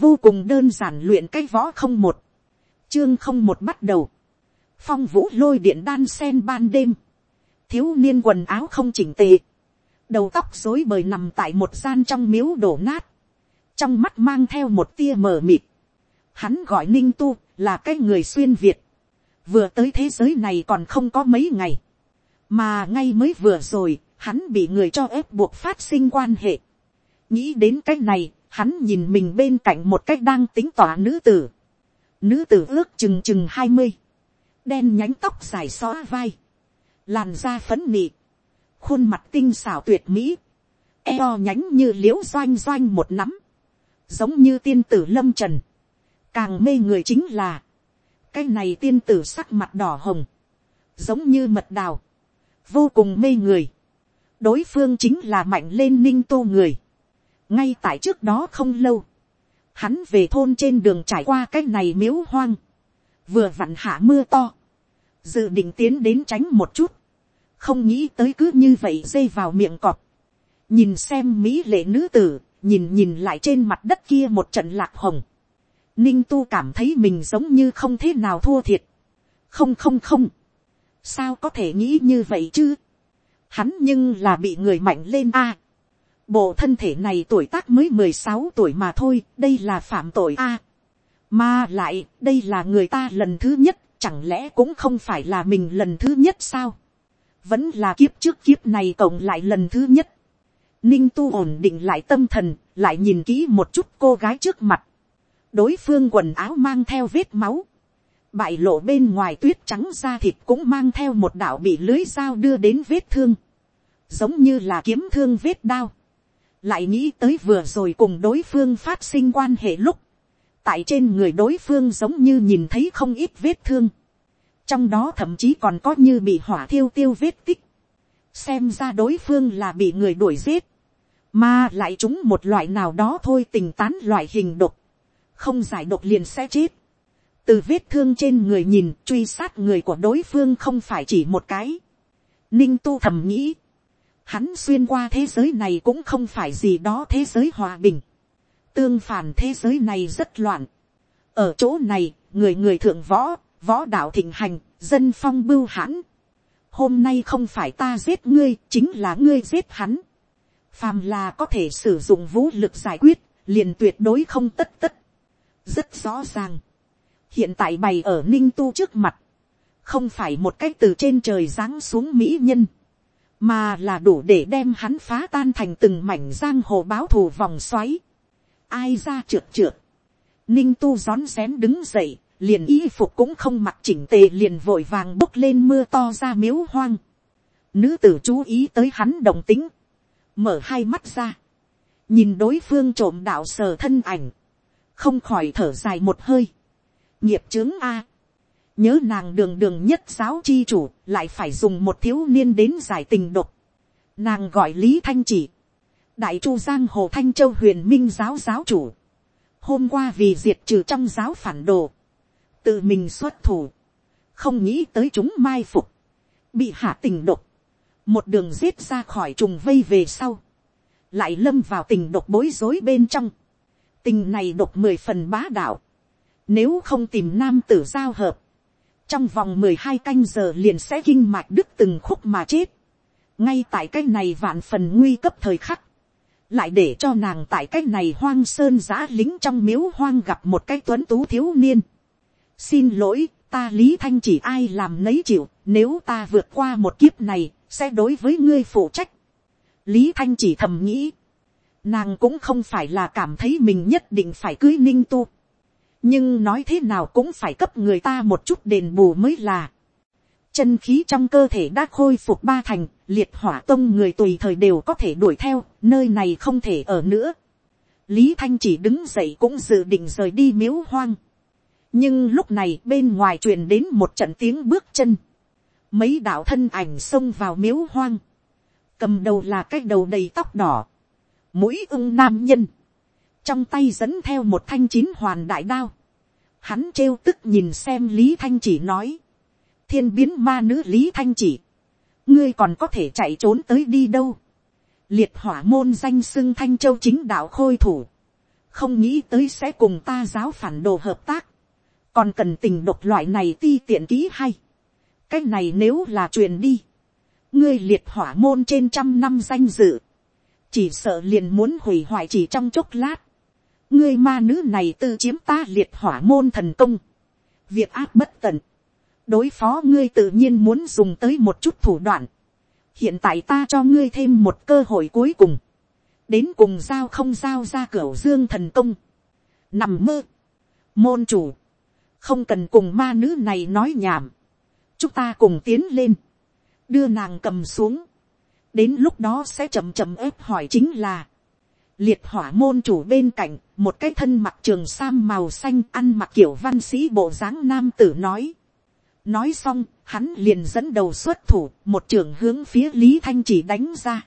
vô cùng đơn giản luyện cái võ không một, chương không một bắt đầu, phong vũ lôi điện đan sen ban đêm, thiếu niên quần áo không chỉnh tề, đầu tóc rối bời nằm tại một gian trong miếu đổ nát, trong mắt mang theo một tia mờ mịt, hắn gọi ninh tu là cái người xuyên việt, vừa tới thế giới này còn không có mấy ngày, mà ngay mới vừa rồi, hắn bị người cho ép buộc phát sinh quan hệ. nghĩ đến cái này, hắn nhìn mình bên cạnh một cách đang tính tỏa nữ tử. nữ tử ước chừng chừng hai mươi, đen nhánh tóc dài xóa vai, làn da phấn nị, khuôn mặt tinh xảo tuyệt mỹ, eo nhánh như l i ễ u doanh doanh một nắm, giống như tiên tử lâm trần, càng mê người chính là, cái này tiên tử sắc mặt đỏ hồng, giống như mật đào, vô cùng mê người, đối phương chính là mạnh lên ninh tô người, ngay tại trước đó không lâu, hắn về thôn trên đường trải qua cái này miếu hoang, vừa vặn hạ mưa to, dự định tiến đến tránh một chút, không nghĩ tới cứ như vậy dây vào miệng cọp, nhìn xem mỹ lệ nữ tử, nhìn nhìn lại trên mặt đất kia một trận lạc hồng, ninh tu cảm thấy mình giống như không thế nào thua thiệt, không không không, sao có thể nghĩ như vậy chứ, hắn nhưng là bị người mạnh lên a, bộ thân thể này tuổi tác mới mười sáu tuổi mà thôi, đây là phạm tội a, mà lại đây là người ta lần thứ nhất, chẳng lẽ cũng không phải là mình lần thứ nhất sao, vẫn là kiếp trước kiếp này cộng lại lần thứ nhất. Ninh tu ổn định lại tâm thần, lại nhìn kỹ một chút cô gái trước mặt. đối phương quần áo mang theo vết máu. bại lộ bên ngoài tuyết trắng da thịt cũng mang theo một đạo bị lưới dao đưa đến vết thương. giống như là kiếm thương vết đao lại nghĩ tới vừa rồi cùng đối phương phát sinh quan hệ lúc. tại trên người đối phương giống như nhìn thấy không ít vết thương trong đó thậm chí còn có như bị hỏa thiêu tiêu vết tích, xem ra đối phương là bị người đuổi giết, mà lại chúng một loại nào đó thôi tình tán loại hình độc, không giải độc liền sẽ chết. từ vết thương trên người nhìn truy sát người của đối phương không phải chỉ một cái. ninh tu thầm nghĩ, hắn xuyên qua thế giới này cũng không phải gì đó thế giới hòa bình. tương phản thế giới này rất loạn. ở chỗ này, người người thượng võ, võ đạo thịnh hành, dân phong bưu hãn. Hôm nay không phải ta giết ngươi, chính là ngươi giết hắn. Phàm là có thể sử dụng vũ lực giải quyết, liền tuyệt đối không tất tất. Rất rõ ràng. Hiện tại bày ở ninh tu trước mặt. Không phải một cách từ trên trời giáng xuống mỹ nhân. Mà là đủ để đem hắn phá tan thành từng mảnh giang hồ báo thù vòng xoáy. Ai ra trượt trượt. Ninh tu rón rén đứng dậy, liền y phục cũng không mặc chỉnh tề liền vội vàng bốc lên mưa to ra miếu hoang. Nữ tử chú ý tới hắn đồng tính, mở hai mắt ra, nhìn đối phương trộm đạo sờ thân ảnh, không khỏi thở dài một hơi. nghiệp chướng a, nhớ nàng đường đường nhất giáo chi chủ lại phải dùng một thiếu niên đến giải tình độc. Nàng gọi lý thanh chỉ, đại chu giang hồ thanh châu huyền minh giáo giáo chủ. hôm qua vì diệt trừ trong giáo phản đồ, tự mình xuất thủ, không nghĩ tới chúng mai phục, bị hạ tình độc, một đường giết ra khỏi trùng vây về sau, lại lâm vào tình độc bối rối bên trong, tình này độc mười phần bá đạo, nếu không tìm nam tử giao hợp, trong vòng mười hai canh giờ liền sẽ kinh mạch đứt từng khúc mà chết, ngay tại cái này vạn phần nguy cấp thời khắc, lại để cho nàng tại cái này hoang sơn giã lính trong miếu hoang gặp một cái tuấn tú thiếu niên, xin lỗi, ta lý thanh chỉ ai làm nấy chịu, nếu ta vượt qua một kiếp này, sẽ đối với ngươi phụ trách. lý thanh chỉ thầm nghĩ, nàng cũng không phải là cảm thấy mình nhất định phải cưới ninh tu, nhưng nói thế nào cũng phải cấp người ta một chút đền bù mới là. chân khí trong cơ thể đã khôi phục ba thành, liệt hỏa tông người tùy thời đều có thể đuổi theo, nơi này không thể ở nữa. lý thanh chỉ đứng dậy cũng dự định rời đi miếu hoang. Nhưng lúc này bên ngoài truyền đến một trận tiếng bước chân, mấy đạo thân ảnh xông vào miếu hoang, cầm đầu là cái đầu đầy tóc đỏ, mũi ưng nam nhân, trong tay dẫn theo một thanh chín hoàn đại đao, hắn trêu tức nhìn xem lý thanh chỉ nói, thiên biến ma nữ lý thanh chỉ, ngươi còn có thể chạy trốn tới đi đâu, liệt hỏa môn danh xưng thanh châu chính đạo khôi thủ, không nghĩ tới sẽ cùng ta giáo phản đồ hợp tác, còn cần tình độc loại này ti tiện ký hay, cái này nếu là truyền đi, ngươi liệt hỏa môn trên trăm năm danh dự, chỉ sợ liền muốn hủy hoại chỉ trong chốc lát, ngươi ma nữ này tư chiếm ta liệt hỏa môn thần công, việc áp bất tận, đối phó ngươi tự nhiên muốn dùng tới một chút thủ đoạn, hiện tại ta cho ngươi thêm một cơ hội cuối cùng, đến cùng giao không giao ra cửa dương thần công, nằm mơ, môn chủ, không cần cùng ma nữ này nói nhảm, chúng ta cùng tiến lên, đưa nàng cầm xuống, đến lúc đó sẽ chậm chậm ép hỏi chính là, liệt hỏa môn chủ bên cạnh, một cái thân mặc trường sam màu xanh ăn mặc kiểu văn sĩ bộ dáng nam tử nói. nói xong, hắn liền dẫn đầu xuất thủ, một trường hướng phía lý thanh chỉ đánh ra.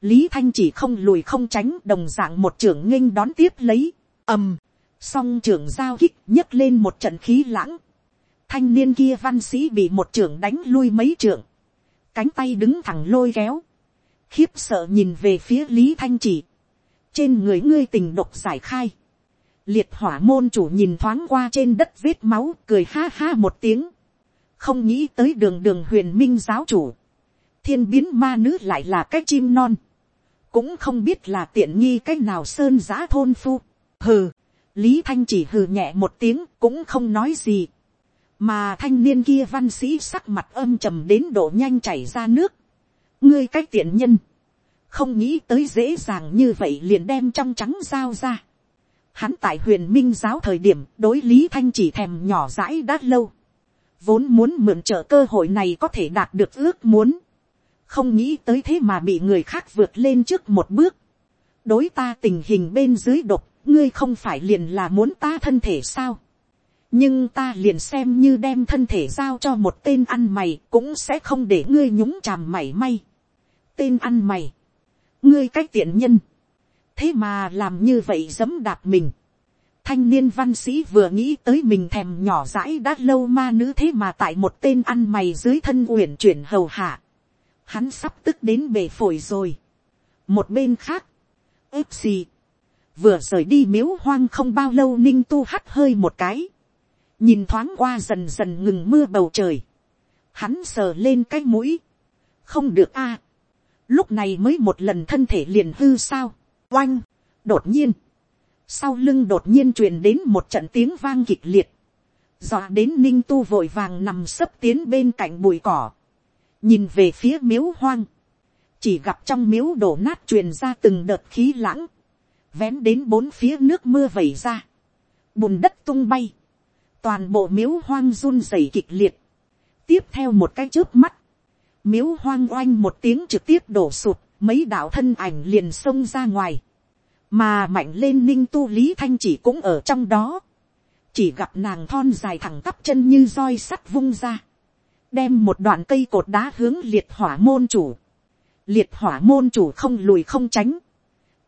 lý thanh chỉ không lùi không tránh đồng dạng một trường nghênh đón tiếp lấy, ầm, song trường giao kích nhấc lên một trận khí lãng. thanh niên kia văn sĩ bị một trường đánh lui mấy trường, cánh tay đứng thẳng lôi kéo, khiếp sợ nhìn về phía lý thanh chỉ trên người ngươi tình độc giải khai. Liệt hỏa môn chủ nhìn thoáng qua trên đất vết máu cười ha ha một tiếng. Không nghĩ tới đường đường huyền minh giáo chủ. Thiên biến ma nữ lại là cái chim non. Cũng không biết là tiện nghi cái nào sơn giã thôn phu. Hừ, Lý Thanh chỉ hừ nhẹ một tiếng cũng không nói gì. Mà thanh niên kia văn sĩ sắc mặt âm trầm đến độ nhanh chảy ra nước. Ngươi cái tiện nhân không nghĩ tới dễ dàng như vậy liền đem trong trắng giao ra. Hắn tại huyền minh giáo thời điểm đối lý thanh chỉ thèm nhỏ rãi đã lâu. Vốn muốn mượn trợ cơ hội này có thể đạt được ước muốn. Không nghĩ tới thế mà bị người khác vượt lên trước một bước. Đối ta tình hình bên dưới độc, ngươi không phải liền là muốn ta thân thể sao. Nhưng ta liền xem như đem thân thể giao cho một tên ăn mày cũng sẽ không để ngươi nhúng chàm mảy may. Tên ăn mày ngươi cách tiện nhân, thế mà làm như vậy giấm đạp mình. thanh niên văn sĩ vừa nghĩ tới mình thèm nhỏ dãi đã lâu ma nữ thế mà tại một tên ăn mày dưới thân uyển chuyển hầu hạ. hắn sắp tức đến bể phổi rồi. một bên khác, ếp xì, vừa rời đi miếu hoang không bao lâu ninh tu hắt hơi một cái, nhìn thoáng qua dần dần ngừng mưa bầu trời, hắn sờ lên cái mũi, không được a, lúc này mới một lần thân thể liền hư sao, oanh, đột nhiên, sau lưng đột nhiên truyền đến một trận tiếng vang kịch liệt, dọa đến ninh tu vội vàng nằm sấp tiến bên cạnh bụi cỏ, nhìn về phía miếu hoang, chỉ gặp trong miếu đổ nát truyền ra từng đợt khí lãng, vén đến bốn phía nước mưa vẩy ra, bùn đất tung bay, toàn bộ miếu hoang run rẩy kịch liệt, tiếp theo một cái trước mắt, miếu hoang oanh một tiếng trực tiếp đổ sụt, mấy đạo thân ảnh liền xông ra ngoài, mà mạnh lên ninh tu lý thanh chỉ cũng ở trong đó, chỉ gặp nàng thon dài thẳng tắp chân như roi sắt vung ra, đem một đoạn cây cột đá hướng liệt hỏa môn chủ, liệt hỏa môn chủ không lùi không tránh,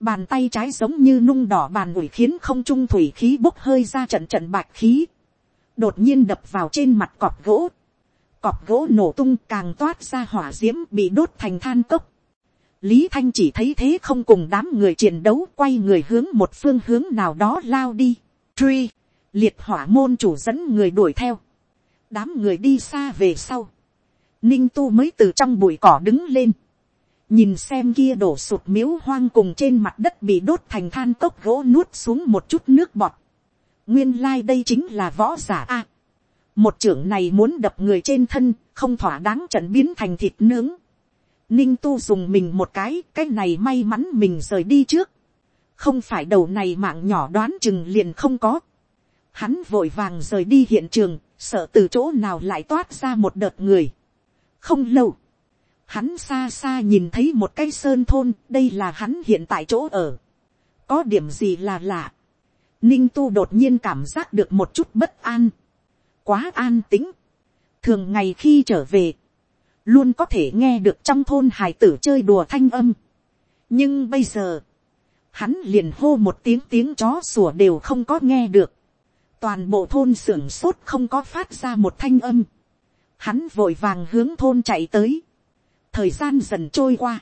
bàn tay trái giống như nung đỏ bàn ủi khiến không trung thủy khí bốc hơi ra trận trận bạch khí, đột nhiên đập vào trên mặt cọp gỗ, cọp gỗ nổ tung càng toát ra hỏa d i ễ m bị đốt thành than cốc. lý thanh chỉ thấy thế không cùng đám người chiến đấu quay người hướng một phương hướng nào đó lao đi. truy, liệt hỏa môn chủ dẫn người đuổi theo. đám người đi xa về sau. ninh tu mới từ trong bụi cỏ đứng lên. nhìn xem kia đổ sụt miếu hoang cùng trên mặt đất bị đốt thành than cốc gỗ nuốt xuống một chút nước bọt. nguyên lai、like、đây chính là võ giả a một trưởng này muốn đập người trên thân, không thỏa đáng trận biến thành thịt nướng. Ninh tu dùng mình một cái, cái này may mắn mình rời đi trước. Không phải đầu này mạng nhỏ đoán chừng liền không có. Hắn vội vàng rời đi hiện trường, sợ từ chỗ nào lại toát ra một đợt người. Không lâu. Hắn xa xa nhìn thấy một cái sơn thôn, đây là hắn hiện tại chỗ ở. Có điểm gì là lạ. Ninh tu đột nhiên cảm giác được một chút bất an quá an tĩnh. thường ngày khi trở về, luôn có thể nghe được trong thôn hải tử chơi đùa thanh âm. nhưng bây giờ, hắn liền hô một tiếng tiếng chó sủa đều không có nghe được. toàn bộ thôn sưởng sốt không có phát ra một thanh âm. hắn vội vàng hướng thôn chạy tới. thời gian dần trôi qua.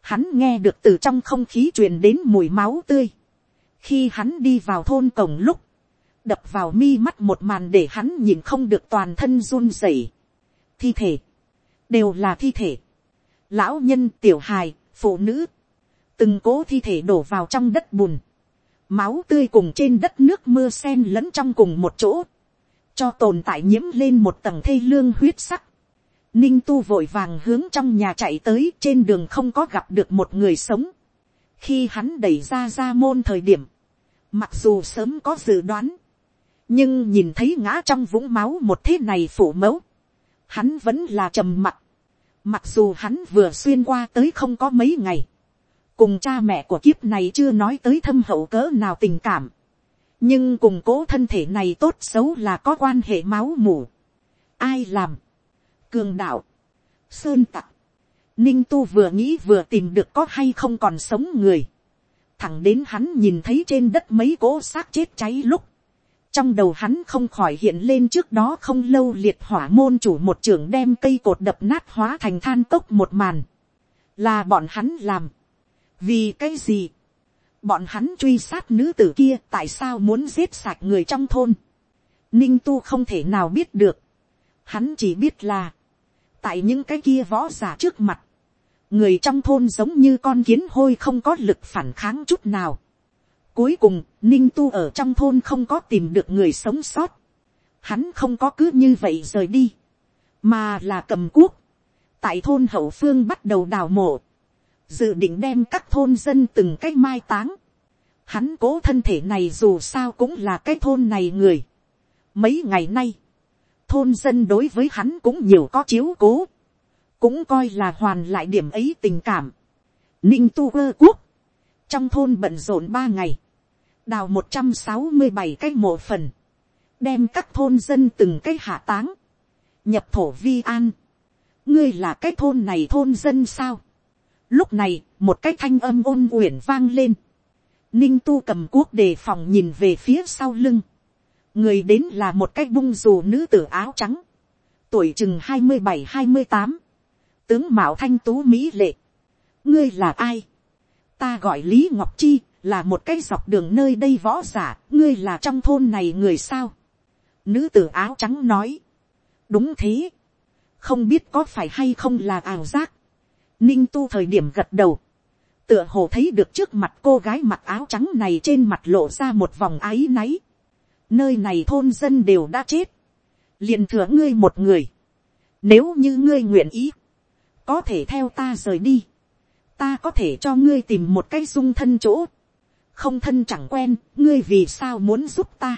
hắn nghe được từ trong không khí truyền đến mùi máu tươi. khi hắn đi vào thôn cổng lúc, đập vào mi mắt một màn để hắn nhìn không được toàn thân run rẩy. thi thể, đều là thi thể, lão nhân tiểu hài, phụ nữ, từng cố thi thể đổ vào trong đất bùn, máu tươi cùng trên đất nước mưa sen lẫn trong cùng một chỗ, cho tồn tại nhiễm lên một tầng thê lương huyết sắc. Ninh tu vội vàng hướng trong nhà chạy tới trên đường không có gặp được một người sống. Khi hắn đẩy ra ra môn thời điểm, mặc dù sớm có dự đoán, nhưng nhìn thấy ngã trong vũng máu một thế này phủ mẫu, hắn vẫn là trầm mặc. Mặc dù hắn vừa xuyên qua tới không có mấy ngày, cùng cha mẹ của kiếp này chưa nói tới thâm hậu cỡ nào tình cảm, nhưng cùng cố thân thể này tốt xấu là có quan hệ máu mủ. ai làm, cường đạo, sơn tặc, ninh tu vừa nghĩ vừa tìm được có hay không còn sống người, thẳng đến hắn nhìn thấy trên đất mấy cỗ xác chết cháy lúc, trong đầu hắn không khỏi hiện lên trước đó không lâu liệt hỏa môn chủ một trưởng đem cây cột đập nát hóa thành than cốc một màn, là bọn hắn làm, vì cái gì, bọn hắn truy sát nữ tử kia tại sao muốn giết sạch người trong thôn. Ninh tu không thể nào biết được. Hắn chỉ biết là, tại những cái kia võ giả trước mặt, người trong thôn giống như con kiến hôi không có lực phản kháng chút nào. Cuối cùng, ninh tu ở trong thôn không có tìm được người sống sót. Hắn không có cứ như vậy rời đi, mà là cầm cuốc. Tại thôn hậu phương bắt đầu đào mộ dự định đem các thôn dân từng cái mai táng. Hắn cố thân thể này dù sao cũng là cái thôn này người. Mấy ngày nay, thôn dân đối với hắn cũng nhiều có chiếu cố. Cũng coi là hoàn lại điểm ấy tình cảm. Ninh tu vơ quốc. Trong thôn bận rộn ba ngày. Đào một trăm sáu mươi bảy cái mộ phần. Đem các thôn dân từng cái hạ táng. Nhập thổ vi an. Ngươi là cái thôn này thôn dân sao? Lúc này, một cái thanh âm ôn uyển vang lên. Ninh tu cầm cuốc đề phòng nhìn về phía sau lưng. Người đến là một cái bung dù nữ tử áo trắng. Tuổi chừng hai mươi bảy hai mươi tám Tướng Mạo Thanh Tú Mỹ Lệ. Ngươi là ai? Ta gọi Lý Ngọc Chi, là một cái dọc đường nơi đây võ giả. Ngươi là trong thôn này người sao? Nữ tử áo trắng nói. Đúng thế. Không biết có phải hay không là ảo giác Ninh tu thời điểm gật đầu. Tựa hồ thấy được trước mặt cô gái mặc áo trắng này trên mặt lộ ra một vòng áy náy. Nơi này thôn dân đều đã chết. liền thừa ngươi một người. Nếu như ngươi nguyện ý. Có thể theo ta rời đi. Ta có thể cho ngươi tìm một cái dung thân chỗ. Không thân chẳng quen, ngươi vì sao muốn giúp ta.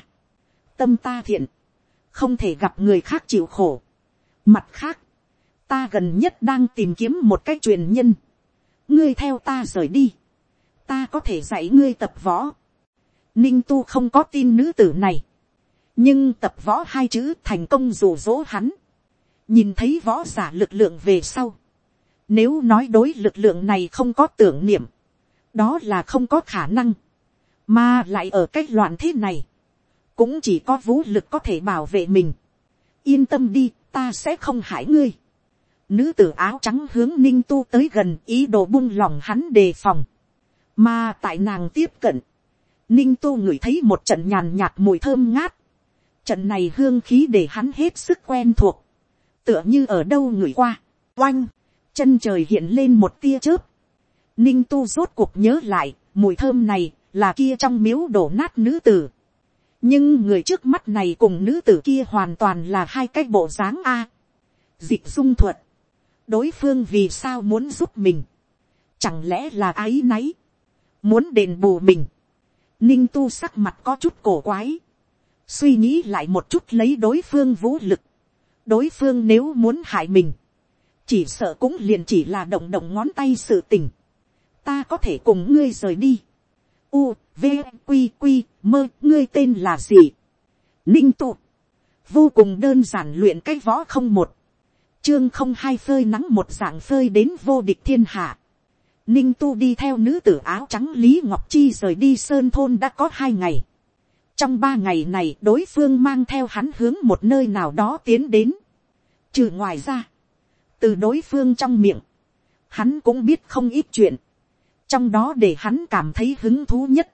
Tâm ta thiện. Không thể gặp người khác chịu khổ. Mặt khác ta gần nhất đang tìm kiếm một cái truyền nhân, ngươi theo ta rời đi, ta có thể dạy ngươi tập võ. Ninh tu không có tin nữ tử này, nhưng tập võ hai chữ thành công rủ rỗ hắn, nhìn thấy võ giả lực lượng về sau, nếu nói đối lực lượng này không có tưởng niệm, đó là không có khả năng, mà lại ở cái loạn thế này, cũng chỉ có vũ lực có thể bảo vệ mình. yên tâm đi, ta sẽ không hại ngươi. Nữ tử áo trắng hướng ninh tu tới gần ý đồ buông lòng hắn đề phòng. Mà tại nàng tiếp cận. Ninh tu ngửi thấy một trận nhàn nhạt mùi thơm ngát. Trận này hương khí để hắn hết sức quen thuộc. Tựa như ở đâu ngửi qua. Oanh. Chân trời hiện lên một tia chớp. Ninh tu rốt cuộc nhớ lại. Mùi thơm này là kia trong miếu đổ nát nữ tử. Nhưng người trước mắt này cùng nữ tử kia hoàn toàn là hai cái bộ dáng A. Dịch dung thuật. Đối phương vì sao muốn giúp mình, chẳng lẽ là ái náy, muốn đền bù mình, ninh tu sắc mặt có chút cổ quái, suy nghĩ lại một chút lấy đối phương vũ lực, đối phương nếu muốn hại mình, chỉ sợ cũng liền chỉ là động động ngón tay sự tình, ta có thể cùng ngươi rời đi, u, v, q, q, mơ, ngươi tên là gì, ninh Tụ vô cùng đơn giản luyện cái võ không một, chương không hai phơi nắng một dạng phơi đến vô địch thiên hạ. Ninh tu đi theo nữ tử áo trắng Lý Ngọc Chi rời đi sơn thôn đã có hai ngày. Trong ba ngày này đối phương mang theo hắn hướng một nơi nào đó tiến đến. Trừ ngoài ra, từ đối phương trong miệng, hắn cũng biết không ít chuyện. Trong đó để hắn cảm thấy hứng thú nhất.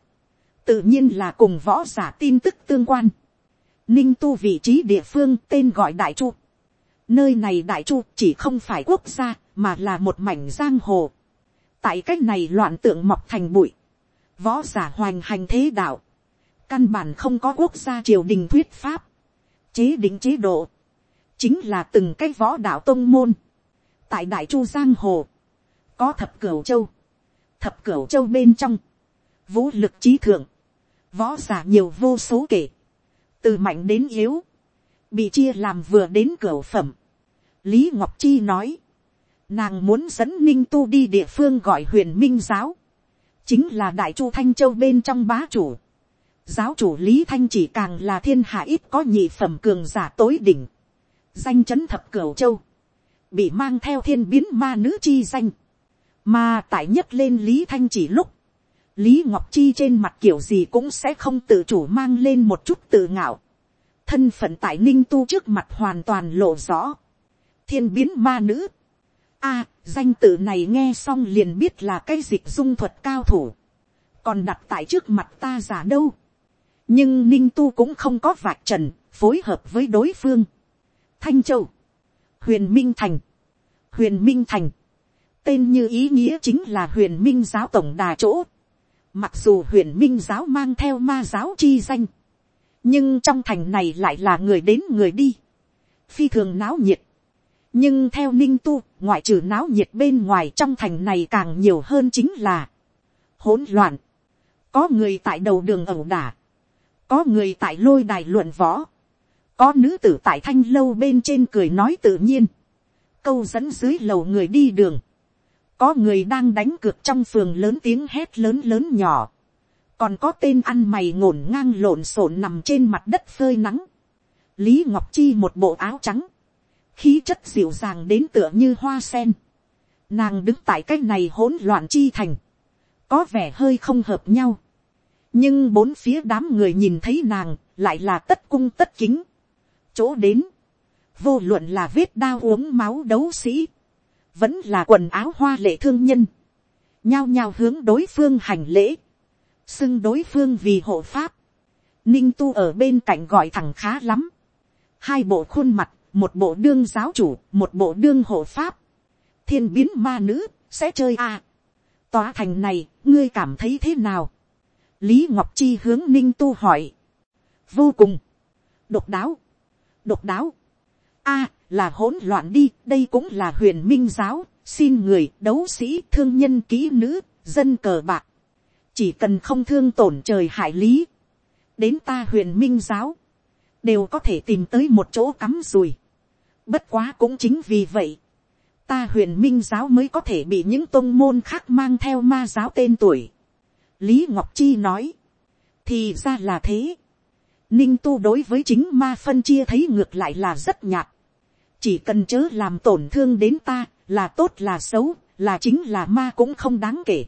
tự nhiên là cùng võ giả tin tức tương quan. ninh tu vị trí địa phương tên gọi đại chu. nơi này đại chu chỉ không phải quốc gia, mà là một mảnh giang hồ. tại c á c h này loạn tượng mọc thành bụi. võ giả hoành hành thế đạo. căn bản không có quốc gia triều đình thuyết pháp. chế định chế độ. chính là từng cái võ đạo tôn môn. tại đại chu giang hồ. có thập cửu châu thập cửu châu bên trong. vũ lực trí thượng. Võ giả nhiều vô số kể, từ mạnh đến yếu, bị chia làm vừa đến cửa phẩm. lý ngọc chi nói, nàng muốn dẫn ninh tu đi địa phương gọi huyền minh giáo, chính là đại chu thanh châu bên trong bá chủ. giáo chủ lý thanh chỉ càng là thiên hạ ít có nhị phẩm cường giả tối đỉnh, danh chấn thập cửu châu, bị mang theo thiên biến ma nữ chi danh, mà tại nhất lên lý thanh chỉ lúc, lý ngọc chi trên mặt kiểu gì cũng sẽ không tự chủ mang lên một chút tự ngạo. thân phận tại ninh tu trước mặt hoàn toàn lộ rõ. thiên biến ma nữ. a, danh tự này nghe xong liền biết là cái dịch dung thuật cao thủ. còn đặt tại trước mặt ta giả đâu. nhưng ninh tu cũng không có vạch trần, phối hợp với đối phương. thanh châu, huyền minh thành, huyền minh thành, tên như ý nghĩa chính là huyền minh giáo tổng đà chỗ Mặc dù huyền minh giáo mang theo ma giáo chi danh. Nhưng trong thành này lại là người đến người đi. Phi thường náo nhiệt. Nhưng theo ninh tu, ngoại trừ náo nhiệt bên ngoài trong thành này càng nhiều hơn chính là hỗn loạn. Có người tại đầu đường ẩu đả. Có người tại lôi đài luận võ. Có nữ tử tại thanh lâu bên trên cười nói tự nhiên. Câu dẫn dưới lầu người đi đường có người đang đánh cược trong phường lớn tiếng hét lớn lớn nhỏ, còn có tên ăn mày ngổn ngang lộn xộn nằm trên mặt đất phơi nắng, lý ngọc chi một bộ áo trắng, khí chất dịu dàng đến tựa như hoa sen, nàng đứng tại cái này hỗn loạn chi thành, có vẻ hơi không hợp nhau, nhưng bốn phía đám người nhìn thấy nàng lại là tất cung tất kính, chỗ đến, vô luận là vết đao uống máu đấu sĩ, vẫn là quần áo hoa lệ thương nhân, nhao nhao hướng đối phương hành lễ, xưng đối phương vì hộ pháp, ninh tu ở bên cạnh gọi thẳng khá lắm, hai bộ khuôn mặt, một bộ đương giáo chủ, một bộ đương hộ pháp, thiên biến ma nữ, sẽ chơi à. tòa thành này, ngươi cảm thấy thế nào, lý ngọc chi hướng ninh tu hỏi, vô cùng, độc đáo, độc đáo, a, là hỗn loạn đi, đây cũng là huyền minh giáo, xin người, đấu sĩ, thương nhân kỹ nữ, dân cờ bạc. Chỉ cần không thương tổn trời hại lý. Đến ta huyền minh giáo, đều có thể tìm tới một chỗ cắm rùi. Bất quá cũng chính vì vậy, ta huyền minh giáo mới có thể bị những tôn môn khác mang theo ma giáo tên tuổi. Lý Ngọc Chi nói, thì ra là thế. Ninh tu đối với chính ma phân chia thấy ngược lại là rất nhạt chỉ cần chớ làm tổn thương đến ta, là tốt là xấu, là chính là ma cũng không đáng kể.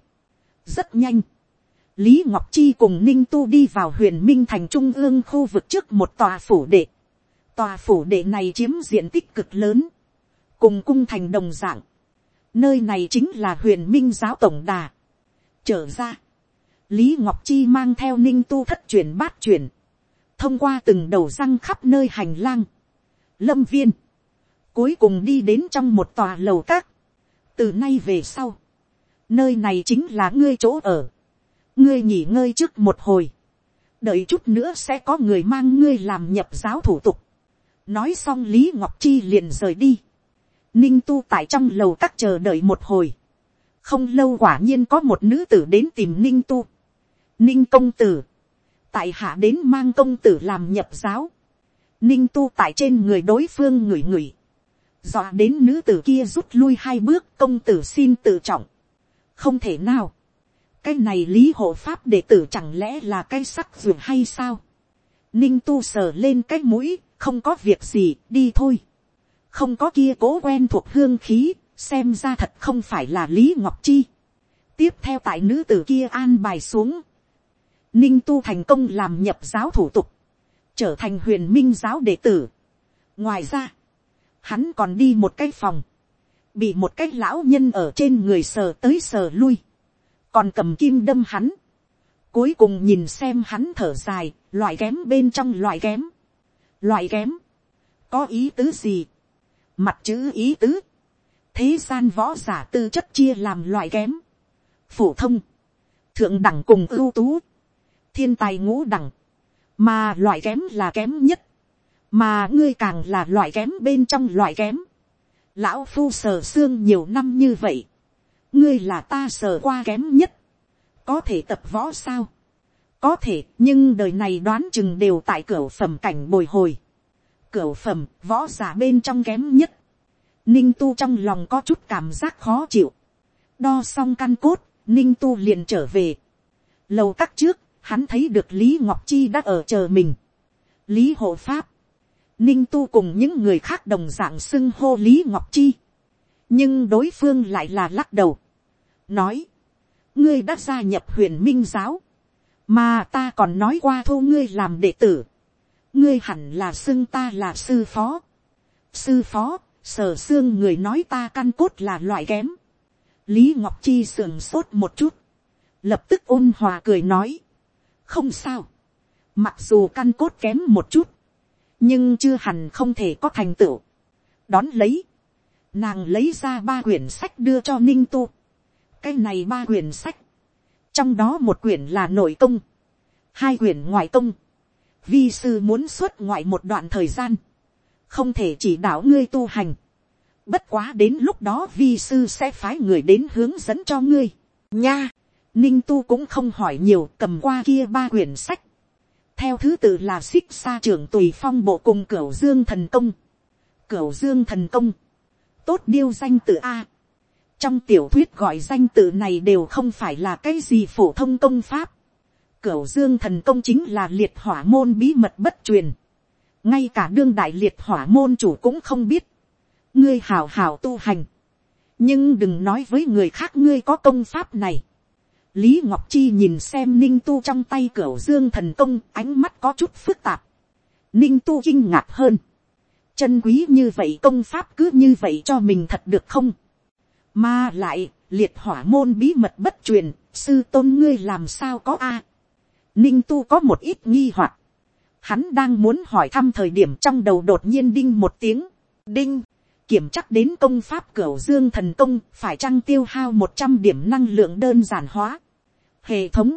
rất nhanh. lý ngọc chi cùng ninh tu đi vào huyền minh thành trung ương khu vực trước một tòa phủ đệ. tòa phủ đệ này chiếm diện tích cực lớn, cùng cung thành đồng dạng. nơi này chính là huyền minh giáo tổng đà. trở ra, lý ngọc chi mang theo ninh tu thất truyền bát truyền, thông qua từng đầu răng khắp nơi hành lang, lâm viên, cuối cùng đi đến trong một tòa lầu các. từ nay về sau, nơi này chính là ngươi chỗ ở. ngươi nghỉ ngơi trước một hồi. đợi chút nữa sẽ có người mang ngươi làm nhập giáo thủ tục. nói xong lý ngọc chi liền rời đi. ninh tu tại trong lầu các chờ đợi một hồi. không lâu quả nhiên có một nữ tử đến tìm ninh tu. ninh công tử. tại hạ đến mang công tử làm nhập giáo. ninh tu tại trên người đối phương ngửi ngửi dọa đến nữ tử kia rút lui hai bước công tử xin tự trọng. không thể nào. cái này lý hộ pháp đệ tử chẳng lẽ là cái sắc ruột hay sao. ninh tu sờ lên cái mũi, không có việc gì, đi thôi. không có kia cố quen thuộc hương khí, xem ra thật không phải là lý ngọc chi. tiếp theo tại nữ tử kia an bài xuống. ninh tu thành công làm nhập giáo thủ tục, trở thành huyền minh giáo đệ tử. ngoài ra, hắn còn đi một cái phòng, bị một cái lão nhân ở trên người sờ tới sờ lui, còn cầm kim đâm hắn, Cuối cùng nhìn xem hắn thở dài, loại kém bên trong loại kém. Loại kém. Có ý tứ gì? Mặt chữ ý tứ. Thế gian võ giả tư chất chia làm loại kém. Phổ thông. Thượng đẳng cùng ưu tú. Thiên tài ngũ đẳng. Mà loại kém là kém nhất. Mà ngươi càng là loại kém bên trong loại kém. Lão phu sờ xương nhiều năm như vậy. Ngươi là ta sờ qua kém nhất. Có thể tập võ sao? Có thể, nhưng đời này đoán chừng đều tại cửa phẩm cảnh bồi hồi. Cửa phẩm, võ giả bên trong kém nhất. Ninh tu trong lòng có chút cảm giác khó chịu. Đo xong căn cốt, ninh tu liền trở về. Lầu tắc trước, hắn thấy được lý ngọc chi đã ở chờ mình. lý hộ pháp. Ninh tu cùng những người khác đồng dạng xưng hô lý ngọc chi. nhưng đối phương lại là lắc đầu. nói, ngươi đã gia nhập huyền minh giáo mà ta còn nói qua thu ngươi làm đệ tử, ngươi hẳn là xưng ta là sư phó, sư phó, sở xương người nói ta căn cốt là loại kém, lý ngọc chi sườn sốt một chút, lập tức ôn hòa cười nói, không sao, mặc dù căn cốt kém một chút, nhưng chưa hẳn không thể có thành tựu, đón lấy, nàng lấy ra ba quyển sách đưa cho ninh tu, cái này ba quyển sách, trong đó một quyển là nội công, hai quyển ngoại công, vi sư muốn xuất ngoại một đoạn thời gian, không thể chỉ đạo ngươi tu hành, bất quá đến lúc đó vi sư sẽ phái người đến hướng dẫn cho ngươi, nha, ninh tu cũng không hỏi nhiều cầm qua kia ba quyển sách, theo thứ tự là xích xa trưởng tùy phong bộ cùng cửu dương thần công, cửu dương thần công, tốt điêu danh tự a, trong tiểu thuyết gọi danh tự này đều không phải là cái gì phổ thông công pháp. Cửu dương thần công chính là liệt hỏa môn bí mật bất truyền. ngay cả đương đại liệt hỏa môn chủ cũng không biết. ngươi hào hào tu hành. nhưng đừng nói với người khác ngươi có công pháp này lý ngọc chi nhìn xem ninh tu trong tay cửa dương thần công ánh mắt có chút phức tạp. ninh tu kinh ngạc hơn. chân quý như vậy công pháp cứ như vậy cho mình thật được không mà lại, liệt hỏa môn bí mật bất truyền, sư tôn ngươi làm sao có a. Ninh tu có một ít nghi hoặc. Hắn đang muốn hỏi thăm thời điểm trong đầu đột nhiên đinh một tiếng. Đinh, kiểm chắc đến công pháp cửa dương thần công phải trăng tiêu hao một trăm điểm năng lượng đơn giản hóa. Hệ thống.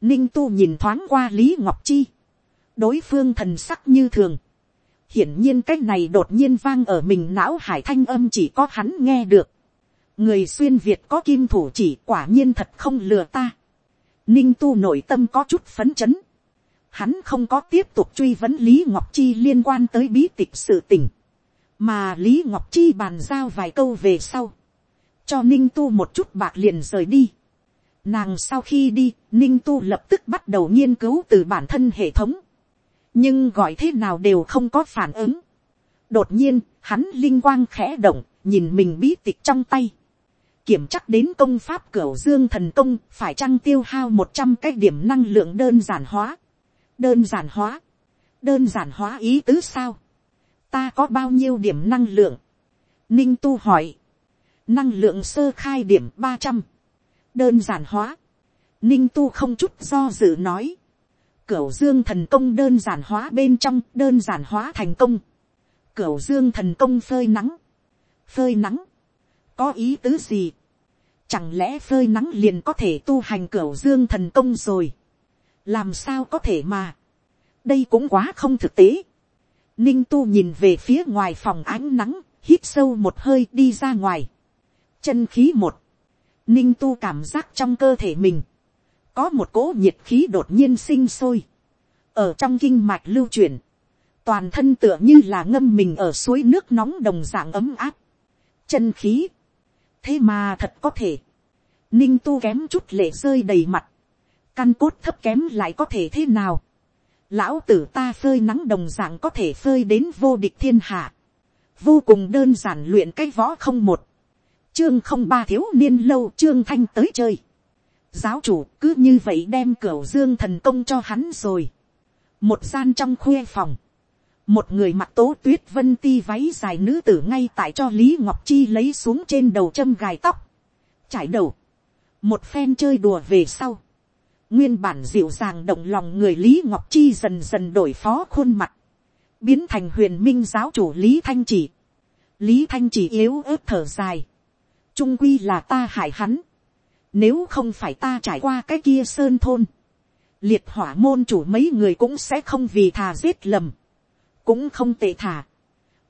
Ninh tu nhìn thoáng qua Lý Ngọc Chi. Đối phương thần sắc như thường. Hiển nhiên cách này đột nhiên vang ở mình não hải thanh âm chỉ có hắn nghe được người xuyên việt có kim thủ chỉ quả nhiên thật không lừa ta. ninh tu nội tâm có chút phấn chấn. hắn không có tiếp tục truy vấn lý ngọc chi liên quan tới bí tịch sự tình. mà lý ngọc chi bàn giao vài câu về sau. cho ninh tu một chút bạc liền rời đi nàng sau khi đi, ninh tu lập tức bắt đầu nghiên cứu từ bản thân hệ thống. nhưng gọi thế nào đều không có phản ứng. đột nhiên, hắn linh quang khẽ động, nhìn mình bí tịch trong tay kiểm chắc đến công pháp cửu dương thần công phải chăng tiêu hao một trăm cái điểm năng lượng đơn giản hóa. đơn giản hóa. đơn giản hóa ý tứ sao. ta có bao nhiêu điểm năng lượng. ninh tu hỏi. năng lượng sơ khai điểm ba trăm đơn giản hóa. ninh tu không chút do dự nói. cửu dương thần công đơn giản hóa bên trong đơn giản hóa thành công. cửu dương thần công phơi nắng. phơi nắng có ý tứ gì. Chẳng lẽ phơi nắng liền có thể tu hành cửu dương thần công rồi. Làm sao có thể mà. Đây cũng quá không thực tế. Ninh tu nhìn về phía ngoài phòng ánh nắng, hít sâu một hơi đi ra ngoài. Chân khí một. Ninh tu cảm giác trong cơ thể mình. Có một cỗ nhiệt khí đột nhiên sinh sôi. Ở trong kinh mạch lưu chuyển. Toàn thân tựa như là ngâm mình ở suối nước nóng đồng dạng ấm áp. Chân khí thế mà thật có thể, ninh tu kém chút lệ rơi đầy mặt, căn cốt thấp kém lại có thể thế nào, lão tử ta phơi nắng đồng dạng có thể phơi đến vô địch thiên hạ, vô cùng đơn giản luyện cái võ không một, chương không ba thiếu niên lâu trương thanh tới chơi, giáo chủ cứ như vậy đem cửa dương thần công cho hắn rồi, một gian trong khuê phòng, một người mặc tố tuyết vân ti váy dài nữ tử ngay tại cho lý ngọc chi lấy xuống trên đầu châm gài tóc, trải đầu, một phen chơi đùa về sau, Nguyên bản dịu dàng động lòng người Lý Ngọc Chi dần dần đổi phó khuôn mặt. Biến thành huyền minh giáo chủ Lý Thanh Chỉ. Lý Thanh Chỉ yếu ớt thở dài. Trung quy là ta hại hắn. Nếu không phải ta trải qua cái kia sơn thôn. Liệt hỏa môn chủ mấy người cũng sẽ không vì thà giết lầm. Cũng không tệ thả.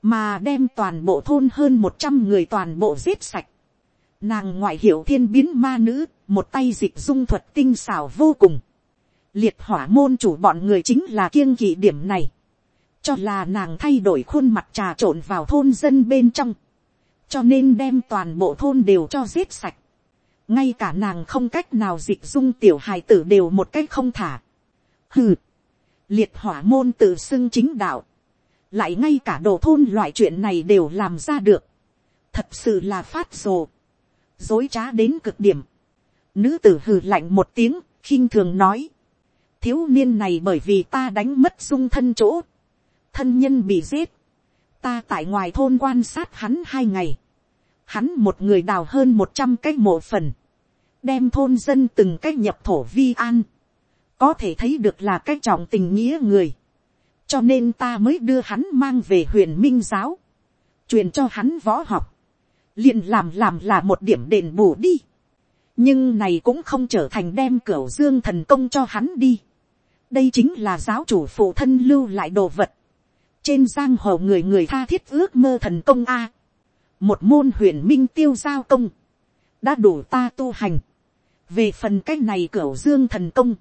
Mà đem toàn bộ thôn hơn một trăm người toàn bộ giết sạch. Nàng ngoại hiệu thiên biến ma nữ, một tay dịch dung thuật tinh xảo vô cùng. Liệt hỏa môn chủ bọn người chính là kiêng kỵ điểm này. Cho là nàng thay đổi khuôn mặt trà trộn vào thôn dân bên trong. Cho nên đem toàn bộ thôn đều cho giết sạch. Ngay cả nàng không cách nào dịch dung tiểu hài tử đều một cách không thả. Hừ. Liệt hỏa môn tự xưng chính đạo. Lại ngay cả đồ thôn loại chuyện này đều làm ra được. Thật sự là phát rồ dối trá đến cực điểm. Nữ tử hừ lạnh một tiếng, khinh thường nói. Thiếu niên này bởi vì ta đánh mất dung thân chỗ. Thân nhân bị giết. Ta tại ngoài thôn quan sát hắn hai ngày. Hắn một người đào hơn một trăm cái mộ phần. Đem thôn dân từng cái nhập thổ vi an. Có thể thấy được là cái trọng tình nghĩa người. Cho nên ta mới đưa hắn mang về huyền minh giáo. Truyền cho hắn võ học liền làm làm là một điểm đền bù đi. nhưng này cũng không trở thành đem cửa dương thần công cho hắn đi. đây chính là giáo chủ phụ thân lưu lại đồ vật trên giang hồ người người tha thiết ước mơ thần công a. một môn huyền minh tiêu giao công. đã đủ ta tu hành. về phần cái này cửa dương thần công.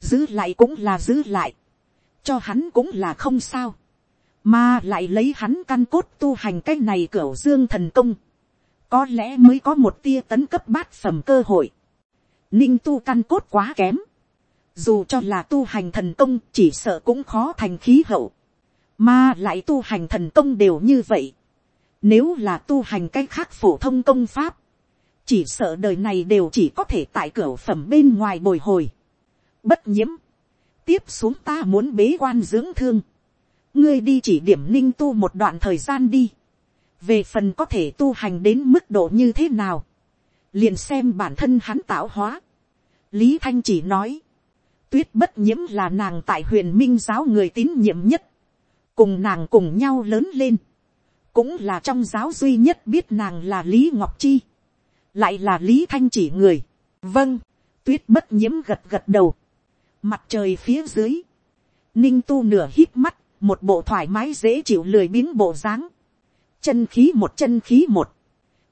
giữ lại cũng là giữ lại. cho hắn cũng là không sao mà lại lấy hắn căn cốt tu hành cái này cửa dương thần công, có lẽ mới có một tia tấn cấp bát phẩm cơ hội. Ninh tu căn cốt quá kém. Dù cho là tu hành thần công chỉ sợ cũng khó thành khí hậu. Mà lại tu hành thần công đều như vậy. Nếu là tu hành cách khác phổ thông công pháp. Chỉ sợ đời này đều chỉ có thể tại cửa phẩm bên ngoài bồi hồi. Bất nhiễm. Tiếp xuống ta muốn bế quan dưỡng thương. Ngươi đi chỉ điểm ninh tu một đoạn thời gian đi về phần có thể tu hành đến mức độ như thế nào, liền xem bản thân hắn tạo hóa. lý thanh chỉ nói, tuyết bất nhiễm là nàng tại huyền minh giáo người tín nhiệm nhất, cùng nàng cùng nhau lớn lên, cũng là trong giáo duy nhất biết nàng là lý ngọc chi, lại là lý thanh chỉ người. vâng, tuyết bất nhiễm gật gật đầu, mặt trời phía dưới, ninh tu nửa hít mắt, một bộ thoải mái dễ chịu lười biếng bộ dáng, chân khí một chân khí một,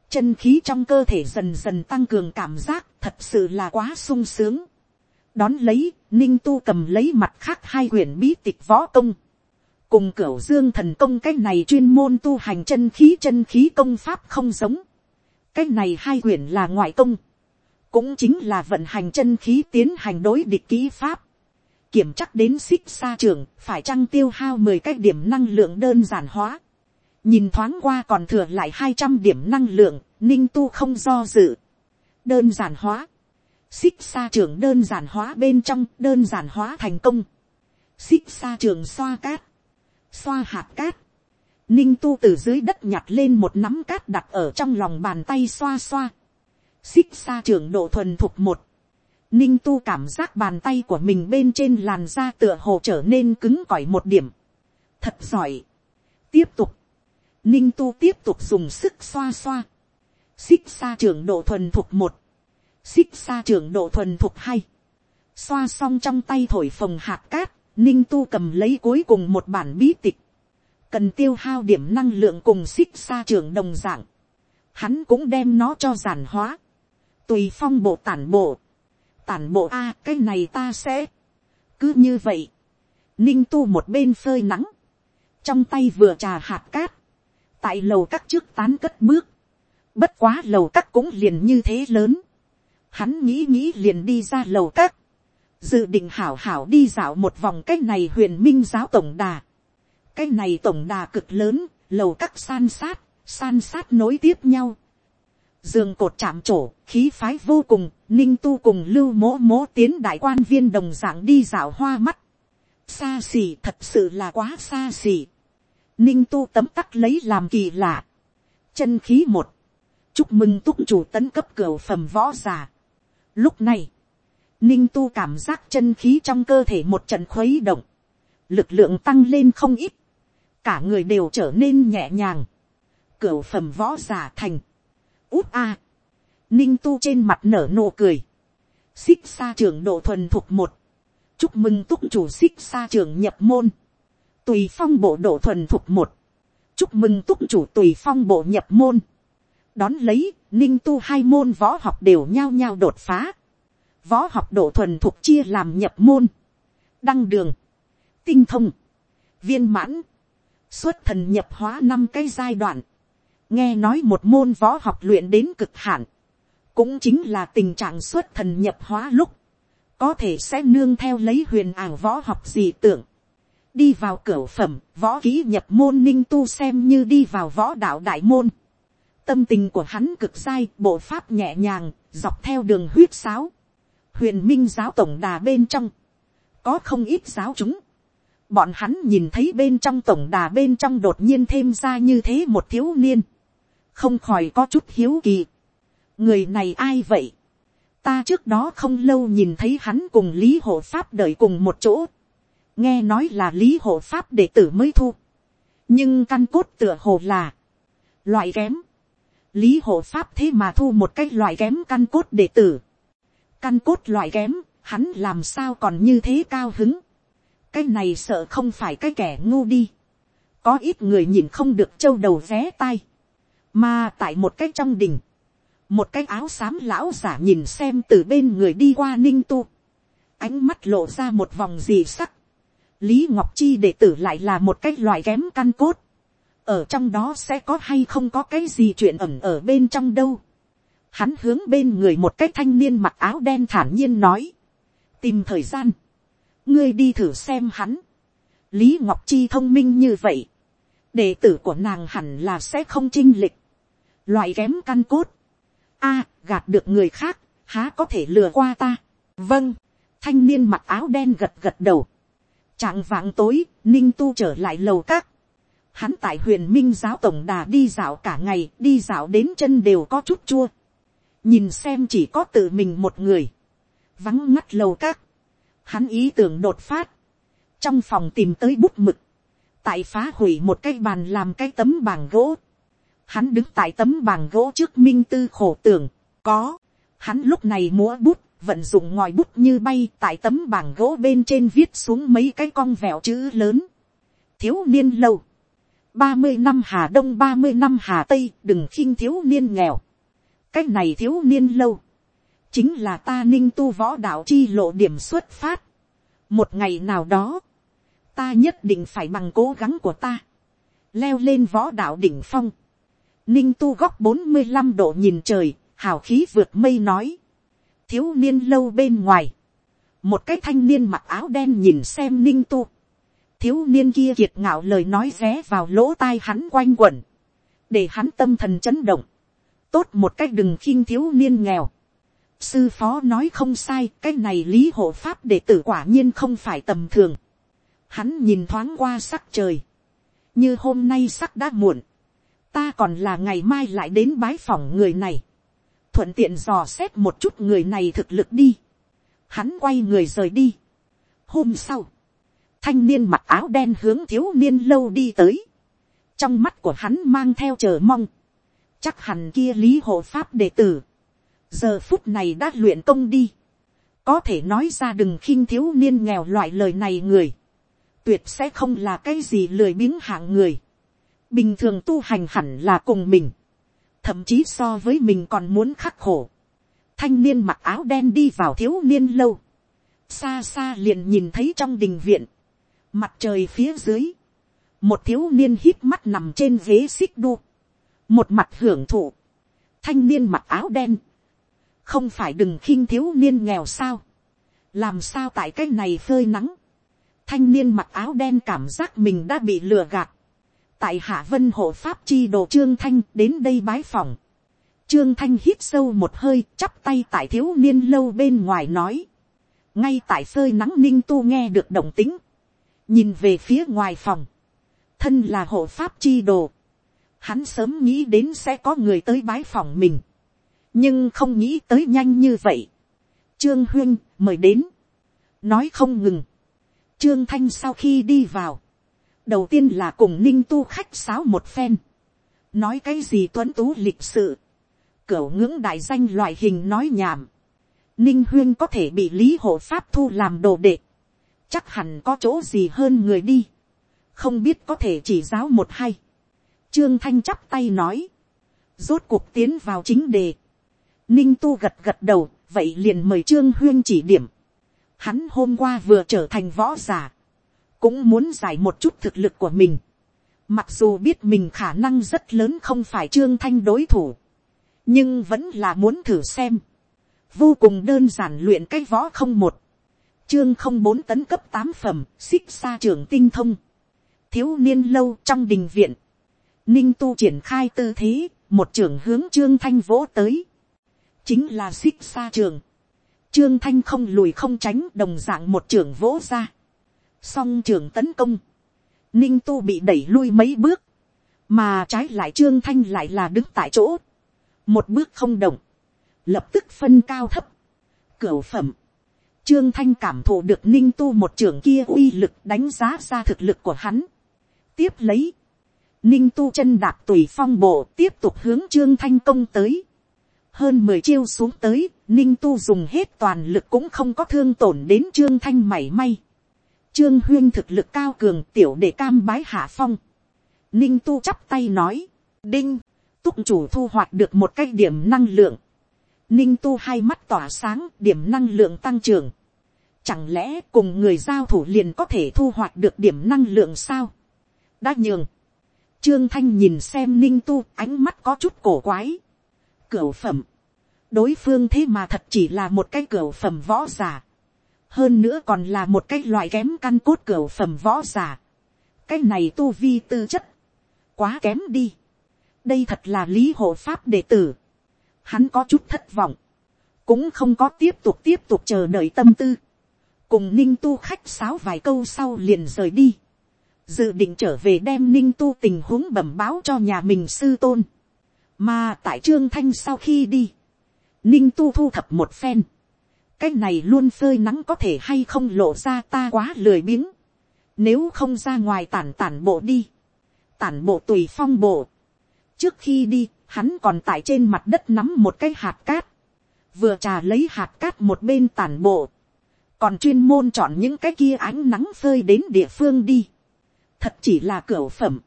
chân khí trong cơ thể dần dần tăng cường cảm giác thật sự là quá sung sướng. đón lấy, ninh tu cầm lấy mặt khác hai quyển bí tịch võ công, cùng cửu dương thần công cái này chuyên môn tu hành chân khí chân khí công pháp không giống, cái này hai quyển là ngoại công, cũng chính là vận hành chân khí tiến hành đối địch kỹ pháp, kiểm chắc đến xích xa trường phải chăng tiêu hao mười cái điểm năng lượng đơn giản hóa, nhìn thoáng qua còn thừa lại hai trăm điểm năng lượng, ninh tu không do dự. đơn giản hóa, xích xa trường đơn giản hóa bên trong đơn giản hóa thành công, xích xa trường xoa cát, xoa hạt cát, ninh tu từ dưới đất nhặt lên một nắm cát đặt ở trong lòng bàn tay xoa xoa, xích xa trường độ thuần thuộc một, ninh tu cảm giác bàn tay của mình bên trên làn da tựa hồ trở nên cứng cỏi một điểm, thật giỏi, tiếp tục, ninh tu tiếp tục dùng sức xoa xoa, xích xa trường độ thuần thuộc một, xích xa trường độ thuần thuộc hai, xoa xong trong tay thổi phồng hạt cát, ninh tu cầm lấy cuối cùng một bản bí tịch, cần tiêu hao điểm năng lượng cùng xích xa trường đồng dạng, hắn cũng đem nó cho giản hóa, tùy phong bộ tản bộ, tản bộ a cái này ta sẽ, cứ như vậy, ninh tu một bên phơi nắng, trong tay vừa trà hạt cát, tại lầu các trước tán cất bước, bất quá lầu các cũng liền như thế lớn, hắn nghĩ nghĩ liền đi ra lầu các, dự định hảo hảo đi dạo một vòng cái này huyền minh giáo tổng đà, cái này tổng đà cực lớn, lầu các san sát, san sát nối tiếp nhau, giường cột chạm trổ, khí phái vô cùng, ninh tu cùng lưu mỗ mỗ tiến đại quan viên đồng dạng đi dạo hoa mắt, xa xỉ thật sự là quá xa xỉ, ninh tu tấm tắc lấy làm kỳ lạ. chân khí một, chúc mừng túc chủ tấn cấp cửa phẩm võ già. lúc này, ninh tu cảm giác chân khí trong cơ thể một trận khuấy động, lực lượng tăng lên không ít, cả người đều trở nên nhẹ nhàng, cửu phẩm võ giả thành, út a, ninh tu trên mặt nở nụ cười, xích xa trường độ thuần thuộc một, chúc mừng túc chủ xích xa trường nhập môn, tùy phong bộ độ thuần thuộc một, chúc mừng túc chủ tùy phong bộ nhập môn, đón lấy, ninh tu hai môn võ học đều nhao nhao đột phá, võ học độ thuần thuộc chia làm nhập môn, đăng đường, tinh thông, viên mãn, xuất thần nhập hóa năm cái giai đoạn, nghe nói một môn võ học luyện đến cực hạn, cũng chính là tình trạng xuất thần nhập hóa lúc, có thể sẽ nương theo lấy huyền ảo võ học gì tưởng, đi vào cửa phẩm, võ ký nhập môn ninh tu xem như đi vào võ đạo đại môn. Tâm tình của hắn cực sai bộ pháp nhẹ nhàng, dọc theo đường huyết sáo. Huyền minh giáo tổng đà bên trong, có không ít giáo chúng. Bọn hắn nhìn thấy bên trong tổng đà bên trong đột nhiên thêm ra như thế một thiếu niên. Không khỏi có chút hiếu kỳ. Người này ai vậy? Ta trước đó không lâu nhìn thấy hắn cùng Lý Hộ Pháp đợi cùng một chỗ nghe nói là lý hộ pháp đệ tử mới thu, nhưng căn cốt tựa hồ là loại kém, lý hộ pháp thế mà thu một cái loại kém căn cốt đệ tử, căn cốt loại kém, hắn làm sao còn như thế cao hứng, cái này sợ không phải cái kẻ ngu đi, có ít người nhìn không được trâu đầu vé tai, mà tại một cái trong đình, một cái áo xám lão giả nhìn xem từ bên người đi qua ninh tu, ánh mắt lộ ra một vòng gì sắc, Lý Ngọc Chi đệ tử lại là một cái loại kém căn cốt. Ở trong đó sẽ có hay không có cái gì chuyện ẩn ở bên trong đâu. Hắn hướng bên người một cái thanh niên mặc áo đen thản nhiên nói. Tìm thời gian. Ngươi đi thử xem hắn. Lý Ngọc Chi thông minh như vậy. Đệ tử của nàng hẳn là sẽ không chinh lịch. Loại kém căn cốt. a gạt được người khác, há có thể lừa qua ta. Vâng. Thanh niên mặc áo đen gật gật đầu Trạng vạng tối, Ninh Tu trở lại lầu các. Hắn tại huyền minh giáo tổng đà đi dạo cả ngày, đi dạo đến chân đều có chút chua. Nhìn xem chỉ có tự mình một người. Vắng ngắt lầu các. Hắn ý tưởng đột phát. Trong phòng tìm tới bút mực. Tại phá hủy một cái bàn làm cái tấm bảng gỗ. Hắn đứng tại tấm bảng gỗ trước minh tư khổ tưởng. Có. Hắn lúc này múa bút vận dụng ngòi bút như bay tại tấm bảng gỗ bên trên viết xuống mấy cái cong vẹo chữ lớn. thiếu niên lâu, ba mươi năm hà đông ba mươi năm hà tây đừng khinh thiếu niên nghèo cái này thiếu niên lâu, chính là ta ninh tu võ đạo chi lộ điểm xuất phát. một ngày nào đó, ta nhất định phải bằng cố gắng của ta, leo lên võ đạo đỉnh phong. ninh tu góc bốn mươi năm độ nhìn trời, hào khí vượt mây nói thiếu niên lâu bên ngoài, một cái thanh niên mặc áo đen nhìn xem ninh tu, thiếu niên kia kiệt ngạo lời nói ré vào lỗ tai hắn quanh quẩn, để hắn tâm thần chấn động, tốt một cách đừng khinh thiếu niên nghèo. Sư phó nói không sai, cái này lý hộ pháp đệ tử quả nhiên không phải tầm thường. Hắn nhìn thoáng qua sắc trời. Như hôm nay sắc đã muộn. Ta còn là ngày mai lại đến bái phỏng người này thuận tiện dò xét một chút người này thực lực đi. Hắn quay người rời đi. Hôm sau, thanh niên mặc áo đen hướng thiếu niên lâu đi tới. Trong mắt của hắn mang theo chờ mong. Chắc hẳn kia lý hộ pháp đệ tử. Giờ phút này đã luyện công đi. Có thể nói ra đừng khinh thiếu niên nghèo loại lời này người. Tuyệt sẽ không là cái gì lười biếng hạng người. Bình thường tu hành hẳn là cùng mình thậm chí so với mình còn muốn khắc khổ. Thanh niên mặc áo đen đi vào thiếu niên lâu. Xa xa liền nhìn thấy trong đình viện. Mặt trời phía dưới. Một thiếu niên hít mắt nằm trên ghế xích đu. Một mặt hưởng thụ. Thanh niên mặc áo đen. Không phải đừng khinh thiếu niên nghèo sao. Làm sao tại cái này phơi nắng. Thanh niên mặc áo đen cảm giác mình đã bị lừa gạt tại hạ vân hộ pháp chi đồ trương thanh đến đây bái phòng. trương thanh hít sâu một hơi, chắp tay tại thiếu niên lâu bên ngoài nói. ngay tại phơi nắng ninh tu nghe được động tính. nhìn về phía ngoài phòng. thân là hộ pháp chi đồ hắn sớm nghĩ đến sẽ có người tới bái phòng mình. nhưng không nghĩ tới nhanh như vậy. trương huyên mời đến, nói không ngừng, trương thanh sau khi đi vào, đầu tiên là cùng ninh tu khách sáo một phen, nói cái gì tuấn tú lịch sự, cửa ngưỡng đại danh loại hình nói nhảm, ninh huyên có thể bị lý hộ pháp thu làm đồ đệ, chắc hẳn có chỗ gì hơn người đi, không biết có thể chỉ giáo một hay. Trương Thanh chắp tay nói, rốt cuộc tiến vào chính đề. Ninh Tu gật gật đầu, vậy liền mời Trương Huyên chỉ điểm. Hắn hôm qua vừa trở thành võ giả, cũng muốn giải một chút thực lực của mình. Mặc dù biết mình khả năng rất lớn không phải Trương Thanh đối thủ, nhưng vẫn là muốn thử xem. Vô cùng đơn giản luyện cái võ không một. Chương không bốn tấn cấp tám phẩm, xích xa trưởng tinh thông. Thiếu niên lâu trong đình viện. Ninh tu triển khai tư thế, một trưởng hướng Trương Thanh vỗ tới. Chính là xích xa trường. Trương Thanh không lùi không tránh đồng dạng một trưởng vỗ ra. Song trưởng tấn công. Ninh tu bị đẩy lui mấy bước. Mà trái lại Trương Thanh lại là đứng tại chỗ. Một bước không động. Lập tức phân cao thấp. Cửu phẩm. Trương Thanh cảm thụ được ninh tu một trưởng kia uy lực đánh giá ra thực lực của hắn. Tiếp lấy. Ninh tu chân đạp tùy phong bộ tiếp tục hướng Trương Thanh công tới. Hơn mười chiêu xuống tới, Ninh tu dùng hết toàn lực cũng không có thương tổn đến Trương Thanh mảy may. Trương Huyên thực lực cao cường tiểu để cam bái hạ phong. Ninh tu chắp tay nói. Đinh, túc chủ thu hoạch được một cái điểm năng lượng. Ninh tu hai mắt tỏa sáng, điểm năng lượng tăng trưởng. Chẳng lẽ cùng người giao thủ liền có thể thu hoạch được điểm năng lượng sao? Đã nhường. Trương Thanh nhìn xem Ninh tu ánh mắt có chút cổ quái. Cửu phẩm. Đối phương thế mà thật chỉ là một cái cửu phẩm võ giả. Hơn nữa còn là một cái loại kém căn cốt cửu phẩm võ giả. Cái này tu vi tư chất. Quá kém đi. Đây thật là lý hộ pháp đệ tử hắn có chút thất vọng, cũng không có tiếp tục tiếp tục chờ đợi tâm tư, cùng ninh tu khách sáo vài câu sau liền rời đi, dự định trở về đem ninh tu tình huống bẩm báo cho nhà mình sư tôn, mà tại trương thanh sau khi đi, ninh tu thu thập một phen, cái này luôn phơi nắng có thể hay không lộ ra ta quá lười biếng, nếu không ra ngoài tản tản bộ đi, tản bộ tùy phong bộ, trước khi đi, hắn còn tại trên mặt đất nắm một cái hạt cát, vừa trà lấy hạt cát một bên tản bộ, còn chuyên môn chọn những cái kia ánh nắng phơi đến địa phương đi, thật chỉ là cửa phẩm.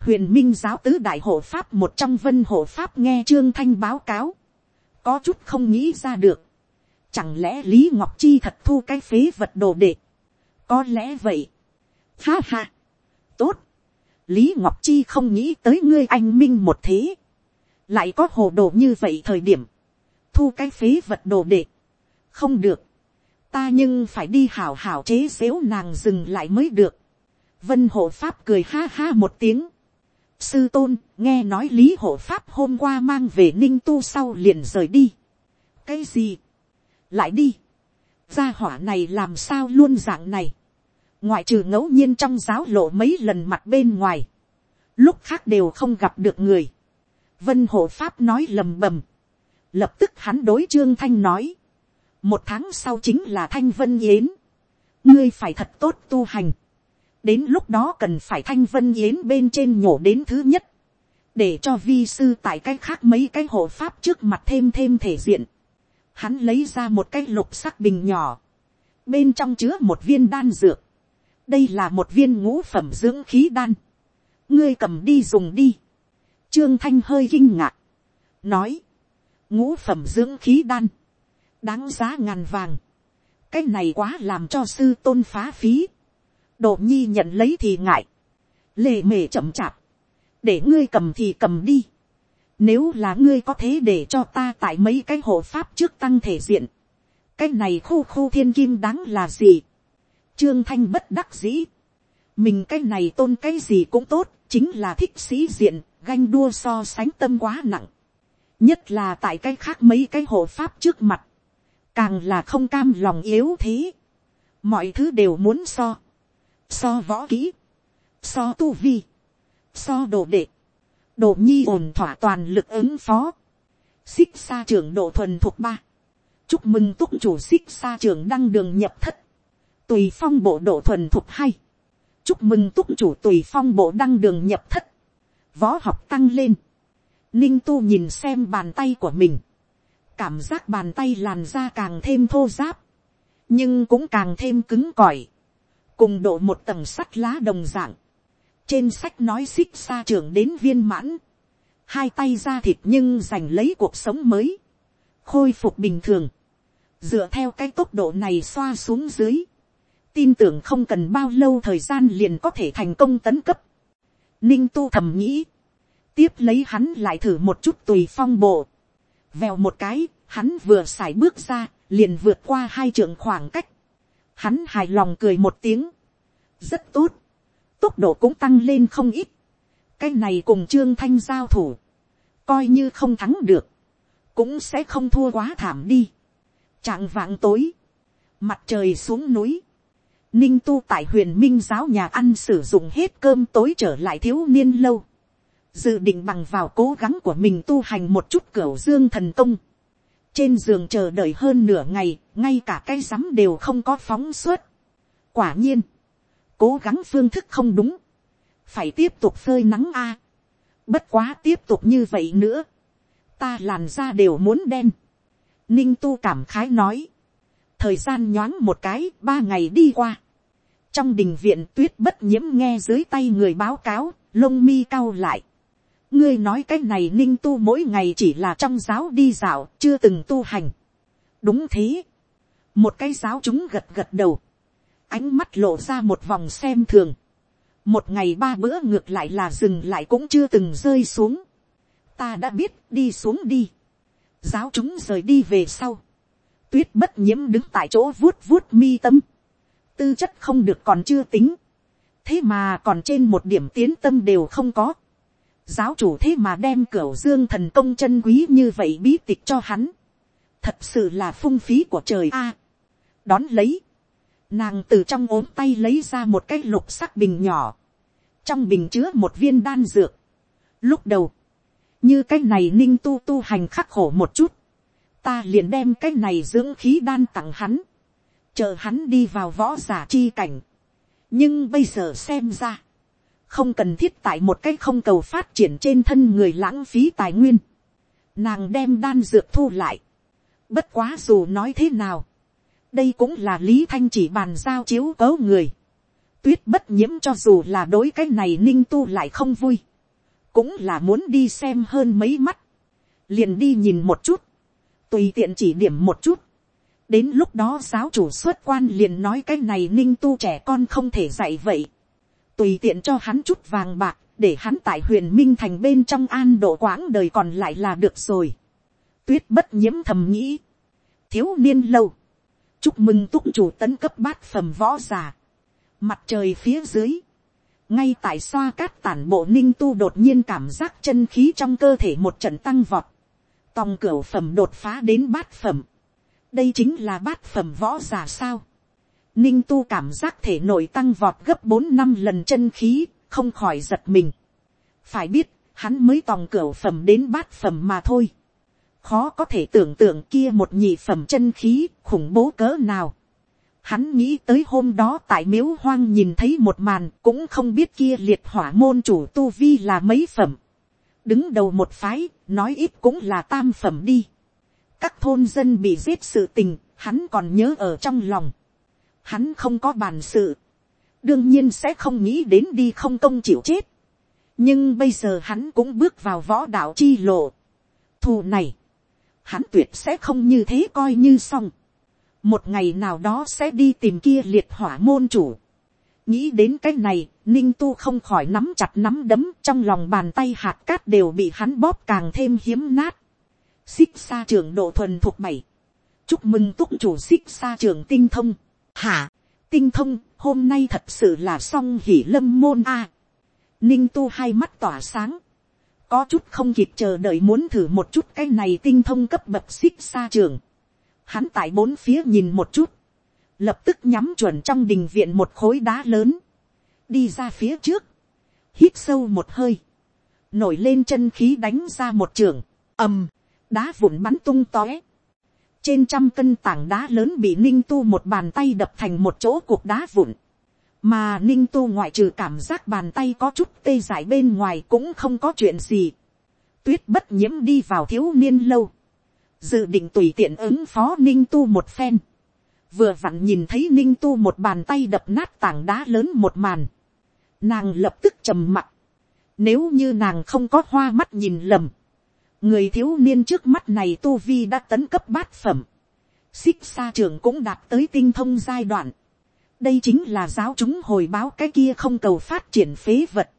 huyền minh giáo tứ đại hộ pháp một trong vân hộ pháp nghe trương thanh báo cáo, có chút không nghĩ ra được, chẳng lẽ lý ngọc chi thật thu cái phế vật đồ đệ, có lẽ vậy, ha ha, tốt, lý ngọc chi không nghĩ tới ngươi anh minh một thế, lại có hồ đồ như vậy thời điểm, thu cái phế vật đồ đệ, không được, ta nhưng phải đi hảo hảo chế xếu nàng dừng lại mới được, vân hộ pháp cười ha ha một tiếng, sư tôn nghe nói lý hộ pháp hôm qua mang về ninh tu sau liền rời đi, cái gì, lại đi, gia hỏa này làm sao luôn dạng này, ngoại trừ ngẫu nhiên trong giáo lộ mấy lần mặt bên ngoài, lúc khác đều không gặp được người, Vân hộ pháp nói lầm bầm. Lập tức hắn đối trương thanh nói. Một tháng sau chính là thanh vân yến. Ngươi phải thật tốt tu hành. Đến lúc đó cần phải thanh vân yến bên trên nhổ đến thứ nhất. Để cho vi sư tại cái khác mấy cái hộ pháp trước mặt thêm thêm thể diện. Hắn lấy ra một cái lục sắc bình nhỏ. Bên trong chứa một viên đan dược. Đây là một viên ngũ phẩm dưỡng khí đan. Ngươi cầm đi dùng đi Trương Thanh hơi kinh ngạc. Nói. Ngũ phẩm dưỡng khí đan. Đáng giá ngàn vàng. Cái này quá làm cho sư tôn phá phí. Độ nhi nhận lấy thì ngại. Lề mề chậm chạp. Để ngươi cầm thì cầm đi. Nếu là ngươi có thế để cho ta tại mấy cái hộ pháp trước tăng thể diện. Cái này khu khu thiên kim đáng là gì? Trương Thanh bất đắc dĩ. Mình cái này tôn cái gì cũng tốt, chính là thích sĩ diện, ganh đua so sánh tâm quá nặng, nhất là tại cái khác mấy cái hộ pháp trước mặt, càng là không cam lòng yếu thế, mọi thứ đều muốn so, so võ kỹ, so tu vi, so đồ đệ, đồ nhi ổn thỏa toàn lực ứng phó, xích xa trưởng độ thuần thuộc ba, chúc mừng túc chủ xích xa trưởng đăng đường nhập thất, tùy phong bộ độ thuần thuộc hay, chúc mừng túc chủ tùy phong bộ đăng đường nhập thất, võ học tăng lên, ninh tu nhìn xem bàn tay của mình, cảm giác bàn tay làn da càng thêm thô giáp, nhưng cũng càng thêm cứng cỏi, cùng độ một tầng sắt lá đồng dạng, trên sách nói xích xa trường đến viên mãn, hai tay ra thịt nhưng giành lấy cuộc sống mới, khôi phục bình thường, dựa theo cái tốc độ này xoa xuống dưới, tin tưởng không cần bao lâu thời gian liền có thể thành công tấn cấp. Ninh tu thầm nghĩ, tiếp lấy hắn lại thử một chút tùy phong bộ, vèo một cái, hắn vừa x à i bước ra, liền vượt qua hai trường khoảng cách, hắn hài lòng cười một tiếng, rất tốt, tốc độ cũng tăng lên không ít, cái này cùng trương thanh giao thủ, coi như không thắng được, cũng sẽ không thua quá thảm đi. Trạng vạng tối, mặt trời xuống núi, ninh tu tại huyền minh giáo nhà ăn sử dụng hết cơm tối trở lại thiếu niên lâu, dự định bằng vào cố gắng của mình tu hành một chút cửa dương thần công, trên giường chờ đợi hơn nửa ngày, ngay cả cái rắm đều không có phóng suốt. quả nhiên, cố gắng phương thức không đúng, phải tiếp tục phơi nắng a. bất quá tiếp tục như vậy nữa, ta làn da đều muốn đen. ninh tu cảm khái nói, thời gian nhoáng một cái, ba ngày đi qua. trong đình viện tuyết bất nhiễm nghe dưới tay người báo cáo, lông mi cao lại. ngươi nói cái này ninh tu mỗi ngày chỉ là trong giáo đi dạo, chưa từng tu hành. đúng thế một cái giáo chúng gật gật đầu. Ánh mắt lộ ra một vòng xem thường, một ngày ba bữa ngược lại là dừng lại cũng chưa từng rơi xuống, ta đã biết đi xuống đi, giáo chúng rời đi về sau, tuyết bất nhiễm đứng tại chỗ vuốt vuốt mi tâm, tư chất không được còn chưa tính, thế mà còn trên một điểm tiến tâm đều không có, giáo chủ thế mà đem cửa dương thần công chân quý như vậy bí tịch cho hắn, thật sự là phung phí của trời a, đón lấy, Nàng từ trong ốm tay lấy ra một cái lục sắc bình nhỏ. Trong bình chứa một viên đan dược. Lúc đầu. Như cái này ninh tu tu hành khắc khổ một chút. Ta liền đem cái này dưỡng khí đan tặng hắn. Chờ hắn đi vào võ giả chi cảnh. Nhưng bây giờ xem ra. Không cần thiết tại một cái không cầu phát triển trên thân người lãng phí tài nguyên. Nàng đem đan dược thu lại. Bất quá dù nói thế nào đây cũng là lý thanh chỉ bàn giao chiếu cấu người. tuyết bất nhiễm cho dù là đối cái này ninh tu lại không vui. cũng là muốn đi xem hơn mấy mắt. liền đi nhìn một chút. tùy tiện chỉ điểm một chút. đến lúc đó giáo chủ xuất quan liền nói cái này ninh tu trẻ con không thể dạy vậy. tùy tiện cho hắn chút vàng bạc, để hắn tại huyền minh thành bên trong an độ quãng đời còn lại là được rồi. tuyết bất nhiễm thầm nghĩ. thiếu niên lâu chúc mừng túc chủ tấn cấp bát phẩm võ giả. mặt trời phía dưới, ngay tại xoa cát tản bộ ninh tu đột nhiên cảm giác chân khí trong cơ thể một trận tăng vọt, tòng cửa phẩm đột phá đến bát phẩm. đây chính là bát phẩm võ giả sao. ninh tu cảm giác thể nội tăng vọt gấp bốn năm lần chân khí, không khỏi giật mình. phải biết, hắn mới tòng cửa phẩm đến bát phẩm mà thôi khó có thể tưởng tượng kia một nhị phẩm chân khí khủng bố cỡ nào. Hắn nghĩ tới hôm đó tại miếu hoang nhìn thấy một màn cũng không biết kia liệt hỏa môn chủ tu vi là mấy phẩm. Đứng đầu một phái, nói ít cũng là tam phẩm đi. Các thôn dân bị giết sự tình, hắn còn nhớ ở trong lòng. Hắn không có bàn sự. Đương nhiên sẽ không nghĩ đến đi không công chịu chết. Nhưng bây giờ hắn cũng bước vào võ đạo chi lộ. Thù này hắn tuyệt sẽ không như thế coi như xong. một ngày nào đó sẽ đi tìm kia liệt hỏa môn chủ. nghĩ đến cái này, ninh tu không khỏi nắm chặt nắm đấm trong lòng bàn tay hạt cát đều bị hắn bóp càng thêm hiếm nát. xích xa trường độ thuần thuộc bảy. chúc mừng túc chủ xích xa trường tinh thông. hả, tinh thông, hôm nay thật sự là song hỉ lâm môn a. ninh tu hai mắt tỏa sáng có chút không kịp chờ đợi muốn thử một chút cái này tinh thông cấp bậc xích xa trường. Hắn tại bốn phía nhìn một chút, lập tức nhắm chuẩn trong đình viện một khối đá lớn, đi ra phía trước, hít sâu một hơi, nổi lên chân khí đánh ra một trường, ầm, đá vụn bắn tung tóe, trên trăm cân tảng đá lớn bị ninh tu một bàn tay đập thành một chỗ cuộc đá vụn, mà ninh tu ngoại trừ cảm giác bàn tay có chút tê dại bên ngoài cũng không có chuyện gì, tuyết bất nhiễm đi vào thiếu niên lâu, dự định tùy tiện ứng phó ninh tu một phen, vừa vặn nhìn thấy ninh tu một bàn tay đập nát tảng đá lớn một màn, nàng lập tức trầm mặc, nếu như nàng không có hoa mắt nhìn lầm, người thiếu niên trước mắt này tu vi đã tấn cấp bát phẩm, xích xa trường cũng đạt tới tinh thông giai đoạn, đây chính là giáo chúng hồi báo cái kia không cầu phát triển phế vật,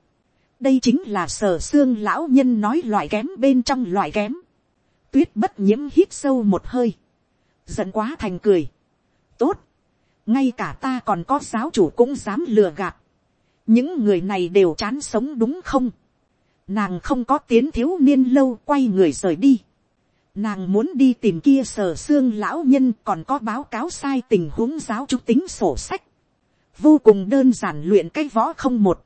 đây chính là sở xương lão nhân nói loại kém bên trong loại kém, tuyết bất nhiễm hít sâu một hơi, giận quá thành cười, tốt, ngay cả ta còn có giáo chủ cũng dám lừa gạt, những người này đều chán sống đúng không, nàng không có tiến thiếu niên lâu quay người rời đi, nàng muốn đi tìm kia sở xương lão nhân còn có báo cáo sai tình huống giáo trúc tính sổ sách, vô cùng đơn giản luyện cái võ không một,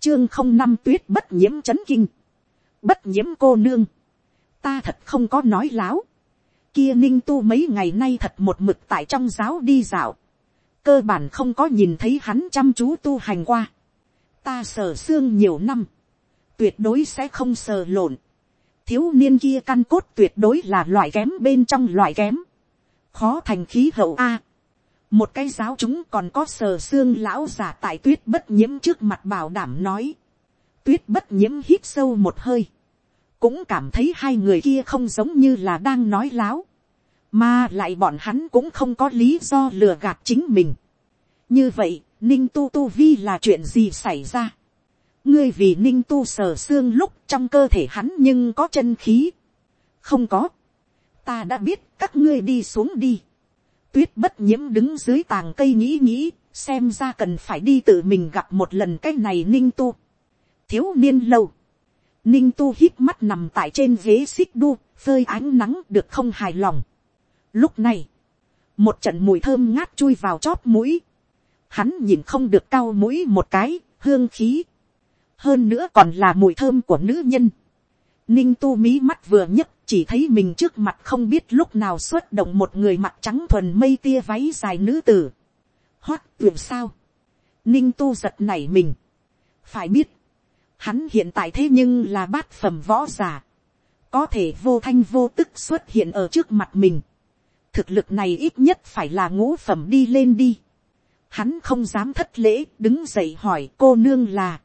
chương không năm tuyết bất nhiễm c h ấ n kinh, bất nhiễm cô nương, ta thật không có nói láo, kia ninh tu mấy ngày nay thật một mực tại trong giáo đi dạo, cơ bản không có nhìn thấy hắn chăm chú tu hành qua, ta sờ xương nhiều năm, tuyệt đối sẽ không sờ lộn, thiếu niên kia căn cốt tuyệt đối là loại kém bên trong loại kém, khó thành khí hậu a, một cái giáo chúng còn có sờ xương lão giả tại tuyết bất nhiễm trước mặt bảo đảm nói. tuyết bất nhiễm hít sâu một hơi. cũng cảm thấy hai người kia không giống như là đang nói láo. mà lại bọn hắn cũng không có lý do lừa gạt chính mình. như vậy, ninh tu tu vi là chuyện gì xảy ra. ngươi vì ninh tu sờ xương lúc trong cơ thể hắn nhưng có chân khí. không có. ta đã biết các ngươi đi xuống đi tuyết bất nhiễm đứng dưới tàng cây nghĩ nghĩ, xem ra cần phải đi tự mình gặp một lần cái này ninh tu. thiếu niên lâu, ninh tu hít mắt nằm tại trên ghế xích đu, phơi ánh nắng được không hài lòng. lúc này, một trận mùi thơm ngát chui vào chóp mũi, hắn nhìn không được cao mũi một cái, hương khí, hơn nữa còn là mùi thơm của nữ nhân. Ninh tu mí mắt vừa nhấc chỉ thấy mình trước mặt không biết lúc nào xuất động một người mặt trắng thuần mây tia váy dài nữ tử. hoắc tuyệt sao. Ninh tu giật nảy mình. Phải biết. Hắn hiện tại thế nhưng là bát phẩm võ giả. Có thể vô thanh vô tức xuất hiện ở trước mặt mình. Thực lực này ít nhất phải là ngũ phẩm đi lên đi. Hắn không dám thất lễ, đứng dậy hỏi, cô nương là.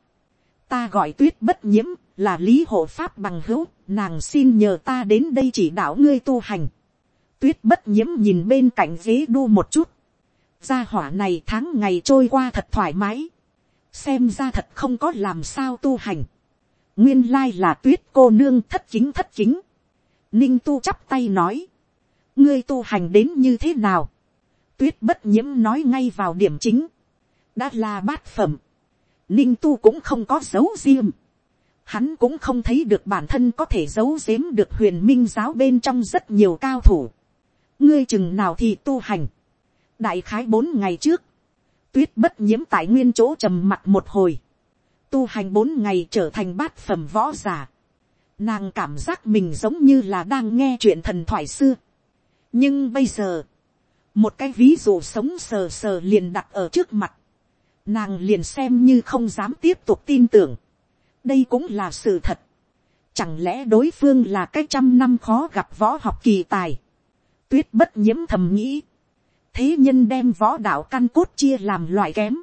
Ta gọi tuyết bất nhiễm là lý hộ pháp bằng hữu, nàng xin nhờ ta đến đây chỉ đạo ngươi tu hành. tuyết bất nhiễm nhìn bên cạnh ghế đu một chút. gia hỏa này tháng ngày trôi qua thật thoải mái. xem ra thật không có làm sao tu hành. nguyên lai là tuyết cô nương thất chính thất chính. ninh tu chắp tay nói. ngươi tu hành đến như thế nào. tuyết bất nhiễm nói ngay vào điểm chính. đã là bát phẩm. ninh tu cũng không có dấu riêng hắn cũng không thấy được bản thân có thể giấu giếm được huyền minh giáo bên trong rất nhiều cao thủ. ngươi chừng nào thì tu hành. đại khái bốn ngày trước, tuyết bất nhiễm tại nguyên chỗ trầm mặt một hồi. tu hành bốn ngày trở thành bát phẩm võ giả. nàng cảm giác mình giống như là đang nghe chuyện thần thoại xưa. nhưng bây giờ, một cái ví dụ sống sờ sờ liền đặt ở trước mặt. nàng liền xem như không dám tiếp tục tin tưởng đây cũng là sự thật. Chẳng lẽ đối phương là cái trăm năm khó gặp võ học kỳ tài. Tuyết bất nhiễm thầm nghĩ. Thế nhân đem võ đạo căn cốt chia làm loại kém.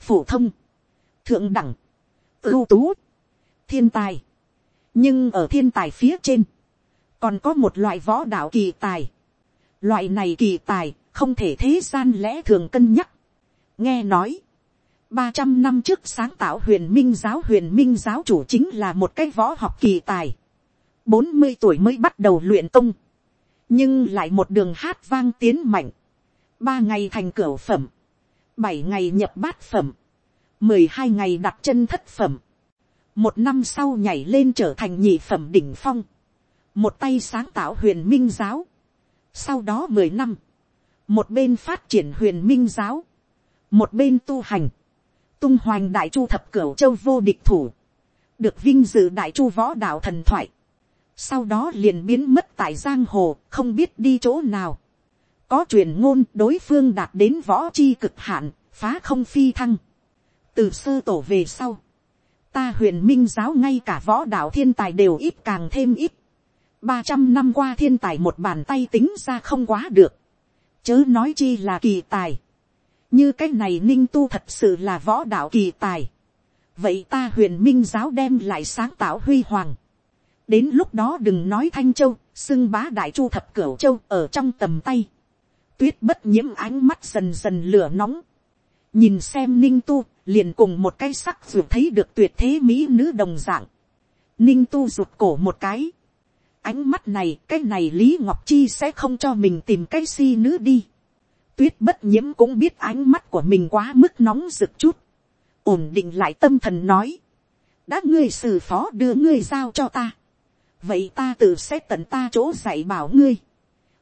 Phổ thông. Thượng đẳng. Ưu tú. Thiên tài. Nhưng ở thiên tài phía trên. Còn có một loại võ đạo kỳ tài. Loại này kỳ tài không thể thế gian lẽ thường cân nhắc. Nghe nói ba trăm năm trước sáng tạo huyền minh giáo, huyền minh giáo chủ chính là một cái võ học kỳ tài. bốn mươi tuổi mới bắt đầu luyện công. Nhưng lại một đường hát vang tiến mạnh. ba ngày thành cửa phẩm. bảy ngày nhập bát phẩm. mười hai ngày đặt chân thất phẩm. Một năm sau nhảy lên trở thành nhị phẩm đỉnh phong. Một tay sáng tạo huyền minh giáo. Sau đó mười năm. Một bên phát triển huyền minh giáo. Một bên tu hành tung hoành đại chu thập cửu châu vô địch thủ, được vinh dự đại chu võ đạo thần thoại. sau đó liền biến mất tại giang hồ, không biết đi chỗ nào. có truyền ngôn đối phương đạt đến võ chi cực hạn, phá không phi thăng. từ sơ tổ về sau, ta huyền minh giáo ngay cả võ đạo thiên tài đều ít càng thêm ít. ba trăm năm qua thiên tài một bàn tay tính ra không quá được. chớ nói chi là kỳ tài như cái này ninh tu thật sự là võ đạo kỳ tài. vậy ta huyền minh giáo đem lại sáng tạo huy hoàng. đến lúc đó đừng nói thanh châu, xưng bá đại chu thập cửu châu ở trong tầm tay. tuyết bất nhiễm ánh mắt dần dần lửa nóng. nhìn xem ninh tu liền cùng một cái sắc ruột thấy được tuyệt thế mỹ nữ đồng dạng. Ninh tu rụt cổ một cái. Ánh mắt này, cái này Lý Ngọc Chi sẽ không cho mình tìm cái si nữ đi. Tuyết bất nhiễm cũng biết ánh mắt của mình quá mức nóng rực chút. Ổn định lại tâm thần nói. Đã ngươi xử phó đưa ngươi giao cho ta. Vậy ta tự sẽ tận ta chỗ dạy bảo ngươi.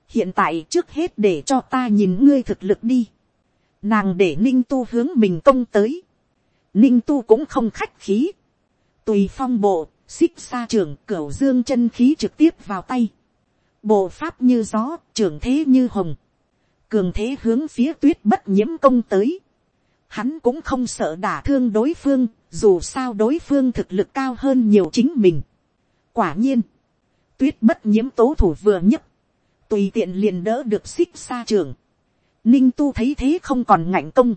Hiện tại trước hết để cho ta nhìn ngươi thực lực đi. Nàng để ninh tu hướng mình công tới ninh tu cũng không khách khí, tùy phong bộ, xích xa trường cửu dương chân khí trực tiếp vào tay, bộ pháp như gió, trường thế như hồng, cường thế hướng phía tuyết bất nhiễm công tới, hắn cũng không sợ đả thương đối phương, dù sao đối phương thực lực cao hơn nhiều chính mình. quả nhiên, tuyết bất nhiễm tố thủ vừa nhấp, tùy tiện liền đỡ được xích xa trường, ninh tu thấy thế không còn ngạnh công,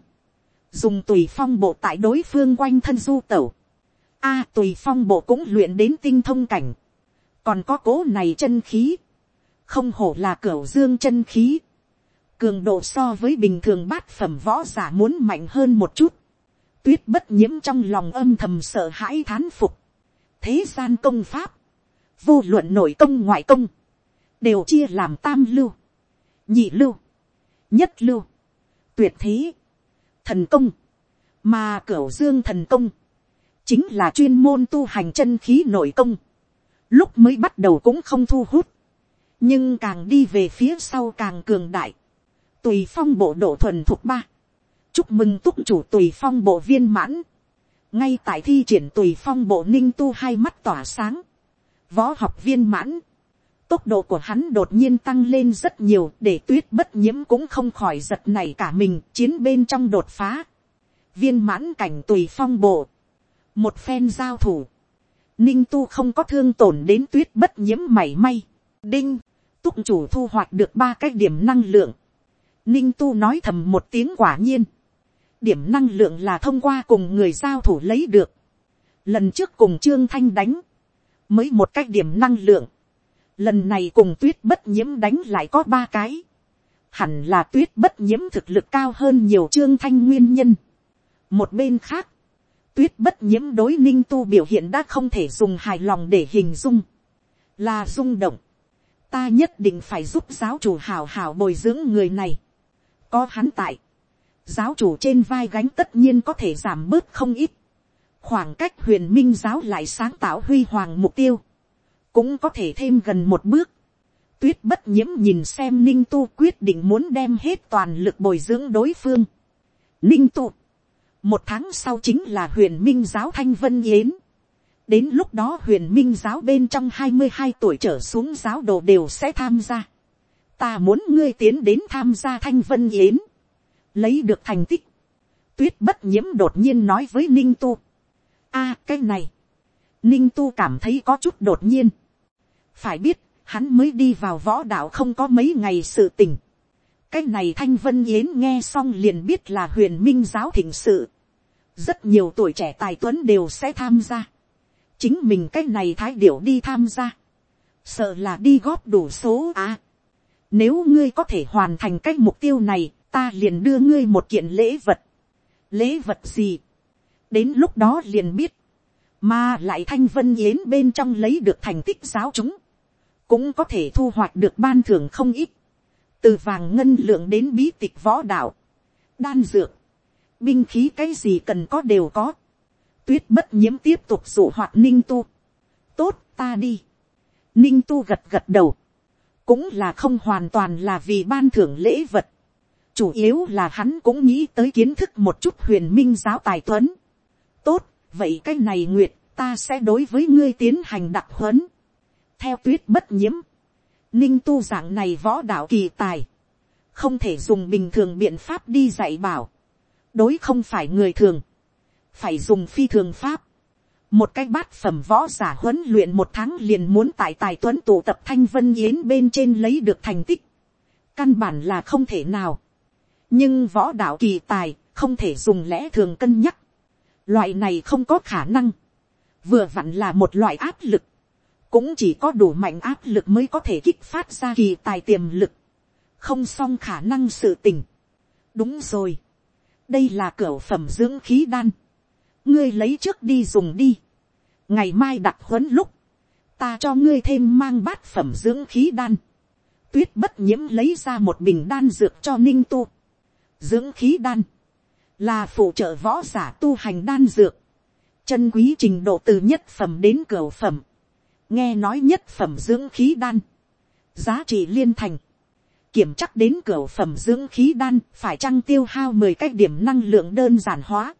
dùng tùy phong bộ tại đối phương quanh thân du tẩu. A tùy phong bộ cũng luyện đến tinh thông cảnh. còn có cố này chân khí. không hổ là cửa dương chân khí cường độ so với bình thường bát phẩm võ giả muốn mạnh hơn một chút. tuyết bất nhiễm trong lòng âm thầm sợ hãi thán phục. thế gian công pháp. vô luận nội công ngoại công. đều chia làm tam lưu. nhị lưu. nhất lưu. tuyệt thế thần công, mà cửu dương thần công, chính là chuyên môn tu hành chân khí nội công, lúc mới bắt đầu cũng không thu hút, nhưng càng đi về phía sau càng cường đại, tùy phong bộ độ thuần thuộc ba, chúc mừng túc chủ tùy phong bộ viên mãn, ngay tại thi triển tùy phong bộ ninh tu hai mắt tỏa sáng, võ học viên mãn, tốc độ của hắn đột nhiên tăng lên rất nhiều để tuyết bất nhiễm cũng không khỏi giật này cả mình chiến bên trong đột phá. viên mãn cảnh tùy phong bộ. một phen giao thủ. ninh tu không có thương tổn đến tuyết bất nhiễm mảy may. đinh, túc chủ thu hoạch được ba cái điểm năng lượng ninh tu nói thầm một tiếng quả nhiên. điểm năng lượng là thông qua cùng người giao thủ lấy được. lần trước cùng trương thanh đánh. mới một cách điểm năng lượng Lần này cùng tuyết bất nhiễm đánh lại có ba cái. Hẳn là tuyết bất nhiễm thực lực cao hơn nhiều trương thanh nguyên nhân. Một bên khác, tuyết bất nhiễm đối ninh tu biểu hiện đã không thể dùng hài lòng để hình dung. Là rung động. Ta nhất định phải giúp giáo chủ hào hào bồi dưỡng người này. Có hắn tại. Giáo chủ trên vai gánh tất nhiên có thể giảm bớt không ít. Khoảng cách huyền minh giáo lại sáng tạo huy hoàng mục tiêu cũng có thể thêm gần một bước. tuyết bất nhiễm nhìn xem ninh tu quyết định muốn đem hết toàn lực bồi dưỡng đối phương. ninh tu, một tháng sau chính là huyền minh giáo thanh vân yến. đến lúc đó huyền minh giáo bên trong hai mươi hai tuổi trở xuống giáo đồ đều sẽ tham gia ta muốn ngươi tiến đến tham gia thanh vân yến. lấy được thành tích. tuyết bất nhiễm đột nhiên nói với ninh tu. a cái này ninh tu cảm thấy có chút đột nhiên. phải biết, hắn mới đi vào võ đạo không có mấy ngày sự tình. cái này thanh vân yến nghe xong liền biết là huyền minh giáo thỉnh sự. rất nhiều tuổi trẻ tài tuấn đều sẽ tham gia. chính mình cái này thái điểu đi tham gia. sợ là đi góp đủ số à nếu ngươi có thể hoàn thành cái mục tiêu này, ta liền đưa ngươi một kiện lễ vật. lễ vật gì. đến lúc đó liền biết. Mà lại thanh vân yến bên trong lấy được thành tích giáo chúng, cũng có thể thu hoạch được ban thưởng không ít, từ vàng ngân lượng đến bí tịch võ đạo, đan dược, binh khí cái gì cần có đều có, tuyết bất nhiễm tiếp tục dụ hoạt ninh tu, tốt ta đi, ninh tu gật gật đầu, cũng là không hoàn toàn là vì ban thưởng lễ vật, chủ yếu là hắn cũng nghĩ tới kiến thức một chút huyền minh giáo tài tuấn, tốt vậy cái này nguyệt ta sẽ đối với ngươi tiến hành đặc huấn. Theo tuyết bất nhiễm, ninh tu dạng này võ đạo kỳ tài, không thể dùng bình thường biện pháp đi dạy bảo, đối không phải người thường, phải dùng phi thường pháp, một cái bát phẩm võ giả huấn luyện một tháng liền muốn tại tài tuấn tụ tập thanh vân yến bên trên lấy được thành tích, căn bản là không thể nào, nhưng võ đạo kỳ tài không thể dùng lẽ thường cân nhắc, loại này không có khả năng, vừa vặn là một loại áp lực, cũng chỉ có đủ mạnh áp lực mới có thể kích phát ra kỳ tài tiềm lực, không xong khả năng sự tình. đúng rồi, đây là cửa phẩm dưỡng khí đan, ngươi lấy trước đi dùng đi, ngày mai đặt huấn lúc, ta cho ngươi thêm mang bát phẩm dưỡng khí đan, tuyết bất nhiễm lấy ra một bình đan dược cho ninh tu, dưỡng khí đan, là phụ trợ võ giả tu hành đan dược, chân quý trình độ từ nhất phẩm đến cửa phẩm, nghe nói nhất phẩm dưỡng khí đan, giá trị liên thành, kiểm chắc đến cửa phẩm dưỡng khí đan phải trăng tiêu hao mười cái điểm năng lượng đơn giản hóa,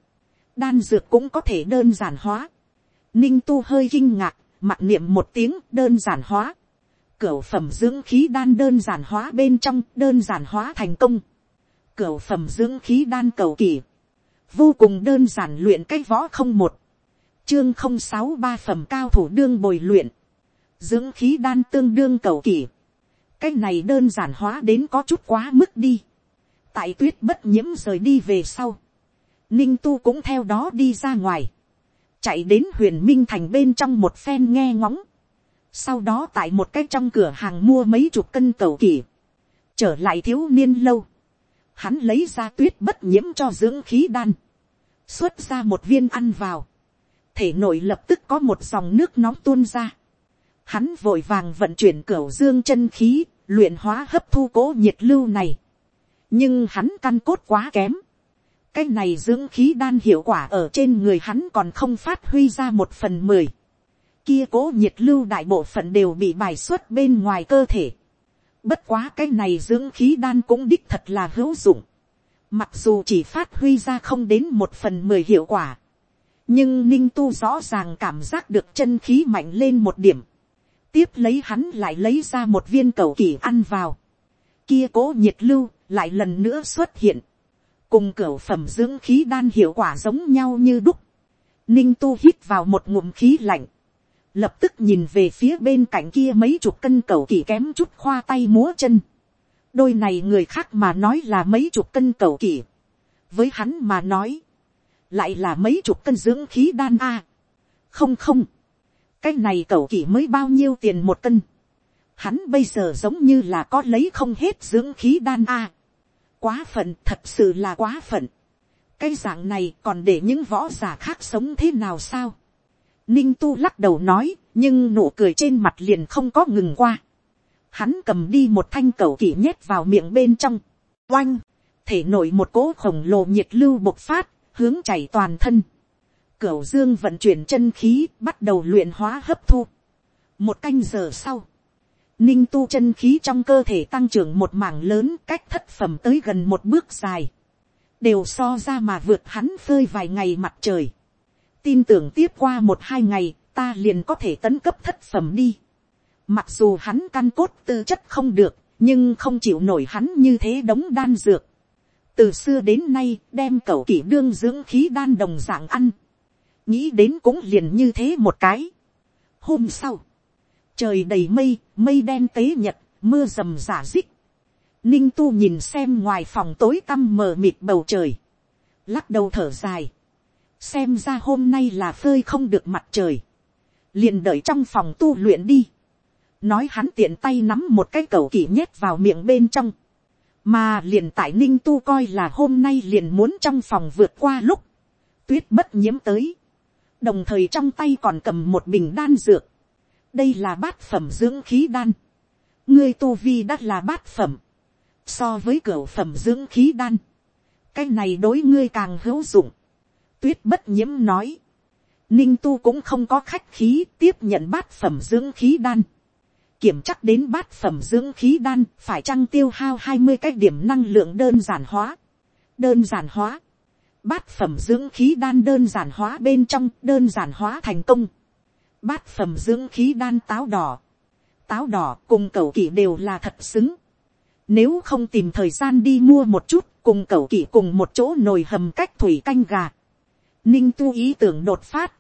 đan dược cũng có thể đơn giản hóa, ninh tu hơi kinh ngạc, mặn niệm một tiếng đơn giản hóa, Cửu phẩm dưỡng khí đan đơn giản hóa bên trong đơn giản hóa thành công, Cửu phẩm dưỡng khí đan cầu kỳ, vô cùng đơn giản luyện cái võ không một, chương không sáu ba phẩm cao thủ đương bồi luyện, dưỡng khí đan tương đương cầu kỳ, cái này đơn giản hóa đến có chút quá mức đi, tại tuyết bất nhiễm rời đi về sau, ninh tu cũng theo đó đi ra ngoài, chạy đến huyền minh thành bên trong một phen nghe ngóng, sau đó tại một cái trong cửa hàng mua mấy chục cân cầu kỳ, trở lại thiếu niên lâu, hắn lấy ra tuyết bất nhiễm cho dưỡng khí đan, xuất ra một viên ăn vào, thể nội lập tức có một dòng nước nóng tuôn ra, hắn vội vàng vận chuyển cửa dương chân khí, luyện hóa hấp thu cố nhiệt lưu này, nhưng hắn căn cốt quá kém, cái này dưỡng khí đan hiệu quả ở trên người hắn còn không phát huy ra một phần mười, kia cố nhiệt lưu đại bộ phận đều bị bài xuất bên ngoài cơ thể, Bất quá cái này dưỡng khí đan cũng đích thật là hữu dụng. Mặc dù chỉ phát huy ra không đến một phần mười hiệu quả. Nhưng ninh tu rõ ràng cảm giác được chân khí mạnh lên một điểm. Tiếp lấy hắn lại lấy ra một viên cầu kỳ ăn vào. Kia cố nhiệt lưu lại lần nữa xuất hiện. Cùng cửa phẩm dưỡng khí đan hiệu quả giống nhau như đúc. Ninh tu hít vào một ngụm khí lạnh lập tức nhìn về phía bên cạnh kia mấy chục cân cầu kỳ kém chút khoa tay múa chân. đôi này người khác mà nói là mấy chục cân cầu kỳ. với hắn mà nói, lại là mấy chục cân dưỡng khí đan a. không không, cái này cầu kỳ mới bao nhiêu tiền một cân. hắn bây giờ giống như là có lấy không hết dưỡng khí đan a quá phận thật sự là quá phận. cái dạng này còn để những võ giả khác sống thế nào sao Ninh tu lắc đầu nói, nhưng nụ cười trên mặt liền không có ngừng qua. Hắn cầm đi một thanh cầu kỷ nhét vào miệng bên trong. Oanh, thể nổi một cỗ khổng lồ nhiệt lưu bộc phát, hướng chảy toàn thân. Cửu dương vận chuyển chân khí, bắt đầu luyện hóa hấp thu. Một canh giờ sau, ninh tu chân khí trong cơ thể tăng trưởng một mảng lớn cách thất phẩm tới gần một bước dài. Đều so ra mà vượt hắn phơi vài ngày mặt trời tin tưởng tiếp qua một hai ngày, ta liền có thể tấn cấp thất phẩm đi. Mặc dù hắn căn cốt tư chất không được, nhưng không chịu nổi hắn như thế đống đan dược. từ xưa đến nay, đem cậu kỷ đương dưỡng khí đan đồng dạng ăn. nghĩ đến cũng liền như thế một cái. hôm sau, trời đầy mây, mây đen tế nhật, mưa rầm giả dích. ninh tu nhìn xem ngoài phòng tối tăm mờ mịt bầu trời, lắc đầu thở dài. Xem ra hôm nay là phơi không được mặt trời, liền đợi trong phòng tu luyện đi, nói hắn tiện tay nắm một cái cầu kỷ nhét vào miệng bên trong, mà liền tại ninh tu coi là hôm nay liền muốn trong phòng vượt qua lúc, tuyết bất nhiễm tới, đồng thời trong tay còn cầm một bình đan dược, đây là bát phẩm dưỡng khí đan, ngươi tu vi đã là bát phẩm, so với cửa phẩm dưỡng khí đan, cái này đối ngươi càng hữu dụng, tuyết bất nhiễm nói. Ninh tu cũng không có khách khí tiếp nhận bát phẩm dưỡng khí đan. Kiểm chắc đến bát phẩm dưỡng khí đan phải trăng tiêu hao hai mươi cái điểm năng lượng đơn giản hóa. Đơn giản hóa. Bát phẩm dưỡng khí đan đơn giản hóa bên trong đơn giản hóa thành công. Bát phẩm dưỡng khí đan táo đỏ. táo đỏ cùng cậu kỷ đều là thật xứng. Nếu không tìm thời gian đi mua một chút, cùng cậu kỷ cùng một chỗ nồi hầm cách thủy canh gà. Ninh tu ý tưởng đột phát.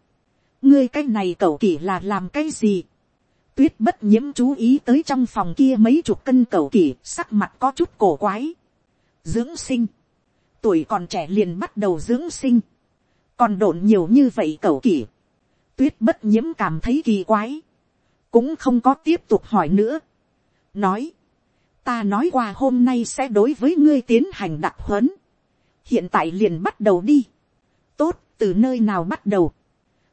Ngươi cái này cậu kỷ là làm cái gì? Tuyết bất nhiễm chú ý tới trong phòng kia mấy chục cân cậu kỷ, sắc mặt có chút cổ quái. Dưỡng sinh. Tuổi còn trẻ liền bắt đầu dưỡng sinh. Còn độn nhiều như vậy cậu kỷ. Tuyết bất nhiễm cảm thấy kỳ quái. Cũng không có tiếp tục hỏi nữa. Nói. Ta nói qua hôm nay sẽ đối với ngươi tiến hành đặc huấn. Hiện tại liền bắt đầu đi. Tốt, từ nơi nào bắt đầu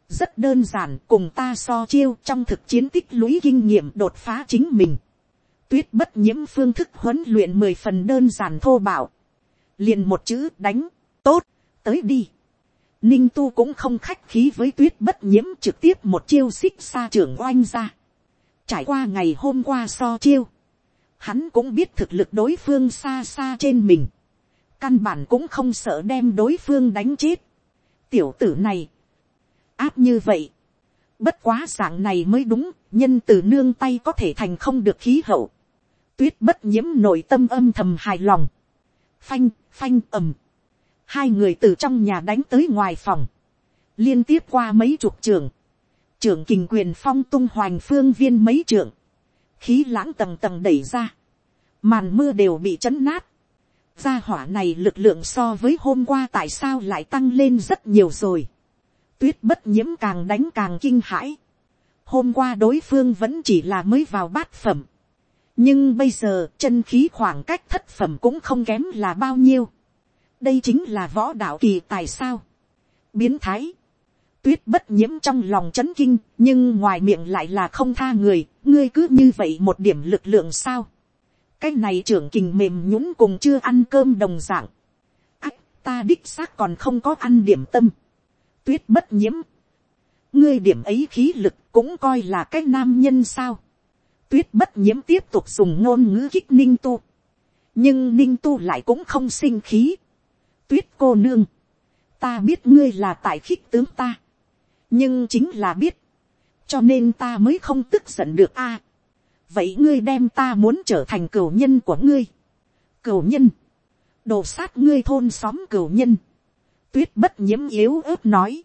rất đơn giản cùng ta so chiêu trong thực chiến tích lũy kinh nghiệm đột phá chính mình. tuyết bất nhiễm phương thức huấn luyện mười phần đơn giản thô bạo. liền một chữ đánh, tốt, tới đi ninh tu cũng không khách khí với tuyết bất nhiễm trực tiếp một chiêu xích xa trưởng oanh ra. trải qua ngày hôm qua so chiêu, hắn cũng biết thực lực đối phương xa xa trên mình. căn bản cũng không sợ đem đối phương đánh chết. tiểu tử này áp như vậy. Bất quá dạng này mới đúng, nhân từ nương tay có thể thành không được khí hậu. Tuyết bất nhiễm nội tâm âm thầm hài lòng. Phanh, phanh ầm. Hai người từ trong nhà đánh tới ngoài phòng. Liên tiếp qua mấy chục trường. Trưởng kình quyền phong tung hoành phương viên mấy trường. Khí lãng tầng tầng đẩy ra. Màn mưa đều bị chấn nát. Gia hỏa này lực lượng so với hôm qua tại sao lại tăng lên rất nhiều rồi tuyết bất nhiễm càng đánh càng kinh hãi. Hôm qua đối phương vẫn chỉ là mới vào bát phẩm. Nhưng bây giờ chân khí khoảng cách thất phẩm cũng không kém là bao nhiêu. Đây chính là võ đạo kỳ tài sao. Biến thái. Tuyết bất nhiễm trong lòng chấn kinh, nhưng ngoài miệng lại là không tha người, ngươi cứ như vậy một điểm lực lượng sao. Cái này trưởng kình mềm nhũng cùng chưa ăn cơm đồng dạng. Ách, ta đích xác còn không có ăn điểm tâm tuyết bất nhiễm. ngươi điểm ấy khí lực cũng coi là cái nam nhân sao. tuyết bất nhiễm tiếp tục dùng ngôn ngữ kích ninh tu. nhưng ninh tu lại cũng không sinh khí tuyết cô nương. ta biết ngươi là tại khích tướng ta. nhưng chính là biết. cho nên ta mới không tức giận được a. vậy ngươi đem ta muốn trở thành cửu nhân của ngươi. cửu nhân. đồ sát ngươi thôn xóm cửu nhân tuyết bất nhiễm yếu ớt nói.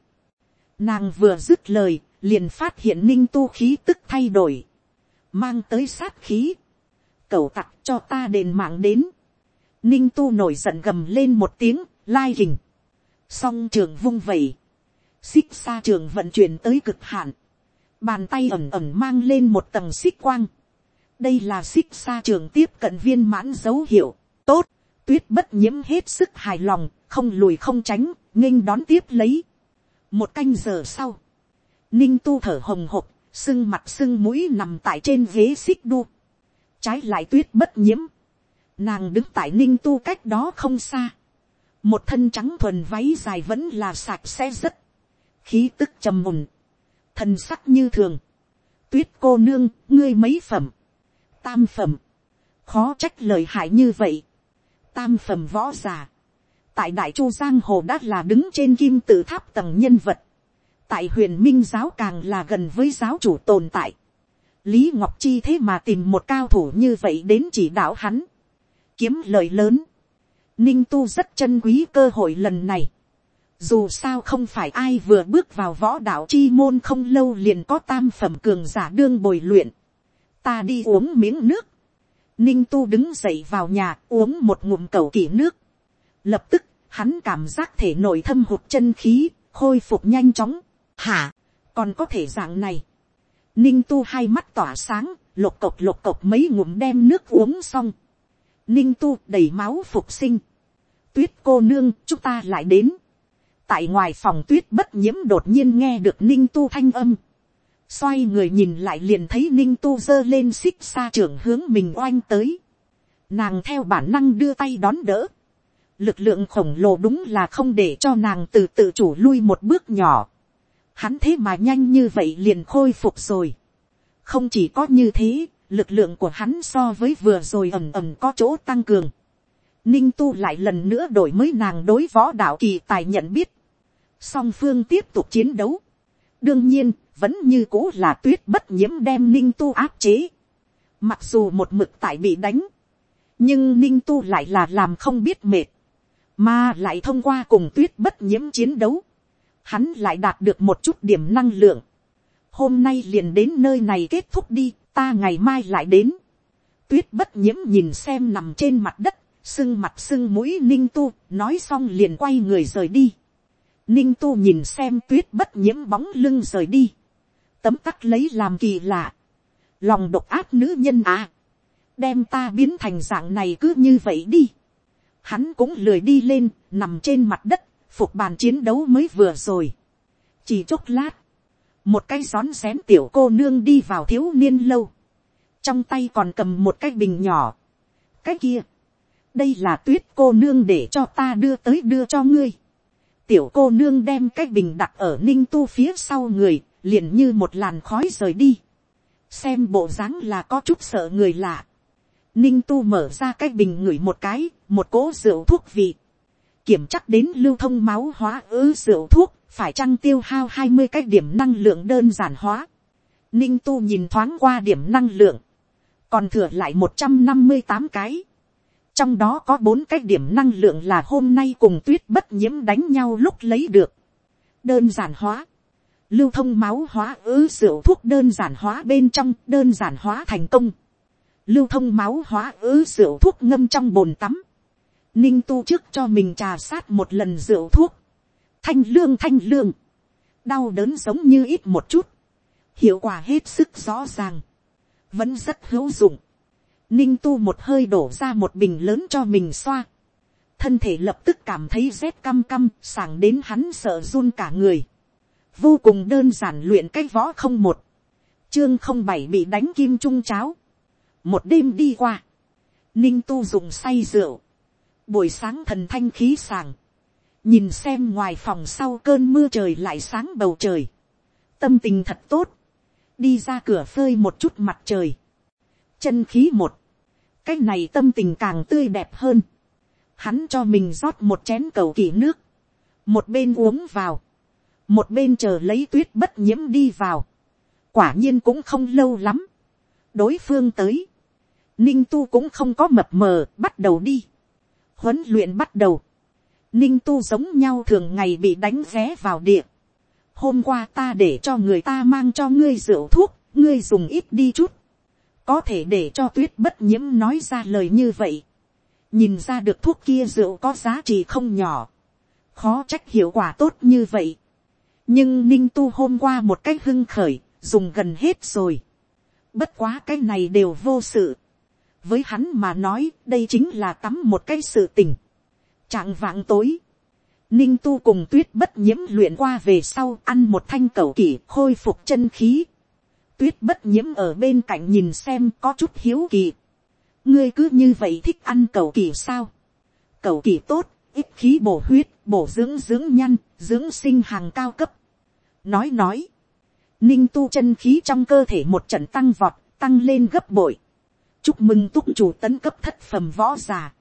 Nàng vừa dứt lời, liền phát hiện ninh tu khí tức thay đổi. Mang tới sát khí. Cậu tặc cho ta đền mạng đến. Ninh tu nổi giận gầm lên một tiếng, lai hình. Song trường vung vẩy. Xích xa trường vận chuyển tới cực hạn. Bàn tay ẩm ẩm mang lên một tầng xích quang. Đây là xích xa trường tiếp cận viên mãn dấu hiệu. Tốt, tuyết bất nhiễm hết sức hài lòng, không lùi không tránh, nghênh đón tiếp lấy. một canh giờ sau, ninh tu thở hồng hộc, sưng mặt sưng mũi nằm tại trên ghế xích đu. trái lại tuyết bất nhiễm, nàng đứng tại ninh tu cách đó không xa một thân trắng thuần váy dài vẫn là sạch sẽ rất, khí tức trầm mùn, thần sắc như thường. tuyết cô nương, ngươi mấy phẩm, tam phẩm, khó trách lời hại như vậy, tam phẩm võ g i ả tại đại chu giang hồ đã là đứng trên kim tự tháp tầng nhân vật, tại huyền minh giáo càng là gần với giáo chủ tồn tại. lý ngọc chi thế mà tìm một cao thủ như vậy đến chỉ đạo hắn, kiếm lời lớn, ninh tu rất chân quý cơ hội lần này. dù sao không phải ai vừa bước vào võ đạo chi môn không lâu liền có tam phẩm cường giả đương bồi luyện. ta đi uống miếng nước. ninh tu đứng dậy vào nhà uống một ngụm cầu kỷ nước Lập tức, hắn cảm giác thể nội thâm hụt chân khí, khôi phục nhanh chóng. Hả, còn có thể dạng này. Ninh tu hai mắt tỏa sáng, lục cộc lục cộc mấy ngụm đem nước uống xong. Ninh tu đầy máu phục sinh. Tuyết cô nương, chúng ta lại đến. Tại ngoài phòng tuyết bất nhiễm đột nhiên nghe được ninh tu thanh âm. Xoay người nhìn lại liền thấy ninh tu giơ lên xích xa trưởng hướng mình oanh tới. Nàng theo bản năng đưa tay đón đỡ lực lượng khổng lồ đúng là không để cho nàng từ tự chủ lui một bước nhỏ. Hắn thế mà nhanh như vậy liền khôi phục rồi. Không chỉ có như thế, lực lượng của hắn so với vừa rồi ầm ầm có chỗ tăng cường. Ninh tu lại lần nữa đổi mới nàng đối võ đạo kỳ tài nhận biết. Song phương tiếp tục chiến đấu. Đương nhiên, vẫn như cũ là tuyết bất nhiễm đem ninh tu áp chế. Mặc dù một mực tại bị đánh. Nhưng ninh tu lại là làm không biết mệt. Mà lại thông qua cùng tuyết bất nhiễm chiến đấu. Hắn lại đạt được một chút điểm năng lượng. Hôm nay liền đến nơi này kết thúc đi. Ta ngày mai lại đến. Tuyết bất nhiễm nhìn xem nằm trên mặt đất. Sưng mặt sưng mũi ninh tu. Nói xong liền quay người rời đi. Ninh tu nhìn xem tuyết bất nhiễm bóng lưng rời đi. Tấm tắc lấy làm kỳ lạ. Lòng độc ác nữ nhân à. Đem ta biến thành dạng này cứ như vậy đi. Hắn cũng lười đi lên, nằm trên mặt đất, phục bàn chiến đấu mới vừa rồi. Chỉ chốc lát. Một cái rón rén tiểu cô nương đi vào thiếu niên lâu. Trong tay còn cầm một cái bình nhỏ. Cái kia. Đây là tuyết cô nương để cho ta đưa tới đưa cho ngươi tiểu cô nương đem cái bình đặt ở ninh tu phía sau người, liền như một làn khói rời đi. xem bộ dáng là có chút sợ người lạ. ninh tu mở ra cái bình ngửi một cái, một cỗ rượu thuốc vị. kiểm chắc đến lưu thông máu hóa ứ rượu thuốc, phải chăng tiêu hao hai mươi cái điểm năng lượng đơn giản hóa. ninh tu nhìn thoáng qua điểm năng lượng, còn thừa lại một trăm năm mươi tám cái trong đó có bốn cái điểm năng lượng là hôm nay cùng tuyết bất nhiễm đánh nhau lúc lấy được. đơn giản hóa, lưu thông máu hóa ứ rượu thuốc đơn giản hóa bên trong đơn giản hóa thành công. lưu thông máu hóa ứ rượu thuốc ngâm trong bồn tắm. ninh tu trước cho mình trà sát một lần rượu thuốc. thanh lương thanh lương. đau đớn giống như ít một chút. hiệu quả hết sức rõ ràng. vẫn rất hữu dụng Ninh tu một hơi đổ ra một bình lớn cho mình xoa. Thân thể lập tức cảm thấy rét căm căm, sảng đến hắn sợ run cả người. Vô cùng đơn giản luyện cái võ không một. Chương không bảy bị đánh kim trung cháo. Một đêm đi qua. Ninh tu dùng say rượu. Buổi sáng thần thanh khí sàng. Nhìn xem ngoài phòng sau cơn mưa trời lại sáng bầu trời. Tâm tình thật tốt. Đi ra cửa phơi một chút mặt trời. Chân khí một cái này tâm tình càng tươi đẹp hơn. Hắn cho mình rót một chén cầu kỳ nước. Một bên uống vào. Một bên chờ lấy tuyết bất nhiễm đi vào. Quả nhiên cũng không lâu lắm. Đối phương tới. Ninh tu cũng không có mập mờ, bắt đầu đi. Huấn luyện bắt đầu. Ninh tu giống nhau thường ngày bị đánh ré vào địa. Hôm qua ta để cho người ta mang cho ngươi rượu thuốc, ngươi dùng ít đi chút có thể để cho tuyết bất nhiễm nói ra lời như vậy, nhìn ra được thuốc kia rượu có giá trị không nhỏ, khó trách hiệu quả tốt như vậy. nhưng ninh tu hôm qua một cái hưng khởi, dùng gần hết rồi. bất quá cái này đều vô sự. với hắn mà nói đây chính là tắm một cái sự tình. trạng vạng tối, ninh tu cùng tuyết bất nhiễm luyện qua về sau ăn một thanh cầu kỷ khôi phục chân khí tuyết bất nhiễm ở bên cạnh nhìn xem có chút hiếu kỳ. ngươi cứ như vậy thích ăn cầu kỳ sao. cầu kỳ tốt, ít khí bổ huyết, bổ dưỡng dưỡng nhăn, dưỡng sinh hàng cao cấp. nói nói, ninh tu chân khí trong cơ thể một trận tăng vọt, tăng lên gấp bội. chúc mừng túc chủ tấn cấp thất phẩm võ già.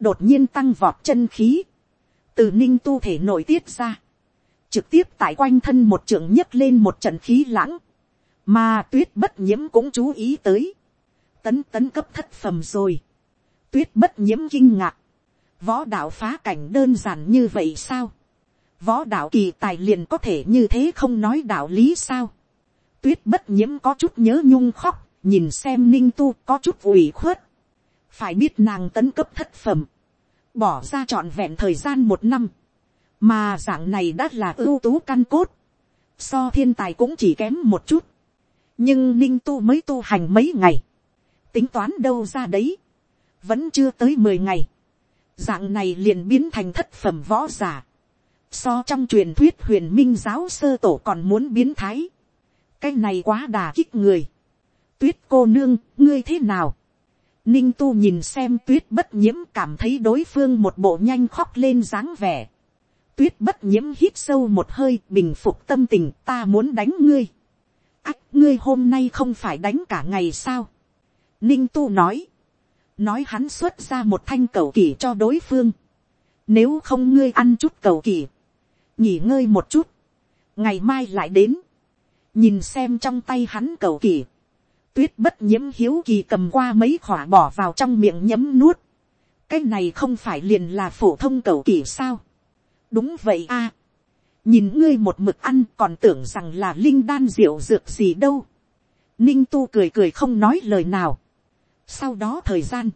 đột nhiên tăng vọt chân khí. từ ninh tu thể nội tiết ra. trực tiếp tại quanh thân một trưởng nhấc lên một trận khí lãng mà tuyết bất nhiễm cũng chú ý tới. Tấn tấn cấp thất phẩm rồi. Tuyết bất nhiễm kinh ngạc. Võ đạo phá cảnh đơn giản như vậy sao? Võ đạo kỳ tài liền có thể như thế không nói đạo lý sao? Tuyết bất nhiễm có chút nhớ nhung khóc, nhìn xem ninh tu có chút ủy khuất. Phải biết nàng tấn cấp thất phẩm. Bỏ ra trọn vẹn thời gian một năm. Mà dạng này đã là ưu tú căn cốt. So thiên tài cũng chỉ kém một chút nhưng ninh tu mới tu hành mấy ngày, tính toán đâu ra đấy, vẫn chưa tới mười ngày, dạng này liền biến thành thất phẩm võ giả, so trong truyền thuyết huyền minh giáo sơ tổ còn muốn biến thái, cái này quá đà kích người, tuyết cô nương, ngươi thế nào, ninh tu nhìn xem tuyết bất nhiễm cảm thấy đối phương một bộ nhanh khóc lên dáng vẻ, tuyết bất nhiễm hít sâu một hơi bình phục tâm tình ta muốn đánh ngươi ách ngươi hôm nay không phải đánh cả ngày sao. ninh tu nói, nói hắn xuất ra một thanh cầu kỳ cho đối phương. nếu không ngươi ăn chút cầu kỳ, nghỉ ngơi một chút, ngày mai lại đến, nhìn xem trong tay hắn cầu kỳ, tuyết bất nhiễm hiếu kỳ cầm qua mấy khỏa bỏ vào trong miệng nhấm nuốt, cái này không phải liền là phổ thông cầu kỳ sao, đúng vậy a, nhìn ngươi một mực ăn còn tưởng rằng là linh đan rượu dược gì đâu, ninh tu cười cười không nói lời nào, sau đó thời gian,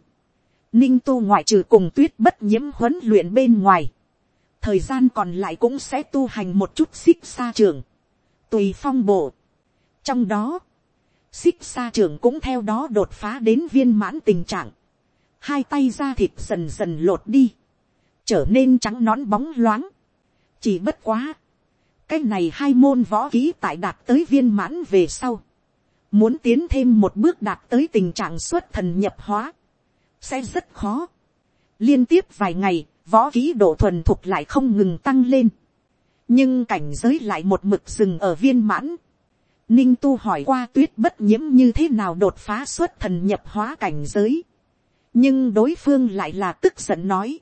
ninh tu ngoại trừ cùng tuyết bất nhiễm huấn luyện bên ngoài, thời gian còn lại cũng sẽ tu hành một chút xích xa trường, tùy phong bộ. trong đó, xích xa trường cũng theo đó đột phá đến viên mãn tình trạng, hai tay da thịt dần dần lột đi, trở nên trắng nón bóng loáng, chỉ bất quá, cái này hai môn võ ký tại đạt tới viên mãn về sau, muốn tiến thêm một bước đạt tới tình trạng xuất thần nhập hóa, sẽ rất khó. liên tiếp vài ngày, võ ký độ thuần thục lại không ngừng tăng lên, nhưng cảnh giới lại một mực dừng ở viên mãn. Ninh tu hỏi qua tuyết bất nhiễm như thế nào đột phá xuất thần nhập hóa cảnh giới. nhưng đối phương lại là tức giận nói,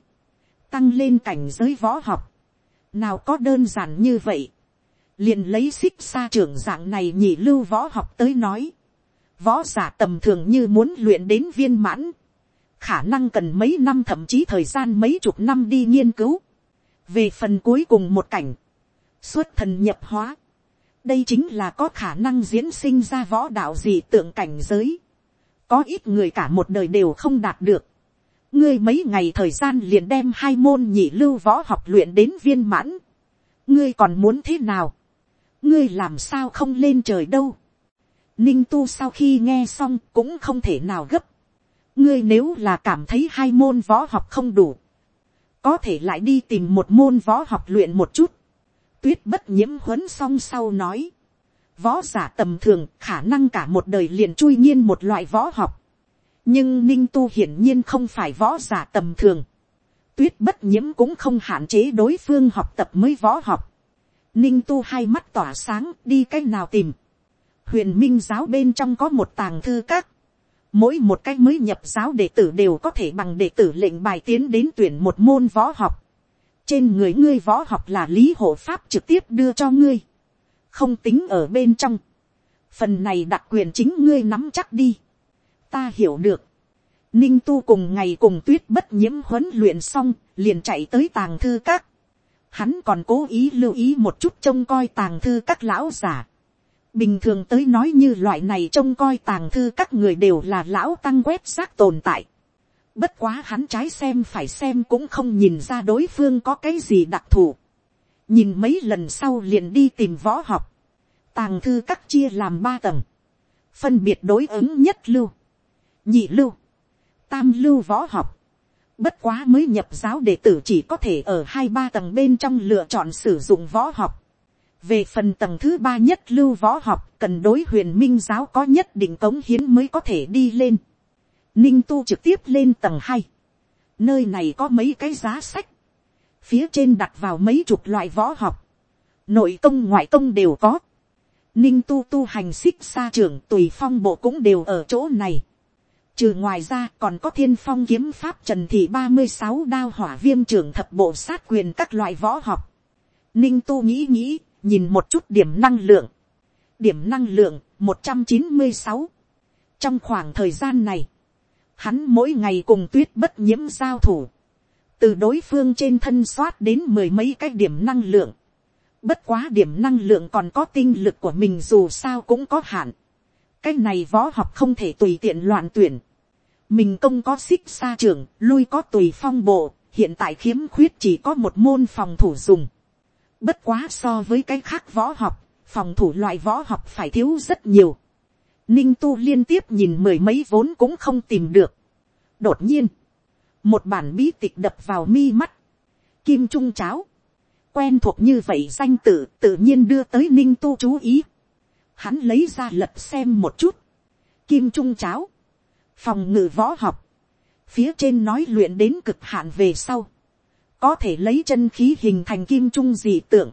tăng lên cảnh giới võ học, nào có đơn giản như vậy? Liền lấy xích xa trưởng dạng này nhị lưu võ học tới nói, võ giả tầm thường như muốn luyện đến viên mãn, khả năng cần mấy năm thậm chí thời gian mấy chục năm đi nghiên cứu, về phần cuối cùng một cảnh, xuất thần nhập hóa, đây chính là có khả năng diễn sinh ra võ đạo gì tượng cảnh giới, có ít người cả một đời đều không đạt được, ngươi mấy ngày thời gian liền đem hai môn nhị lưu võ học luyện đến viên mãn, ngươi còn muốn thế nào, ngươi làm sao không lên trời đâu. Ninh tu sau khi nghe xong cũng không thể nào gấp. ngươi nếu là cảm thấy hai môn võ học không đủ, có thể lại đi tìm một môn võ học luyện một chút. tuyết bất nhiễm huấn xong sau nói, võ giả tầm thường khả năng cả một đời liền chui nhiên một loại võ học nhưng ninh tu hiển nhiên không phải võ giả tầm thường. tuyết bất nhiễm cũng không hạn chế đối phương học tập mới võ học ninh tu hai mắt tỏa sáng, đi c á c h nào tìm. huyền minh giáo bên trong có một tàng thư các. mỗi một cách mới nhập giáo đệ tử đều có thể bằng đệ tử lệnh bài tiến đến tuyển một môn võ học. trên người ngươi võ học là lý hộ pháp trực tiếp đưa cho ngươi. không tính ở bên trong. phần này đặc quyền chính ngươi nắm chắc đi ta hiểu được. ninh tu cùng ngày cùng tuyết bất nhiễm huấn luyện xong liền chạy tới tàng thư các hắn còn cố ý lưu ý một chút trông coi tàng thư các lão giả. bình thường tới nói như loại này trông coi tàng thư các người đều là lão tăng quét xác tồn tại. bất quá hắn trái xem phải xem cũng không nhìn ra đối phương có cái gì đặc thù. nhìn mấy lần sau liền đi tìm võ học. tàng thư các chia làm ba tầng. phân biệt đối ứng nhất lưu, nhị lưu, tam lưu võ học Bất quá mới nhập giáo đệ tử chỉ có thể ở hai ba tầng bên trong lựa chọn sử dụng võ học. Về phần tầng thứ ba nhất lưu võ học cần đối huyền minh giáo có nhất định cống hiến mới có thể đi lên. Ninh tu trực tiếp lên tầng hai. Nơi này có mấy cái giá sách. Phía trên đặt vào mấy chục loại võ học. Nội công ngoại công đều có. Ninh tu tu hành xích xa trường tùy phong bộ cũng đều ở chỗ này Trừ ngoài ra còn có thiên phong kiếm pháp trần thị ba mươi sáu đao hỏa viêm trưởng thập bộ sát quyền các loại võ học. Ninh tu nghĩ nghĩ, nhìn một chút điểm năng lượng. Điểm năng lượng một trăm chín mươi sáu Trong khoảng thời gian này, hắn mỗi ngày cùng tuyết bất nhiễm giao thủ. Từ đối phương trên thân soát đến mười mấy cái điểm năng lượng. Bất quá điểm năng lượng còn có tinh lực của mình dù sao cũng có hạn cái này võ học không thể tùy tiện loạn tuyển mình công có xích xa trường, lui có tùy phong bộ, hiện tại khiếm khuyết chỉ có một môn phòng thủ dùng. bất quá so với cái khác võ học, phòng thủ loại võ học phải thiếu rất nhiều. ninh tu liên tiếp nhìn mười mấy vốn cũng không tìm được. đột nhiên, một bản bí tịch đập vào mi mắt, kim trung cháo, quen thuộc như vậy danh tự tự nhiên đưa tới ninh tu chú ý hắn lấy ra lật xem một chút, kim trung cháo, phòng ngự võ học, phía trên nói luyện đến cực hạn về sau, có thể lấy chân khí hình thành kim trung dị tượng,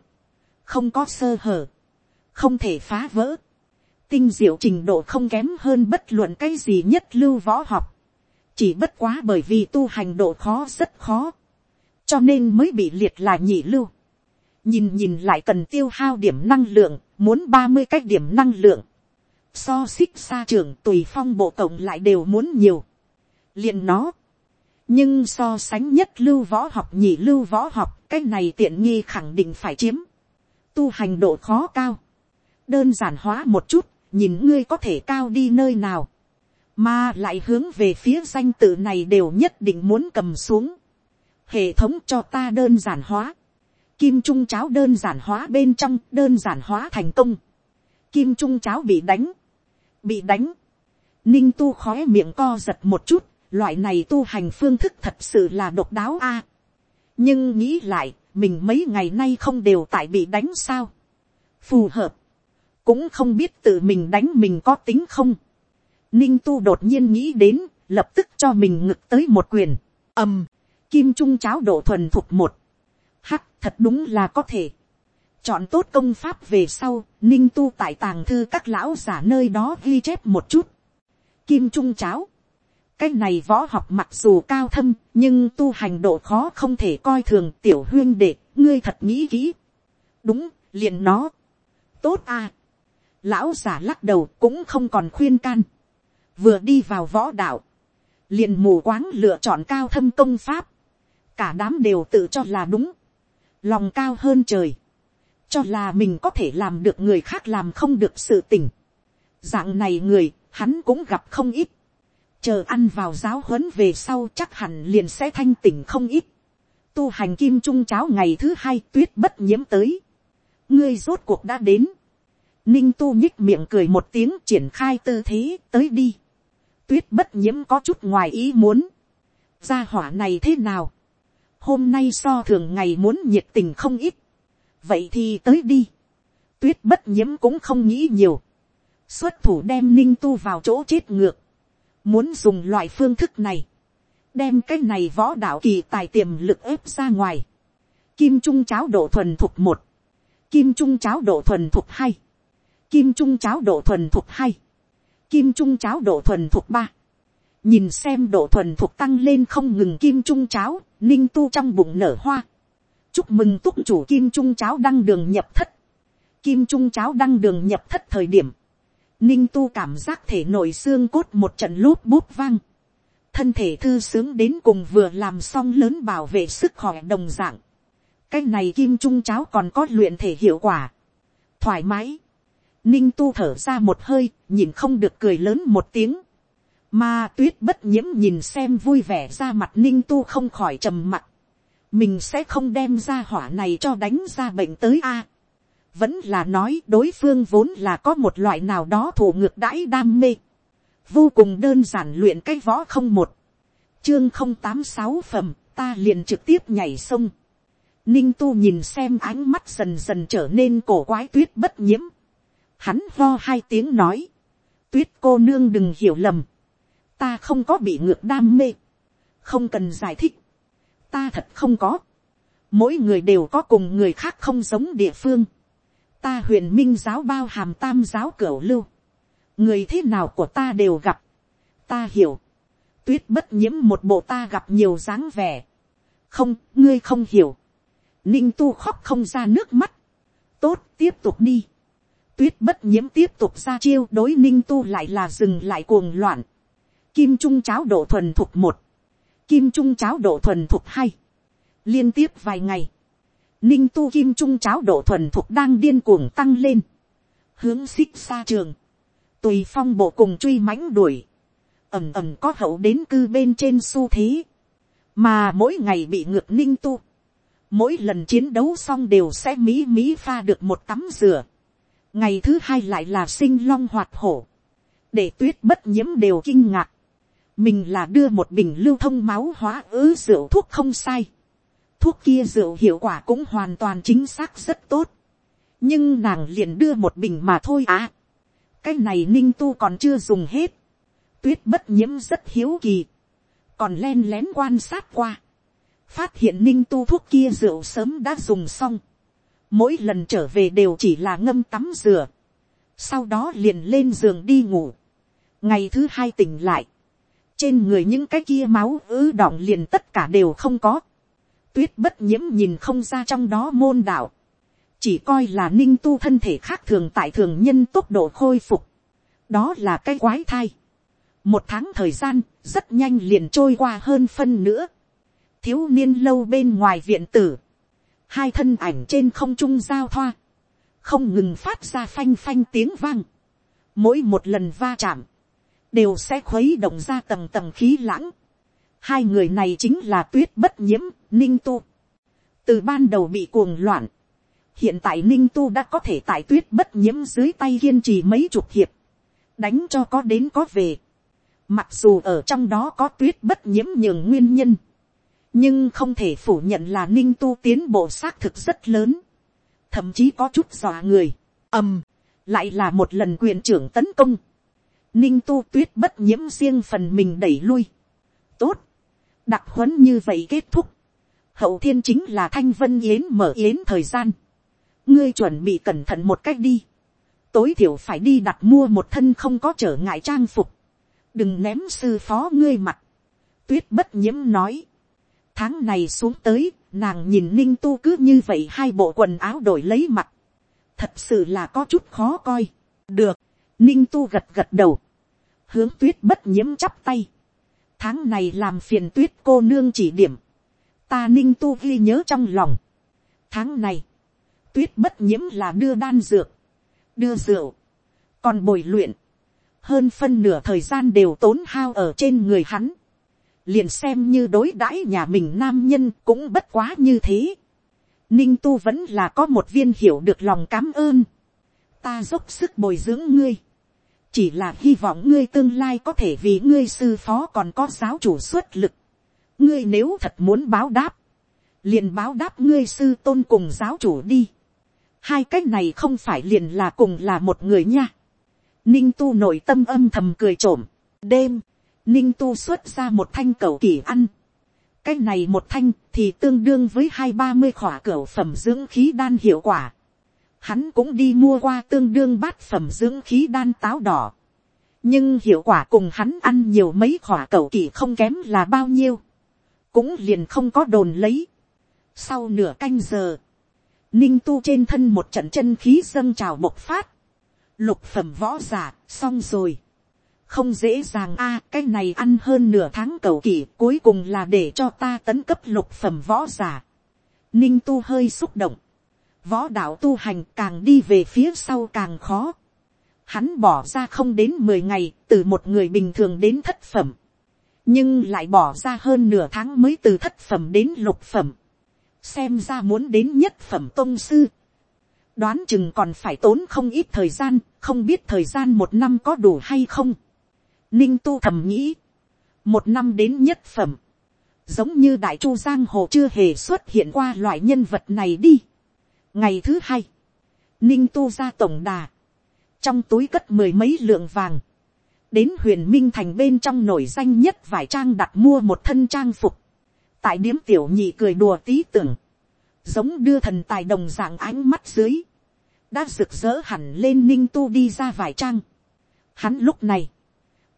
không có sơ hở, không thể phá vỡ, tinh diệu trình độ không kém hơn bất luận cái gì nhất lưu võ học, chỉ bất quá bởi vì tu hành độ khó rất khó, cho nên mới bị liệt là nhị lưu. Nhìn nhìn lại cần tiêu hao điểm năng lượng, muốn ba mươi cách điểm năng lượng so xích xa trưởng tùy phong bộ cộng lại đều muốn nhiều, liền nó, nhưng so sánh nhất lưu võ học nhị lưu võ học cái này tiện nghi khẳng định phải chiếm, tu hành độ khó cao, đơn giản hóa một chút, nhìn ngươi có thể cao đi nơi nào, mà lại hướng về phía danh tự này đều nhất định muốn cầm xuống, hệ thống cho ta đơn giản hóa, kim trung cháo đơn giản hóa bên trong đơn giản hóa thành công, kim trung cháo bị đánh, bị đánh, ninh tu khói miệng co giật một chút, loại này tu hành phương thức thật sự là độc đáo a. nhưng nghĩ lại, mình mấy ngày nay không đều tại bị đánh sao. phù hợp, cũng không biết tự mình đánh mình có tính không. ninh tu đột nhiên nghĩ đến, lập tức cho mình ngực tới một quyền, ầm, kim trung cháo độ thuần thục một, hắc thật đúng là có thể chọn tốt công pháp về sau, ninh tu tại tàng thư các lão giả nơi đó ghi chép một chút. kim trung cháo, cái này võ học mặc dù cao thâm, nhưng tu hành độ khó không thể coi thường tiểu huyên đệ, ngươi thật nghĩ kỹ. đúng, liền nó. tốt à. lão giả lắc đầu cũng không còn khuyên can. vừa đi vào võ đạo, liền mù quáng lựa chọn cao thâm công pháp. cả đám đều tự cho là đúng. lòng cao hơn trời cho là mình có thể làm được người khác làm không được sự tình. dạng này người, hắn cũng gặp không ít chờ ăn vào giáo huấn về sau chắc hẳn liền sẽ thanh tỉnh không ít. Tu hành kim trung cháo ngày thứ hai tuyết bất nhiễm tới. ngươi rốt cuộc đã đến. ninh tu nhích miệng cười một tiếng triển khai tư thế tới đi. tuyết bất nhiễm có chút ngoài ý muốn. gia hỏa này thế nào. hôm nay so thường ngày muốn nhiệt tình không ít vậy thì tới đi. tuyết bất nhiễm cũng không nghĩ nhiều. xuất thủ đem ninh tu vào chỗ chết ngược Muốn dùng loại phương thức này. Đem cái này võ đạo kỳ tài tiềm lực ép ra ngoài. Kim trung cháo độ thuần thuộc một. Kim trung cháo độ thuần thuộc hai. Kim trung cháo độ thuần thuộc hai. Kim trung cháo độ thuần thuộc ba. Nhìn xem độ thuần thuộc tăng lên không ngừng kim trung cháo, ninh tu trong bụng nở hoa. Chúc mừng túc chủ kim trung cháo đăng đường nhập thất. Kim trung cháo đăng đường nhập thất thời điểm. Ninh tu cảm giác thể nội xương cốt một trận lốp bút vang, thân thể thư sướng đến cùng vừa làm xong lớn bảo vệ sức khỏe đồng dạng, cái này kim trung cháo còn có luyện thể hiệu quả, thoải mái, ninh tu thở ra một hơi, nhìn không được cười lớn một tiếng, mà tuyết bất nhiễm nhìn xem vui vẻ ra mặt ninh tu không khỏi trầm mặt, mình sẽ không đem ra hỏa này cho đánh ra bệnh tới a. Vẫn là nói đối phương vốn là có một loại nào đó thủ ngược đãi đam mê, vô cùng đơn giản luyện cái võ không một, chương không tám sáu phẩm, ta liền trực tiếp nhảy sông, ninh tu nhìn xem ánh mắt dần dần trở nên cổ quái tuyết bất nhiễm, hắn lo hai tiếng nói, tuyết cô nương đừng hiểu lầm, ta không có bị ngược đam mê, không cần giải thích, ta thật không có, mỗi người đều có cùng người khác không giống địa phương, ta huyền minh giáo bao hàm tam giáo cửu lưu, người thế nào của ta đều gặp, ta hiểu, tuyết bất nhiễm một bộ ta gặp nhiều dáng vẻ, không, ngươi không hiểu, ninh tu khóc không ra nước mắt, tốt tiếp tục đi, tuyết bất nhiễm tiếp tục ra chiêu đối ninh tu lại là dừng lại cuồng loạn, kim trung cháo độ thuần thục một, kim trung cháo độ thuần thục hay liên tiếp vài ngày, ninh tu kim trung cháo độ thuần thục đang điên cuồng tăng lên, hướng xích xa trường, tùy phong bộ cùng truy mãnh đuổi, ẩm ẩm có hậu đến cư bên trên xu thế, mà mỗi ngày bị ngược ninh tu, mỗi lần chiến đấu xong đều sẽ mỹ mỹ pha được một tắm rửa, ngày thứ hai lại là sinh long hoạt hổ, để tuyết bất nhiễm đều kinh ngạc, mình là đưa một bình lưu thông máu hóa ứ rượu thuốc không sai, thuốc kia rượu hiệu quả cũng hoàn toàn chính xác rất tốt. nhưng nàng liền đưa một bình mà thôi à. cái này ninh tu còn chưa dùng hết. tuyết bất nhiễm rất hiếu kỳ. còn len lén quan sát qua. phát hiện ninh tu thuốc kia rượu sớm đã dùng xong. mỗi lần trở về đều chỉ là ngâm tắm rửa. sau đó liền lên giường đi ngủ. ngày thứ hai tỉnh lại trên người những cái kia máu ứ đọng liền tất cả đều không có tuyết bất nhiễm nhìn không ra trong đó môn đạo. Chỉ coi là ninh tu thân thể khác thường tại thường nhân tốc độ khôi phục. đó là cái quái thai. một tháng thời gian rất nhanh liền trôi qua hơn phân nữa. thiếu niên lâu bên ngoài viện tử. hai thân ảnh trên không trung giao thoa. không ngừng phát ra phanh phanh tiếng vang. mỗi một lần va chạm, đều sẽ khuấy động ra tầng tầng khí lãng. hai người này chính là tuyết bất nhiễm, ninh tu. từ ban đầu bị cuồng loạn, hiện tại ninh tu đã có thể tại tuyết bất nhiễm dưới tay kiên trì mấy chục hiệp. Đánh cho có đến có về. Mặc dù ở trong đó có tuyết bất nhiễm nhường nguyên nhân, nhưng không thể phủ nhận là ninh tu tiến bộ xác thực rất lớn, thậm chí có chút dọa người, ầm, lại là một lần quyền trưởng tấn công, ninh tu tuyết bất nhiễm riêng phần mình đẩy lui, tốt, đặc huấn như vậy kết thúc, hậu thiên chính là thanh vân yến mở yến thời gian, ngươi chuẩn bị cẩn thận một cách đi, tối thiểu phải đi đặt mua một thân không có trở ngại trang phục, đừng ném sư phó ngươi mặt, tuyết bất nhiễm nói, tháng này xuống tới, nàng nhìn ninh tu cứ như vậy hai bộ quần áo đổi lấy mặt, thật sự là có chút khó coi, được, ninh tu gật gật đầu, hướng tuyết bất nhiễm chắp tay, tháng này làm phiền tuyết cô nương chỉ điểm, ta ninh tu ghi nhớ trong lòng, tháng này, tuyết bất nhiễm là đưa đan dược, đưa rượu, còn bồi luyện, hơn phân nửa thời gian đều tốn hao ở trên người hắn, liền xem như đối đãi nhà mình nam nhân cũng bất quá như thế. Ninh tu vẫn là có một viên hiểu được lòng cám ơn. Ta dốc sức bồi dưỡng ngươi. Chỉ là hy vọng ngươi tương lai có thể vì ngươi sư phó còn có giáo chủ xuất lực. Ngươi nếu thật muốn báo đáp. Liền báo đáp ngươi sư tôn cùng giáo chủ đi hai cái này không phải liền là cùng là một người nha. Ninh tu nội tâm âm thầm cười trộm. Đêm, ninh tu xuất ra một thanh cầu kỳ ăn. Cái này một thanh thì tương đương với hai ba mươi khỏa cửa phẩm dưỡng khí đan hiệu quả. Hắn cũng đi mua qua tương đương bát phẩm dưỡng khí đan táo đỏ. Nhưng hiệu quả cùng hắn ăn nhiều mấy khỏa cầu kỳ không kém là bao nhiêu. Cũng liền không có đồn lấy. Sau nửa canh giờ ninh tu trên thân một trận chân khí dâng trào bộc phát, lục phẩm võ giả, xong rồi. không dễ dàng a, cái này ăn hơn nửa tháng cầu kỳ cuối cùng là để cho ta tấn cấp lục phẩm võ giả. ninh tu hơi xúc động, võ đạo tu hành càng đi về phía sau càng khó. Hắn bỏ ra không đến mười ngày, từ một người bình thường đến thất phẩm. Nhưng lại bỏ ra hơn nửa tháng mới từ thất phẩm đến lục phẩm xem ra muốn đến nhất phẩm tôn sư, đoán chừng còn phải tốn không ít thời gian, không biết thời gian một năm có đủ hay không. Ninh tu thầm nghĩ, một năm đến nhất phẩm, giống như đại chu giang hồ chưa hề xuất hiện qua loại nhân vật này đi ngày thứ hai, ninh tu ra tổng đà, trong túi cất mười mấy lượng vàng, đến huyền minh thành bên trong nổi danh nhất vài trang đặt mua một thân trang phục, tại điếm tiểu nhị cười đùa tí tưởng, giống đưa thần tài đồng dạng ánh mắt dưới, đã rực rỡ hẳn lên ninh tu đi ra vài trang. Hắn lúc này,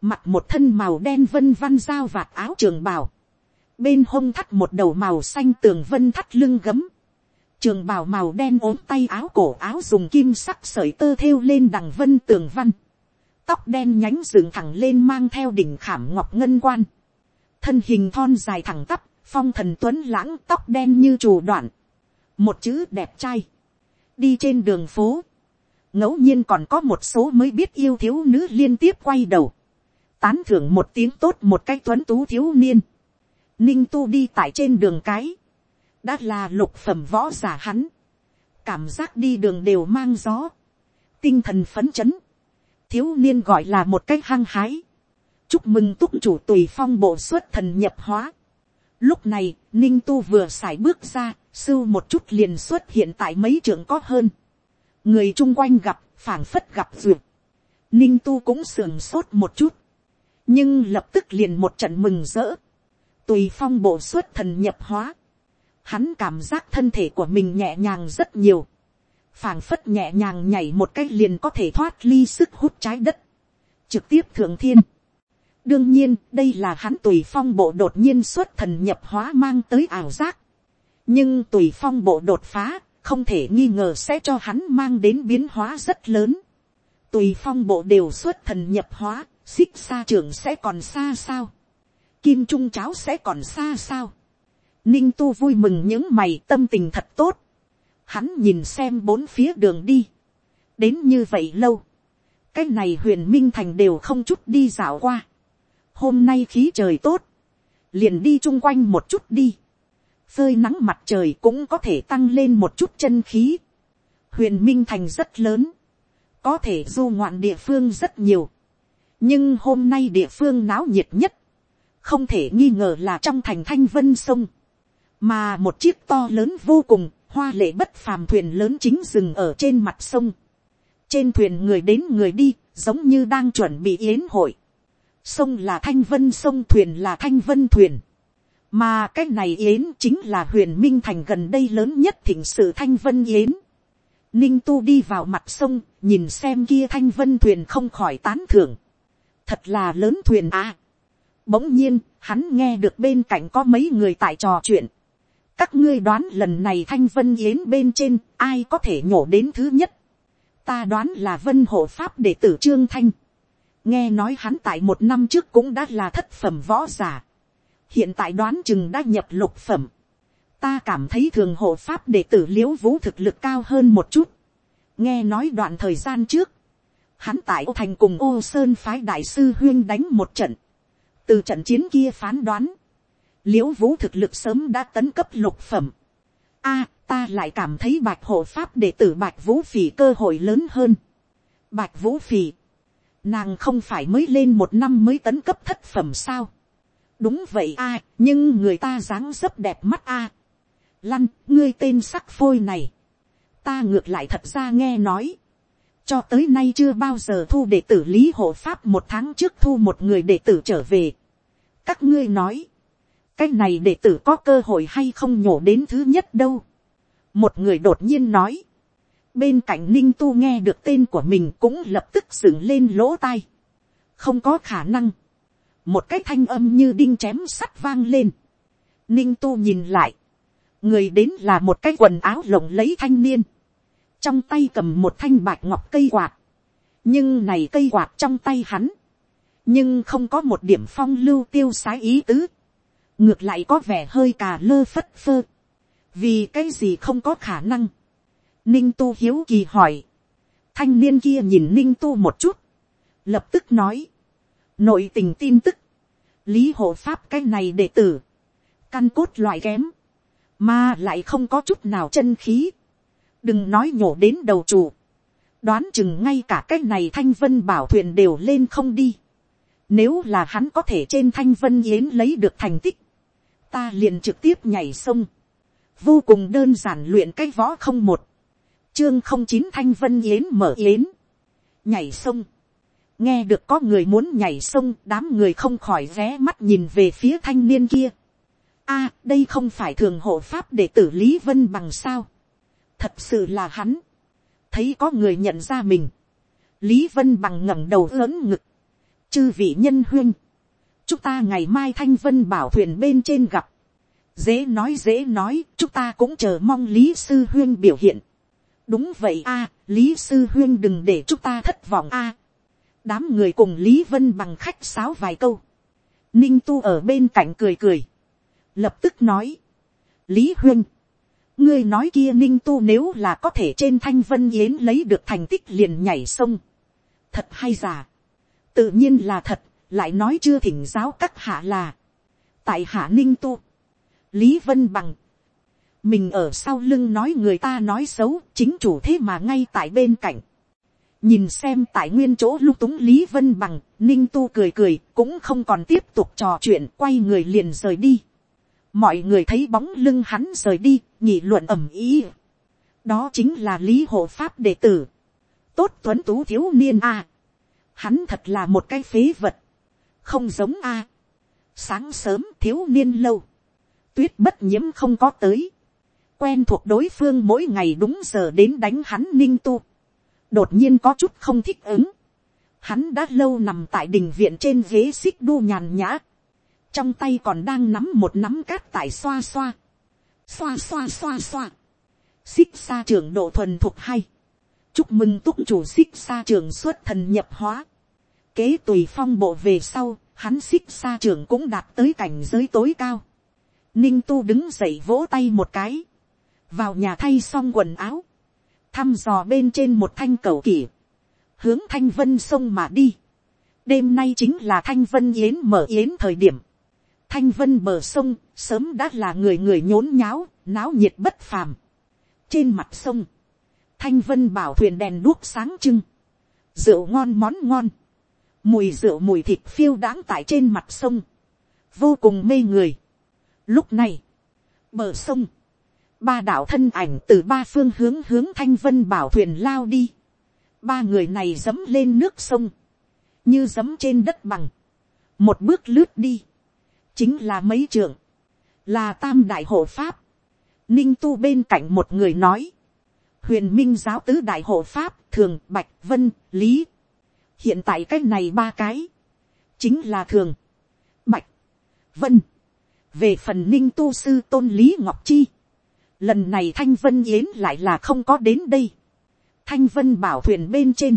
mặc một thân màu đen vân văn dao vạt áo trường bào, bên hông thắt một đầu màu xanh tường vân thắt lưng gấm, trường bào màu đen ốm tay áo cổ áo dùng kim sắc sợi tơ thêu lên đằng vân tường văn, tóc đen nhánh dựng thẳng lên mang theo đỉnh khảm ngọc ngân quan, thân hình thon dài thẳng tắp, phong thần tuấn lãng tóc đen như trù đoạn, một chữ đẹp trai, đi trên đường phố, ngẫu nhiên còn có một số mới biết yêu thiếu nữ liên tiếp quay đầu, tán thưởng một tiếng tốt một cách tuấn tú thiếu niên, ninh tu đi tại trên đường cái, đã là lục phẩm võ giả hắn, cảm giác đi đường đều mang gió, tinh thần phấn chấn, thiếu niên gọi là một cách hăng hái, chúc mừng túc chủ tùy phong bộ xuất thần nhập hóa, Lúc này, ninh tu vừa xài bước ra, sưu một chút liền xuất hiện tại mấy trường có hơn. Người chung quanh gặp, phảng phất gặp duyệt. Ninh tu cũng sườn sốt một chút. Nhưng lập tức liền một trận mừng rỡ. Tùy phong bộ xuất thần nhập hóa. Hắn cảm giác thân thể của mình nhẹ nhàng rất nhiều. phảng phất nhẹ nhàng nhảy một cách liền có thể thoát ly sức hút trái đất. Trực tiếp thượng thiên đương nhiên đây là hắn tùy phong bộ đột nhiên xuất thần nhập hóa mang tới ảo giác. nhưng tùy phong bộ đột phá không thể nghi ngờ sẽ cho hắn mang đến biến hóa rất lớn. tùy phong bộ đều xuất thần nhập hóa, xích xa trường sẽ còn xa sao, kim trung cháo sẽ còn xa sao, ninh tu vui mừng những mày tâm tình thật tốt, hắn nhìn xem bốn phía đường đi, đến như vậy lâu, cái này huyền minh thành đều không chút đi dạo qua, hôm nay khí trời tốt, liền đi chung quanh một chút đi, phơi nắng mặt trời cũng có thể tăng lên một chút chân khí, huyền minh thành rất lớn, có thể du ngoạn địa phương rất nhiều, nhưng hôm nay địa phương náo nhiệt nhất, không thể nghi ngờ là trong thành thanh vân sông, mà một chiếc to lớn vô cùng, hoa lệ bất phàm thuyền lớn chính dừng ở trên mặt sông, trên thuyền người đến người đi, giống như đang chuẩn bị yến hội, sông là thanh vân sông thuyền là thanh vân thuyền, mà cái này yến chính là huyền minh thành gần đây lớn nhất thỉnh sự thanh vân yến, Ninh tu đi vào mặt sông, nhìn xem kia thanh vân thuyền không khỏi tán thưởng. Thật là lớn thuyền à. Bỗng nhiên, hắn nghe được bên cạnh có mấy người tại trò chuyện. Các ngươi đoán lần này thanh vân yến bên trên, ai có thể nhổ đến thứ nhất. Ta đoán là vân hộ pháp đệ tử Trương Thanh. Nghe nói hắn tại một năm trước cũng đã là thất phẩm võ giả. Hiện tại đoán chừng đã nhập lục phẩm ta cảm thấy thường hộ pháp đệ tử l i ễ u vũ thực lực cao hơn một chút. nghe nói đoạn thời gian trước, hắn tại ô thành cùng ô sơn phái đại sư huyên đánh một trận. từ trận chiến kia phán đoán, l i ễ u vũ thực lực sớm đã tấn cấp lục phẩm. a, ta lại cảm thấy bạch hộ pháp đệ tử bạch vũ phỉ cơ hội lớn hơn. bạch vũ phỉ, nàng không phải mới lên một năm mới tấn cấp thất phẩm sao. đúng vậy a, nhưng người ta dáng dấp đẹp mắt a lăn, ngươi tên sắc phôi này. Ta ngược lại thật ra nghe nói. Cho tới nay chưa bao giờ thu đệ tử lý hộ pháp một tháng trước thu một người đệ tử trở về. Các ngươi nói. Cái này đệ tử có cơ hội hay không nhổ đến thứ nhất đâu. Một người đột nhiên nói. Bên cạnh ninh tu nghe được tên của mình cũng lập tức dựng lên lỗ tai. Không có khả năng. Một cái thanh âm như đinh chém sắt vang lên. Ninh tu nhìn lại người đến là một cái quần áo lộng lấy thanh niên, trong tay cầm một thanh bạc ngọc cây quạt, nhưng này cây quạt trong tay hắn, nhưng không có một điểm phong lưu tiêu sái ý tứ, ngược lại có vẻ hơi cà lơ phất phơ, vì cái gì không có khả năng, ninh tu hiếu kỳ hỏi, thanh niên kia nhìn ninh tu một chút, lập tức nói, nội tình tin tức, lý hộ pháp cái này đệ tử, căn cốt loại kém, mà lại không có chút nào chân khí, đừng nói nhổ đến đầu chủ, đoán chừng ngay cả cái này thanh vân bảo thuyền đều lên không đi, nếu là hắn có thể trên thanh vân yến lấy được thành tích, ta liền trực tiếp nhảy sông, vô cùng đơn giản luyện cái võ không một, chương không chín thanh vân yến mở yến, nhảy sông, nghe được có người muốn nhảy sông đám người không khỏi ré mắt nhìn về phía thanh niên kia, a đây không phải thường hộ pháp để tử lý vân bằng sao. thật sự là hắn. thấy có người nhận ra mình. lý vân bằng ngẩng đầu lớn ngực. chư vị nhân huyên chúng ta ngày mai thanh vân bảo thuyền bên trên gặp. dễ nói dễ nói, chúng ta cũng chờ mong lý sư huyên biểu hiện. đúng vậy a, lý sư huyên đừng để chúng ta thất vọng a. đám người cùng lý vân bằng khách sáo vài câu. ninh tu ở bên cạnh cười cười lập tức nói, lý huyên, ngươi nói kia ninh tu nếu là có thể trên thanh vân yến lấy được thành tích liền nhảy sông, thật hay giả, tự nhiên là thật, lại nói chưa thỉnh giáo các hạ là, tại hạ ninh tu, lý vân bằng, mình ở sau lưng nói người ta nói xấu, chính chủ thế mà ngay tại bên cạnh, nhìn xem tại nguyên chỗ lung túng lý vân bằng, ninh tu cười cười, cũng không còn tiếp tục trò chuyện, quay người liền rời đi mọi người thấy bóng lưng hắn rời đi, nhị luận ẩm ý. đó chính là lý hộ pháp đệ tử. tốt tuấn tú thiếu niên a. hắn thật là một cái phế vật không giống a. sáng sớm thiếu niên lâu. tuyết bất nhiễm không có tới. quen thuộc đối phương mỗi ngày đúng giờ đến đánh hắn ninh tu. đột nhiên có chút không thích ứng. hắn đã lâu nằm tại đình viện trên ghế xích đu nhàn nhã trong tay còn đang nắm một nắm cát tải xoa xoa, xoa xoa xoa xoa, xích xa trường độ thuần thuộc hay, chúc mừng túc chủ xích xa trường xuất thần nhập hóa, kế tùy phong bộ về sau, hắn xích xa trường cũng đạt tới cảnh giới tối cao, ninh tu đứng dậy vỗ tay một cái, vào nhà thay xong quần áo, thăm dò bên trên một thanh cầu kỷ, hướng thanh vân sông mà đi. đêm nay chính là thanh vân yến mở yến thời điểm. thanh vân bờ sông sớm đã là người người nhốn nháo, náo nhiệt bất phàm. trên mặt sông, thanh vân bảo thuyền đèn đuốc sáng trưng, rượu ngon món ngon, mùi rượu mùi thịt phiêu đãng tại trên mặt sông, vô cùng mê người. lúc này, bờ sông, ba đạo thân ảnh từ ba phương hướng hướng thanh vân bảo thuyền lao đi. ba người này dẫm lên nước sông, như dẫm trên đất bằng, một bước lướt đi, chính là mấy trưởng, là tam đại hộ pháp, ninh tu bên cạnh một người nói, huyền minh giáo tứ đại hộ pháp thường bạch vân lý, hiện tại cái này ba cái, chính là thường, bạch, vân, về phần ninh tu sư tôn lý ngọc chi, lần này thanh vân yến lại là không có đến đây. thanh vân bảo thuyền bên trên,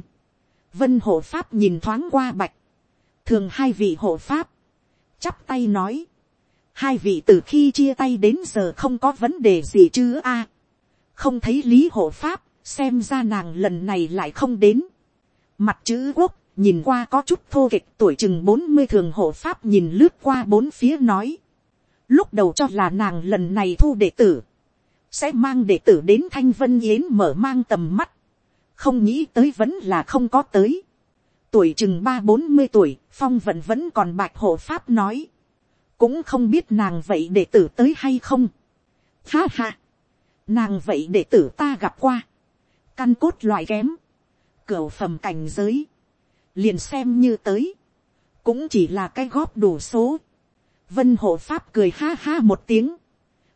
vân hộ pháp nhìn thoáng qua bạch, thường hai vị hộ pháp, chắp tay nói, hai vị từ khi chia tay đến giờ không có vấn đề gì chứ a, không thấy lý hộ pháp, xem ra nàng lần này lại không đến, mặt chữ quốc, nhìn qua có chút thô kịch tuổi chừng bốn mươi thường hộ pháp nhìn lướt qua bốn phía nói, lúc đầu cho là nàng lần này thu đệ tử, sẽ mang đệ tử đến thanh vân yến mở mang tầm mắt, không nghĩ tới vẫn là không có tới. tuổi chừng ba bốn mươi tuổi, phong vận vẫn còn bạch hộ pháp nói, cũng không biết nàng vậy đệ tử tới hay không. Ha ha, nàng vậy đệ tử ta gặp qua, căn cốt loại kém, cửa phẩm cảnh giới, liền xem như tới, cũng chỉ là cái góp đủ số. vân hộ pháp cười ha ha một tiếng,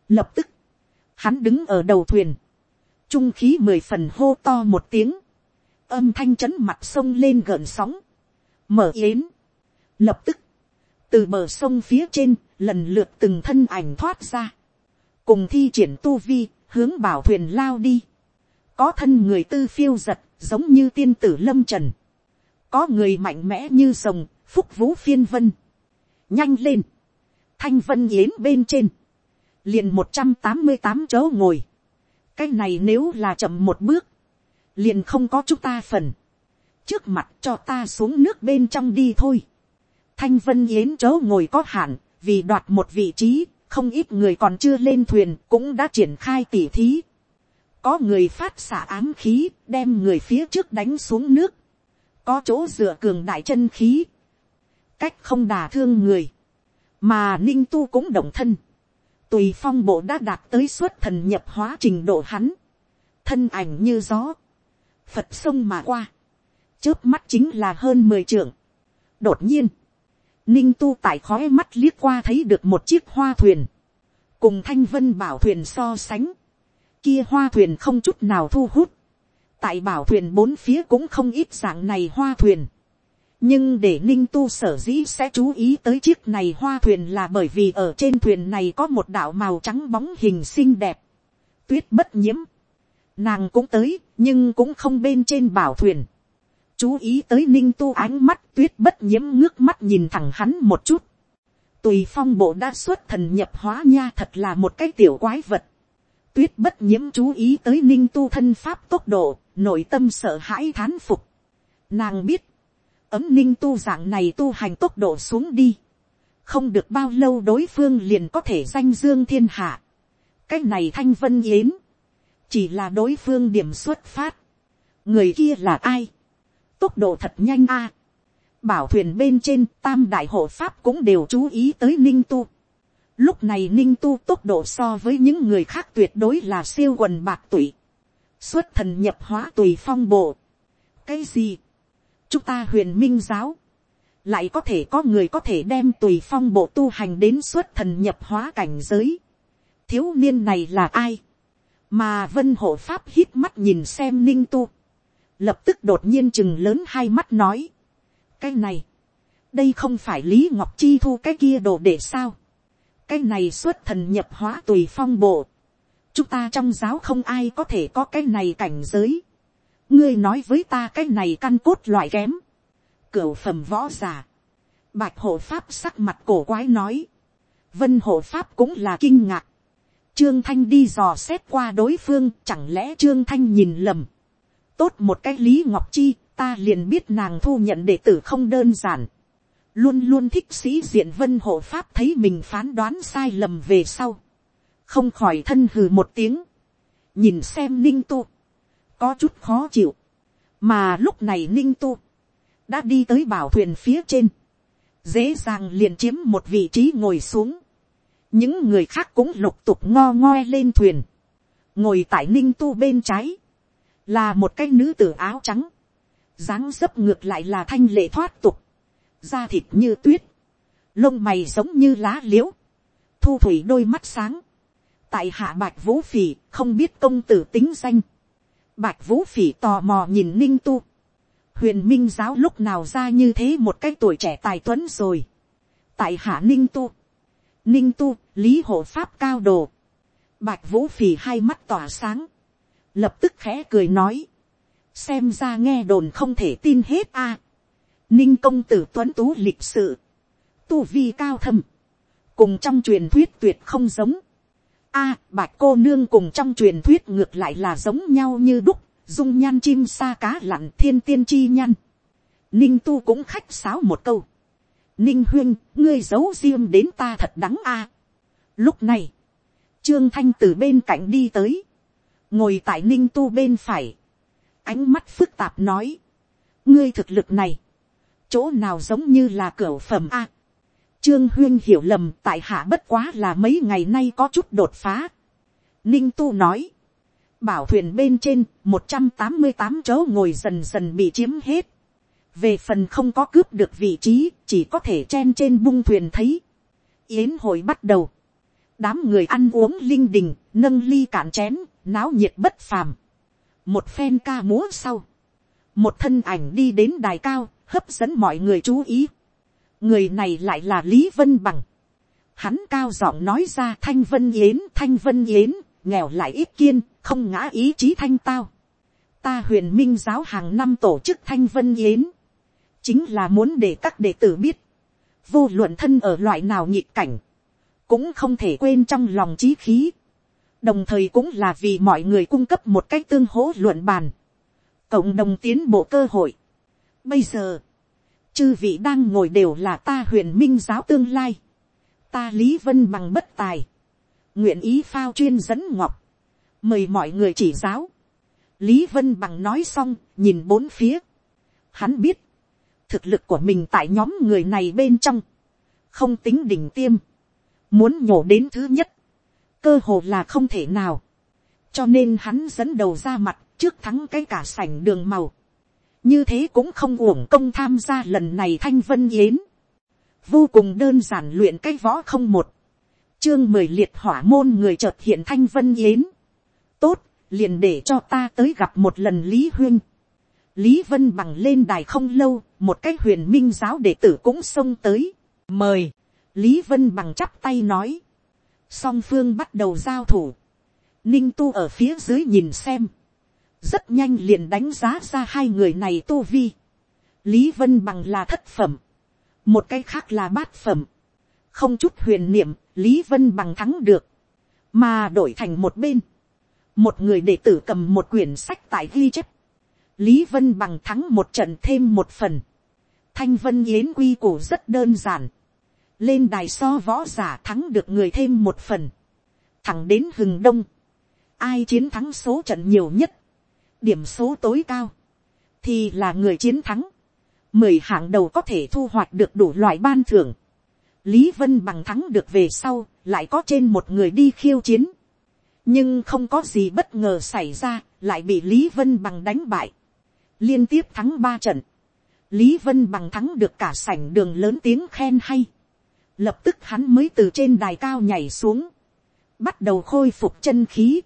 lập tức, Hắn đứng ở đầu thuyền. Trung khí mười phần hô to một tiếng. Âm thanh chấn mặt sông lên gợn sóng. Mở yến. Lập tức. Từ bờ sông phía trên, lần lượt từng thân ảnh thoát ra. Cùng thi triển tu vi, hướng bảo thuyền lao đi. Có thân người tư phiêu giật, giống như tiên tử lâm trần. Có người mạnh mẽ như rồng, phúc vũ phiên vân. Nhanh lên. Thanh vân yến bên trên liền một trăm tám mươi tám chỗ ngồi. cái này nếu là chậm một bước, liền không có chúng ta phần. trước mặt cho ta xuống nước bên trong đi thôi. thanh vân yến chỗ ngồi có hạn, vì đoạt một vị trí, không ít người còn chưa lên thuyền cũng đã triển khai tỉ thí có người phát xạ ám khí, đem người phía trước đánh xuống nước. có chỗ dựa cường đại chân khí, cách không đà thương người, mà ninh tu cũng động thân. Tùy phong bộ đã đạt tới suốt thần nhập hóa trình độ hắn, thân ảnh như gió, phật sông mà qua, trước mắt chính là hơn mười trưởng. đột nhiên, ninh tu tại khói mắt liếc qua thấy được một chiếc hoa thuyền, cùng thanh vân bảo thuyền so sánh, kia hoa thuyền không chút nào thu hút, tại bảo thuyền bốn phía cũng không ít dạng này hoa thuyền, nhưng để ninh tu sở dĩ sẽ chú ý tới chiếc này hoa thuyền là bởi vì ở trên thuyền này có một đạo màu trắng bóng hình xinh đẹp, tuyết bất nhiễm, nàng cũng tới nhưng cũng không bên trên bảo thuyền, chú ý tới ninh tu ánh mắt tuyết bất nhiễm ngước mắt nhìn thẳng hắn một chút, tùy phong bộ đã xuất thần nhập hóa nha thật là một cái tiểu quái vật, tuyết bất nhiễm chú ý tới ninh tu thân pháp tốc độ, nội tâm sợ hãi thán phục. Nàng biết, ấm ninh tu dạng này tu hành tốc độ xuống đi. Không được bao lâu đối phương liền có thể danh dương thiên hạ. Cái này thanh vân yến. Chỉ là đối phương điểm xuất phát. Người kia là ai? Tốc độ thật nhanh a. Bảo thuyền bên trên tam đại hộ pháp cũng đều chú ý tới ninh tu. Lúc này ninh tu tốc độ so với những người khác tuyệt đối là siêu quần bạc tụy. Xuất thần nhập hóa tùy phong bộ. Cái gì? chúng ta huyền minh giáo, lại có thể có người có thể đem tùy phong bộ tu hành đến xuất thần nhập hóa cảnh giới. thiếu niên này là ai, mà vân hộ pháp hít mắt nhìn xem ninh tu, lập tức đột nhiên chừng lớn hai mắt nói, cái này, đây không phải lý ngọc chi thu cái kia đồ để sao, cái này xuất thần nhập hóa tùy phong bộ, chúng ta trong giáo không ai có thể có cái này cảnh giới, ngươi nói với ta cái này căn cốt loại kém, cửa phẩm võ g i ả bạch hộ pháp sắc mặt cổ quái nói, vân hộ pháp cũng là kinh ngạc, trương thanh đi dò xét qua đối phương chẳng lẽ trương thanh nhìn lầm, tốt một cái lý ngọc chi ta liền biết nàng thu nhận đệ tử không đơn giản, luôn luôn thích sĩ diện vân hộ pháp thấy mình phán đoán sai lầm về sau, không khỏi thân hừ một tiếng, nhìn xem ninh tu, có chút khó chịu, mà lúc này ninh tu, đã đi tới bảo thuyền phía trên, dễ dàng liền chiếm một vị trí ngồi xuống, những người khác cũng lục tục ngo ngoe lên thuyền, ngồi tại ninh tu bên trái, là một cái nữ tử áo trắng, dáng dấp ngược lại là thanh lệ thoát tục, da thịt như tuyết, lông mày giống như lá l i ễ u thu thủy đôi mắt sáng, tại hạ bạch vũ phỉ không biết công tử tính danh, bạch vũ phỉ tò mò nhìn ninh tu, huyền minh giáo lúc nào ra như thế một cái tuổi trẻ tài tuấn rồi, tại hạ ninh tu, ninh tu, lý hộ pháp cao đồ, bạch vũ phỉ hai mắt tỏa sáng, lập tức khẽ cười nói, xem ra nghe đồn không thể tin hết a, ninh công tử tuấn tú lịch sự, tu vi cao thâm, cùng trong truyền thuyết tuyệt không giống. A, bạch cô nương cùng trong truyền thuyết ngược lại là giống nhau như đúc, dung nhan chim sa cá lặn thiên tiên chi nhăn. Ninh tu cũng khách sáo một câu. Ninh huyên, ngươi giấu riêng đến ta thật đắng a. Lúc này, trương thanh từ bên cạnh đi tới, ngồi tại ninh tu bên phải, ánh mắt phức tạp nói, ngươi thực lực này, chỗ nào giống như là cửa phẩm a. Trương Huyên hiểu lầm, tại hạ bất quá là mấy ngày nay có chút đột phá. Ninh Tu nói. Bảo thuyền bên trên, một trăm tám mươi tám chỗ ngồi dần dần bị chiếm hết. Về phần không có cướp được vị trí, chỉ có thể chen trên bung thuyền thấy. Yến hội bắt đầu. Đám người ăn uống linh đình, nâng ly cạn chén, náo nhiệt bất phàm. Một phen ca múa sau. Một thân ảnh đi đến đài cao hấp dẫn mọi người chú ý. người này lại là lý vân bằng. hắn cao giọng nói ra thanh vân yến, thanh vân yến, nghèo lại ít kiên, không ngã ý chí thanh tao. ta huyền minh giáo hàng năm tổ chức thanh vân yến. chính là muốn để các đệ tử biết. vô luận thân ở loại nào nhịp cảnh. cũng không thể quên trong lòng trí khí. đồng thời cũng là vì mọi người cung cấp một cách tương hỗ luận bàn. cộng đồng tiến bộ cơ hội Bây giờ, chư vị đang ngồi đều là ta huyền minh giáo tương lai. Ta Lý Vân bằng bất tài. Nguyện ý phao chuyên dẫn ngọc. Mời mọi người chỉ giáo. Lý Vân bằng nói xong, nhìn bốn phía. Hắn biết, thực lực của mình tại nhóm người này bên trong. Không tính đỉnh tiêm. Muốn nhổ đến thứ nhất. Cơ hồ là không thể nào. Cho nên hắn dẫn đầu ra mặt trước thắng cái cả sảnh đường màu như thế cũng không uổng công tham gia lần này thanh vân yến. vô cùng đơn giản luyện cái võ không một. chương mười liệt hỏa môn người chợt hiện thanh vân yến. tốt, liền để cho ta tới gặp một lần lý huyên. lý vân bằng lên đài không lâu, một cái huyền minh giáo đệ tử cũng xông tới. mời, lý vân bằng chắp tay nói. song phương bắt đầu giao thủ. ninh tu ở phía dưới nhìn xem rất nhanh liền đánh giá ra hai người này tu vi. lý vân bằng là thất phẩm, một cái khác là bát phẩm, không chút huyền niệm, lý vân bằng thắng được, mà đổi thành một bên, một người đệ tử cầm một quyển sách tại ghi chép, lý vân bằng thắng một trận thêm một phần, thanh vân yến quy củ rất đơn giản, lên đài so võ giả thắng được người thêm một phần, thẳng đến hừng đông, ai chiến thắng số trận nhiều nhất, điểm số tối cao, thì là người chiến thắng. Mười hạng đầu có thể thu hoạch được đủ loại ban thưởng. Lý Vân bằng thắng được về sau, lại có trên một người đi khiêu chiến. Nhưng không có gì bất ngờ xảy ra, lại bị Lý Vân bằng đánh bại. Liên tiếp thắng ba trận. Lý Vân bằng thắng được cả sảnh đường lớn tiếng khen hay. Lập tức hắn mới từ trên đài cao nhảy xuống. Bắt đầu khôi phục chân khí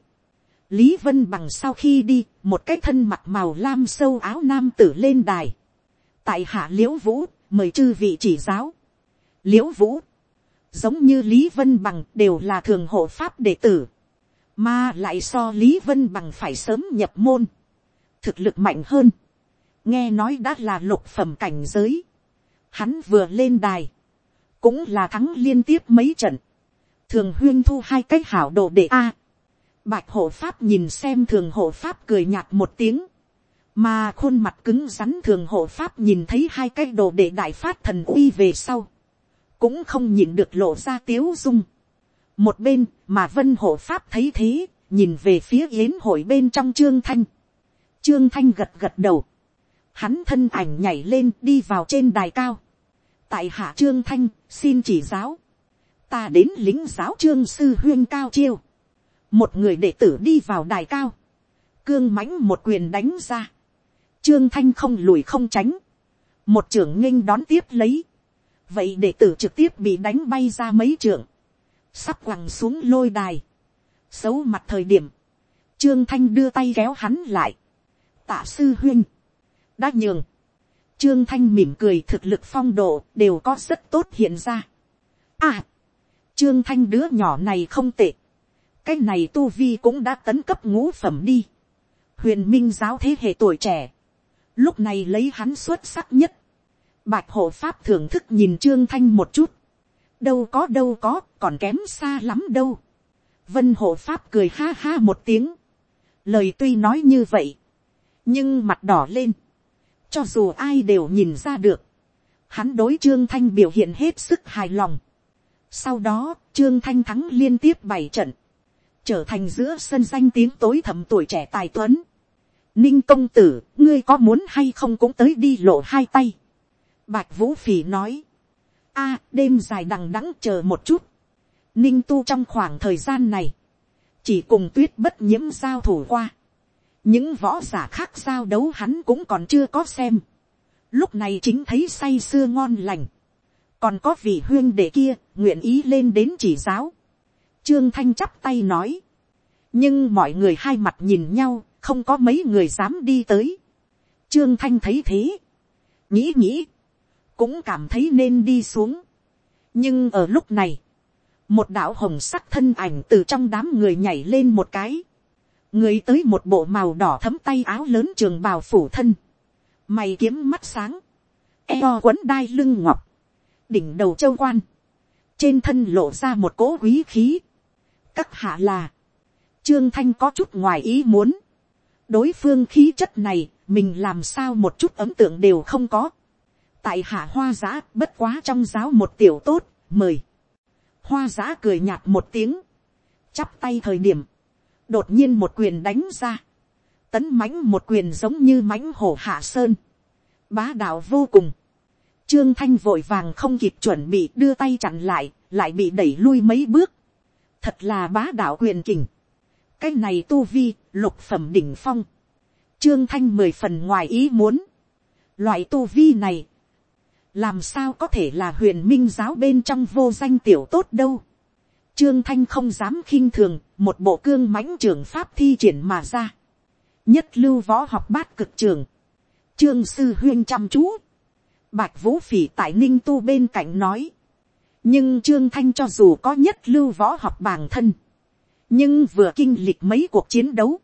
Lý Vân bằng sau khi đi, một cái thân mặc màu lam sâu áo nam tử lên đài. Tại hạ liễu vũ, mời chư vị chỉ giáo. Liễu vũ, giống như Lý Vân bằng đều là thường hộ pháp đệ tử. Mà lại so Lý Vân bằng phải sớm nhập môn. thực lực mạnh hơn, nghe nói đã là lục phẩm cảnh giới, hắn vừa lên đài, cũng là thắng liên tiếp mấy trận, thường huyên thu hai cái hảo đồ đệ a, bạch hộ pháp nhìn xem thường hộ pháp cười nhạt một tiếng, mà khuôn mặt cứng rắn thường hộ pháp nhìn thấy hai cái đồ để đại phát thần uy về sau, cũng không nhìn được lộ ra tiếu dung. một bên mà vân hộ pháp thấy thế, nhìn về phía yến hội bên trong trương thanh. trương thanh gật gật đầu, hắn thân ảnh nhảy lên đi vào trên đài cao. tại hạ trương thanh xin chỉ giáo, ta đến lính giáo trương sư huyên cao chiêu, một người đệ tử đi vào đài cao, cương mãnh một quyền đánh ra, trương thanh không lùi không tránh, một trưởng nghinh đón tiếp lấy, vậy đệ tử trực tiếp bị đánh bay ra mấy trưởng, sắp quẳng xuống lôi đài, xấu mặt thời điểm, trương thanh đưa tay kéo hắn lại, tạ sư huyên, đã nhường, trương thanh mỉm cười thực lực phong độ đều có rất tốt hiện ra. À, trương thanh đứa nhỏ này không tệ, cái này tu vi cũng đã tấn cấp ngũ phẩm đi, huyền minh giáo thế hệ tuổi trẻ, lúc này lấy hắn xuất sắc nhất, bạch hộ pháp thưởng thức nhìn trương thanh một chút, đâu có đâu có, còn kém xa lắm đâu. vân hộ pháp cười ha ha một tiếng, lời tuy nói như vậy, nhưng mặt đỏ lên, cho dù ai đều nhìn ra được, hắn đối trương thanh biểu hiện hết sức hài lòng. sau đó, trương thanh thắng liên tiếp bảy trận, trở thành giữa sân danh tiếng tối thầm tuổi trẻ tài tuấn. Ninh công tử, ngươi có muốn hay không cũng tới đi lộ hai tay. Bạch Vũ Phỉ nói. a đêm dài đằng đẵng chờ một chút. Ninh tu trong khoảng thời gian này. Chỉ cùng tuyết bất nhiễm giao thủ qua. Những võ giả khác giao đấu hắn cũng còn chưa có xem. Lúc này chính thấy say sưa ngon lành. Còn có vị huyên đệ kia, nguyện ý lên đến chỉ giáo. Trương Thanh chắp tay nói. Nhưng mọi người hai mặt nhìn nhau, không có mấy người dám đi tới. Trương Thanh thấy thế. Nghĩ nghĩ cũng cảm thấy nên đi xuống. nhưng ở lúc này, một đạo hồng sắc thân ảnh từ trong đám người nhảy lên một cái, người tới một bộ màu đỏ thấm tay áo lớn trường bào phủ thân, mày kiếm mắt sáng, eo quấn đai lưng ngọc, đỉnh đầu châu quan, trên thân lộ ra một cỗ quý khí, các hạ là, trương thanh có chút ngoài ý muốn, đối phương khí chất này, mình làm sao một chút ấm tượng đều không có. Tại hạ hoa giã bất quá trong giáo một tiểu tốt, mời. hoa giã cười nhạt một tiếng, chắp tay thời điểm, đột nhiên một quyền đánh ra, tấn mãnh một quyền giống như mãnh hổ hạ sơn, bá đạo vô cùng, trương thanh vội vàng không kịp chuẩn bị đưa tay chặn lại, lại bị đẩy lui mấy bước, thật là bá đạo quyền kình, cái này tu vi, lục phẩm đỉnh phong, trương thanh mười phần ngoài ý muốn, loại tu vi này, làm sao có thể là huyền minh giáo bên trong vô danh tiểu tốt đâu. Trương Thanh không dám khinh thường, một bộ cương mãnh trường pháp thi triển mà ra. Nhất lưu võ học bát cực trường. Trương Sư Huyên chăm chú. Bạch Vũ Phỉ tại Ninh Tu bên cạnh nói. Nhưng Trương Thanh cho dù có nhất lưu võ học bản thân. Nhưng vừa kinh lịch mấy cuộc chiến đấu.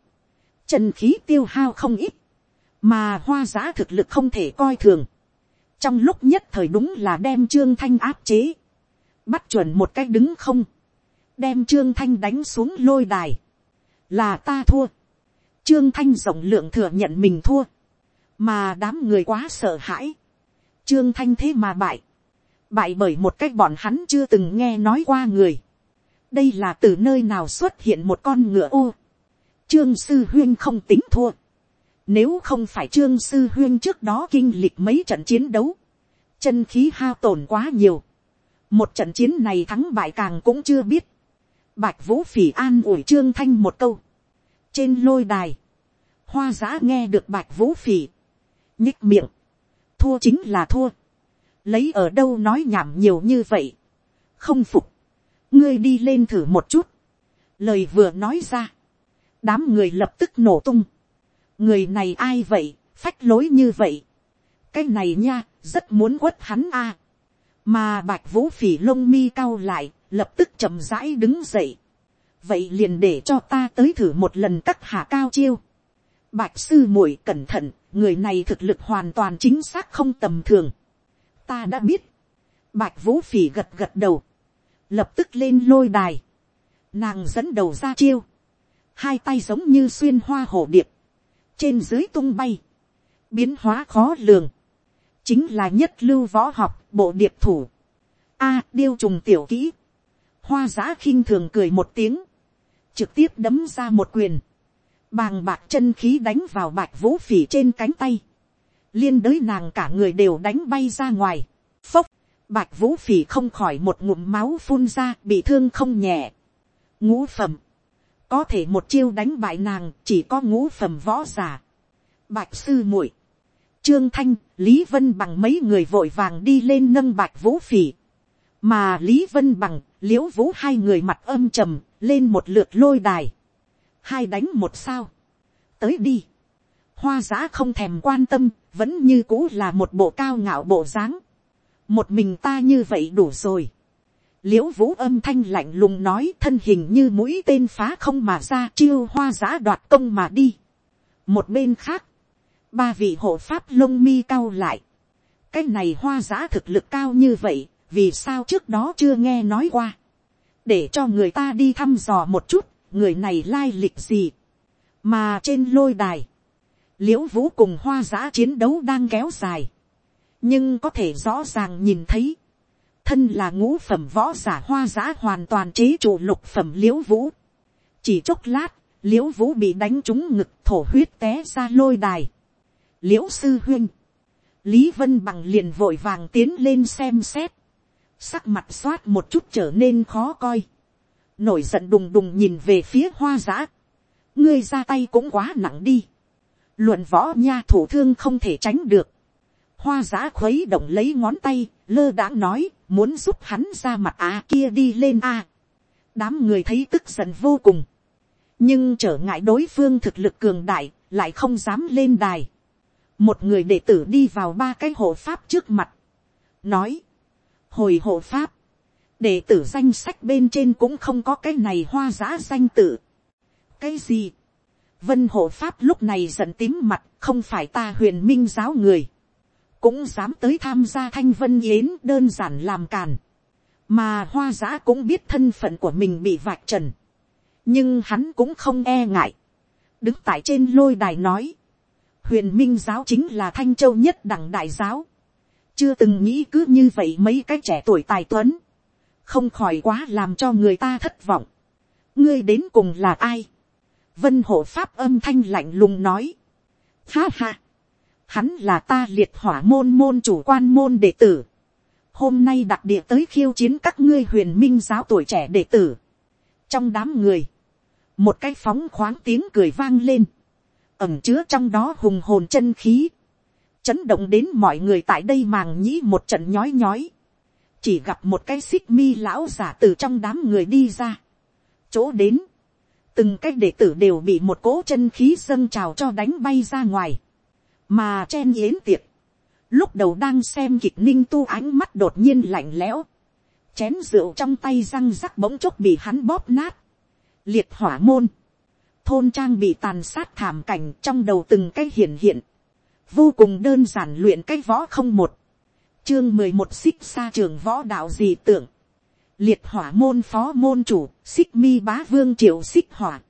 Trần khí tiêu hao không ít. Mà hoa giá thực lực không thể coi thường trong lúc nhất thời đúng là đem trương thanh áp chế, bắt chuẩn một cách đứng không, đem trương thanh đánh xuống lôi đài, là ta thua, trương thanh rộng lượng thừa nhận mình thua, mà đám người quá sợ hãi, trương thanh thế mà bại, bại bởi một cách bọn hắn chưa từng nghe nói qua người, đây là từ nơi nào xuất hiện một con ngựa ô, trương sư huyên không tính thua, nếu không phải trương sư huyên trước đó kinh lịch mấy trận chiến đấu. Chân khí hao tổn quá nhiều. Một trận chiến này thắng bại càng cũng chưa biết. Bạch Vũ Phỉ an ủi Trương Thanh một câu. Trên lôi đài. Hoa giã nghe được Bạch Vũ Phỉ. Nhích miệng. Thua chính là thua. Lấy ở đâu nói nhảm nhiều như vậy. Không phục. Ngươi đi lên thử một chút. Lời vừa nói ra. Đám người lập tức nổ tung người này ai vậy, phách lối như vậy. cái này nha, rất muốn quất hắn a. mà bạch vũ phỉ lông mi cao lại, lập tức chậm rãi đứng dậy. vậy liền để cho ta tới thử một lần các hạ cao chiêu. bạch sư muội cẩn thận, người này thực lực hoàn toàn chính xác không tầm thường ta đã biết, bạch vũ phỉ gật gật đầu, lập tức lên lôi đài, nàng dẫn đầu ra chiêu, hai tay giống như xuyên hoa hổ điệp, trên dưới tung bay, biến hóa khó lường, chính là nhất lưu võ học bộ điệp thủ. A điêu trùng tiểu kỹ, hoa giã khinh thường cười một tiếng, trực tiếp đấm ra một quyền, bàng bạc chân khí đánh vào bạch vũ phỉ trên cánh tay, liên đới nàng cả người đều đánh bay ra ngoài, phốc, bạch vũ phỉ không khỏi một ngụm máu phun ra bị thương không nhẹ, ngũ phẩm, có thể một chiêu đánh bại nàng chỉ có ngũ phẩm võ giả, bạch sư muội, trương thanh, lý vân bằng mấy người vội vàng đi lên nâng bạch vũ phỉ, mà lý vân bằng, l i ễ u vũ hai người mặt âm trầm, lên một lượt lôi đài, hai đánh một sao, tới đi, hoa giã không thèm quan tâm, vẫn như cũ là một bộ cao ngạo bộ dáng, một mình ta như vậy đủ rồi, l i ễ u vũ âm thanh lạnh lùng nói thân hình như mũi tên phá không mà ra chiêu hoa giã đoạt công mà đi. một bên khác, ba vị hộ pháp lông mi cao lại. cái này hoa giã thực lực cao như vậy, vì sao trước đó chưa nghe nói qua. để cho người ta đi thăm dò một chút, người này lai lịch gì. mà trên lôi đài, l i ễ u vũ cùng hoa giã chiến đấu đang kéo dài. nhưng có thể rõ ràng nhìn thấy, thân là ngũ phẩm võ giả hoa giã hoàn toàn chế trụ lục phẩm l i ễ u vũ. chỉ chốc lát, l i ễ u vũ bị đánh trúng ngực thổ huyết té ra lôi đài. L i ễ u sư huynh, lý vân bằng liền vội vàng tiến lên xem xét, sắc mặt xoát một chút trở nên khó coi, nổi giận đùng đùng nhìn về phía hoa giã, ngươi ra tay cũng quá nặng đi, luận võ nha thủ thương không thể tránh được, hoa giã khuấy động lấy ngón tay, lơ đãng nói, muốn giúp hắn ra mặt à kia đi lên a. đám người thấy tức giận vô cùng, nhưng trở ngại đối phương thực lực cường đại, lại không dám lên đài. Một người đệ tử đi vào ba cái hộ pháp trước mặt, nói, hồi hộ pháp, đệ tử danh sách bên trên cũng không có cái này hoa giá danh tử. cái gì, vân hộ pháp lúc này giận tím mặt không phải ta huyền minh giáo người, cũng dám tới tham gia thanh vân yến đơn giản làm càn, mà hoa giã cũng biết thân phận của mình bị vạch trần, nhưng hắn cũng không e ngại, đứng tại trên lôi đài nói, huyền minh giáo chính là thanh châu nhất đẳng đại giáo, chưa từng nghĩ cứ như vậy mấy cái trẻ tuổi tài tuấn, không khỏi quá làm cho người ta thất vọng. ngươi đến cùng là ai, vân hộ pháp âm thanh lạnh lùng nói, ha ha, hắn là ta liệt hỏa môn môn chủ quan môn đệ tử, hôm nay đặc địa tới khiêu chiến các ngươi huyền minh giáo tuổi trẻ đệ tử, trong đám người, một cái phóng khoáng tiếng cười vang lên, ẩm chứa trong đó hùng hồn chân khí, chấn động đến mọi người tại đây màng nhĩ một trận nhói nhói, chỉ gặp một cái xích mi lão giả từ trong đám người đi ra, chỗ đến, từng cái đệ tử đều bị một cỗ chân khí dâng trào cho đánh bay ra ngoài, mà chen yến tiệc, lúc đầu đang xem kịch ninh tu ánh mắt đột nhiên lạnh lẽo, chén rượu trong tay răng rắc bỗng chốc bị hắn bóp nát, liệt hỏa môn, thôn trang bị tàn sát thảm cảnh trong đầu từng cái hiển hiện, vô cùng đơn giản luyện cái võ không một, chương mười một xích xa trường võ đạo gì tưởng, liệt hỏa môn phó môn chủ, xích mi bá vương triệu xích hỏa,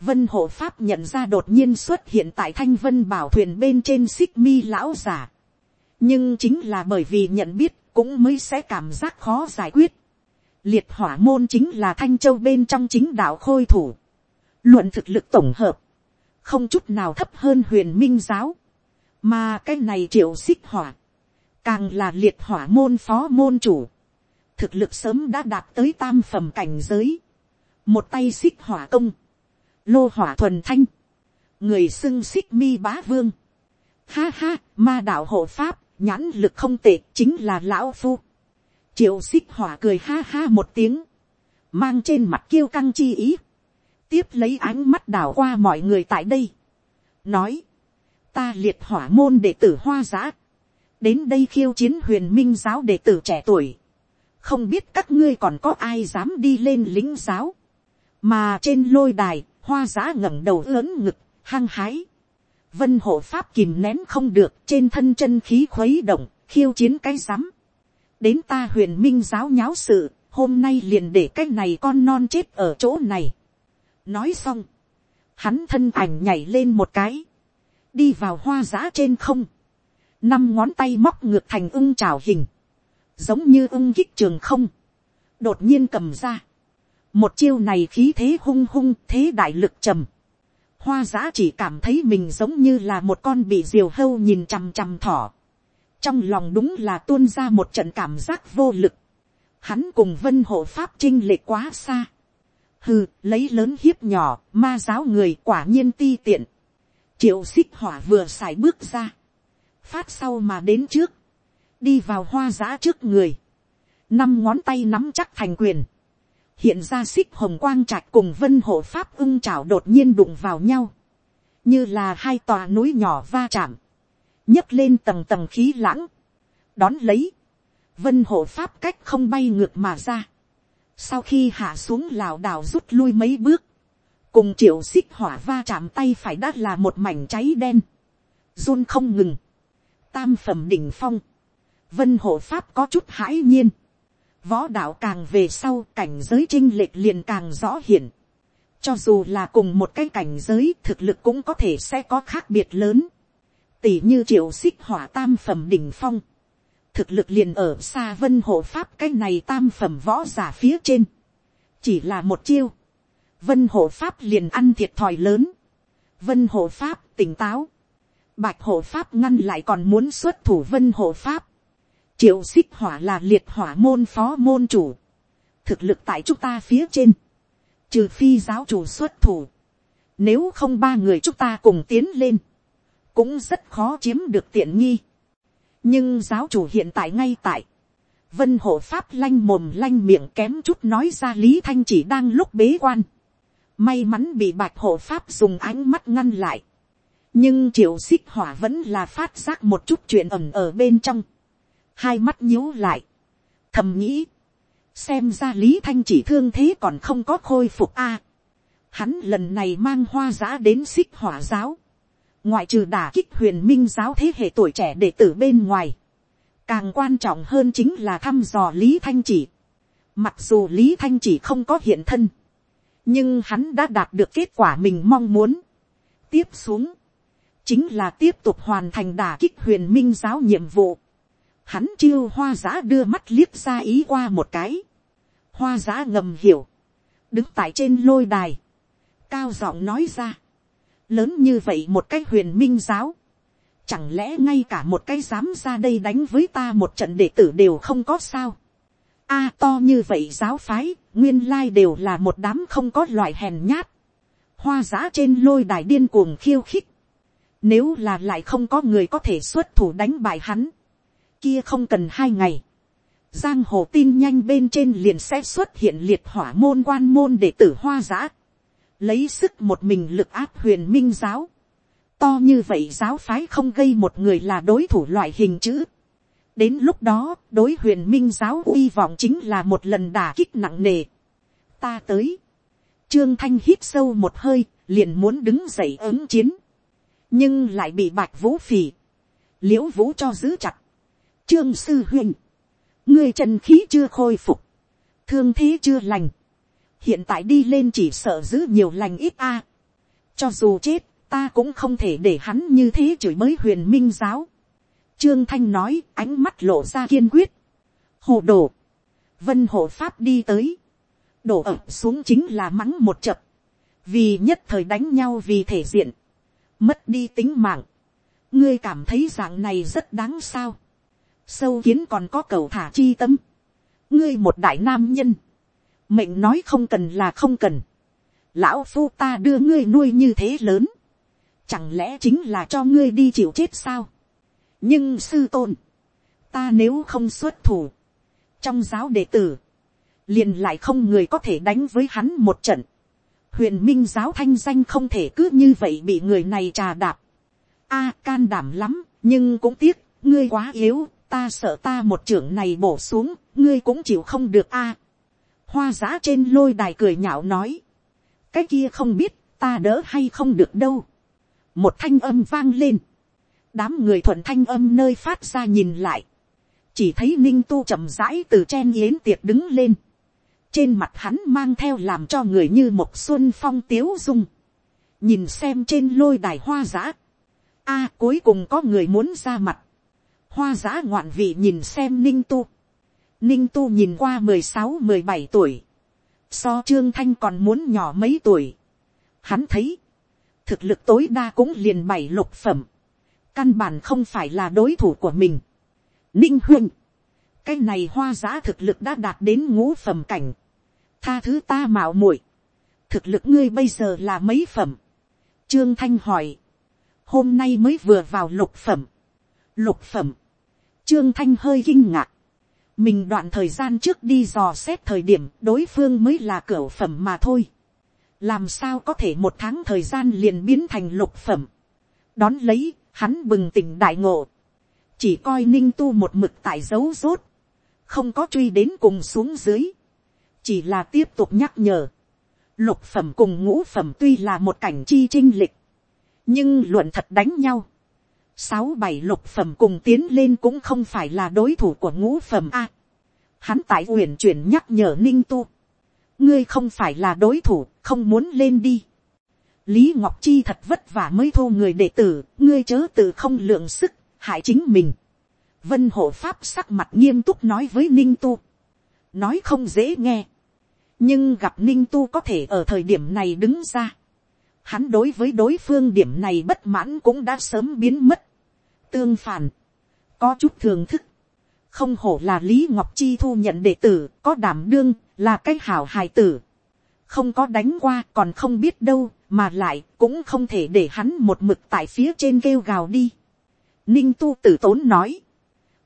vân hộ pháp nhận ra đột nhiên xuất hiện tại thanh vân bảo thuyền bên trên xích mi lão giả, nhưng chính là bởi vì nhận biết cũng mới sẽ cảm giác khó giải quyết, liệt hỏa môn chính là thanh châu bên trong chính đạo khôi thủ, luận thực lực tổng hợp, không chút nào thấp hơn huyền minh giáo, mà cái này triệu xích hỏa, càng là liệt hỏa môn phó môn chủ, thực lực sớm đã đạt tới tam phẩm cảnh giới, một tay xích hỏa công, lô hỏa thuần thanh, người xưng xích mi bá vương, ha ha, ma đạo hộ pháp, nhãn lực không tệ chính là lão phu, triệu xích hỏa cười ha ha một tiếng, mang trên mặt kiêu căng chi ý, tiếp lấy ánh mắt đảo qua mọi người tại đây, nói, ta liệt hỏa môn đệ tử hoa giã, đến đây khiêu chiến huyền minh giáo đệ tử trẻ tuổi, không biết các ngươi còn có ai dám đi lên lính giáo, mà trên lôi đài, hoa giã ngẩng đầu lớn ngực, hăng hái, vân hộ pháp kìm nén không được trên thân chân khí khuấy động khiêu chiến cái rắm đến ta huyền minh giáo nháo sự hôm nay liền để cái này con non chết ở chỗ này. Nói xong hắn thân ảnh nhảy lên một cái. Đi vào hoa giã trên không. Năm ngón tay móc ngược thành ưng trào hình giống như ưng kích trường không. Đột nhiên cầm ra. Một chiêu này khí thế hung hung, thế đại lực trầm. Hoa giã chỉ cảm thấy mình giống như là một con bị diều hâu nhìn chằm chằm thỏ. Trong lòng đúng là tuôn ra một trận cảm giác vô lực. Hắn cùng vân hộ pháp trinh lệ quá xa. Hừ, lấy lớn hiếp nhỏ, ma giáo người quả nhiên ti tiện. Triệu xích hỏa vừa xài bước ra. Phát sau mà đến trước đi vào hoa giã trước người. Năm ngón tay nắm chắc thành quyền. Hiện ra xích hồng quang trạch cùng vân hộ pháp ưng trào đột nhiên đụng vào nhau, như là hai tòa núi nhỏ va chạm, nhấc lên tầng tầng khí lãng, đón lấy, vân hộ pháp cách không bay ngược mà ra, sau khi hạ xuống lảo đảo rút lui mấy bước, cùng triệu xích hỏa va chạm tay phải đã là một mảnh cháy đen, run không ngừng, tam phẩm đỉnh phong, vân hộ pháp có chút hãi nhiên, võ đạo càng về sau cảnh giới trinh lệch liền càng rõ hiển. Cho dù là cùng một cái cảnh giới thực lực cũng có thể sẽ có khác biệt lớn. Tỷ như triệu xích hỏa tam phẩm đỉnh phong. Thực lực liền ở xa vân hộ pháp cái này tam phẩm võ giả phía trên. Chỉ là một chiêu. Vân hộ pháp liền ăn thiệt thòi lớn. Vân hộ pháp tỉnh táo. Bạch hộ pháp ngăn lại còn muốn xuất thủ vân hộ pháp triệu xích hỏa là liệt hỏa môn phó môn chủ, thực lực tại chúng ta phía trên, trừ phi giáo chủ xuất thủ, nếu không ba người chúng ta cùng tiến lên, cũng rất khó chiếm được tiện nghi. nhưng giáo chủ hiện tại ngay tại, vân hộ pháp lanh mồm lanh miệng kém chút nói ra lý thanh chỉ đang lúc bế quan, may mắn bị bạch hộ pháp dùng ánh mắt ngăn lại, nhưng triệu xích hỏa vẫn là phát giác một chút chuyện ẩm ở bên trong, hai mắt nhíu lại, thầm nghĩ, xem ra lý thanh chỉ thương thế còn không có khôi phục a. hắn lần này mang hoa giã đến xích hỏa giáo, ngoại trừ đả kích huyền minh giáo thế hệ tuổi trẻ đệ tử bên ngoài, càng quan trọng hơn chính là thăm dò lý thanh chỉ. mặc dù lý thanh chỉ không có hiện thân, nhưng hắn đã đạt được kết quả mình mong muốn. tiếp xuống, chính là tiếp tục hoàn thành đả kích huyền minh giáo nhiệm vụ hắn chiêu hoa giã đưa mắt liếc ra ý qua một cái, hoa giã ngầm hiểu, đứng tại trên lôi đài, cao giọng nói ra, lớn như vậy một cái huyền minh giáo, chẳng lẽ ngay cả một cái dám ra đây đánh với ta một trận đệ tử đều không có sao. A to như vậy giáo phái, nguyên lai đều là một đám không có loại hèn nhát. Hoa giá trên lôi đài điên cuồng khiêu khích. Nếu là lại không có người có thể xuất thủ đánh bại hắn kia không cần hai ngày, giang hồ tin nhanh bên trên liền sẽ xuất hiện liệt hỏa môn quan môn để tử hoa giã, lấy sức một mình lực áp huyền minh giáo, to như vậy giáo phái không gây một người là đối thủ loại hình chữ. đến lúc đó, đối huyền minh giáo uy vọng chính là một lần đả kích nặng nề. ta tới, trương thanh hít sâu một hơi, liền muốn đứng dậy ứng chiến, nhưng lại bị bạch vũ phì, l i ễ u vũ cho giữ chặt, Trương sư huynh, ngươi trần khí chưa khôi phục, thương thế chưa lành, hiện tại đi lên chỉ sợ giữ nhiều lành ít a. cho dù chết, ta cũng không thể để hắn như thế chửi mới huyền minh giáo. Trương thanh nói, ánh mắt lộ ra kiên quyết. hồ đồ, vân hộ pháp đi tới, đổ ập xuống chính là mắng một chập, vì nhất thời đánh nhau vì thể diện, mất đi tính mạng. ngươi cảm thấy dạng này rất đáng sao sâu kiến còn có cầu thả chi tâm, ngươi một đại nam nhân, mệnh nói không cần là không cần, lão phu ta đưa ngươi nuôi như thế lớn, chẳng lẽ chính là cho ngươi đi chịu chết sao, nhưng sư tôn, ta nếu không xuất thủ, trong giáo đệ tử, liền lại không người có thể đánh với hắn một trận, huyền minh giáo thanh danh không thể cứ như vậy bị người này trà đạp, a can đảm lắm, nhưng cũng tiếc, ngươi quá yếu, ta sợ ta một trưởng này bổ xuống, ngươi cũng chịu không được a. hoa giã trên lôi đài cười nhạo nói, cái kia không biết ta đỡ hay không được đâu. một thanh âm vang lên, đám người thuận thanh âm nơi phát ra nhìn lại, chỉ thấy ninh tu chậm rãi từ chen yến tiệc đứng lên, trên mặt hắn mang theo làm cho người như một xuân phong tiếu dung, nhìn xem trên lôi đài hoa giã, a cuối cùng có người muốn ra mặt, hoa giã ngoạn vị nhìn xem ninh tu, ninh tu nhìn qua mười sáu mười bảy tuổi, so trương thanh còn muốn nhỏ mấy tuổi, hắn thấy, thực lực tối đa cũng liền bảy lục phẩm, căn bản không phải là đối thủ của mình. Ninh huynh, cái này hoa giã thực lực đã đạt đến ngũ phẩm cảnh, tha thứ ta mạo muội, thực lực ngươi bây giờ là mấy phẩm. Trương Thanh hỏi, hôm nay mới vừa vào lục phẩm. Lục phẩm, Trương Thanh hơi kinh ngạc. Mình đoạn thời gian trước đi dò xét thời điểm đối phương mới là cửa phẩm mà thôi. Làm sao có thể một tháng thời gian liền biến thành lục phẩm. Đón lấy, hắn bừng tỉnh đại ngộ. Chỉ coi ninh tu một mực tại dấu rốt. Không có truy đến cùng xuống dưới chỉ là tiếp tục nhắc nhở, lục phẩm cùng ngũ phẩm tuy là một cảnh chi trinh lịch, nhưng luận thật đánh nhau, sáu bảy lục phẩm cùng tiến lên cũng không phải là đối thủ của ngũ phẩm a. hắn tại uyển chuyển nhắc nhở ninh tu, ngươi không phải là đối thủ, không muốn lên đi. lý ngọc chi thật vất vả mới thu người đệ tử, ngươi chớ tự không lượng sức, hại chính mình. vân hộ pháp sắc mặt nghiêm túc nói với ninh tu, nói không dễ nghe nhưng gặp ninh tu có thể ở thời điểm này đứng ra. hắn đối với đối phương điểm này bất mãn cũng đã sớm biến mất tương phản, có chút thường thức, không hổ là lý ngọc chi thu nhận đệ tử có đảm đương là cái hảo hài tử. không có đánh qua còn không biết đâu mà lại cũng không thể để hắn một mực tại phía trên kêu gào đi. ninh tu tử tốn nói.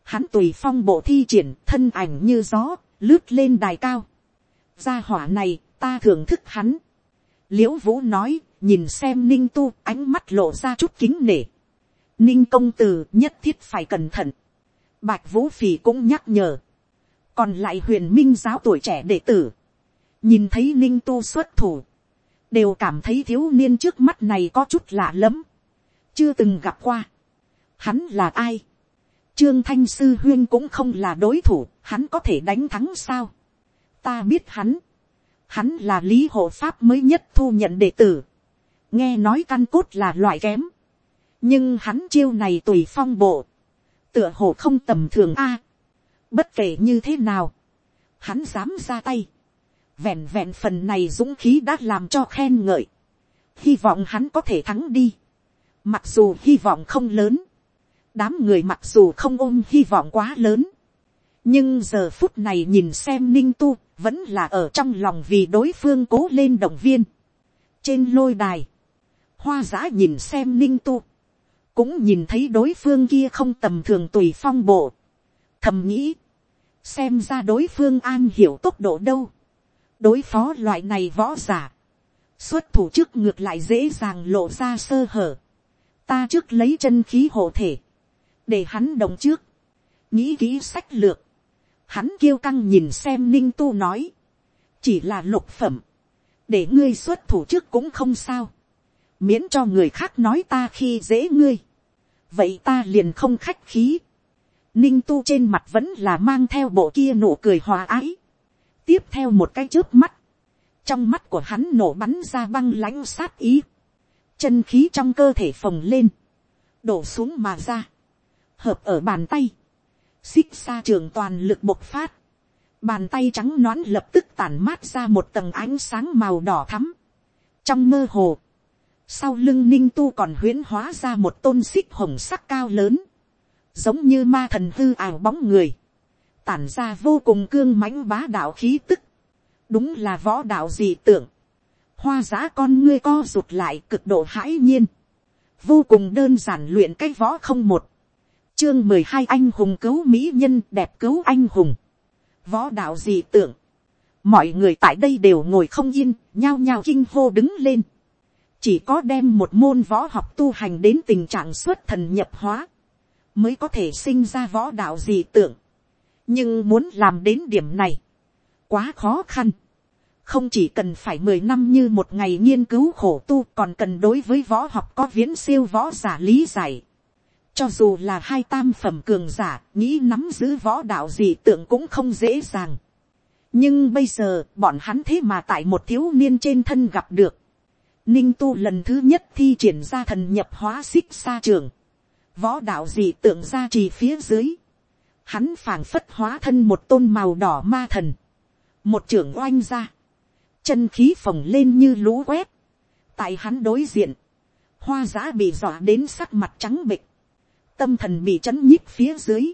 hắn tùy phong bộ thi triển thân ảnh như gió lướt lên đài cao gia hỏa này ta thưởng thức hắn. l i ễ u vũ nói, nhìn xem ninh tu ánh mắt lộ ra chút kính nể ninh công tử nhất thiết phải cẩn thận. bạch vũ phì cũng nhắc nhở. còn lại huyền minh giáo tuổi trẻ đệ tử. nhìn thấy ninh tu xuất thủ. đều cảm thấy thiếu niên trước mắt này có chút lạ lẫm. chưa từng gặp qua. hắn là ai. trương thanh sư huyên cũng không là đối thủ, hắn có thể đánh thắng sao ta biết hắn, hắn là lý hộ pháp mới nhất thu nhận đệ tử, nghe nói căn cốt là loại kém, nhưng hắn chiêu này tùy phong bộ, tựa hồ không tầm thường a, bất kể như thế nào, hắn dám ra tay, vẹn vẹn phần này dũng khí đã làm cho khen ngợi, hy vọng hắn có thể thắng đi, mặc dù hy vọng không lớn, đám người mặc dù không ôm hy vọng quá lớn, nhưng giờ phút này nhìn xem ninh tu vẫn là ở trong lòng vì đối phương cố lên động viên. trên lôi đài, hoa giã nhìn xem ninh tu, cũng nhìn thấy đối phương kia không tầm thường tùy phong bộ, thầm nghĩ, xem ra đối phương an hiểu tốc độ đâu, đối phó loại này võ giả, xuất thủ trước ngược lại dễ dàng lộ ra sơ hở, ta trước lấy chân khí hộ thể, để hắn đồng trước, nghĩ kỹ sách lược, Hắn kêu căng nhìn xem ninh tu nói. Chỉ là lục phẩm. Để ngươi xuất thủ trước cũng không sao. Miễn cho người khác nói ta khi dễ ngươi. Vậy ta liền không khách khí. Ninh tu trên mặt vẫn là mang theo bộ kia nụ cười hòa ái. Tiếp theo một cái trước mắt. Trong mắt của hắn nổ bắn ra băng lãnh sát ý. Chân khí trong cơ thể phồng lên. Đổ xuống mà ra. Hợp ở bàn tay xích xa trường toàn lực bộc phát, bàn tay trắng nón lập tức tản mát ra một tầng ánh sáng màu đỏ thắm. trong mơ hồ, sau lưng ninh tu còn huyễn hóa ra một tôn xích hồng sắc cao lớn, giống như ma thần hư ảo bóng người, tản ra vô cùng cương mãnh bá đạo khí tức, đúng là võ đạo dị tưởng, hoa giá con ngươi co rụt lại cực độ hãi nhiên, vô cùng đơn giản luyện cái võ không một, chương mười hai anh hùng cứu mỹ nhân đẹp cứu anh hùng. Võ đạo gì tưởng. Mọi người tại đây đều ngồi không yên, nhao nhao kinh hô đứng lên. Chỉ có đem một môn võ học tu hành đến tình trạng xuất thần nhập hóa. Mới có thể sinh ra võ đạo gì tưởng. Nhưng muốn làm đến điểm này. Quá khó khăn. không chỉ cần phải mười năm như một ngày nghiên cứu khổ tu, còn cần đối với võ học có viễn siêu võ giả lý giải. cho dù là hai tam phẩm cường giả, nghĩ nắm giữ võ đạo gì tượng cũng không dễ dàng. nhưng bây giờ, bọn hắn thế mà tại một thiếu niên trên thân gặp được ninh tu lần thứ nhất thi triển ra thần nhập hóa xích xa trường. võ đạo dị tượng ra trì phía dưới. hắn phảng phất hóa thân một tôn màu đỏ ma thần. một trưởng oanh ra. Chân khí phồng lên như lũ quét, tại hắn đối diện, hoa giã bị dọa đến sắc mặt trắng bịch, tâm thần bị chấn nhíp phía dưới,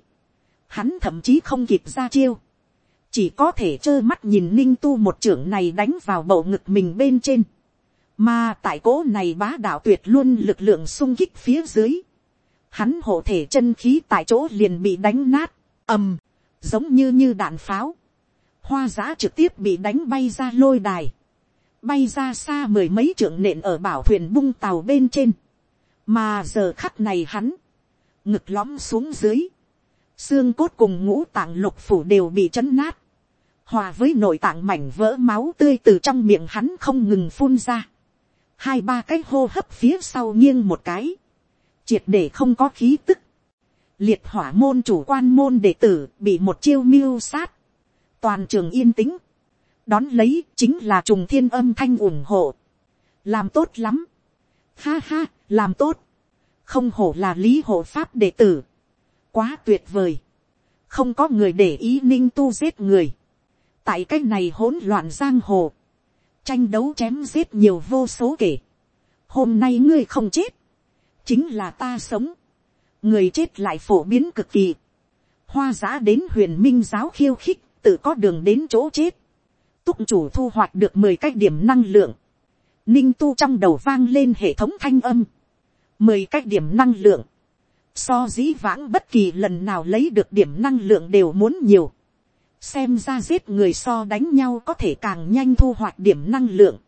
hắn thậm chí không kịp ra chiêu, chỉ có thể trơ mắt nhìn ninh tu một trưởng này đánh vào bầu ngực mình bên trên, mà tại cố này bá đạo tuyệt luôn lực lượng sung kích phía dưới, hắn hộ thể chân khí tại chỗ liền bị đánh nát, ầm, giống như như đạn pháo, hoa giã trực tiếp bị đánh bay ra lôi đài, bay ra xa mười mấy trượng nện ở bảo thuyền bung tàu bên trên, mà giờ khắc này hắn, ngực lõm xuống dưới, xương cốt cùng ngũ tạng lục phủ đều bị chấn nát, hòa với nội tạng mảnh vỡ máu tươi từ trong miệng hắn không ngừng phun ra, hai ba cái hô hấp phía sau nghiêng một cái, triệt để không có khí tức, liệt hỏa môn chủ quan môn đệ tử bị một chiêu mưu sát, toàn trường yên tĩnh, đón lấy chính là trùng thiên âm thanh ủng hộ, làm tốt lắm, ha ha, làm tốt, không hổ là lý hộ pháp đệ tử, quá tuyệt vời, không có người để ý ninh tu giết người, tại cái này hỗn loạn giang hồ, tranh đấu chém giết nhiều vô số kể, hôm nay ngươi không chết, chính là ta sống, người chết lại phổ biến cực kỳ, hoa giã đến huyền minh giáo khiêu khích tự có đường đến chỗ chết. Túc chủ thu hoạch được mười cái điểm năng lượng. Ninh tu trong đầu vang lên hệ thống thanh âm. mười cái điểm năng lượng. So dĩ vãng bất kỳ lần nào lấy được điểm năng lượng đều muốn nhiều. Xem ra giết người so đánh nhau có thể càng nhanh thu hoạch điểm năng lượng.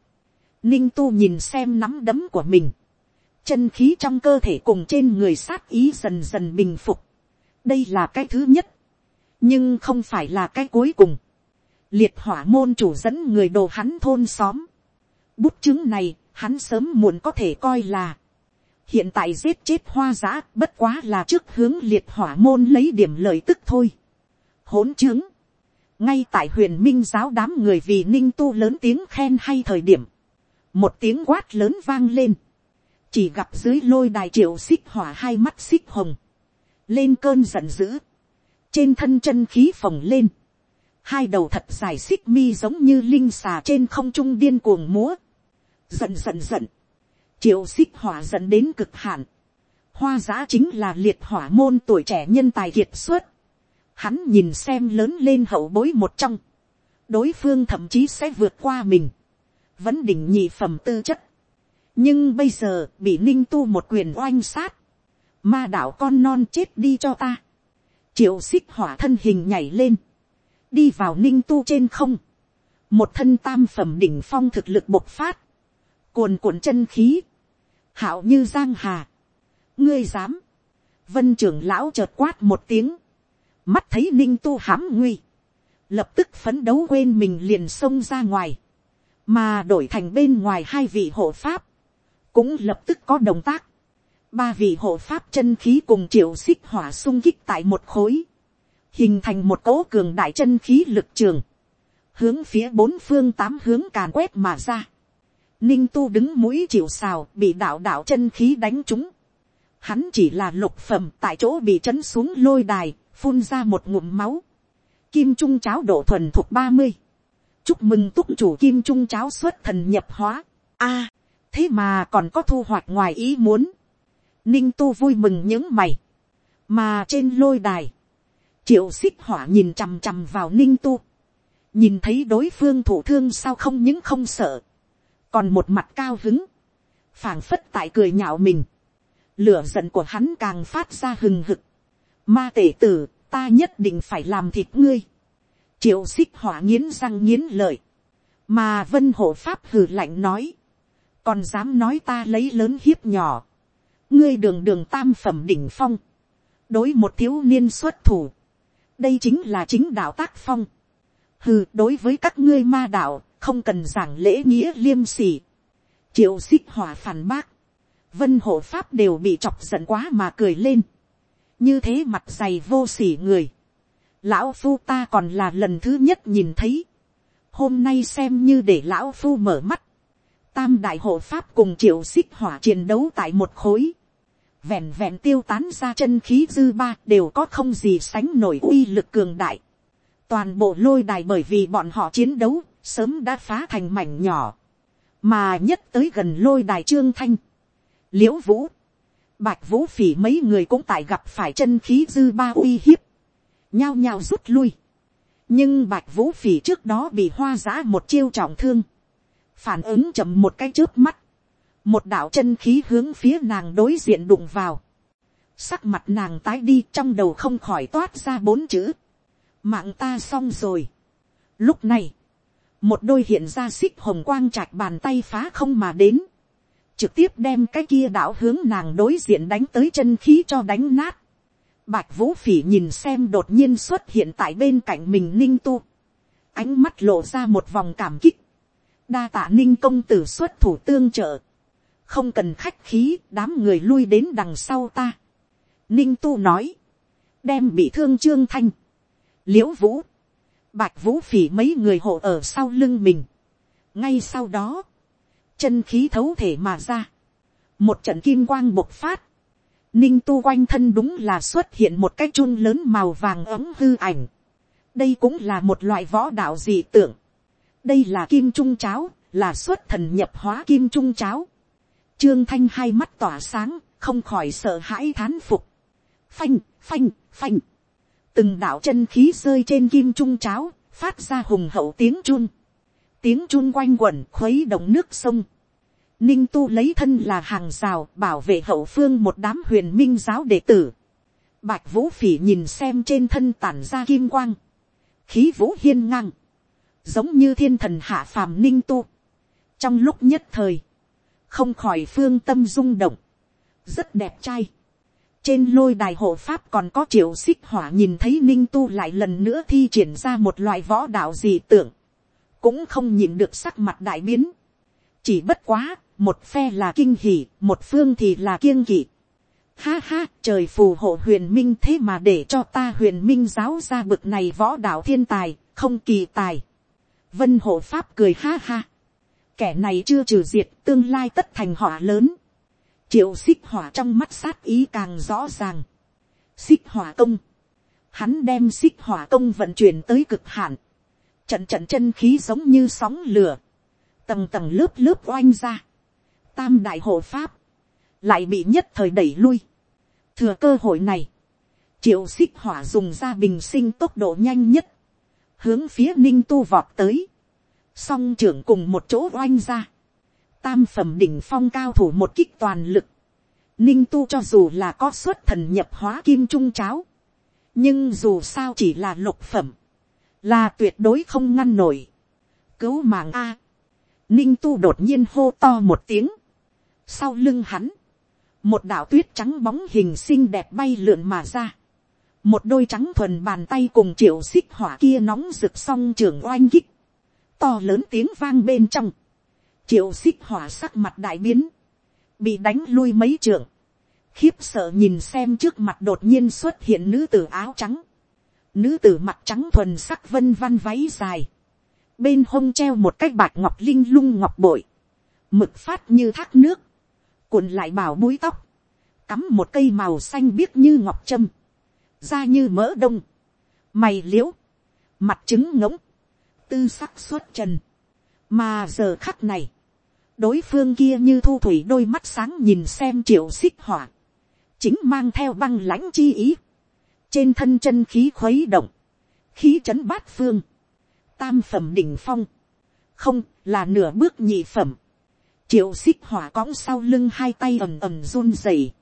Ninh tu nhìn xem nắm đấm của mình. Chân khí trong cơ thể cùng trên người sát ý dần dần bình phục. Đây là cái thứ nhất nhưng không phải là cái cuối cùng. liệt hỏa môn chủ dẫn người đồ hắn thôn xóm. bút chứng này, hắn sớm muộn có thể coi là. hiện tại giết chết hoa giã bất quá là trước hướng liệt hỏa môn lấy điểm lợi tức thôi. hỗn chứng ngay tại huyền minh giáo đám người vì ninh tu lớn tiếng khen hay thời điểm. một tiếng quát lớn vang lên. chỉ gặp dưới lôi đài triệu xích hỏa hai mắt xích hồng. lên cơn giận dữ trên thân chân khí phồng lên, hai đầu thật dài xích mi giống như linh xà trên không trung điên cuồng múa, giận giận giận, triệu xích hỏa dẫn đến cực hạn, hoa giã chính là liệt hỏa môn tuổi trẻ nhân tài kiệt xuất, hắn nhìn xem lớn lên hậu bối một trong, đối phương thậm chí sẽ vượt qua mình, vẫn đỉnh nhị phẩm tư chất, nhưng bây giờ bị ninh tu một quyền oanh sát, ma đạo con non chết đi cho ta, triệu xích hỏa thân hình nhảy lên, đi vào ninh tu trên không, một thân tam phẩm đỉnh phong thực lực bộc phát, cuồn cuộn chân khí, hảo như giang hà, ngươi dám, vân trưởng lão chợt quát một tiếng, mắt thấy ninh tu hãm nguy, lập tức phấn đấu quên mình liền xông ra ngoài, mà đổi thành bên ngoài hai vị hộ pháp, cũng lập tức có động tác, ba vị hộ pháp chân khí cùng triệu xích hỏa sung kích tại một khối, hình thành một cỗ cường đại chân khí lực trường, hướng phía bốn phương tám hướng càn quét mà ra. Ninh tu đứng mũi chịu xào bị đạo đạo chân khí đánh trúng. Hắn chỉ là lục phẩm tại chỗ bị chấn xuống lôi đài, phun ra một ngụm máu. Kim trung cháo độ thuần thuộc ba mươi. Chúc mừng túc chủ kim trung cháo xuất thần nhập hóa. a à, thế mà còn có thu hoạch ngoài ý muốn. Ninh tu vui mừng những mày, mà trên lôi đài, triệu xích hỏa nhìn chằm chằm vào ninh tu, nhìn thấy đối phương thủ thương sao không những không sợ, còn một mặt cao hứng, phảng phất tại cười nhạo mình, lửa giận của hắn càng phát ra hừng hực, ma tể tử, ta nhất định phải làm thịt ngươi, triệu xích hỏa nghiến răng nghiến lợi, mà vân hộ pháp hừ lạnh nói, còn dám nói ta lấy lớn hiếp nhỏ, ngươi đường đường tam phẩm đỉnh phong, đối một thiếu niên xuất thủ, đây chính là chính đạo tác phong. hừ đối với các ngươi ma đạo, không cần giảng lễ nghĩa liêm sỉ. triệu xích hỏa phản bác, vân hộ pháp đều bị chọc giận quá mà cười lên, như thế mặt dày vô sỉ người, lão phu ta còn là lần thứ nhất nhìn thấy, hôm nay xem như để lão phu mở mắt, tam đại hộ pháp cùng triệu xích hỏa chiến đấu tại một khối, vẹn vẹn tiêu tán ra chân khí dư ba đều có không gì sánh nổi uy lực cường đại. Toàn bộ lôi đài bởi vì bọn họ chiến đấu, sớm đã phá thành mảnh nhỏ. Mà nhất tới gần lôi đài trương thanh. Liễu vũ, bạch vũ phỉ mấy người cũng tại gặp phải chân khí dư ba uy hiếp. Nhao nhao rút lui. Nhưng bạch vũ phỉ trước đó bị hoa giã một chiêu trọng thương. Phản ứng chậm một cái trước mắt một đạo chân khí hướng phía nàng đối diện đụng vào, sắc mặt nàng tái đi trong đầu không khỏi toát ra bốn chữ, mạng ta xong rồi. Lúc này, một đôi hiện ra xích hồng quang trạch bàn tay phá không mà đến, trực tiếp đem cái kia đạo hướng nàng đối diện đánh tới chân khí cho đánh nát. Bạch vũ phỉ nhìn xem đột nhiên xuất hiện tại bên cạnh mình ninh tu, ánh mắt lộ ra một vòng cảm kích, đa tạ ninh công tử xuất thủ tương trợ, không cần khách khí đám người lui đến đằng sau ta. ninh tu nói, đem bị thương trương thanh, Liễu vũ, bạch vũ phỉ mấy người hộ ở sau lưng mình. ngay sau đó, chân khí thấu thể mà ra, một trận kim quang bộc phát, ninh tu quanh thân đúng là xuất hiện một cái chun lớn màu vàng ấm hư ảnh. đây cũng là một loại võ đạo dị tưởng. đây là kim trung cháo, là xuất thần nhập hóa kim trung cháo. Trương Thanh hai mắt tỏa sáng, không khỏi sợ hãi thán phục. Phanh, phanh, phanh. Từng đạo chân khí rơi trên kim trung cháo, phát ra hùng hậu tiếng chun. Tiếng chun quanh quẩn khuấy động nước sông. Ninh tu lấy thân là hàng rào bảo vệ hậu phương một đám huyền minh giáo đệ tử. Bạch vũ phỉ nhìn xem trên thân tản ra kim quang. Khí vũ hiên ngang. Giống như thiên thần hạ phàm ninh tu. Trong lúc nhất thời không khỏi phương tâm rung động, rất đẹp trai. trên lôi đài hộ pháp còn có triệu xích hỏa nhìn thấy ninh tu lại lần nữa thi triển ra một loại võ đạo gì tưởng, cũng không nhìn được sắc mặt đại biến. chỉ bất quá, một phe là kinh hỉ, một phương thì là kiêng kỵ. Ha ha, trời phù hộ huyền minh thế mà để cho ta huyền minh giáo ra bực này võ đạo thiên tài, không kỳ tài. Vân hộ pháp cười ha ha kẻ này chưa trừ diệt tương lai tất thành họa lớn. triệu xích hỏa trong mắt sát ý càng rõ ràng. xích hỏa công. hắn đem xích hỏa công vận chuyển tới cực hạn trận trận chân khí giống như sóng lửa. tầng tầng lớp lớp oanh ra. tam đại hộ pháp. lại bị nhất thời đẩy lui. thừa cơ hội này. triệu xích hỏa dùng ra bình sinh tốc độ nhanh nhất. hướng phía ninh tu vọt tới song trưởng cùng một chỗ oanh ra, tam phẩm đỉnh phong cao thủ một kích toàn lực, ninh tu cho dù là có xuất thần nhập hóa kim trung cháo, nhưng dù sao chỉ là lục phẩm, là tuyệt đối không ngăn nổi. cứu mạng a, ninh tu đột nhiên hô to một tiếng, sau lưng hắn, một đạo tuyết trắng bóng hình xinh đẹp bay lượn mà ra, một đôi trắng thuần bàn tay cùng triệu xích hỏa kia nóng rực song trường oanh kích, to lớn tiếng vang bên trong, triệu xích hỏa sắc mặt đại biến, bị đánh lui mấy trường, khiếp sợ nhìn xem trước mặt đột nhiên xuất hiện nữ tử áo trắng, nữ tử mặt trắng thuần sắc vân văn váy dài, bên hông treo một cái bạc ngọc linh lung ngọc bội, mực phát như thác nước, cuộn lại bảo búi tóc, cắm một cây màu xanh biếc như ngọc trâm, da như mỡ đông, mày l i ễ u mặt trứng ngỗng, tư sắc xuất trần. Mà giờ khắc này, đối phương kia như thu thủy đôi mắt sáng nhìn xem triệu xích hỏa. Chính mang theo băng lãnh chi ý. Trên thân chân khí khuấy động. Khí trấn bát phương. Tam phẩm đỉnh phong. Không, là nửa bước nhị phẩm. Triệu xích hỏa cõng sau lưng hai tay ầm ầm run rẩy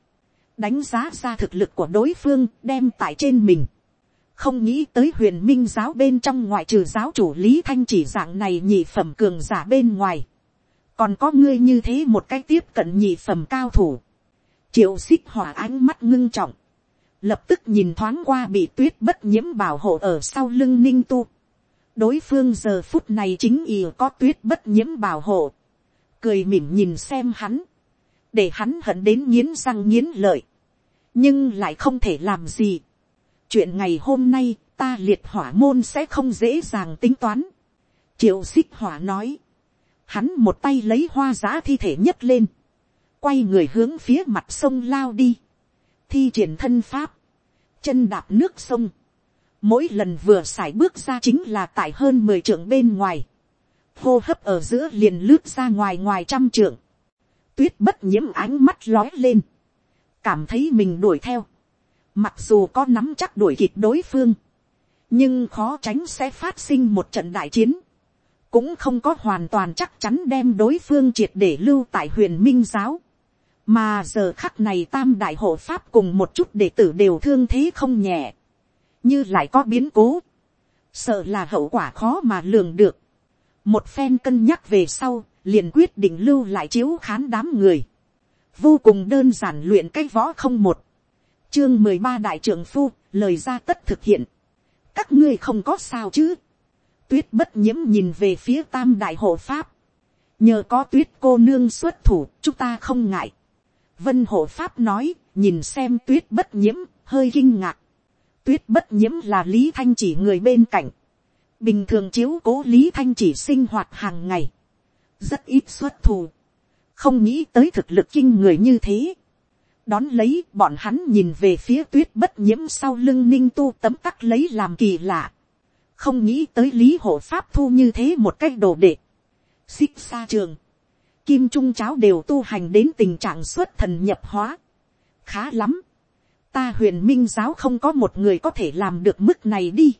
Đánh giá ra thực lực của đối phương đem tại trên mình không nghĩ tới huyền minh giáo bên trong ngoại trừ giáo chủ lý thanh chỉ dạng này nhị phẩm cường giả bên ngoài. còn có ngươi như thế một cách tiếp cận nhị phẩm cao thủ. triệu xích hỏa ánh mắt ngưng trọng lập tức nhìn thoáng qua bị tuyết bất nhiễm bảo hộ ở sau lưng ninh tu. đối phương giờ phút này chính ì có tuyết bất nhiễm bảo hộ, cười mỉm nhìn xem hắn, để hắn hận đến nghiến răng nghiến lợi, nhưng lại không thể làm gì. chuyện ngày hôm nay ta liệt hỏa môn sẽ không dễ dàng tính toán. triệu xích hỏa nói, hắn một tay lấy hoa giá thi thể nhấc lên, quay người hướng phía mặt sông lao đi, thi triển thân pháp, chân đạp nước sông, mỗi lần vừa xài bước ra chính là tại hơn mười trượng bên ngoài, hô hấp ở giữa liền lướt ra ngoài ngoài trăm trượng, tuyết bất nhiễm ánh mắt lói lên, cảm thấy mình đuổi theo, mặc dù có nắm chắc đuổi kịp đối phương, nhưng khó tránh sẽ phát sinh một trận đại chiến, cũng không có hoàn toàn chắc chắn đem đối phương triệt để lưu tại huyền minh giáo, mà giờ khắc này tam đại hộ pháp cùng một chút đệ tử đều thương thế không nhẹ, như lại có biến cố, sợ là hậu quả khó mà lường được, một phen cân nhắc về sau, liền quyết định lưu lại chiếu khán đám người, vô cùng đơn giản luyện cái võ không một, chương mười ba đại trưởng phu, lời ra tất thực hiện, các ngươi không có sao chứ, tuyết bất nhiễm nhìn về phía tam đại hộ pháp, nhờ có tuyết cô nương xuất thủ, chúng ta không ngại, vân hộ pháp nói, nhìn xem tuyết bất nhiễm, hơi kinh ngạc, tuyết bất nhiễm là lý thanh chỉ người bên cạnh, bình thường chiếu cố lý thanh chỉ sinh hoạt hàng ngày, rất ít xuất thù, không nghĩ tới thực lực kinh người như thế. đón lấy bọn hắn nhìn về phía tuyết bất nhiễm sau lưng ninh tu tấm tắc lấy làm kỳ lạ, không nghĩ tới lý hộ pháp thu như thế một cách đồ đệ, xích xa trường, kim trung cháo đều tu hành đến tình trạng xuất thần nhập hóa, khá lắm, ta huyền minh giáo không có một người có thể làm được mức này đi,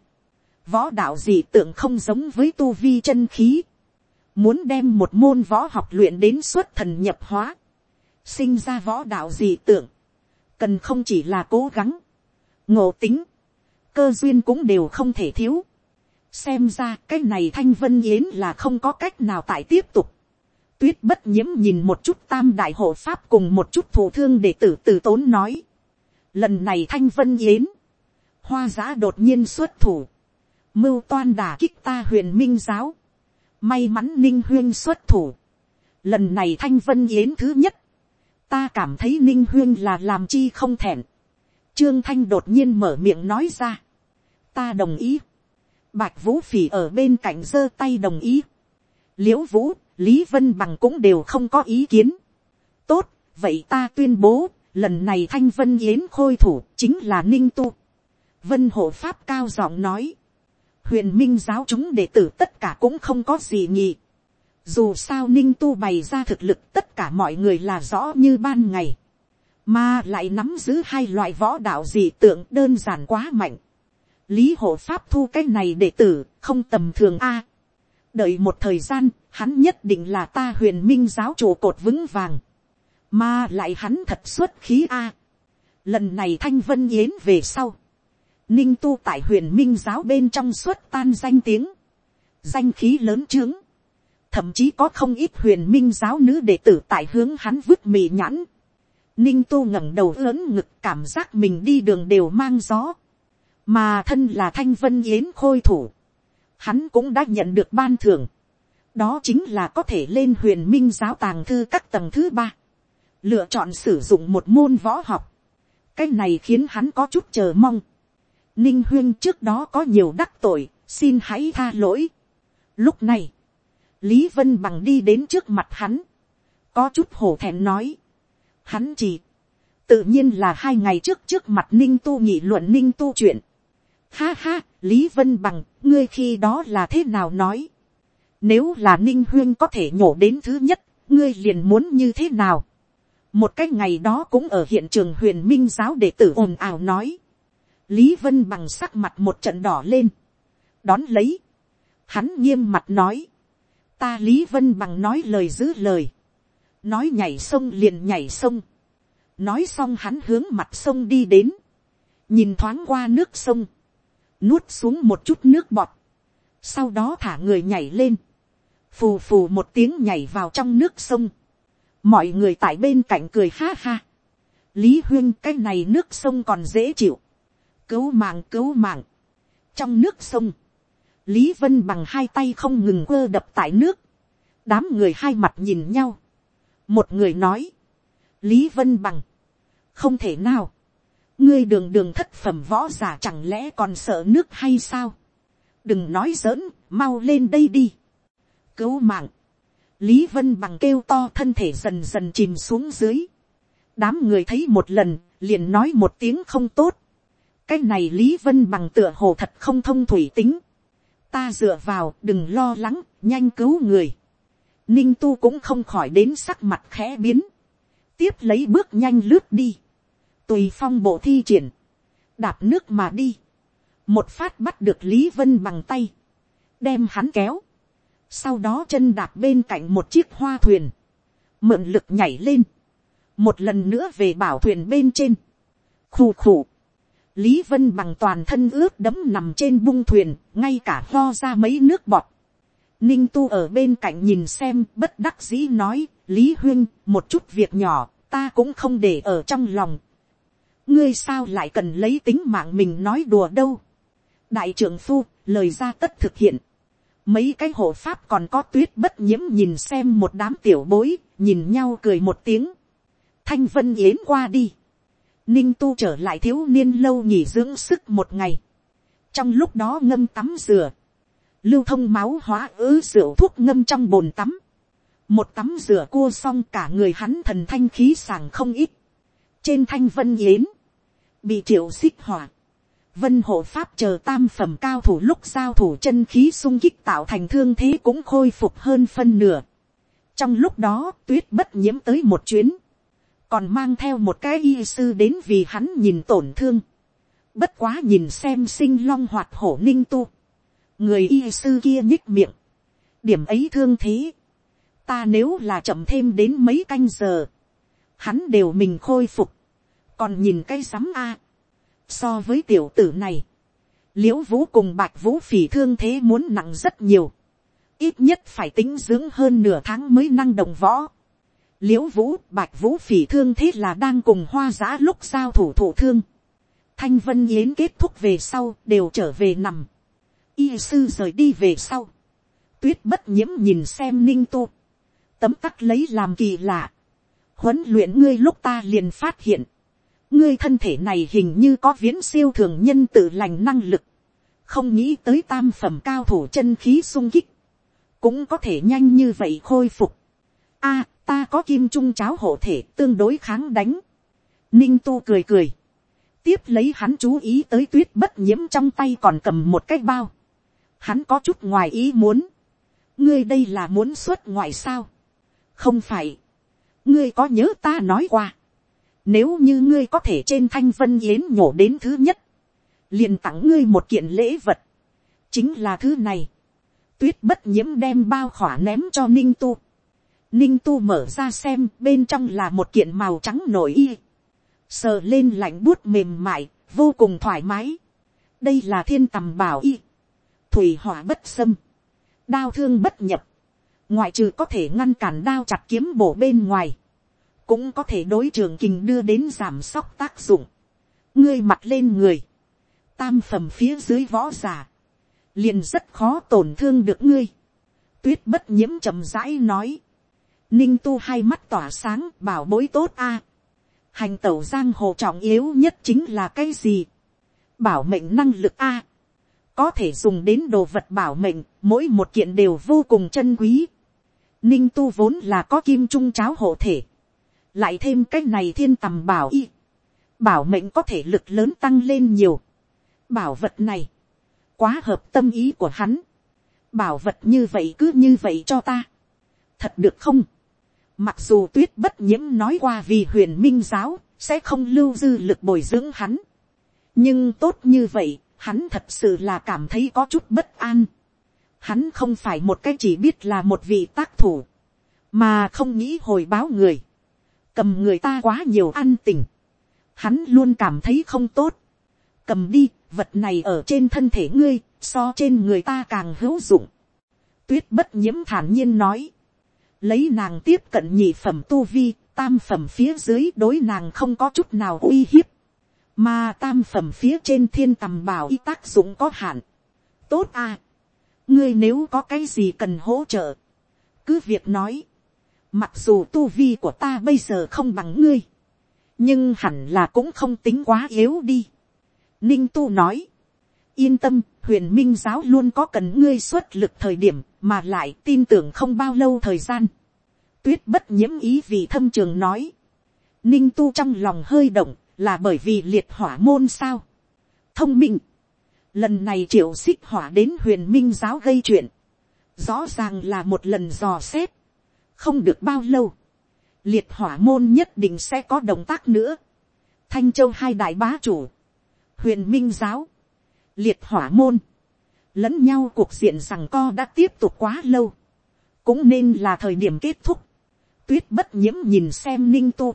võ đạo gì tượng không giống với tu vi chân khí, muốn đem một môn võ học luyện đến xuất thần nhập hóa, sinh ra võ đạo gì tưởng, cần không chỉ là cố gắng, ngộ tính, cơ duyên cũng đều không thể thiếu. xem ra cái này thanh vân yến là không có cách nào tại tiếp tục tuyết bất nhiễm nhìn một chút tam đại hộ pháp cùng một chút thủ thương để tử từ tốn nói. lần này thanh vân yến, hoa giã đột nhiên xuất thủ, mưu toan đà kích ta huyền minh giáo, May mắn Ninh Huyên xuất thủ. Lần này Thanh Vân Yến thứ nhất. Ta cảm thấy Ninh Huyên là làm chi không thẹn. Trương Thanh đột nhiên mở miệng nói ra. Ta đồng ý. Bạch Vũ Phỉ ở bên cạnh giơ tay đồng ý. Liễu Vũ, Lý Vân Bằng cũng đều không có ý kiến. Tốt, vậy ta tuyên bố, lần này Thanh Vân Yến khôi thủ chính là Ninh Tu. Vân Hộ Pháp cao giọng nói huyền minh giáo chúng đệ tử tất cả cũng không có gì nhỉ. Dù sao ninh tu bày ra thực lực tất cả mọi người là rõ như ban ngày. Mà lại nắm giữ hai loại võ đạo dị tượng đơn giản quá mạnh. Lý hộ pháp thu cái này đệ tử không tầm thường a. Đợi một thời gian, hắn nhất định là ta huyền minh giáo trụ cột vững vàng. Mà lại hắn thật xuất khí a. Lần này thanh vân yến về sau. Ninh tu tại huyền minh giáo bên trong suốt tan danh tiếng, danh khí lớn trướng, thậm chí có không ít huyền minh giáo nữ đệ tử tại hướng hắn vứt mì nhãn, ninh tu ngẩng đầu lớn ngực cảm giác mình đi đường đều mang gió, mà thân là thanh vân yến khôi thủ, hắn cũng đã nhận được ban thưởng, đó chính là có thể lên huyền minh giáo tàng thư các tầng thứ ba, lựa chọn sử dụng một môn võ học, cái này khiến hắn có chút chờ mong, ninh huyên trước đó có nhiều đắc tội, xin hãy tha lỗi. Lúc này, lý vân bằng đi đến trước mặt hắn, có chút hổ thẹn nói, hắn chỉ, tự nhiên là hai ngày trước trước mặt ninh tu nghị luận ninh tu chuyện. Ha ha, lý vân bằng, ngươi khi đó là thế nào nói. Nếu là ninh huyên có thể nhổ đến thứ nhất, ngươi liền muốn như thế nào. một cái ngày đó cũng ở hiện trường huyền minh giáo đệ tử ồn ào nói Lý Vân bằng sắc mặt một trận đỏ lên. Đón lấy. Hắn nghiêm mặt nói. Ta Lý Vân bằng nói lời giữ lời. Nói nhảy sông liền nhảy sông. Nói xong hắn hướng mặt sông đi đến. Nhìn thoáng qua nước sông. Nuốt xuống một chút nước bọt. Sau đó thả người nhảy lên. Phù phù một tiếng nhảy vào trong nước sông. Mọi người tại bên cạnh cười ha ha. Lý Huyên cái này nước sông còn dễ chịu cứu mạng cứu mạng. Trong nước sông, lý vân bằng hai tay không ngừng quơ đập tại nước, đám người hai mặt nhìn nhau, một người nói, lý vân bằng, không thể nào, ngươi đường đường thất phẩm võ giả chẳng lẽ còn sợ nước hay sao, đừng nói giỡn, mau lên đây đi, cứu mạng, lý vân bằng kêu to thân thể dần dần chìm xuống dưới, đám người thấy một lần, liền nói một tiếng không tốt, cái này lý vân bằng tựa hồ thật không thông thủy tính, ta dựa vào đừng lo lắng nhanh cứu người. Ninh tu cũng không khỏi đến sắc mặt khẽ biến, tiếp lấy bước nhanh lướt đi, tùy phong bộ thi triển, đạp nước mà đi, một phát bắt được lý vân bằng tay, đem hắn kéo, sau đó chân đạp bên cạnh một chiếc hoa thuyền, mượn lực nhảy lên, một lần nữa về bảo thuyền bên trên, khù khù, lý vân bằng toàn thân ướt đấm nằm trên bung thuyền, ngay cả lo ra mấy nước bọt, Ninh tu ở bên cạnh nhìn xem bất đắc dĩ nói, Lý Huyên, một chút việc nhỏ, ta cũng không để ở trong lòng. Ngươi sao lại cần lấy tính mạng mình nói đùa đâu. Đại trưởng phu, lời ra tất thực hiện. Mấy cái hộ pháp còn có tuyết bất nhiễm nhìn xem một đám tiểu bối, nhìn nhau cười một tiếng. Thanh vân yến qua đi. Ninh tu trở lại thiếu niên lâu nghỉ dưỡng sức một ngày. Trong lúc đó ngâm tắm rửa lưu thông máu hóa ứ rượu thuốc ngâm trong bồn tắm, một tắm rửa cua xong cả người hắn thần thanh khí sàng không ít, trên thanh vân yến, bị triệu xích hỏa, vân hộ pháp chờ tam phẩm cao thủ lúc giao thủ chân khí sung kích tạo thành thương thế cũng khôi phục hơn phân nửa. trong lúc đó tuyết bất nhiễm tới một chuyến, còn mang theo một cái y sư đến vì hắn nhìn tổn thương, bất quá nhìn xem sinh long hoạt hổ ninh tu, người y sư kia nhích miệng, điểm ấy thương thế, ta nếu là chậm thêm đến mấy canh giờ, hắn đều mình khôi phục, còn nhìn cái sắm a, so với tiểu tử này, liễu vũ cùng bạch vũ phỉ thương thế muốn nặng rất nhiều, ít nhất phải tính dưỡng hơn nửa tháng mới năng đồng võ. liễu vũ bạch vũ phỉ thương thế là đang cùng hoa giã lúc giao thủ thủ thương. thanh vân yến kết thúc về sau đều trở về nằm. Y sư rời đi về sau, tuyết bất nhiễm nhìn xem ninh tu, tấm tắc lấy làm kỳ lạ, huấn luyện ngươi lúc ta liền phát hiện, ngươi thân thể này hình như có viễn siêu thường nhân tự lành năng lực, không nghĩ tới tam phẩm cao thủ chân khí sung kích, cũng có thể nhanh như vậy khôi phục. A, ta có kim trung cháo hộ thể tương đối kháng đánh. Ninh tu cười cười. Tiếp lấy hắn chú ý tới tuyết bất nhiễm trong tay còn cầm một cái bao. Hắn có chút ngoài ý muốn, ngươi đây là muốn xuất ngoại sao, không phải, ngươi có nhớ ta nói qua, nếu như ngươi có thể trên thanh vân yến nhổ đến thứ nhất, liền tặng ngươi một kiện lễ vật, chính là thứ này, tuyết bất nhiễm đem bao khỏa ném cho ninh tu, ninh tu mở ra xem bên trong là một kiện màu trắng nổi y, sờ lên lạnh buốt mềm mại, vô cùng thoải mái, đây là thiên tầm bảo y, thủy hỏa bất xâm, đao thương bất nhập, ngoại trừ có thể ngăn cản đao chặt kiếm bổ bên ngoài, cũng có thể đối trường kình đưa đến giảm sóc tác dụng, ngươi mặt lên người, tam phẩm phía dưới võ giả, liền rất khó tổn thương được ngươi. tuyết bất nhiễm chậm rãi nói, ninh tu hai mắt tỏa sáng bảo bối tốt a. hành tẩu giang hồ trọng yếu nhất chính là cái gì, bảo mệnh năng lực a. Có thể dùng đến đồ vật bảo mệnh, mỗi một kiện đều vô cùng chân quý. Ninh tu vốn là có kim trung cháo hộ thể, lại thêm cái này thiên tầm bảo y, bảo mệnh có thể lực lớn tăng lên nhiều. Bảo vật này, quá hợp tâm ý của hắn. Bảo vật như vậy cứ như vậy cho ta. Thật được không? Mặc dù tuyết bất nhiễm nói qua vì huyền minh giáo, sẽ không lưu dư lực bồi dưỡng hắn. Nhưng tốt như vậy, hắn thật sự là cảm thấy có chút bất an. Hắn không phải một cái chỉ biết là một vị tác thủ, mà không nghĩ hồi báo người, cầm người ta quá nhiều an tình. Hắn luôn cảm thấy không tốt. Cầm đi, vật này ở trên thân thể ngươi, so trên người ta càng hữu dụng. Tuyết bất nhiễm thản nhiên nói. Lấy nàng tiếp cận nhị phẩm tu vi, tam phẩm phía dưới đối nàng không có chút nào uy hiếp mà tam phẩm phía trên thiên tầm bảo y tác dụng có hạn. tốt a. ngươi nếu có cái gì cần hỗ trợ, cứ việc nói, mặc dù tu vi của ta bây giờ không bằng ngươi, nhưng hẳn là cũng không tính quá yếu đi. Ninh tu nói, yên tâm, huyền minh giáo luôn có cần ngươi xuất lực thời điểm, mà lại tin tưởng không bao lâu thời gian. tuyết bất nhiễm ý vì thâm trường nói, ninh tu trong lòng hơi động, là bởi vì liệt hỏa môn sao. thông minh, lần này triệu xích hỏa đến huyền minh giáo gây chuyện, rõ ràng là một lần dò xét, không được bao lâu, liệt hỏa môn nhất định sẽ có động tác nữa. thanh châu hai đại bá chủ, huyền minh giáo, liệt hỏa môn, lẫn nhau cuộc diện rằng co đã tiếp tục quá lâu, cũng nên là thời điểm kết thúc. tuyết bất nhiễm nhìn xem ninh tu,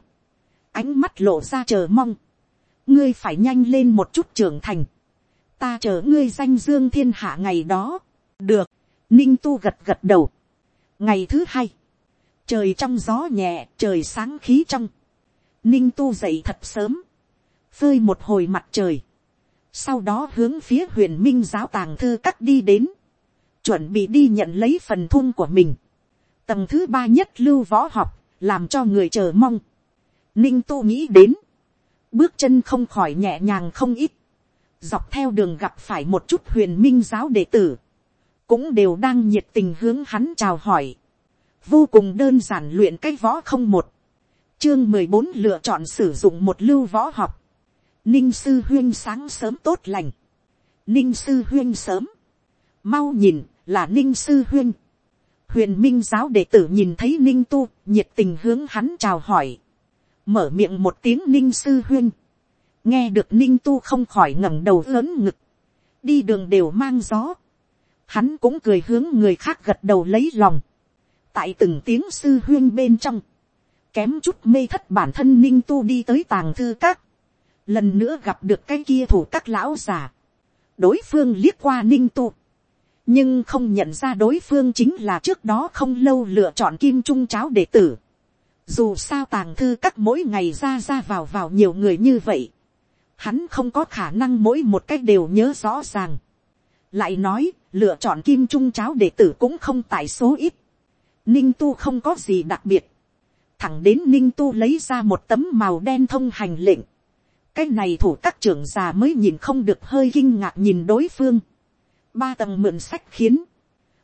ánh mắt lộ ra chờ mong, ngươi phải nhanh lên một chút trưởng thành, ta chờ ngươi danh dương thiên hạ ngày đó, được, ninh tu gật gật đầu. ngày thứ hai, trời trong gió nhẹ, trời sáng khí trong, ninh tu dậy thật sớm, phơi một hồi mặt trời, sau đó hướng phía huyền minh giáo tàng thư cắt đi đến, chuẩn bị đi nhận lấy phần thun của mình. Tầng thứ ba nhất lưu võ học, làm cho người chờ mong. Ninh tu nghĩ đến, bước chân không khỏi nhẹ nhàng không ít, dọc theo đường gặp phải một chút huyền minh giáo đệ tử, cũng đều đang nhiệt tình hướng hắn chào hỏi, vô cùng đơn giản luyện cái võ không một, chương mười bốn lựa chọn sử dụng một lưu võ học, ninh sư huyên sáng sớm tốt lành, ninh sư huyên sớm, mau nhìn là ninh sư huyên, huyền minh giáo đệ tử nhìn thấy ninh tu nhiệt tình hướng hắn chào hỏi, mở miệng một tiếng ninh sư huyên, nghe được ninh tu không khỏi ngẩng đầu lớn ngực, đi đường đều mang gió, hắn cũng cười hướng người khác gật đầu lấy lòng, tại từng tiếng sư huyên bên trong, kém chút mê thất bản thân ninh tu đi tới tàng thư các, lần nữa gặp được cái kia thủ các lão già, đối phương liếc qua ninh tu, nhưng không nhận ra đối phương chính là trước đó không lâu lựa chọn kim trung cháo đệ tử. Dù sao tàng thư các mỗi ngày ra ra vào vào nhiều người như vậy, hắn không có khả năng mỗi một cách đều nhớ rõ ràng. lại nói, lựa chọn kim trung cháo đệ tử cũng không tại số ít ninh tu không có gì đặc biệt. thẳng đến ninh tu lấy ra một tấm màu đen thông hành lệnh. cái này thủ các trưởng già mới nhìn không được hơi kinh ngạc nhìn đối phương. ba tầng mượn sách khiến.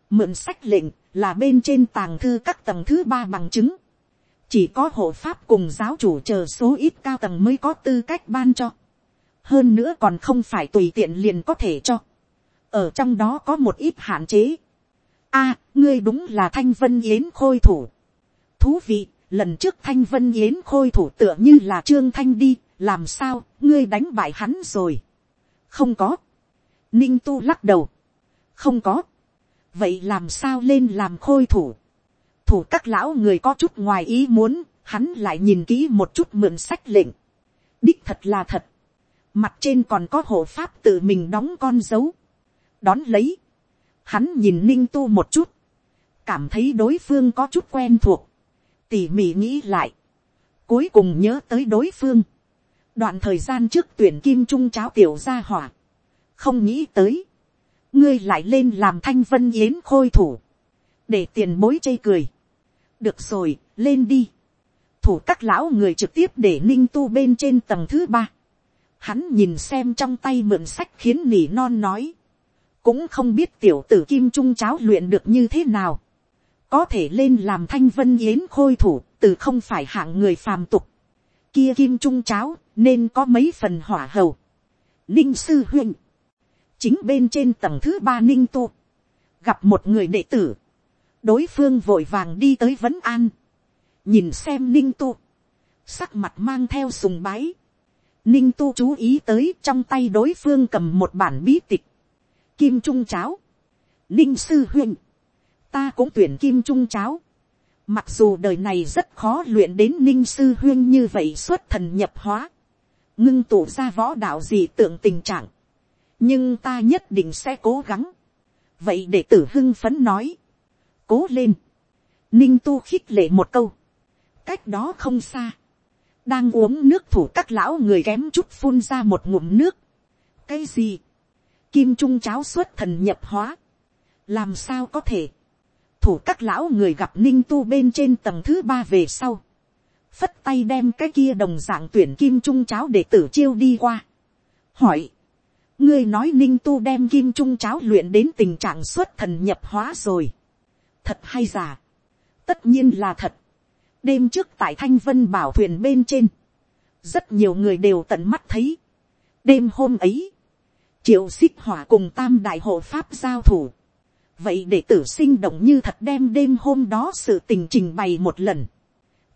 mượn sách lệnh là bên trên tàng thư các tầng thứ ba bằng chứng. chỉ có hộ pháp cùng giáo chủ chờ số ít cao tầng mới có tư cách ban cho hơn nữa còn không phải tùy tiện liền có thể cho. ở trong đó có một ít hạn chế a, ngươi đúng là thanh vân yến khôi thủ. thú vị, lần trước thanh vân yến khôi thủ tựa như là trương thanh đi, làm sao, ngươi đánh bại hắn rồi. không có. ninh tu lắc đầu. không có. vậy làm sao lên làm khôi thủ. thủ các lão người có chút ngoài ý muốn, hắn lại nhìn kỹ một chút mượn sách lệnh. đích thật là thật mặt trên còn có hộ pháp tự mình đóng con dấu, đón lấy, hắn nhìn ninh tu một chút, cảm thấy đối phương có chút quen thuộc, tỉ mỉ nghĩ lại, cuối cùng nhớ tới đối phương, đoạn thời gian trước tuyển kim trung cháo tiểu ra hỏa, không nghĩ tới, ngươi lại lên làm thanh vân yến khôi thủ, để tiền bối chây cười, được rồi, lên đi, thủ các lão người trực tiếp để ninh tu bên trên tầng thứ ba, Hắn nhìn xem trong tay mượn sách khiến nỉ non nói. Cũng không biết tiểu tử kim trung cháo luyện được như thế nào. Có thể lên làm thanh vân yến khôi thủ, từ không phải hạng người phàm tục. Kia kim trung cháo, nên có mấy phần hỏa hầu. Ninh sư huynh. Chính bên trên tầng thứ ba ninh tu. Gặp một người đệ tử. Đối phương vội vàng đi tới vấn an. Nhìn xem ninh tu. Sắc mặt mang theo sùng bái Ninh tu chú ý tới trong tay đối phương cầm một bản bí tịch. Kim trung cháo. Ninh sư Huyên, Ta cũng tuyển kim trung cháo. Mặc dù đời này rất khó luyện đến ninh sư huyên như vậy xuất thần nhập hóa. Ngưng tụ ra võ đạo gì tượng tình trạng. Nhưng ta nhất định sẽ cố gắng. Vậy để tử hưng phấn nói. Cố lên. Ninh tu khích lệ một câu. Cách đó không xa đang uống nước thủ các lão người kém chút phun ra một ngụm nước. cái gì, kim trung cháo xuất thần nhập hóa, làm sao có thể, thủ các lão người gặp ninh tu bên trên tầng thứ ba về sau, phất tay đem cái kia đồng dạng tuyển kim trung cháo để tử chiêu đi qua, hỏi, ngươi nói ninh tu đem kim trung cháo luyện đến tình trạng xuất thần nhập hóa rồi, thật hay giả, tất nhiên là thật, đêm trước tại thanh vân bảo thuyền bên trên, rất nhiều người đều tận mắt thấy, đêm hôm ấy, triệu xích hỏa cùng tam đại hộ pháp giao thủ, vậy để tử sinh động như thật đem đêm hôm đó sự tình trình bày một lần,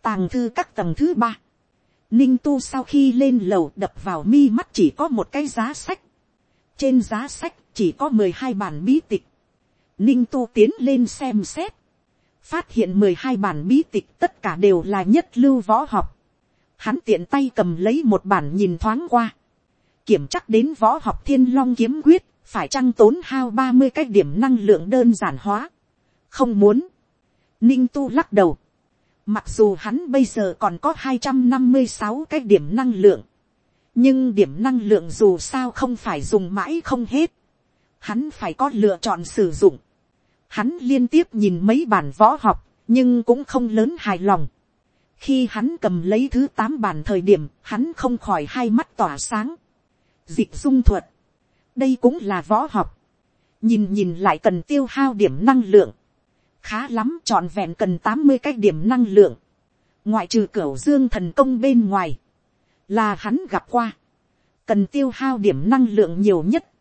tàng thư các tầng thứ ba, ninh tu sau khi lên lầu đập vào mi mắt chỉ có một cái giá sách, trên giá sách chỉ có mười hai bản bí tịch, ninh tu tiến lên xem xét, phát hiện mười hai bản bí tịch tất cả đều là nhất lưu võ học, hắn tiện tay cầm lấy một bản nhìn thoáng qua, kiểm chắc đến võ học thiên long kiếm quyết, phải chăng tốn hao ba mươi cái điểm năng lượng đơn giản hóa. không muốn. ninh tu lắc đầu. mặc dù hắn bây giờ còn có hai trăm năm mươi sáu cái điểm năng lượng, nhưng điểm năng lượng dù sao không phải dùng mãi không hết. hắn phải có lựa chọn sử dụng. hắn liên tiếp nhìn mấy bản võ học, nhưng cũng không lớn hài lòng. khi hắn cầm lấy thứ tám bản thời điểm, hắn không khỏi hai mắt tỏa sáng dịch dung thuật, đây cũng là võ học, nhìn nhìn lại cần tiêu hao điểm năng lượng, khá lắm trọn vẹn cần tám mươi cái điểm năng lượng, ngoại trừ cửa dương thần công bên ngoài, là hắn gặp qua, cần tiêu hao điểm năng lượng nhiều nhất,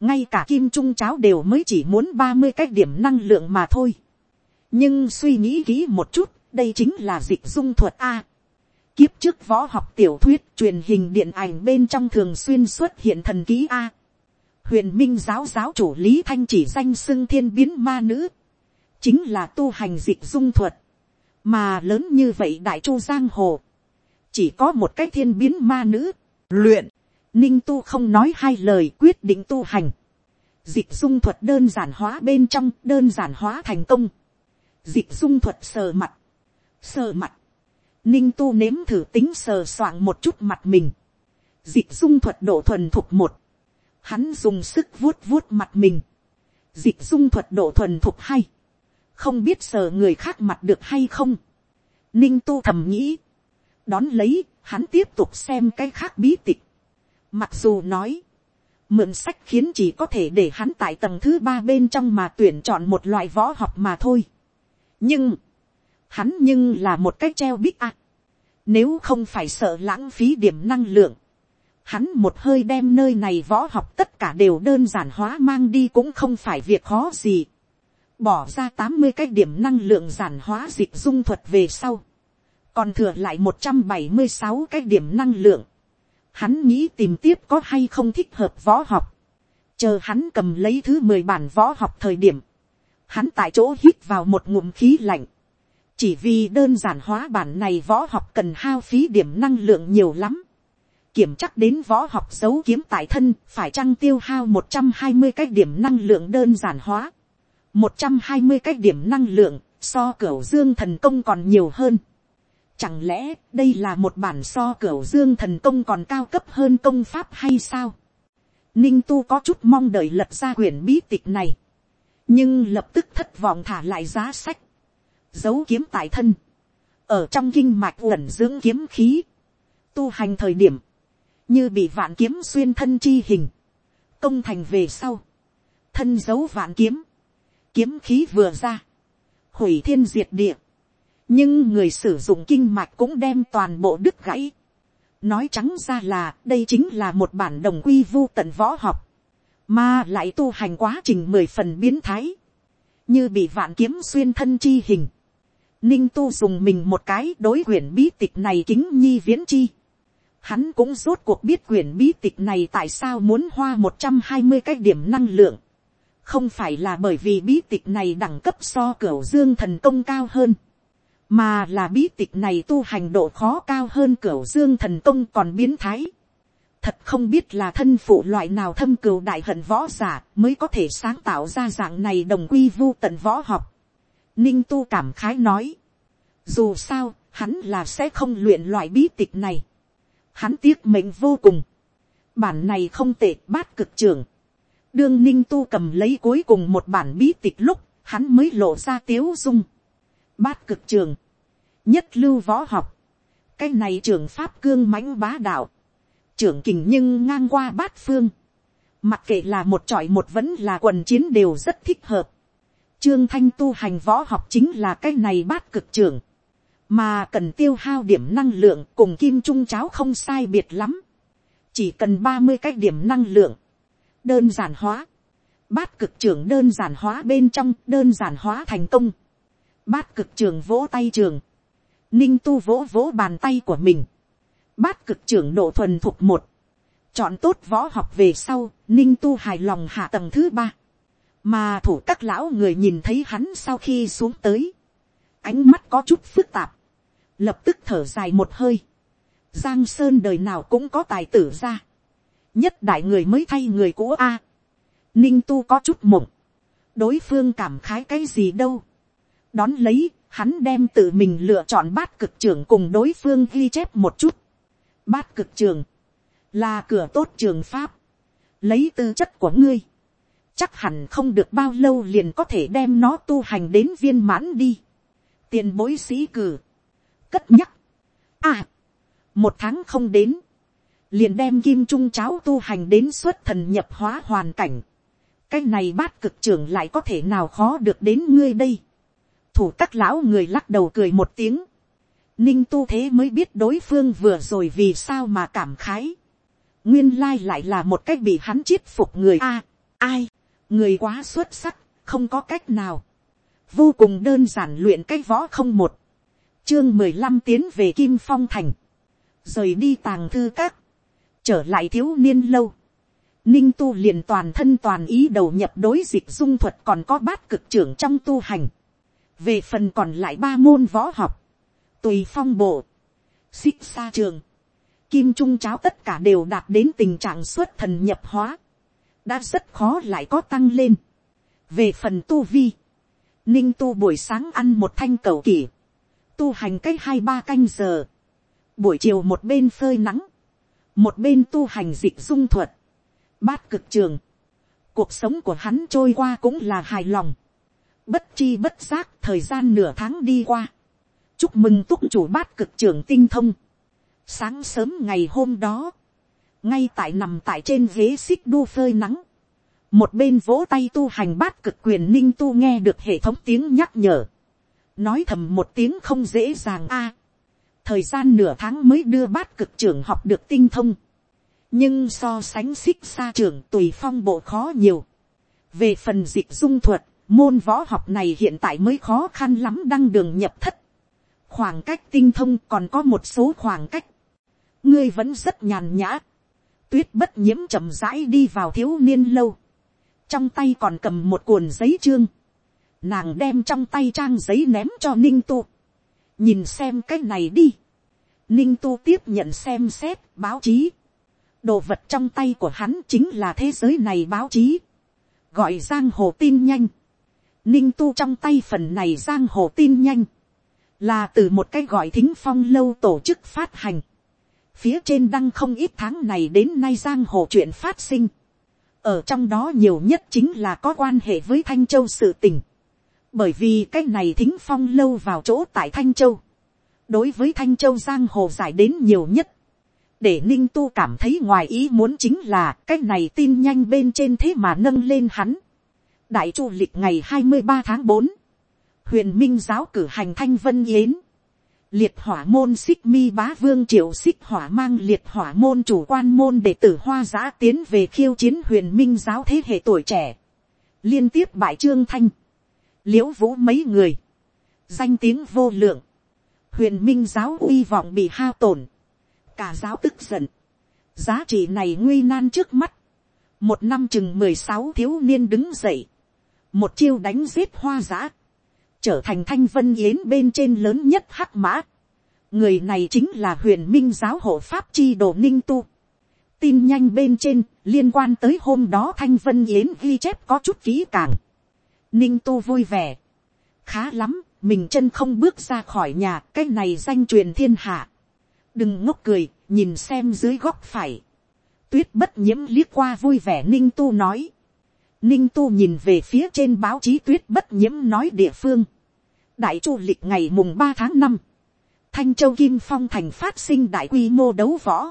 ngay cả kim trung cháo đều mới chỉ muốn ba mươi cái điểm năng lượng mà thôi. nhưng suy nghĩ kỹ một chút, đây chính là dịch dung thuật a. Kiếp trước võ học tiểu thuyết truyền hình điện ảnh bên trong thường xuyên xuất hiện thần ký A. Huyền Minh giáo giáo chủ Lý Thanh chỉ danh xưng thiên biến ma nữ. Chính là tu hành dịch dung thuật. Mà lớn như vậy đại chu giang hồ. Chỉ có một cái thiên biến ma nữ. Luyện. Ninh tu không nói hai lời quyết định tu hành. Dịch dung thuật đơn giản hóa bên trong, đơn giản hóa thành công. Dịch dung thuật sờ mặt. Sờ mặt ninh tu nếm thử tính sờ soạng một chút mặt mình, dịch dung thuật độ thuần thục một, hắn dùng sức vuốt vuốt mặt mình, dịch dung thuật độ thuần thục hay, không biết sờ người khác mặt được hay không, ninh tu thầm nghĩ, đón lấy, hắn tiếp tục xem cái khác bí tịch, mặc dù nói, mượn sách khiến chỉ có thể để hắn tại tầng thứ ba bên trong mà tuyển chọn một loại võ học mà thôi. nhưng, hắn nhưng là một cái treo bích ạ. Nếu không phải sợ lãng phí điểm năng lượng, hắn một hơi đem nơi này võ học tất cả đều đơn giản hóa mang đi cũng không phải việc khó gì. Bỏ ra tám mươi cái điểm năng lượng giản hóa dịch dung thuật về sau. Còn thừa lại một trăm bảy mươi sáu cái điểm năng lượng. Hắn nghĩ tìm tiếp có hay không thích hợp võ học. Chờ hắn cầm lấy thứ mười bản võ học thời điểm. Hắn tại chỗ hít vào một ngụm khí lạnh chỉ vì đơn giản hóa bản này võ học cần hao phí điểm năng lượng nhiều lắm. Kiểm chắc đến võ học dấu kiếm tại thân, phải chăng tiêu hao một trăm hai mươi cái điểm năng lượng đơn giản hóa. một trăm hai mươi cái điểm năng lượng, so cửu dương thần công còn nhiều hơn. Chẳng lẽ đây là một bản so cửu dương thần công còn cao cấp hơn công pháp hay sao? Ninh tu có chút mong đợi lật ra quyển bí tịch này. Nhưng lập tức thất vọng thả lại giá sách giấu kiếm tại thân, ở trong kinh mạch uẩn dưỡng kiếm khí, tu hành thời điểm, như bị vạn kiếm xuyên thân chi hình, công thành về sau, thân giấu vạn kiếm, kiếm khí vừa ra, hủy thiên diệt địa, nhưng người sử dụng kinh mạch cũng đem toàn bộ đứt gãy. nói trắng ra là đây chính là một bản đồng quy vu tận võ học, mà lại tu hành quá trình mười phần biến thái, như bị vạn kiếm xuyên thân chi hình, Ninh tu dùng mình một cái đối quyển bí tịch này kính nhi viễn chi. Hắn cũng rốt cuộc biết quyển bí tịch này tại sao muốn hoa một trăm hai mươi cái điểm năng lượng. Không phải là bởi vì bí tịch này đẳng cấp so cửa dương thần công cao hơn. Mà là bí tịch này tu hành độ khó cao hơn cửa dương thần công còn biến thái. Thật không biết là thân phụ loại nào thâm cửu đại hận võ giả mới có thể sáng tạo ra dạng này đồng quy vu tận võ học Ninh tu cảm khái nói. Dù sao, hắn là sẽ không luyện loại bí tịch này. Hắn tiếc mệnh vô cùng. Bản này không tệ bát cực trưởng. đương ninh tu cầm lấy cuối cùng một bản bí tịch lúc, hắn mới lộ ra tiếu dung. bát cực trường, nhất lưu võ học, cái này trường pháp cương mãnh bá đạo, trưởng kình nhưng ngang qua bát phương, mặc kệ là một trọi một vẫn là quần chiến đều rất thích hợp. Trương Thanh tu hành võ học chính là cái này bát cực trưởng, mà cần tiêu hao điểm năng lượng cùng kim trung cháo không sai biệt lắm, chỉ cần ba mươi cái điểm năng lượng, đơn giản hóa, bát cực trưởng đơn giản hóa bên trong đơn giản hóa thành công, bát cực trường vỗ tay trường, ninh tu vỗ vỗ bàn tay của mình, bát cực trưởng độ thuần thuộc một, chọn tốt võ học về sau, ninh tu hài lòng hạ tầng thứ ba, mà thủ các lão người nhìn thấy hắn sau khi xuống tới, ánh mắt có chút phức tạp, lập tức thở dài một hơi, giang sơn đời nào cũng có tài tử ra, nhất đại người mới thay người cũ a, ninh tu có chút mộng, đối phương cảm khái cái gì đâu, đón lấy, hắn đem tự mình lựa chọn bát cực trưởng cùng đối phương ghi chép một chút, bát cực trường, là cửa tốt trường pháp, lấy tư chất của ngươi, chắc hẳn không được bao lâu liền có thể đem nó tu hành đến viên mãn đi. tiền bối sĩ cử, cất nhắc, à, một tháng không đến, liền đem kim trung cháo tu hành đến xuất thần nhập hóa hoàn cảnh. cái này bát cực trưởng lại có thể nào khó được đến ngươi đây. thủ các lão người lắc đầu cười một tiếng. ninh tu thế mới biết đối phương vừa rồi vì sao mà cảm khái. nguyên lai lại là một cách bị hắn chiết phục người a. ai, người quá xuất sắc, không có cách nào. vô cùng đơn giản luyện cái võ không một. chương mười lăm tiến về kim phong thành. rời đi tàng thư các. Trở lại thiếu niên lâu, ninh tu liền toàn thân toàn ý đầu nhập đối dịch dung thuật còn có bát cực trưởng trong tu hành, về phần còn lại ba môn võ học, tùy phong bộ, xích xa trường, kim trung cháo tất cả đều đạt đến tình trạng xuất thần nhập hóa, đã rất khó lại có tăng lên. về phần tu vi, ninh tu buổi sáng ăn một thanh cầu kỷ, tu hành cách hai ba canh giờ, buổi chiều một bên phơi nắng, một bên tu hành dịch dung thuật, bát cực trường, cuộc sống của hắn trôi qua cũng là hài lòng, bất chi bất giác thời gian nửa tháng đi qua, chúc mừng túc chủ bát cực trường tinh thông, sáng sớm ngày hôm đó, ngay tại nằm tại trên ghế xích đu phơi nắng, một bên vỗ tay tu hành bát cực quyền ninh tu nghe được hệ thống tiếng nhắc nhở, nói thầm một tiếng không dễ dàng a, thời gian nửa tháng mới đưa bát cực trưởng học được tinh thông. nhưng so sánh xích xa trưởng tùy phong bộ khó nhiều. về phần dịch dung thuật, môn võ học này hiện tại mới khó khăn lắm đăng đường nhập thất. khoảng cách tinh thông còn có một số khoảng cách. ngươi vẫn rất nhàn nhã tuyết bất nhiễm chậm rãi đi vào thiếu niên lâu. trong tay còn cầm một cuộn giấy chương. nàng đem trong tay trang giấy ném cho ninh tu nhìn xem cái này đi. ninh tu tiếp nhận xem xét, báo chí. đồ vật trong tay của hắn chính là thế giới này báo chí. gọi giang hồ tin nhanh. ninh tu trong tay phần này giang hồ tin nhanh. là từ một cái gọi thính phong lâu tổ chức phát hành phía trên đăng không ít tháng này đến nay giang hồ chuyện phát sinh. ở trong đó nhiều nhất chính là có quan hệ với thanh châu sự tình. Bởi vì cái này thính phong lâu vào chỗ tại thanh châu, đối với thanh châu giang hồ giải đến nhiều nhất, để ninh tu cảm thấy ngoài ý muốn chính là cái này tin nhanh bên trên thế mà nâng lên hắn. đại chu lịch ngày hai mươi ba tháng bốn, huyền minh giáo cử hành thanh vân yến, liệt hỏa môn xích mi bá vương triệu xích hỏa mang liệt hỏa môn chủ quan môn đệ tử hoa giã tiến về khiêu chiến huyền minh giáo thế hệ tuổi trẻ, liên tiếp bại trương thanh, liễu vũ mấy người, danh tiếng vô lượng, huyền minh giáo uy vọng bị hao tổn, cả giáo tức giận, giá trị này nguy nan trước mắt, một năm chừng mười sáu thiếu niên đứng dậy, một chiêu đánh giết hoa giã, trở thành thanh vân yến bên trên lớn nhất hắc mã, người này chính là huyền minh giáo hộ pháp chi đồ ninh tu, tin nhanh bên trên liên quan tới hôm đó thanh vân yến ghi chép có chút kỹ càng, ninh tu vui vẻ. khá lắm, mình chân không bước ra khỏi nhà, cái này danh truyền thiên hạ. đừng ngốc cười, nhìn xem dưới góc phải. tuyết bất nhiễm liếc qua vui vẻ ninh tu nói. ninh tu nhìn về phía trên báo chí tuyết bất nhiễm nói địa phương, đại chu lịch ngày mùng ba tháng năm, thanh châu kim phong thành phát sinh đại quy mô đấu võ,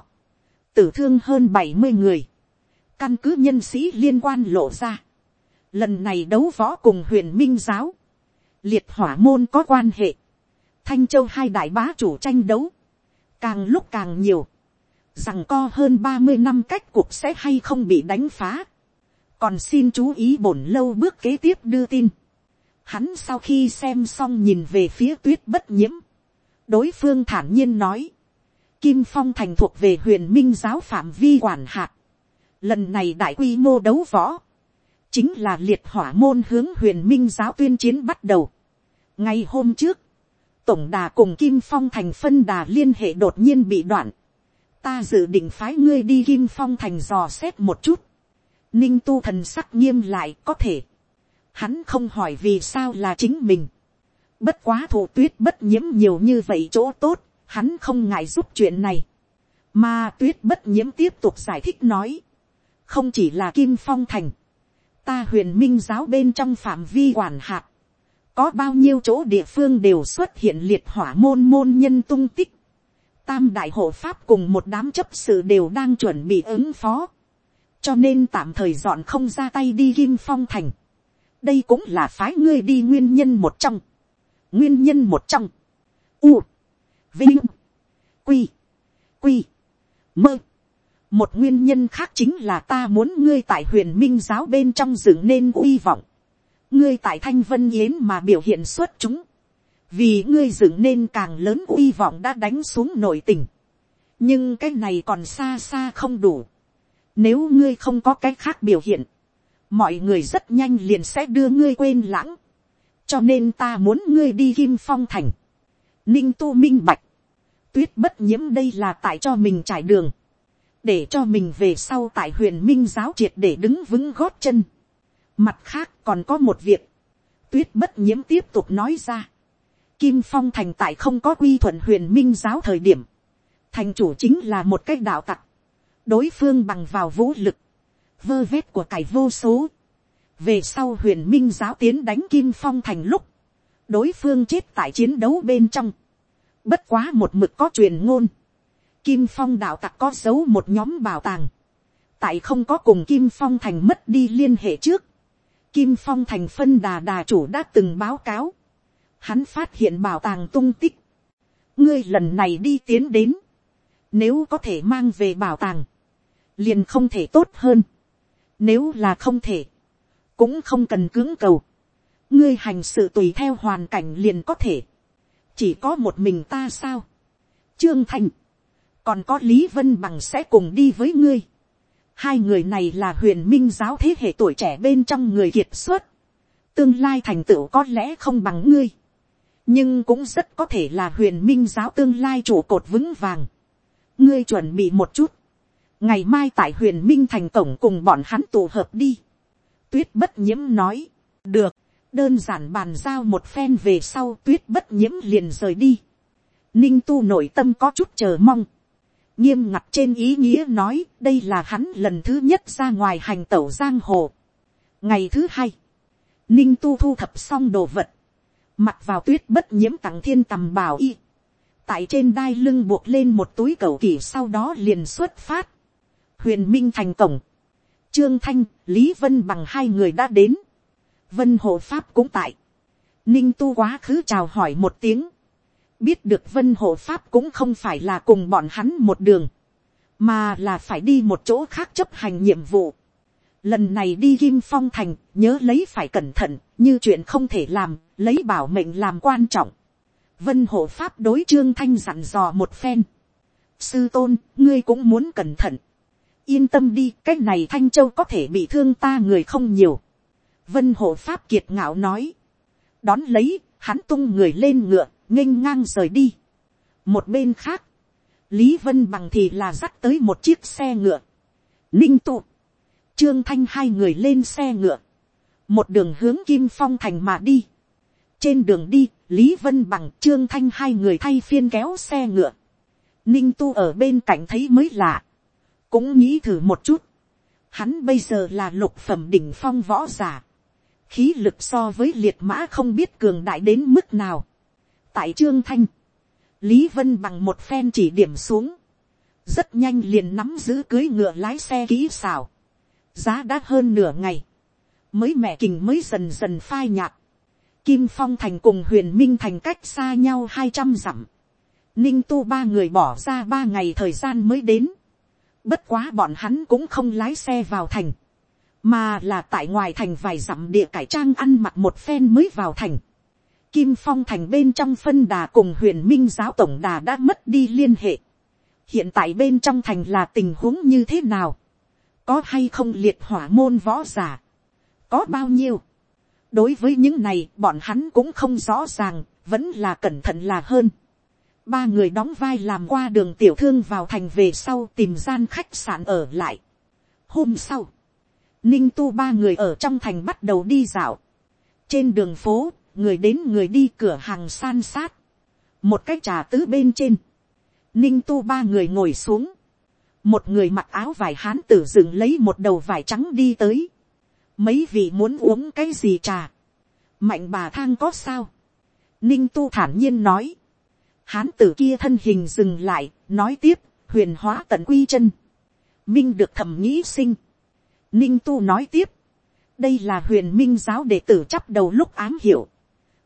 tử thương hơn bảy mươi người, căn cứ nhân sĩ liên quan lộ ra, lần này đấu võ cùng huyền minh giáo, liệt hỏa môn có quan hệ, thanh châu hai đại bá chủ tranh đấu, càng lúc càng nhiều, rằng co hơn ba mươi năm cách cuộc sẽ hay không bị đánh phá, còn xin chú ý bổn lâu bước kế tiếp đưa tin, hắn sau khi xem xong nhìn về phía tuyết bất nhiễm, đối phương thản nhiên nói, kim phong thành thuộc về huyền minh giáo phạm vi quản hạt, lần này đại quy mô đấu võ, chính là liệt hỏa môn hướng huyền minh giáo tuyên chiến bắt đầu. ngay hôm trước, tổng đà cùng kim phong thành phân đà liên hệ đột nhiên bị đoạn. ta dự định phái ngươi đi kim phong thành dò xét một chút. ninh tu thần sắc nghiêm lại có thể hắn không hỏi vì sao là chính mình. bất quá thủ tuyết bất nhiễm nhiều như vậy chỗ tốt, hắn không ngại giúp chuyện này. mà tuyết bất nhiễm tiếp tục giải thích nói. không chỉ là kim phong thành ta huyền minh giáo bên trong phạm vi quản hạt, có bao nhiêu chỗ địa phương đều xuất hiện liệt hỏa môn môn nhân tung tích. Tam đại hộ pháp cùng một đám chấp sự đều đang chuẩn bị ứng phó. Cho nên tạm thời dọn không ra tay đi Kim Phong Thành. Đây cũng là phái ngươi đi nguyên nhân một trong. Nguyên nhân một trong. U. Vinh. Quy. Quy. Mơ một nguyên nhân khác chính là ta muốn ngươi tại huyền minh giáo bên trong dựng nên uy vọng. ngươi tại thanh vân yến mà biểu hiện xuất chúng. vì ngươi dựng nên càng lớn uy vọng đã đánh xuống nội tình. nhưng cái này còn xa xa không đủ. nếu ngươi không có cái khác biểu hiện, mọi người rất nhanh liền sẽ đưa ngươi quên lãng. cho nên ta muốn ngươi đi kim phong thành. ninh tu minh bạch. tuyết bất nhiễm đây là tại cho mình trải đường để cho mình về sau tại huyền minh giáo triệt để đứng vững gót chân. Mặt khác còn có một việc, tuyết bất nhiễm tiếp tục nói ra. Kim phong thành tại không có quy thuận huyền minh giáo thời điểm, thành chủ chính là một cái đạo tặc, đối phương bằng vào vũ lực, vơ vét của cải vô số. về sau huyền minh giáo tiến đánh kim phong thành lúc, đối phương chết tại chiến đấu bên trong, bất quá một mực có truyền ngôn, Kim Phong đạo tặc có giấu một nhóm bảo tàng. Tại không có cùng Kim Phong thành mất đi liên hệ trước. Kim Phong thành phân đà đà chủ đã từng báo cáo. Hắn phát hiện bảo tàng tung tích. Ngươi lần này đi tiến đến. Nếu có thể mang về bảo tàng. Liền không thể tốt hơn. Nếu là không thể. Cũng không cần cưỡng cầu. Ngươi hành sự tùy theo hoàn cảnh liền có thể. Chỉ có một mình ta sao. Trương Thành, còn có lý vân bằng sẽ cùng đi với ngươi. hai người này là huyền minh giáo thế hệ tuổi trẻ bên trong người kiệt xuất. tương lai thành tựu có lẽ không bằng ngươi. nhưng cũng rất có thể là huyền minh giáo tương lai trụ cột vững vàng. ngươi chuẩn bị một chút ngày mai tại huyền minh thành cổng cùng bọn hắn tụ hợp đi. tuyết bất nhiễm nói. được, đơn giản bàn giao một phen về sau tuyết bất nhiễm liền rời đi. Ninh tu nội tâm có chút chờ mong nghiêm ngặt trên ý nghĩa nói đây là hắn lần thứ nhất ra ngoài hành tẩu giang hồ. ngày thứ hai, ninh tu thu thập xong đồ vật, mặc vào tuyết bất nhiễm tặng thiên tầm bảo y, tại trên đai lưng buộc lên một túi cầu kỳ sau đó liền xuất phát, huyền minh thành cổng, trương thanh, lý vân bằng hai người đã đến, vân hộ pháp cũng tại, ninh tu quá khứ chào hỏi một tiếng, biết được vân hộ pháp cũng không phải là cùng bọn hắn một đường, mà là phải đi một chỗ khác chấp hành nhiệm vụ. Lần này đi Kim Phong Thành, nhớ lấy phải cẩn thận, như chuyện không thể làm, lấy bảo mệnh làm quan trọng. Vân hộ pháp đối trương thanh dặn dò một phen. Sư tôn, ngươi cũng muốn cẩn thận. Yên tâm đi, cách này Thanh Châu có thể bị thương ta người không nhiều. Vân hộ pháp kiệt ngạo nói. Đón lấy, hắn tung người lên ngựa, nghênh ngang rời đi. một bên khác, lý vân bằng thì là dắt tới một chiếc xe ngựa. ninh tụ, trương thanh hai người lên xe ngựa, một đường hướng kim phong thành mà đi. trên đường đi, lý vân bằng trương thanh hai người thay phiên kéo xe ngựa. ninh tu ở bên cạnh thấy mới lạ, cũng nghĩ thử một chút. Hắn bây giờ là lục phẩm đỉnh phong võ giả. Khí lực so với liệt mã không biết cường đại đến mức nào. Tại Trương Thanh. Lý Vân bằng một phen chỉ điểm xuống. Rất nhanh liền nắm giữ cưới ngựa lái xe kỹ xảo. Giá đã hơn nửa ngày. Mới mẹ kình mới dần dần phai nhạt. Kim Phong Thành cùng huyền Minh Thành cách xa nhau hai trăm dặm. Ninh tu ba người bỏ ra ba ngày thời gian mới đến. Bất quá bọn hắn cũng không lái xe vào thành. Mà là tại ngoài thành vài dặm địa cải trang ăn mặc một phen mới vào thành. Kim Phong Thành bên trong phân đà cùng huyền Minh giáo tổng đà đã mất đi liên hệ. Hiện tại bên trong thành là tình huống như thế nào? Có hay không liệt hỏa môn võ giả? Có bao nhiêu? Đối với những này bọn hắn cũng không rõ ràng, vẫn là cẩn thận là hơn ba người đóng vai làm qua đường tiểu thương vào thành về sau tìm gian khách sạn ở lại. Hôm sau, ninh tu ba người ở trong thành bắt đầu đi dạo. trên đường phố, người đến người đi cửa hàng san sát. một cái trà tứ bên trên, ninh tu ba người ngồi xuống. một người mặc áo vải hán tử dựng lấy một đầu vải trắng đi tới. mấy vị muốn uống cái gì trà. mạnh bà thang có sao. ninh tu thản nhiên nói hán tử kia thân hình dừng lại, nói tiếp, huyền hóa tận quy chân. Minh được thẩm nghĩ sinh. Ninh tu nói tiếp. Đây là huyền minh giáo đệ tử chắp đầu lúc ám hiểu.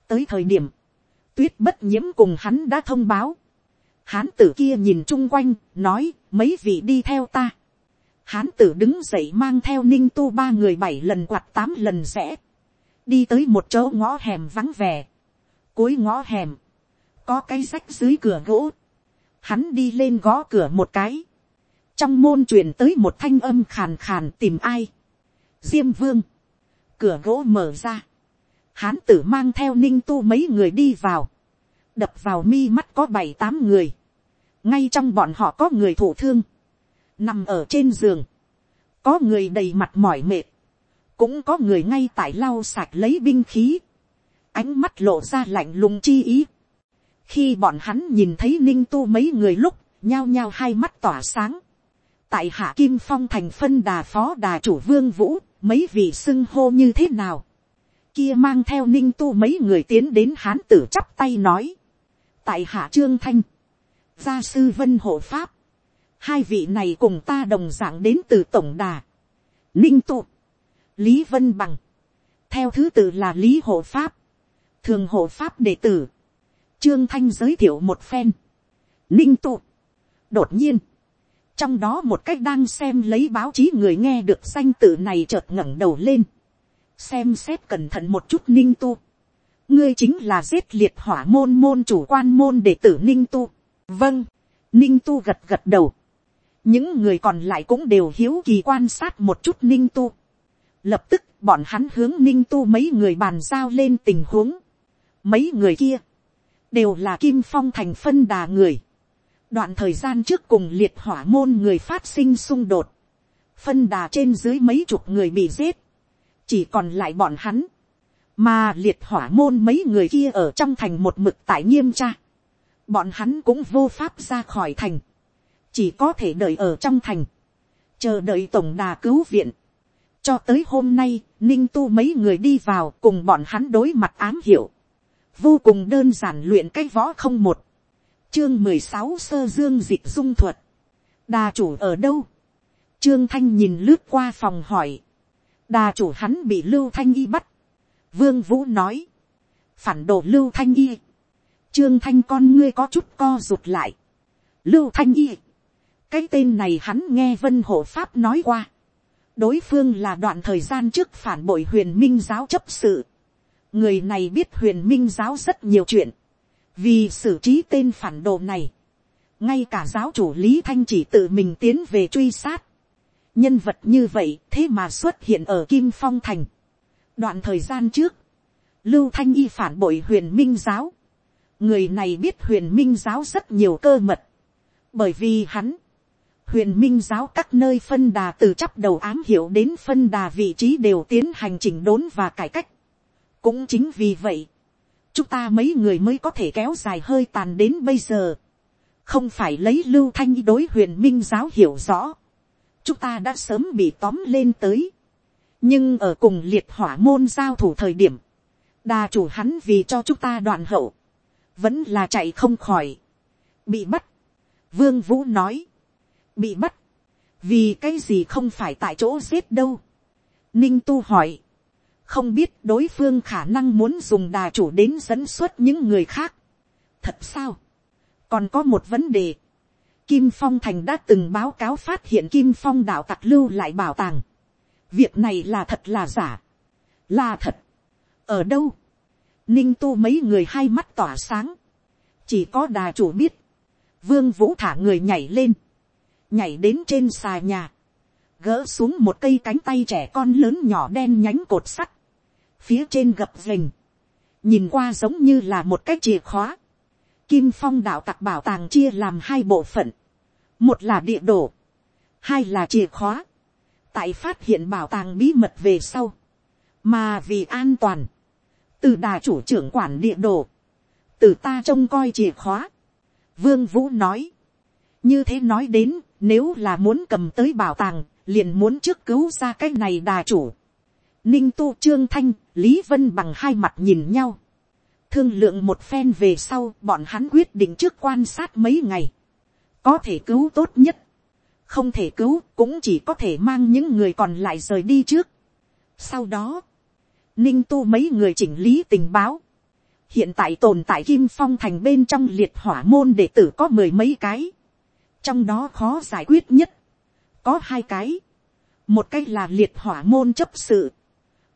Tới thời điểm, tuyết bất nhiễm cùng hắn đã thông báo. Hán tử kia nhìn chung quanh, nói, mấy vị đi theo ta. Hán tử đứng dậy mang theo ninh tu ba người bảy lần quạt tám lần rẽ. Đi tới một chỗ ngõ hẻm vắng vẻ. Cuối ngõ hẻm có cái sách dưới cửa gỗ, hắn đi lên gõ cửa một cái, trong môn truyền tới một thanh âm khàn khàn tìm ai, diêm vương, cửa gỗ mở ra, hán tử mang theo ninh tu mấy người đi vào, đập vào mi mắt có bảy tám người, ngay trong bọn họ có người thổ thương, nằm ở trên giường, có người đầy mặt mỏi mệt, cũng có người ngay tại lau sạch lấy binh khí, ánh mắt lộ ra lạnh lùng chi ý, khi bọn hắn nhìn thấy ninh tu mấy người lúc, nhao nhao hai mắt tỏa sáng. tại hạ kim phong thành phân đà phó đà chủ vương vũ, mấy vị xưng hô như thế nào. kia mang theo ninh tu mấy người tiến đến hán tử chắp tay nói. tại hạ trương thanh, gia sư vân hộ pháp, hai vị này cùng ta đồng dạng đến từ tổng đà. ninh tu, lý vân bằng, theo thứ tự là lý hộ pháp, thường hộ pháp đệ tử, Trương Thanh giới thiệu một phen. Ninh tụ. Đột nhiên. Trong đó một cách đang xem lấy báo chí người nghe được danh tự này chợt ngẩng đầu lên. Xem xét cẩn thận một chút ninh tu. Ngươi chính là giết liệt hỏa môn môn chủ quan môn đệ tử ninh tu. Vâng. Ninh tu gật gật đầu. Những người còn lại cũng đều hiếu kỳ quan sát một chút ninh tu. Lập tức bọn hắn hướng ninh tu mấy người bàn giao lên tình huống. Mấy người kia đều là kim phong thành phân đà người. đoạn thời gian trước cùng liệt hỏa môn người phát sinh xung đột, phân đà trên dưới mấy chục người bị giết, chỉ còn lại bọn hắn, mà liệt hỏa môn mấy người kia ở trong thành một mực tại nghiêm tra, bọn hắn cũng vô pháp ra khỏi thành, chỉ có thể đợi ở trong thành, chờ đợi tổng đà cứu viện. cho tới hôm nay, ninh tu mấy người đi vào cùng bọn hắn đối mặt ám hiểu vô cùng đơn giản luyện cái võ không một, chương mười sáu sơ dương dịch dung thuật, đà chủ ở đâu, trương thanh nhìn lướt qua phòng hỏi, đà chủ hắn bị lưu thanh y bắt, vương vũ nói, phản đồ lưu thanh y, trương thanh con ngươi có chút co rụt lại, lưu thanh y, cái tên này hắn nghe vân hộ pháp nói qua, đối phương là đoạn thời gian trước phản bội huyền minh giáo chấp sự, người này biết huyền minh giáo rất nhiều chuyện, vì xử trí tên phản đồ này, ngay cả giáo chủ lý thanh chỉ tự mình tiến về truy sát, nhân vật như vậy thế mà xuất hiện ở kim phong thành. đoạn thời gian trước, lưu thanh y phản bội huyền minh giáo, người này biết huyền minh giáo rất nhiều cơ mật, bởi vì hắn, huyền minh giáo các nơi phân đà từ chắp đầu ám hiệu đến phân đà vị trí đều tiến hành chỉnh đốn và cải cách cũng chính vì vậy, chúng ta mấy người mới có thể kéo dài hơi tàn đến bây giờ. không phải lấy lưu thanh đối huyền minh giáo hiểu rõ. chúng ta đã sớm bị tóm lên tới. nhưng ở cùng liệt hỏa môn giao thủ thời điểm, đà chủ hắn vì cho chúng ta đoạn hậu, vẫn là chạy không khỏi, bị bắt. vương vũ nói, bị bắt, vì cái gì không phải tại chỗ giết đâu. ninh tu hỏi, không biết đối phương khả năng muốn dùng đà chủ đến dẫn xuất những người khác. thật sao, còn có một vấn đề, Kim Phong Thành đã từng báo cáo phát hiện Kim Phong đạo tặc lưu lại bảo tàng. Việc này là thật là giả. Là thật. Ở đâu? Ninh tu mấy người hai mắt tỏa sáng. Chỉ có đà chủ biết. Vương Vũ thả người nhảy lên. Nhảy đến trên xà nhà. Gỡ xuống một cây cánh tay trẻ con lớn nhỏ đen nhánh cột sắt. Phía trên gập rình Nhìn qua giống như là một cái chìa khóa. Kim phong đạo tặc bảo tàng chia làm hai bộ phận một là địa đồ, hai là chìa khóa, tại phát hiện bảo tàng bí mật về sau, mà vì an toàn, từ đà chủ trưởng quản địa đồ, từ ta trông coi chìa khóa, vương vũ nói, như thế nói đến, nếu là muốn cầm tới bảo tàng, liền muốn trước cứu ra cái này đà chủ. Ninh tu trương thanh, lý vân bằng hai mặt nhìn nhau. thương lượng một phen về sau, bọn hắn quyết định trước quan sát mấy ngày. Có thể cứu tốt nhất, không thể cứu cũng chỉ có thể mang những người còn lại rời đi trước. Sau đó, ninh tu mấy người chỉnh lý tình báo, hiện tại tồn tại kim phong thành bên trong liệt hỏa môn đệ tử có mười mấy cái, trong đó khó giải quyết nhất, có hai cái, một cái là liệt hỏa môn chấp sự,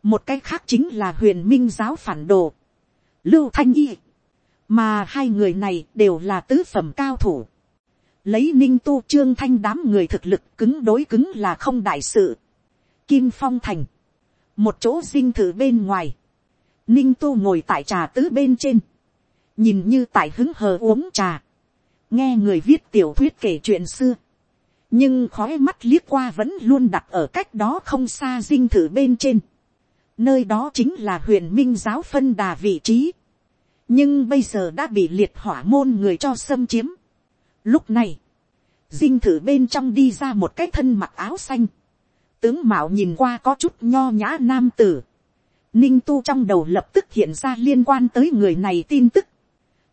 một cái khác chính là huyền minh giáo phản đồ, lưu thanh y, mà hai người này đều là tứ phẩm cao thủ, lấy ninh tu trương thanh đám người thực lực cứng đối cứng là không đại sự. Kim phong thành, một chỗ dinh thự bên ngoài, ninh tu ngồi tại trà tứ bên trên, nhìn như tại hứng hờ uống trà, nghe người viết tiểu thuyết kể chuyện xưa, nhưng khói mắt liếc qua vẫn luôn đặt ở cách đó không xa dinh thự bên trên. Nơi đó chính là huyền minh giáo phân đà vị trí. nhưng bây giờ đã bị liệt hỏa môn người cho xâm chiếm. Lúc này, dinh thử bên trong đi ra một cái thân mặc áo xanh. Tướng mạo nhìn qua có chút nho nhã nam tử. Ninh tu trong đầu lập tức hiện ra liên quan tới người này tin tức.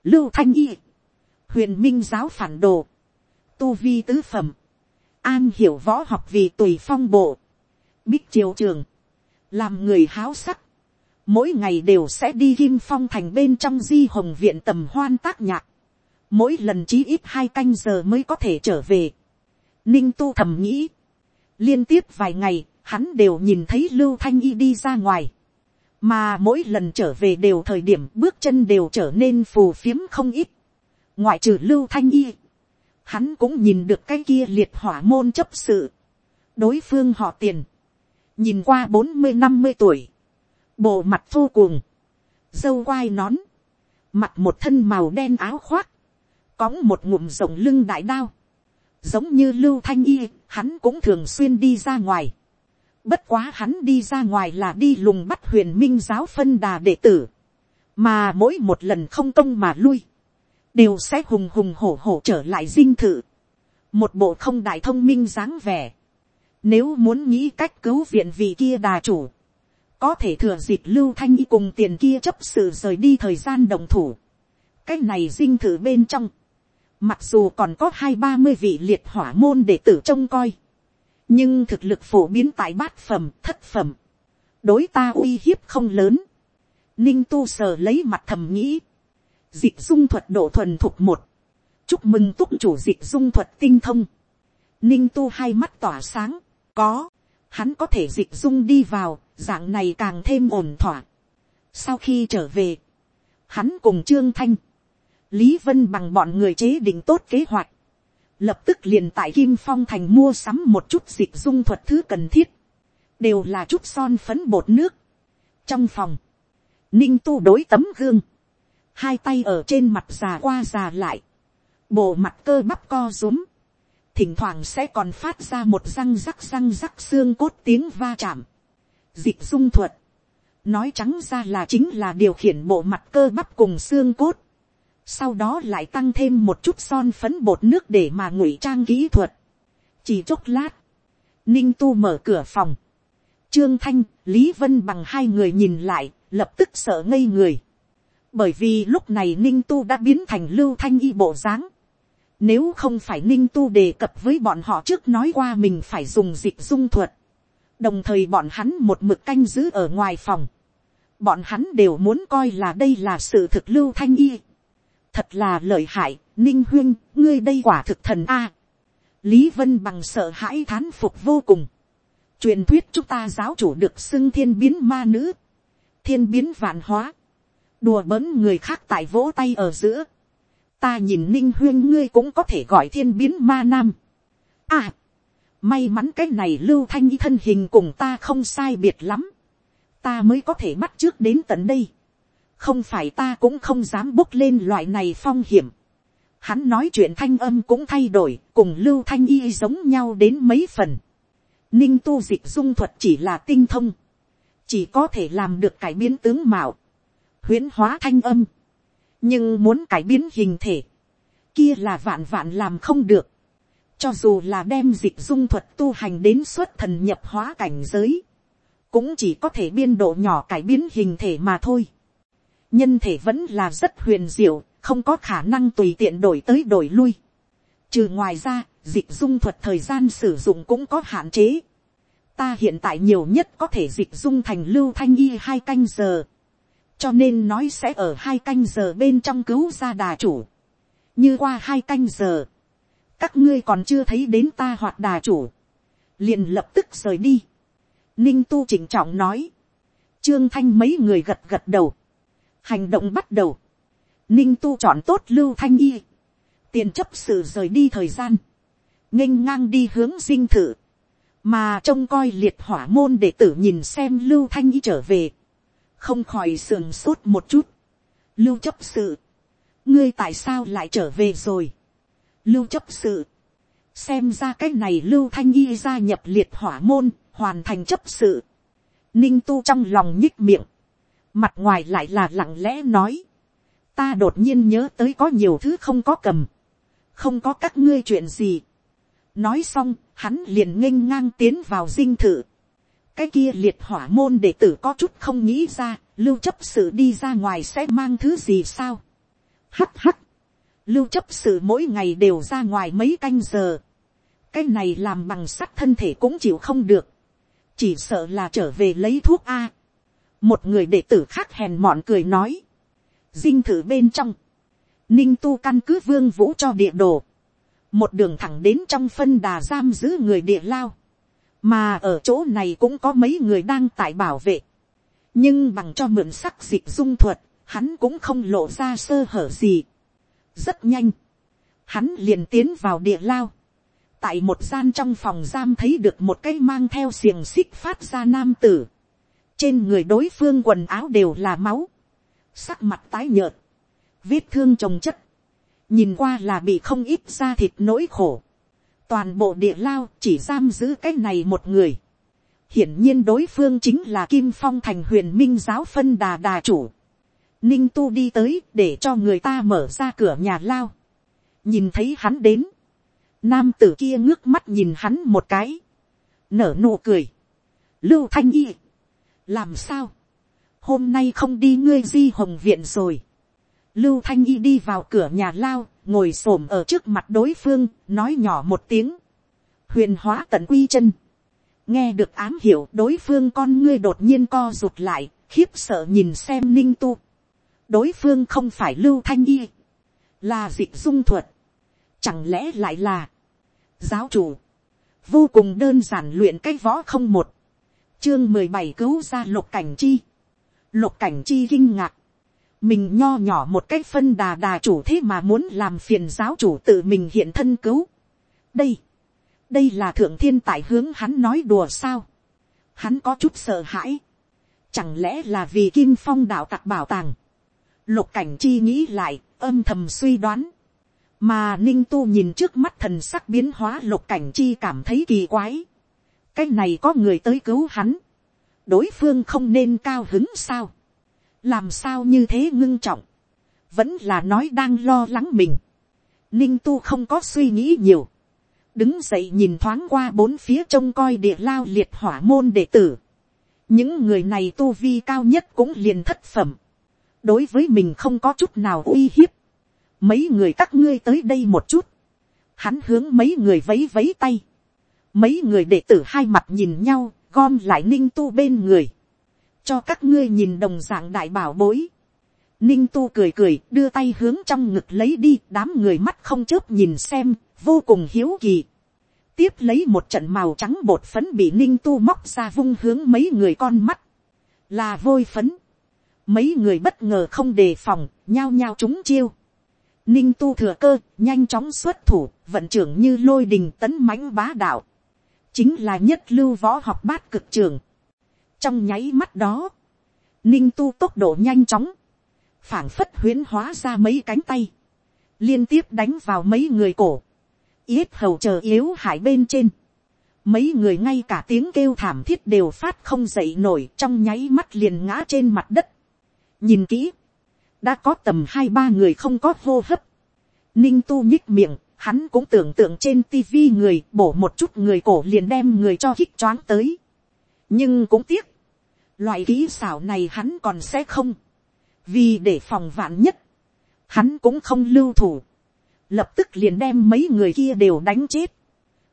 Lưu Thanh Y. Huyền Minh giáo phản đồ. Tu vi tứ phẩm. An hiểu võ học vì tùy phong bộ. Bích triều trường. Làm người háo sắc. Mỗi ngày đều sẽ đi kim phong thành bên trong di hồng viện tầm hoan tác nhạc. Mỗi lần chí ít hai canh giờ mới có thể trở về. Ninh tu thầm nghĩ, liên tiếp vài ngày, hắn đều nhìn thấy lưu thanh y đi ra ngoài, mà mỗi lần trở về đều thời điểm bước chân đều trở nên phù phiếm không ít, ngoại trừ lưu thanh y, hắn cũng nhìn được cái kia liệt hỏa môn chấp sự, đối phương họ tiền, nhìn qua bốn mươi năm mươi tuổi, bộ mặt vô cùng, dâu quai nón, mặt một thân màu đen áo khoác, cóng một ngụm rộng lưng đại đao, giống như lưu thanh y, hắn cũng thường xuyên đi ra ngoài. Bất quá hắn đi ra ngoài là đi lùng bắt huyền minh giáo phân đà đệ tử, mà mỗi một lần không công mà lui, đều sẽ hùng hùng hổ hổ trở lại dinh thự, một bộ không đại thông minh dáng vẻ. Nếu muốn nghĩ cách cứu viện vị kia đà chủ, có thể thừa dịp lưu thanh y cùng tiền kia chấp sự rời đi thời gian đồng thủ. cái này dinh thử bên trong, Mặc dù còn có hai ba mươi vị liệt hỏa môn để tử trông coi. Nhưng thực lực phổ biến tại bát phẩm, thất phẩm. Đối ta uy hiếp không lớn. Ninh tu sờ lấy mặt thầm nghĩ. Dịch dung thuật độ thuần thục một. Chúc mừng túc chủ dịch dung thuật tinh thông. Ninh tu hai mắt tỏa sáng. Có. Hắn có thể dịch dung đi vào. Dạng này càng thêm ổn thỏa. Sau khi trở về. Hắn cùng Trương Thanh, Lý Vân bằng bọn người chế định tốt kế hoạch. Lập tức liền tại Kim Phong Thành mua sắm một chút dịch dung thuật thứ cần thiết. Đều là chút son phấn bột nước. Trong phòng. Ninh tu đối tấm gương. Hai tay ở trên mặt già qua già lại. Bộ mặt cơ bắp co rúm. Thỉnh thoảng sẽ còn phát ra một răng rắc răng rắc xương cốt tiếng va chạm. Dịch dung thuật. Nói trắng ra là chính là điều khiển bộ mặt cơ bắp cùng xương cốt sau đó lại tăng thêm một chút son phấn bột nước để mà ngụy trang kỹ thuật. chỉ chốc lát, ninh tu mở cửa phòng, trương thanh, lý vân bằng hai người nhìn lại, lập tức sợ ngây người, bởi vì lúc này ninh tu đã biến thành lưu thanh y bộ dáng, nếu không phải ninh tu đề cập với bọn họ trước nói qua mình phải dùng dịch dung thuật. Đồng thời bọn hắn một mực canh giữ ở ngoài phòng. Bọn hắn đều muốn coi là đây là sự thực lưu thanh y. Thật là lợi hại, ninh huyên, ngươi đây quả thực thần a. Lý Vân bằng sợ hãi thán phục vô cùng. Truyền thuyết chúng ta giáo chủ được xưng thiên biến ma nữ. Thiên biến vạn hóa. Đùa bỡn người khác tại vỗ tay ở giữa ta nhìn ninh huyên ngươi cũng có thể gọi thiên biến ma nam. à, may mắn cái này lưu thanh y thân hình cùng ta không sai biệt lắm. ta mới có thể bắt trước đến tận đây. không phải ta cũng không dám bốc lên loại này phong hiểm. hắn nói chuyện thanh âm cũng thay đổi, cùng lưu thanh y giống nhau đến mấy phần. ninh tu dịch dung thuật chỉ là tinh thông. chỉ có thể làm được cải biến tướng mạo. huyễn hóa thanh âm nhưng muốn cải biến hình thể, kia là vạn vạn làm không được. cho dù là đem dịch dung thuật tu hành đến suốt thần nhập hóa cảnh giới, cũng chỉ có thể biên độ nhỏ cải biến hình thể mà thôi. nhân thể vẫn là rất huyền diệu, không có khả năng tùy tiện đổi tới đổi lui. trừ ngoài ra, dịch dung thuật thời gian sử dụng cũng có hạn chế. ta hiện tại nhiều nhất có thể dịch dung thành lưu thanh y hai canh giờ cho nên nói sẽ ở hai canh giờ bên trong cứu ra đà chủ. như qua hai canh giờ, các ngươi còn chưa thấy đến ta hoặc đà chủ, liền lập tức rời đi. ninh tu chỉnh trọng nói, trương thanh mấy người gật gật đầu, hành động bắt đầu, ninh tu chọn tốt lưu thanh y, tiền chấp sự rời đi thời gian, nghênh ngang đi hướng dinh thự, mà trông coi liệt hỏa môn để tử nhìn xem lưu thanh y trở về, không khỏi sườn sốt một chút. lưu chấp sự, ngươi tại sao lại trở về rồi. lưu chấp sự, xem ra cái này lưu thanh y gia nhập liệt hỏa môn, hoàn thành chấp sự. ninh tu trong lòng nhích miệng, mặt ngoài lại là lặng lẽ nói. ta đột nhiên nhớ tới có nhiều thứ không có cầm, không có các ngươi chuyện gì. nói xong, hắn liền nghênh ngang tiến vào dinh thự cái kia liệt hỏa môn đệ tử có chút không nghĩ ra, lưu chấp sự đi ra ngoài sẽ mang thứ gì sao. hắt hắt, lưu chấp sự mỗi ngày đều ra ngoài mấy canh giờ. cái này làm bằng sắt thân thể cũng chịu không được. chỉ sợ là trở về lấy thuốc a. một người đệ tử khác hèn mọn cười nói. dinh thử bên trong, ninh tu căn cứ vương vũ cho địa đồ. một đường thẳng đến trong phân đà giam giữ người địa lao mà ở chỗ này cũng có mấy người đang tại bảo vệ, nhưng bằng cho mượn sắc dịch dung thuật, hắn cũng không lộ ra sơ hở gì. rất nhanh, hắn liền tiến vào địa lao, tại một gian trong phòng giam thấy được một cái mang theo xiềng xích phát ra nam tử, trên người đối phương quần áo đều là máu, sắc mặt tái nhợt, vết thương trồng chất, nhìn qua là bị không ít da thịt nỗi khổ, toàn bộ địa lao chỉ giam giữ cái này một người. hiển nhiên đối phương chính là kim phong thành huyền minh giáo phân đà đà chủ. ninh tu đi tới để cho người ta mở ra cửa nhà lao. nhìn thấy hắn đến. nam tử kia ngước mắt nhìn hắn một cái. nở nụ cười. lưu thanh y. làm sao. hôm nay không đi ngươi di hồng viện rồi. Lưu Thanh Y đi vào cửa nhà lao, ngồi xổm ở trước mặt đối phương, nói nhỏ một tiếng. Huyền hóa tận quy chân. Nghe được ám hiểu đối phương con ngươi đột nhiên co rụt lại, khiếp sợ nhìn xem ninh tu. Đối phương không phải Lưu Thanh Y, là dịch dung thuật. Chẳng lẽ lại là giáo chủ. Vô cùng đơn giản luyện cái võ không một. Chương mười bảy cứu ra lục cảnh chi. Lục cảnh chi kinh ngạc mình nho nhỏ một cái phân đà đà chủ thế mà muốn làm phiền giáo chủ tự mình hiện thân cứu. đây, đây là thượng thiên tại hướng hắn nói đùa sao. hắn có chút sợ hãi. chẳng lẽ là vì kim phong đạo tặc bảo tàng. lục cảnh chi nghĩ lại, âm thầm suy đoán. mà ninh tu nhìn trước mắt thần sắc biến hóa lục cảnh chi cảm thấy kỳ quái. cái này có người tới cứu hắn. đối phương không nên cao hứng sao làm sao như thế ngưng trọng, vẫn là nói đang lo lắng mình. Ninh tu không có suy nghĩ nhiều, đứng dậy nhìn thoáng qua bốn phía trông coi địa lao liệt hỏa môn đệ tử. những người này tu vi cao nhất cũng liền thất phẩm. đối với mình không có chút nào uy hiếp. mấy người các ngươi tới đây một chút. hắn hướng mấy người vấy vấy tay. mấy người đệ tử hai mặt nhìn nhau, gom lại ninh tu bên người cho các ngươi nhìn đồng dạng đại bảo bối. ninh tu cười cười đưa tay hướng trong ngực lấy đi đám người mắt không chớp nhìn xem vô cùng hiếu kỳ. tiếp lấy một trận màu trắng bột phấn bị ninh tu móc ra vung hướng mấy người con mắt. là vôi phấn. mấy người bất ngờ không đề phòng, nhao nhao trúng chiêu. ninh tu thừa cơ, nhanh chóng xuất thủ, vận trưởng như lôi đình tấn mãnh bá đạo. chính là nhất lưu võ học bát cực trường trong nháy mắt đó, ninh tu tốc độ nhanh chóng, phảng phất huyến hóa ra mấy cánh tay, liên tiếp đánh vào mấy người cổ yết hầu chờ yếu hại bên trên. Mấy người ngay cả tiếng kêu thảm thiết đều phát không dậy nổi trong nháy mắt liền ngã trên mặt đất. Nhìn kỹ. Đã có tầm hai ba người không có hô hấp. Ninh tu nhích miệng. Hắn cũng tưởng tượng trên tivi người bổ một chút người cổ liền đem người cho hít choáng tới. Nhưng cũng tiếc. Loại kỹ xảo này hắn còn sẽ không. Vì để phòng vạn nhất. Hắn cũng không lưu thủ lập tức liền đem mấy người kia đều đánh chết.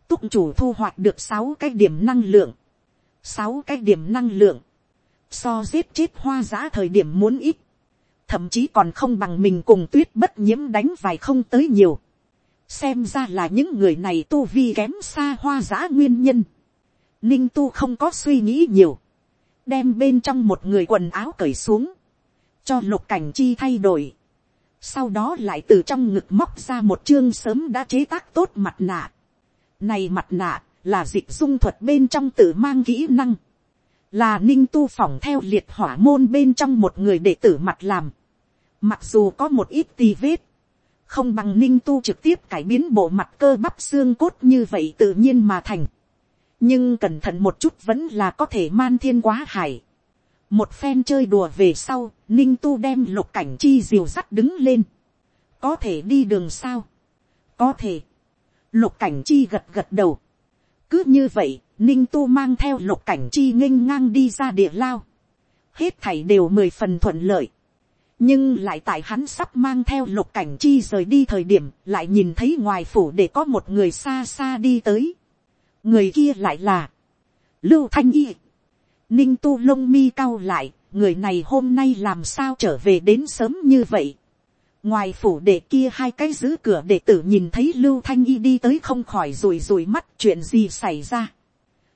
Túc chủ thu hoạch được sáu cái điểm năng lượng. sáu cái điểm năng lượng. So giết chết hoa giã thời điểm muốn ít. Thậm chí còn không bằng mình cùng tuyết bất nhiễm đánh vài không tới nhiều. Xem ra là những người này tu vi kém xa hoa giã nguyên nhân. Ninh tu không có suy nghĩ nhiều. Đem bên trong một người quần áo cởi xuống. Cho lục cảnh chi thay đổi sau đó lại từ trong ngực móc ra một chương sớm đã chế tác tốt mặt nạ. Này mặt nạ, là dịch dung thuật bên trong tự mang kỹ năng. Là ninh tu phỏng theo liệt hỏa môn bên trong một người đệ tử mặt làm. Mặc dù có một ít tì vết. Không bằng ninh tu trực tiếp cải biến bộ mặt cơ bắp xương cốt như vậy tự nhiên mà thành. Nhưng cẩn thận một chút vẫn là có thể man thiên quá hải một phen chơi đùa về sau, ninh tu đem lục cảnh chi diều sắt đứng lên. có thể đi đường sao. có thể. lục cảnh chi gật gật đầu. cứ như vậy, ninh tu mang theo lục cảnh chi nghênh ngang đi ra địa lao. hết thảy đều mười phần thuận lợi. nhưng lại tại hắn sắp mang theo lục cảnh chi rời đi thời điểm, lại nhìn thấy ngoài phủ để có một người xa xa đi tới người kia lại là lưu thanh y Ninh tu lông mi cao lại, người này hôm nay làm sao trở về đến sớm như vậy. Ngoài phủ đệ kia hai cái giữ cửa đệ tử nhìn thấy Lưu Thanh Y đi tới không khỏi rùi rùi mắt chuyện gì xảy ra.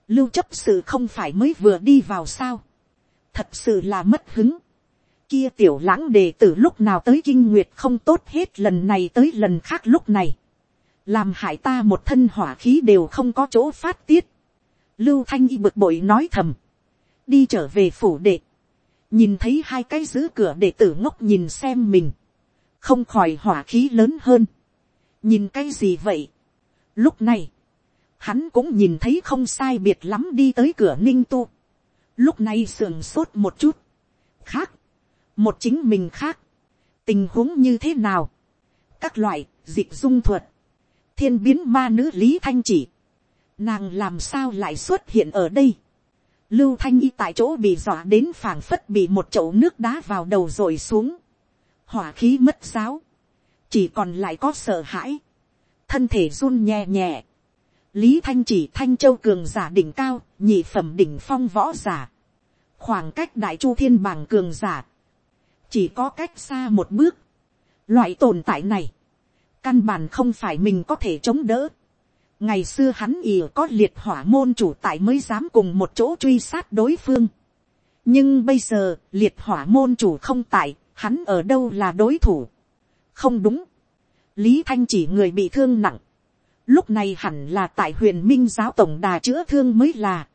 Lưu chấp sự không phải mới vừa đi vào sao. Thật sự là mất hứng. Kia tiểu lãng đệ tử lúc nào tới kinh nguyệt không tốt hết lần này tới lần khác lúc này. Làm hại ta một thân hỏa khí đều không có chỗ phát tiết. Lưu Thanh Y bực bội nói thầm. Đi trở về phủ đệ, nhìn thấy hai cái giữ cửa đệ tử ngốc nhìn xem mình, không khỏi hỏa khí lớn hơn, nhìn cái gì vậy. Lúc này, hắn cũng nhìn thấy không sai biệt lắm đi tới cửa ninh tu, lúc này sườn sốt một chút, khác, một chính mình khác, tình huống như thế nào, các loại dịch dung thuật, thiên biến ma nữ lý thanh chỉ, nàng làm sao lại xuất hiện ở đây, Lưu Thanh Y tại chỗ bị dọa đến phảng phất bị một chậu nước đá vào đầu rồi xuống. Hỏa khí mất giáo. Chỉ còn lại có sợ hãi. Thân thể run nhẹ nhẹ. Lý Thanh chỉ Thanh Châu cường giả đỉnh cao, nhị phẩm đỉnh phong võ giả. Khoảng cách đại chu thiên bảng cường giả. Chỉ có cách xa một bước. Loại tồn tại này. Căn bản không phải mình có thể chống đỡ ngày xưa hắn ỉ có liệt hỏa môn chủ tại mới dám cùng một chỗ truy sát đối phương. nhưng bây giờ liệt hỏa môn chủ không tại, hắn ở đâu là đối thủ. không đúng. lý thanh chỉ người bị thương nặng. lúc này hẳn là tại huyền minh giáo tổng đà chữa thương mới là.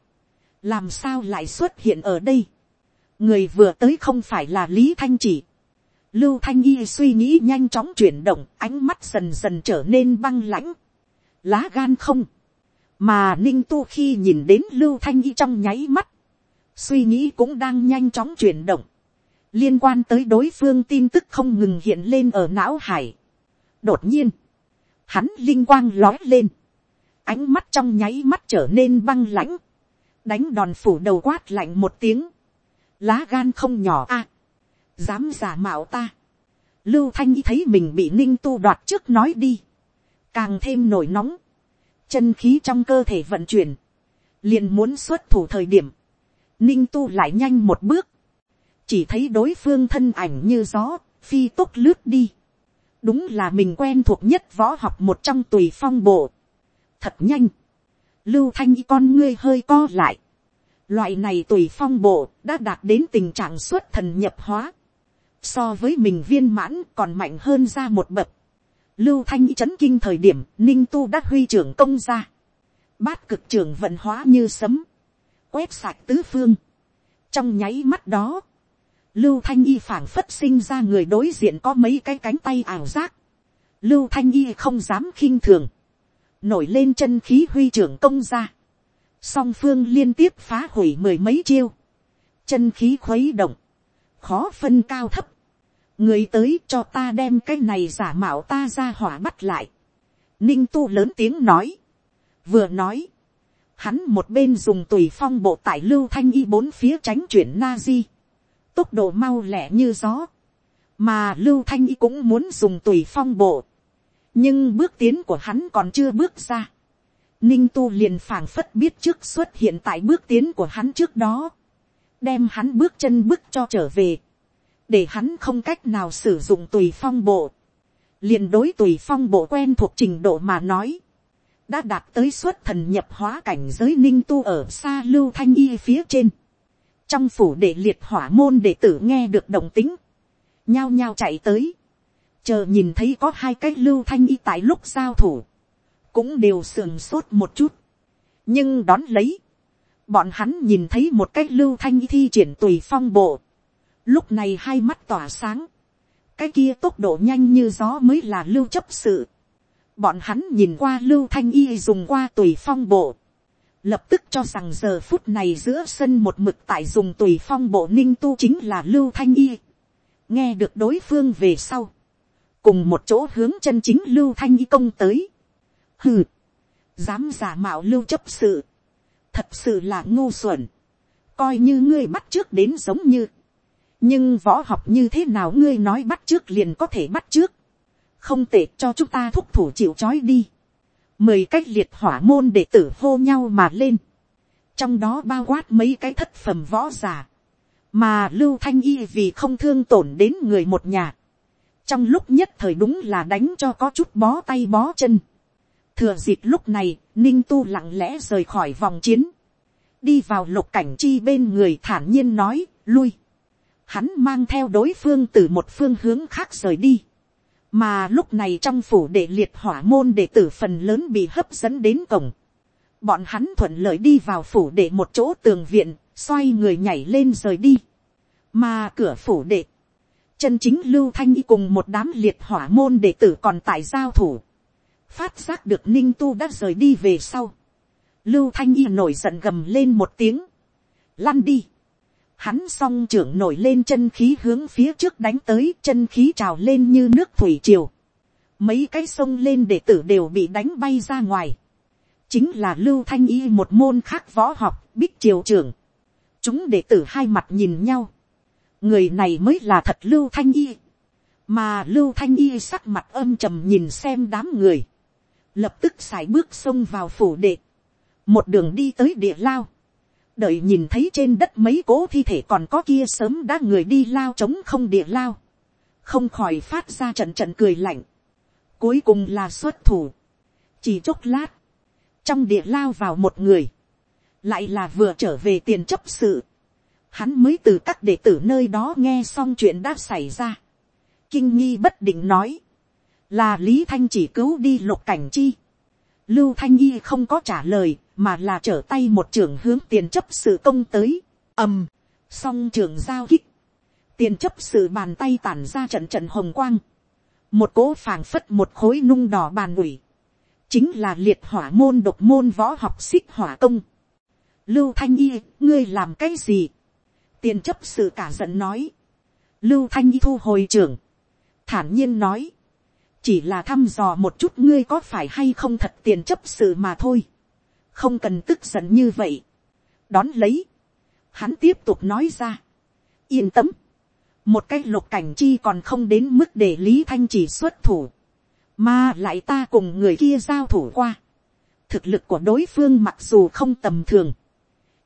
làm sao lại xuất hiện ở đây. người vừa tới không phải là lý thanh chỉ lưu thanh y suy nghĩ nhanh chóng chuyển động, ánh mắt dần dần trở nên băng lãnh. Lá gan không, mà ninh tu khi nhìn đến lưu thanh y trong nháy mắt, suy nghĩ cũng đang nhanh chóng chuyển động, liên quan tới đối phương tin tức không ngừng hiện lên ở não hải. đột nhiên, hắn linh quang lói lên, ánh mắt trong nháy mắt trở nên băng lãnh, đánh đòn phủ đầu quát lạnh một tiếng, lá gan không nhỏ a, dám giả mạo ta, lưu thanh y thấy mình bị ninh tu đoạt trước nói đi, càng thêm nổi nóng, chân khí trong cơ thể vận chuyển, liền muốn xuất thủ thời điểm, ninh tu lại nhanh một bước, chỉ thấy đối phương thân ảnh như gió, phi tốc lướt đi, đúng là mình quen thuộc nhất võ học một trong tùy phong bộ, thật nhanh, lưu thanh y con ngươi hơi co lại, loại này tùy phong bộ đã đạt đến tình trạng xuất thần nhập hóa, so với mình viên mãn còn mạnh hơn ra một bậc, lưu thanh y chấn kinh thời điểm ninh tu đã huy trưởng công ra, bát cực trưởng vận hóa như sấm, quét sạch tứ phương, trong nháy mắt đó, lưu thanh y phảng phất sinh ra người đối diện có mấy cái cánh tay ảo giác, lưu thanh y không dám khinh thường, nổi lên chân khí huy trưởng công ra, song phương liên tiếp phá hủy mười mấy chiêu, chân khí khuấy động, khó phân cao thấp, người tới cho ta đem cái này giả mạo ta ra hỏa bắt lại, ninh tu lớn tiếng nói, vừa nói, hắn một bên dùng tùy phong bộ tải lưu thanh y bốn phía tránh chuyển na di, tốc độ mau lẹ như gió, mà lưu thanh y cũng muốn dùng tùy phong bộ, nhưng bước tiến của hắn còn chưa bước ra, ninh tu liền phảng phất biết trước xuất hiện tại bước tiến của hắn trước đó, đem hắn bước chân bước cho trở về, để hắn không cách nào sử dụng tùy phong bộ, liền đối tùy phong bộ quen thuộc trình độ mà nói, đã đạt tới suốt thần nhập hóa cảnh giới ninh tu ở xa lưu thanh y phía trên, trong phủ để liệt hỏa môn đệ tử nghe được đồng tính, nhao nhao chạy tới, chờ nhìn thấy có hai cái lưu thanh y tại lúc giao thủ, cũng đều sườn sốt một chút, nhưng đón lấy, bọn hắn nhìn thấy một cái lưu thanh y thi triển tùy phong bộ, lúc này hai mắt tỏa sáng, cái kia tốc độ nhanh như gió mới là lưu chấp sự, bọn hắn nhìn qua lưu thanh y dùng qua tùy phong bộ, lập tức cho rằng giờ phút này giữa sân một mực tại dùng tùy phong bộ ninh tu chính là lưu thanh y. nghe được đối phương về sau, cùng một chỗ hướng chân chính lưu thanh y công tới. hừ, dám giả mạo lưu chấp sự, thật sự là ngu xuẩn, coi như ngươi bắt trước đến giống như, nhưng võ học như thế nào ngươi nói bắt trước liền có thể bắt trước, không tệ cho chúng ta thúc thủ chịu c h ó i đi. Mười cách liệt hỏa môn để tử hô nhau mà lên, trong đó bao quát mấy cái thất phẩm võ g i ả mà lưu thanh y vì không thương tổn đến người một nhà, trong lúc nhất thời đúng là đánh cho có chút bó tay bó chân. thừa dịp lúc này, ninh tu lặng lẽ rời khỏi vòng chiến, đi vào lục cảnh chi bên người thản nhiên nói, lui hắn mang theo đối phương từ một phương hướng khác rời đi mà lúc này trong phủ đệ liệt hỏa môn đệ tử phần lớn bị hấp dẫn đến cổng. bọn hắn thuận lợi đi vào phủ đệ một chỗ tường viện, xoay người nhảy lên rời đi. mà cửa phủ đệ, chân chính lưu thanh y cùng một đám liệt hỏa môn đệ tử còn tại giao thủ. phát giác được ninh tu đã rời đi về sau. lưu thanh y nổi giận gầm lên một tiếng. lăn đi hắn song trưởng nổi lên chân khí hướng phía trước đánh tới, chân khí trào lên như nước thủy triều. Mấy cái sông lên đệ tử đều bị đánh bay ra ngoài. Chính là lưu thanh y một môn khác võ học, bích triều trưởng. Chúng đệ tử hai mặt nhìn nhau. Người này mới là thật lưu thanh y. Mà lưu thanh y sắc mặt âm trầm nhìn xem đám người. Lập tức xài bước sông vào phủ đệ. Một đường đi tới địa lao đợi nhìn thấy trên đất mấy cố thi thể còn có kia sớm đã người đi lao trống không địa lao, không khỏi phát ra trận trận cười lạnh, cuối cùng là xuất thủ, chỉ chốc lát, trong địa lao vào một người, lại là vừa trở về tiền chấp sự, hắn mới từ các đệ tử nơi đó nghe xong chuyện đã xảy ra, kinh nghi bất định nói, là lý thanh chỉ cứu đi lục cảnh chi, lưu thanh y không có trả lời, mà là trở tay một trưởng hướng tiền chấp sự công tới, ầm, song trưởng giao kích, tiền chấp sự bàn tay tản ra trận trận hồng quang, một cỗ phảng phất một khối nung đỏ bàn ủi, chính là liệt hỏa môn độc môn võ học xích hỏa công. Lưu thanh y, ngươi làm cái gì? tiền chấp sự cả giận nói. Lưu thanh y thu hồi trưởng, thản nhiên nói, chỉ là thăm dò một chút ngươi có phải hay không thật tiền chấp sự mà thôi, không cần tức giận như vậy, đón lấy, hắn tiếp tục nói ra, yên tâm, một cái lục cảnh chi còn không đến mức để lý thanh chỉ xuất thủ, mà lại ta cùng người kia giao thủ qua, thực lực của đối phương mặc dù không tầm thường,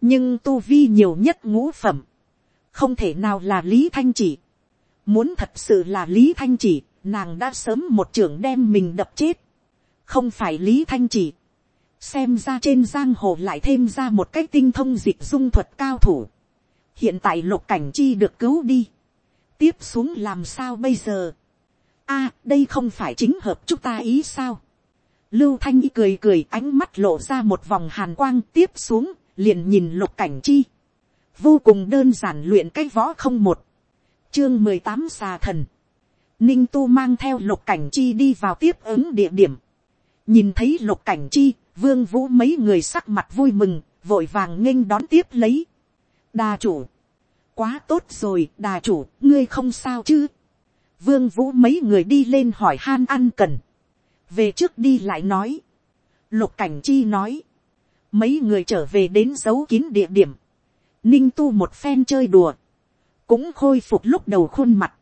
nhưng tu vi nhiều nhất ngũ phẩm, không thể nào là lý thanh chỉ, muốn thật sự là lý thanh chỉ, nàng đã sớm một trưởng đem mình đập chết, không phải lý thanh chỉ, xem ra trên giang hồ lại thêm ra một cái tinh thông dịch dung thuật cao thủ, hiện tại lục cảnh chi được cứu đi, tiếp xuống làm sao bây giờ, a đây không phải chính hợp chúng ta ý sao, lưu thanh y cười cười ánh mắt lộ ra một vòng hàn quang tiếp xuống liền nhìn lục cảnh chi, vô cùng đơn giản luyện cái võ không một, chương mười tám xà thần, ninh tu mang theo lục cảnh chi đi vào tiếp ứng địa điểm, nhìn thấy lục cảnh chi, vương vũ mấy người sắc mặt vui mừng, vội vàng nghênh đón tiếp lấy. đà chủ, quá tốt rồi, đà chủ, ngươi không sao chứ. vương vũ mấy người đi lên hỏi han ăn cần, về trước đi lại nói, lục cảnh chi nói, mấy người trở về đến giấu kín địa điểm, ninh tu một phen chơi đùa, cũng khôi phục lúc đầu khuôn mặt,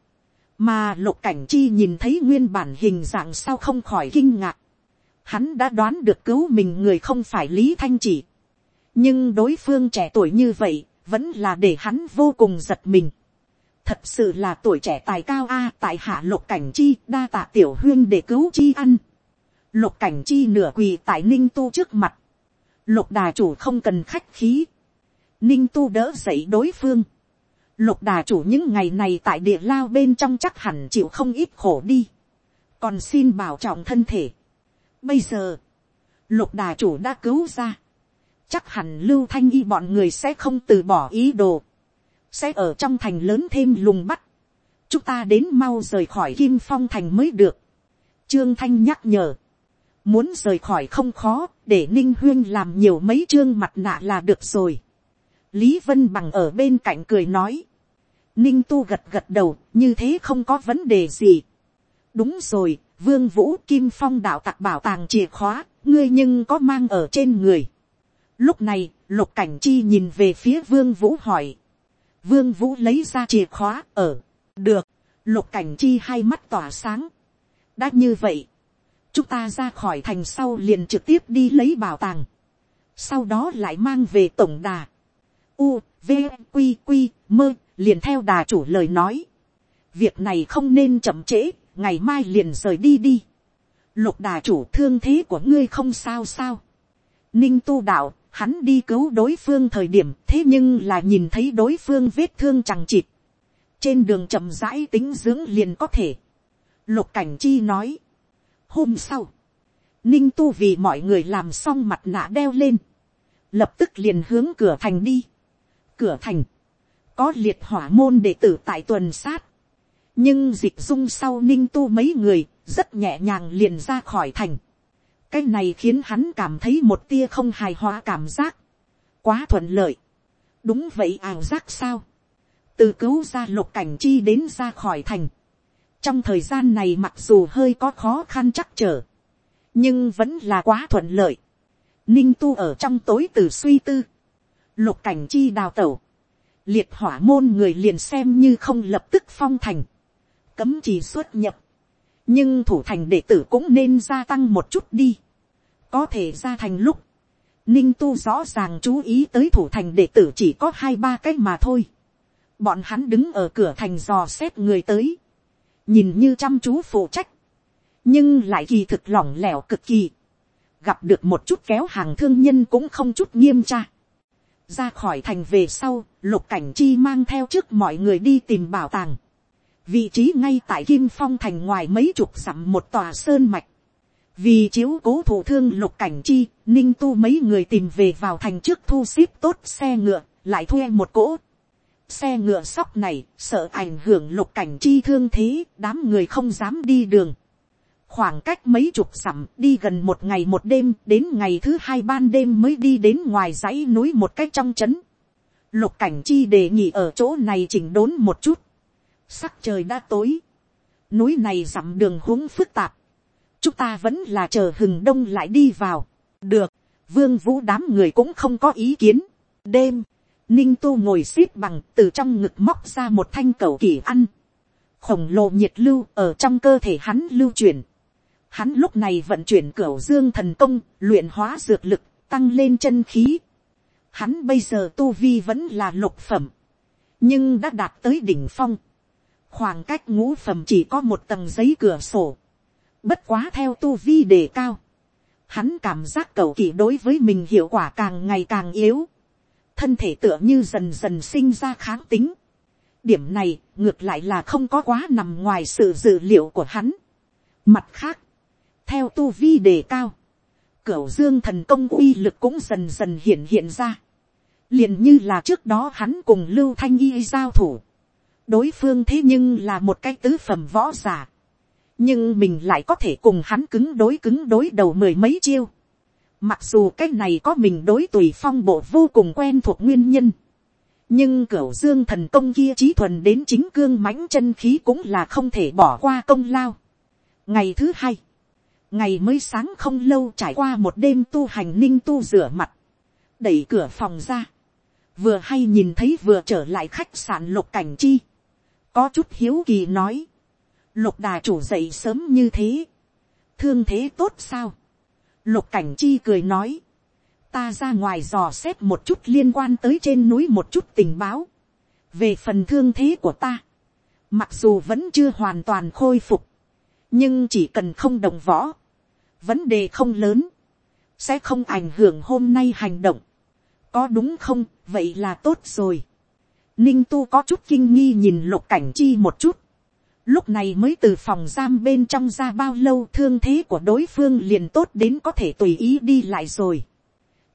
mà lục cảnh chi nhìn thấy nguyên bản hình dạng sao không khỏi kinh ngạc, hắn đã đoán được cứu mình người không phải lý thanh chỉ, nhưng đối phương trẻ tuổi như vậy, vẫn là để hắn vô cùng giật mình. thật sự là tuổi trẻ tài cao a tại hạ lục cảnh chi đa tạ tiểu huyên để cứu chi ăn. lục cảnh chi nửa quỳ tại ninh tu trước mặt. lục đà chủ không cần khách khí. ninh tu đỡ dậy đối phương. lục đà chủ những ngày này tại địa lao bên trong chắc hẳn chịu không ít khổ đi. còn xin bảo trọng thân thể Bây giờ, lục đà chủ đã cứu ra. Chắc hẳn lưu thanh y bọn người sẽ không từ bỏ ý đồ. Sẽ ở trong thành lớn thêm lùng bắt. Chúng ta đến mau rời khỏi kim phong thành mới được. Trương Thanh nhắc nhở. Muốn rời khỏi không khó, để Ninh Huyên làm nhiều mấy trương mặt nạ là được rồi. Lý Vân Bằng ở bên cạnh cười nói. Ninh Tu gật gật đầu, như thế không có vấn đề gì. Đúng rồi, vương vũ kim phong đạo tặc bảo tàng chìa khóa, ngươi nhưng có mang ở trên người. Lúc này, lục cảnh chi nhìn về phía vương vũ hỏi. Vương vũ lấy ra chìa khóa, ở, được, lục cảnh chi hai mắt tỏa sáng. đã như vậy, chúng ta ra khỏi thành sau liền trực tiếp đi lấy bảo tàng. sau đó lại mang về tổng đà. U, V, q q mơ, liền theo đà chủ lời nói. việc này không nên chậm trễ, ngày mai liền rời đi đi. lục đà chủ thương thế của ngươi không sao sao. ninh tu đạo, hắn đi cứu đối phương thời điểm thế nhưng là nhìn thấy đối phương vết thương chẳng chịt. trên đường chậm rãi tính dưỡng liền có thể. lục cảnh chi nói. hôm sau, ninh tu vì mọi người làm xong mặt nạ đeo lên. lập tức liền hướng cửa thành đi. cửa thành, có liệt hỏa môn đệ tử tại tuần sát nhưng dịch dung sau ninh tu mấy người rất nhẹ nhàng liền ra khỏi thành. cái này khiến hắn cảm thấy một tia không hài hòa cảm giác. quá thuận lợi. đúng vậy ảo giác sao. từ cứu ra lục cảnh chi đến ra khỏi thành. trong thời gian này mặc dù hơi có khó khăn chắc trở. nhưng vẫn là quá thuận lợi. ninh tu ở trong tối từ suy tư. lục cảnh chi đào tẩu. liệt hỏa môn người liền xem như không lập tức phong thành cấm chỉ xuất nhập. nhưng thủ thành đệ tử cũng nên gia tăng một chút đi. có thể ra thành lúc, ninh tu rõ ràng chú ý tới thủ thành đệ tử chỉ có hai ba cái mà thôi. bọn hắn đứng ở cửa thành dò xét người tới. nhìn như chăm chú phụ trách. nhưng lại kỳ thực lỏng lẻo cực kỳ. gặp được một chút kéo hàng thương nhân cũng không chút nghiêm tra. ra khỏi thành về sau, lục cảnh chi mang theo trước mọi người đi tìm bảo tàng vị trí ngay tại kim phong thành ngoài mấy chục dặm một tòa sơn mạch, vì chiếu cố thủ thương lục cảnh chi, ninh tu mấy người tìm về vào thành trước thu xếp tốt xe ngựa, lại thuê một cỗ. xe ngựa sóc này, sợ ảnh hưởng lục cảnh chi thương thế, đám người không dám đi đường. khoảng cách mấy chục dặm đi gần một ngày một đêm, đến ngày thứ hai ban đêm mới đi đến ngoài dãy núi một cách trong trấn. lục cảnh chi đề nghị ở chỗ này chỉnh đốn một chút sắc trời đã tối, núi này dặm đường huống phức tạp, chúng ta vẫn là chờ hừng đông lại đi vào. được, vương vũ đám người cũng không có ý kiến. đêm, ninh tu ngồi xếp bằng từ trong ngực móc ra một thanh cầu kỳ ăn. khổng lồ nhiệt lưu ở trong cơ thể hắn lưu chuyển. hắn lúc này vận chuyển cửa dương thần công, luyện hóa dược lực, tăng lên chân khí. hắn bây giờ tu vi vẫn là lục phẩm, nhưng đã đạt tới đỉnh phong khoảng cách ngũ phẩm chỉ có một tầng giấy cửa sổ Bất quá theo tu vi đề cao. Hắn cảm giác cầu kỳ đối với mình hiệu quả càng ngày càng yếu. Thân thể tựa như dần dần sinh ra kháng tính. Điểm này ngược lại là không có quá nằm ngoài sự dự liệu của hắn. Mặt khác, theo tu vi đề cao, cửu dương thần công uy lực cũng dần dần hiện hiện ra. liền như là trước đó hắn cùng lưu thanh y giao thủ đối phương thế nhưng là một cái tứ phẩm võ giả nhưng mình lại có thể cùng hắn cứng đối cứng đối đầu mười mấy chiêu. Mặc dù cái này có mình đối tùy phong bộ vô cùng quen thuộc nguyên nhân. Nhưng cửu dương thần công kia trí thuần đến chính cương mãnh chân khí cũng là không thể bỏ qua công lao. Ngày thứ hai. Ngày mới sáng không lâu trải qua một đêm tu hành ninh tu rửa mặt. Đẩy cửa phòng ra. Vừa hay nhìn thấy vừa trở lại khách sạn lục cảnh chi. Có chút hiếu kỳ nói. Lục đà chủ dậy sớm như thế, thương thế tốt sao, lục cảnh chi cười nói, ta ra ngoài dò xét một chút liên quan tới trên núi một chút tình báo, về phần thương thế của ta, mặc dù vẫn chưa hoàn toàn khôi phục, nhưng chỉ cần không đồng võ, vấn đề không lớn, sẽ không ảnh hưởng hôm nay hành động, có đúng không? Vậy là tốt rồi ninh tu có chút kinh nghi nhìn lục cảnh chi một chút, lúc này mới từ phòng giam bên trong ra bao lâu thương thế của đối phương liền tốt đến có thể tùy ý đi lại rồi.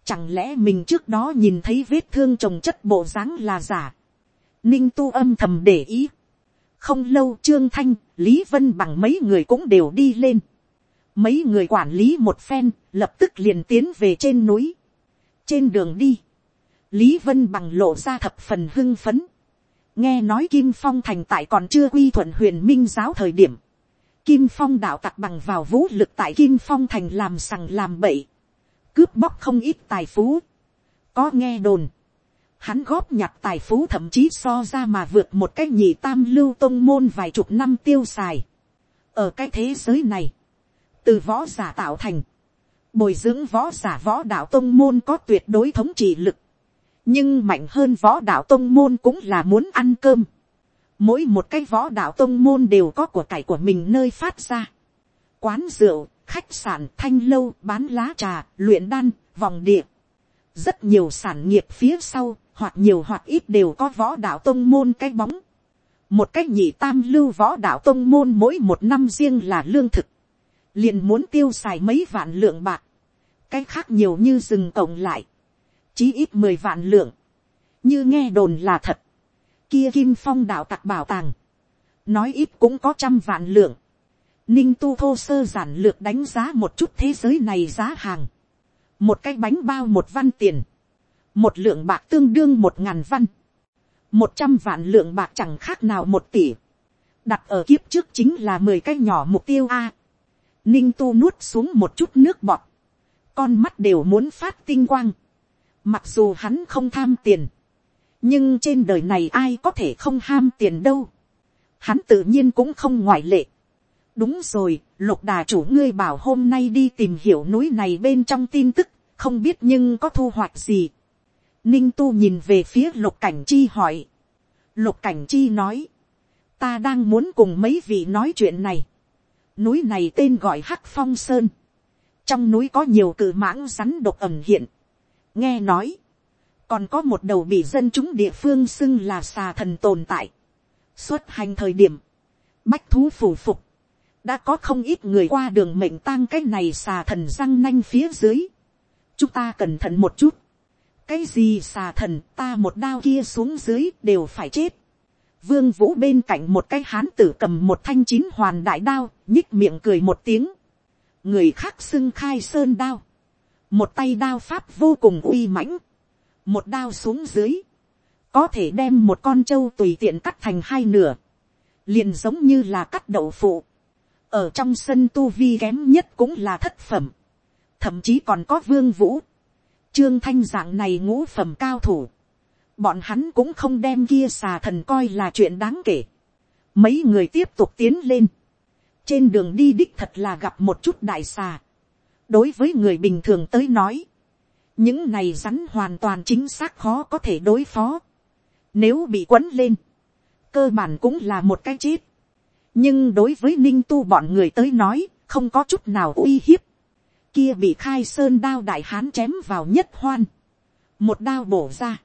Chẳng lẽ mình trước đó nhìn thấy vết thương trồng chất bộ dáng là giả. Ninh tu âm thầm để ý. Không lâu Trương Thanh, Lý Vân bằng mấy người cũng đều đi lên. Mấy người quản lý một phen, lập tức liền tiến về trên núi. Trên đường đi, Lý Vân bằng lộ ra thập phần hưng phấn. Nghe nói kim phong thành tại còn chưa quy thuận huyền minh giáo thời điểm, kim phong đạo tặc bằng vào vũ lực tại kim phong thành làm sằng làm bậy, cướp bóc không ít tài phú, có nghe đồn, hắn góp nhặt tài phú thậm chí so ra mà vượt một cái nhị tam lưu tông môn vài chục năm tiêu xài. ở cái thế giới này, từ võ giả tạo thành, bồi dưỡng võ giả võ đạo tông môn có tuyệt đối thống trị lực, nhưng mạnh hơn võ đạo tông môn cũng là muốn ăn cơm. mỗi một cái võ đạo tông môn đều có của cải của mình nơi phát ra. quán rượu, khách sạn, thanh lâu, bán lá trà, luyện đan, vòng địa. rất nhiều sản nghiệp phía sau, hoặc nhiều hoặc ít đều có võ đạo tông môn cái bóng. một cách nhị tam lưu võ đạo tông môn mỗi một năm riêng là lương thực. liền muốn tiêu xài mấy vạn lượng bạc. cái khác nhiều như rừng cộng lại chí ít mười vạn lượng, như nghe đồn là thật, kia kim phong đạo tặc bảo tàng, nói ít cũng có trăm vạn lượng, ninh tu thô sơ giản lược đánh giá một chút thế giới này giá hàng, một cái bánh bao một văn tiền, một lượng bạc tương đương một ngàn văn, một trăm vạn lượng bạc chẳng khác nào một tỷ, đặt ở kiếp trước chính là mười cái nhỏ mục tiêu a. Ninh tu nuốt xuống một chút nước bọt, con mắt đều muốn phát tinh quang, Mặc dù hắn không tham tiền. Nhưng trên đời này ai có thể không ham tiền đâu. Hắn tự nhiên cũng không ngoại lệ. Đúng rồi, lục đà chủ ngươi bảo hôm nay đi tìm hiểu núi này bên trong tin tức, không biết nhưng có thu hoạch gì. Ninh tu nhìn về phía lục cảnh chi hỏi. Lục cảnh chi nói. Ta đang muốn cùng mấy vị nói chuyện này. Núi này tên gọi Hắc Phong Sơn. Trong núi có nhiều cử mãng rắn độc ẩm hiện nghe nói, còn có một đầu bị dân chúng địa phương xưng là xà thần tồn tại. xuất hành thời điểm, bách thú phủ phục, đã có không ít người qua đường mệnh tang cái này xà thần răng nanh phía dưới. chúng ta cẩn thận một chút. cái gì xà thần ta một đao kia xuống dưới đều phải chết. vương vũ bên cạnh một cái hán tử cầm một thanh chín hoàn đại đao, nhích miệng cười một tiếng. người khác xưng khai sơn đao một tay đao pháp vô cùng uy mãnh, một đao xuống dưới, có thể đem một con trâu tùy tiện cắt thành hai nửa, liền giống như là cắt đậu phụ. ở trong sân tu vi kém nhất cũng là thất phẩm, thậm chí còn có vương vũ, trương thanh dạng này ngũ phẩm cao thủ, bọn hắn cũng không đem kia xà thần coi là chuyện đáng kể, mấy người tiếp tục tiến lên, trên đường đi đích thật là gặp một chút đại xà, đối với người bình thường tới nói, những này rắn hoàn toàn chính xác khó có thể đối phó, nếu bị quấn lên, cơ bản cũng là một cái chết, nhưng đối với ninh tu bọn người tới nói, không có chút nào uy hiếp, kia bị khai sơn đao đại hán chém vào nhất hoan, một đao bổ ra,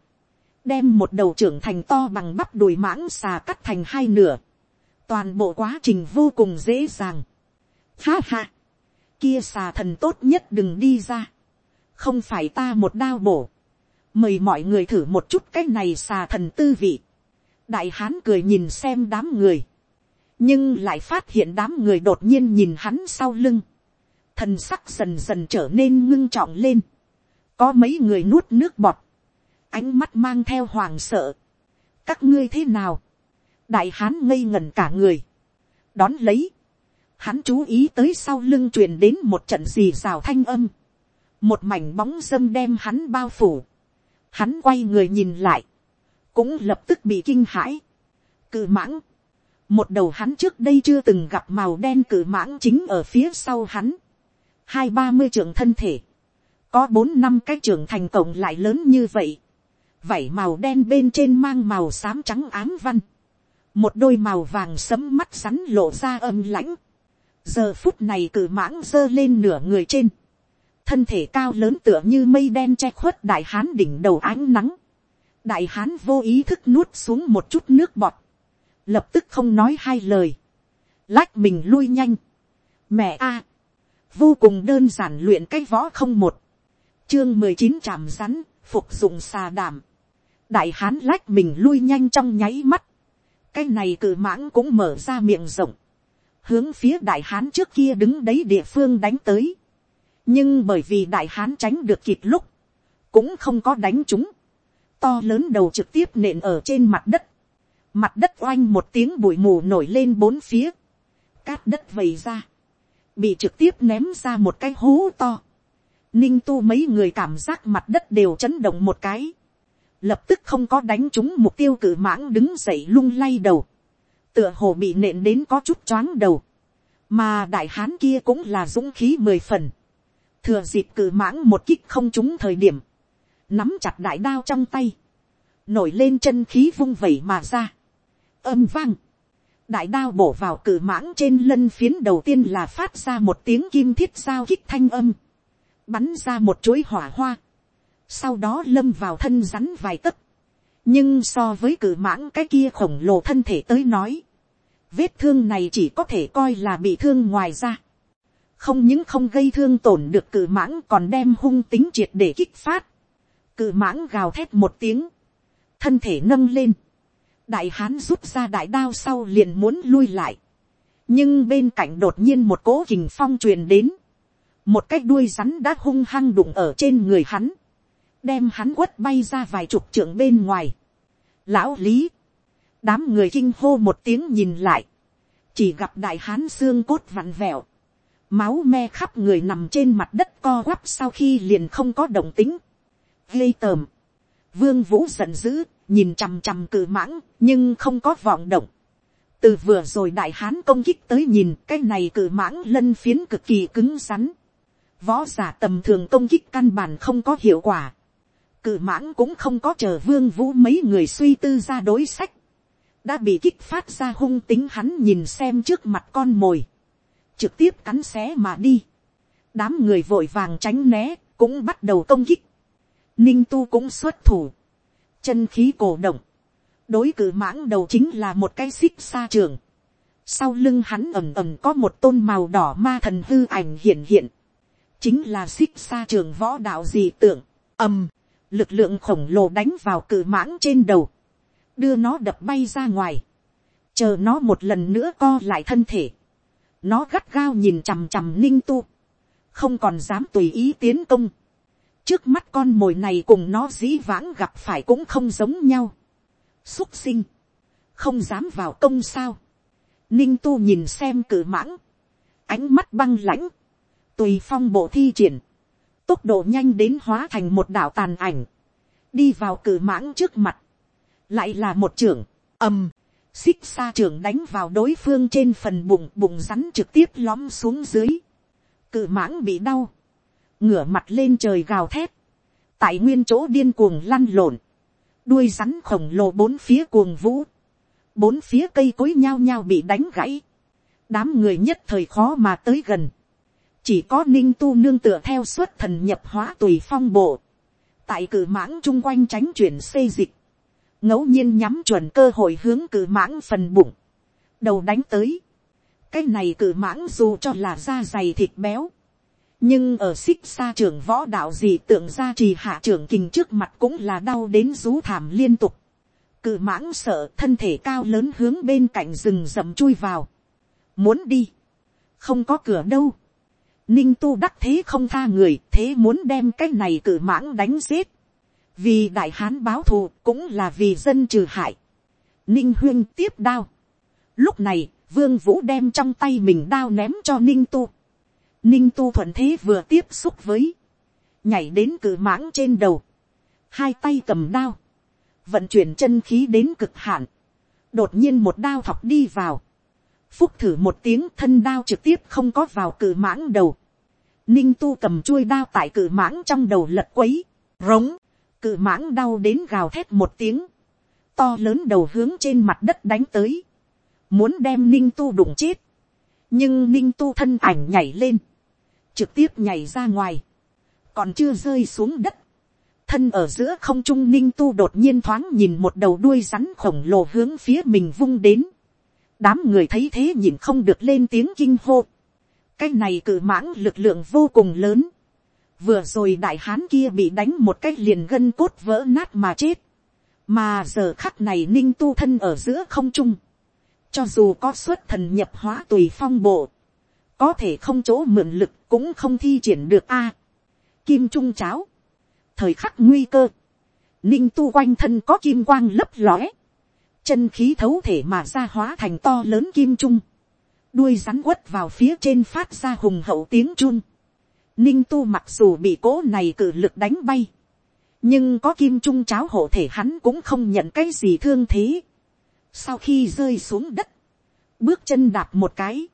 đem một đầu trưởng thành to bằng bắp đùi mãng xà cắt thành hai nửa, toàn bộ quá trình vô cùng dễ dàng. Ha ha, kia xà thần tốt nhất đừng đi ra, không phải ta một đao bổ, mời mọi người thử một chút cái này xà thần tư vị. đại hán cười nhìn xem đám người, nhưng lại phát hiện đám người đột nhiên nhìn hắn sau lưng, thần sắc dần dần trở nên ngưng trọng lên, có mấy người nuốt nước bọt, ánh mắt mang theo hoàng sợ, các ngươi thế nào, đại hán ngây ngần cả người, đón lấy, hắn chú ý tới sau lưng truyền đến một trận gì rào thanh âm, một mảnh bóng dâm đem hắn bao phủ, hắn quay người nhìn lại, cũng lập tức bị kinh hãi, cự mãng, một đầu hắn trước đây chưa từng gặp màu đen cự mãng chính ở phía sau hắn, hai ba mươi trưởng thân thể, có bốn năm cái trưởng thành cộng lại lớn như vậy, vảy màu đen bên trên mang màu xám trắng ám văn, một đôi màu vàng sấm mắt rắn lộ ra âm lãnh, giờ phút này cử mãng giơ lên nửa người trên, thân thể cao lớn tựa như mây đen che khuất đại hán đỉnh đầu ánh nắng, đại hán vô ý thức nuốt xuống một chút nước bọt, lập tức không nói hai lời, lách mình lui nhanh, mẹ a, vô cùng đơn giản luyện cái võ không một, chương mười chín chạm rắn, phục dụng xà đảm, đại hán lách mình lui nhanh trong nháy mắt, cái này cử mãng cũng mở ra miệng rộng, hướng phía đại hán trước kia đứng đấy địa phương đánh tới, nhưng bởi vì đại hán tránh được kịp lúc, cũng không có đánh chúng, to lớn đầu trực tiếp nện ở trên mặt đất, mặt đất oanh một tiếng bụi mù nổi lên bốn phía, cát đất vầy ra, bị trực tiếp ném ra một cái hố to, ninh tu mấy người cảm giác mặt đất đều chấn động một cái, lập tức không có đánh chúng mục tiêu cử mãng đứng dậy lung lay đầu, tựa hồ bị nện đến có chút choáng đầu, mà đại hán kia cũng là dũng khí mười phần, thừa dịp cử mãng một kích không trúng thời điểm, nắm chặt đại đao trong tay, nổi lên chân khí vung vẩy mà ra, âm vang, đại đao bổ vào cử mãng trên lân phiến đầu tiên là phát ra một tiếng kim thiết sao kích thanh âm, bắn ra một chuỗi hỏa hoa, sau đó lâm vào thân rắn vài tấc, nhưng so với cử mãng cái kia khổng lồ thân thể tới nói, vết thương này chỉ có thể coi là bị thương ngoài ra, không những không gây thương tổn được cử mãng còn đem hung tính triệt để kích phát, cử mãng gào thét một tiếng, thân thể nâng lên, đại hán rút ra đại đao sau liền muốn lui lại, nhưng bên cạnh đột nhiên một cố hình phong truyền đến, một cái đuôi rắn đã hung hăng đụng ở trên người hắn, đem hắn quất bay ra vài chục trượng bên ngoài. Lão lý, đám người kinh hô một tiếng nhìn lại, chỉ gặp đại hán xương cốt vặn vẹo, máu me khắp người nằm trên mặt đất co quắp sau khi liền không có động tính, Gây tờm, vương vũ giận dữ, nhìn chằm chằm cự mãng, nhưng không có vọng động. từ vừa rồi đại hán công kích tới nhìn cái này cự mãng lân phiến cực kỳ cứng rắn, võ giả tầm thường công kích căn bản không có hiệu quả. Cự mãng cũng không có chờ vương vũ mấy người suy tư ra đối sách. Đã bị kích phát ra hung tính hắn nhìn xem trước mặt con mồi. Trực tiếp cắn xé mà đi. Đám người vội vàng tránh né, cũng bắt đầu công kích. Ninh tu cũng xuất thủ. Chân khí cổ động. Đối cử mãng đầu chính là một cái xích xa trường. Sau lưng hắn ầm ầm có một tôn màu đỏ ma thần hư ảnh hiện hiện. Chính là xích xa trường võ đạo dị tượng. ầm lực lượng khổng lồ đánh vào cự mãng trên đầu, đưa nó đập bay ra ngoài, chờ nó một lần nữa co lại thân thể, nó gắt gao nhìn chằm chằm ninh tu, không còn dám tùy ý tiến công, trước mắt con mồi này cùng nó dĩ vãng gặp phải cũng không giống nhau, xúc sinh, không dám vào công sao, ninh tu nhìn xem cử mãng, ánh mắt băng lãnh, tùy phong bộ thi triển, tốc độ nhanh đến hóa thành một đạo tàn ảnh, đi vào cử mãng trước mặt, lại là một trưởng, ầm, xích xa trưởng đánh vào đối phương trên phần bụng bụng rắn trực tiếp lóm xuống dưới, cử mãng bị đau, ngửa mặt lên trời gào thét, tại nguyên chỗ điên cuồng lăn lộn, đuôi rắn khổng lồ bốn phía cuồng vũ, bốn phía cây cối nhao nhao bị đánh gãy, đám người nhất thời khó mà tới gần, chỉ có ninh tu nương tựa theo suốt thần nhập hóa tùy phong bộ, tại cử mãng chung quanh tránh chuyển xây dịch, ngẫu nhiên nhắm chuẩn cơ hội hướng cử mãng phần bụng, đầu đánh tới, cái này cử mãng dù cho là da dày thịt béo, nhưng ở xích xa trường võ đạo gì tượng ra trì hạ trưởng kình trước mặt cũng là đau đến rú thảm liên tục. Cự mãng sợ thân thể cao lớn hướng bên cạnh rừng rậm chui vào. Muốn đi. Không có cửa đâu. Ninh tu đắc thế không tha người thế muốn đem cái này cự mãng đánh giết. Vì đại hán báo thù cũng là vì dân trừ hại. Ninh huyên tiếp đao. Lúc này vương vũ đem trong tay mình đao ném cho ninh tu. Ninh tu thuận thế vừa tiếp xúc với, nhảy đến cử mãng trên đầu, hai tay cầm đao, vận chuyển chân khí đến cực hạn, đột nhiên một đao thọc đi vào, phúc thử một tiếng thân đao trực tiếp không có vào cử mãng đầu, ninh tu cầm chuôi đao tại cử mãng trong đầu lật quấy, rống, cự mãng đau đến gào thét một tiếng, to lớn đầu hướng trên mặt đất đánh tới, muốn đem ninh tu đụng chết, nhưng ninh tu thân ảnh nhảy lên, trực tiếp nhảy ra ngoài, còn chưa rơi xuống đất, thân ở giữa không trung ninh tu đột nhiên thoáng nhìn một đầu đuôi rắn khổng lồ hướng phía mình vung đến, đám người thấy thế nhìn không được lên tiếng kinh hô, cái này cự mãng lực lượng vô cùng lớn, vừa rồi đại hán kia bị đánh một cái liền gân cốt vỡ nát mà chết, mà giờ khắc này ninh tu thân ở giữa không trung, cho dù có xuất thần nhập hóa tùy phong bộ, có thể không chỗ mượn lực cũng không thi triển được a. kim trung cháo, thời khắc nguy cơ, ninh tu quanh thân có kim quang lấp lóe, chân khí thấu thể mà ra hóa thành to lớn kim trung, đuôi rắn quất vào phía trên phát ra hùng hậu tiếng chun. Ninh tu mặc dù bị cố này cử lực đánh bay, nhưng có kim trung cháo hộ thể hắn cũng không nhận cái gì thương thế. Sau khi rơi xuống đất, bước chân đạp một cái,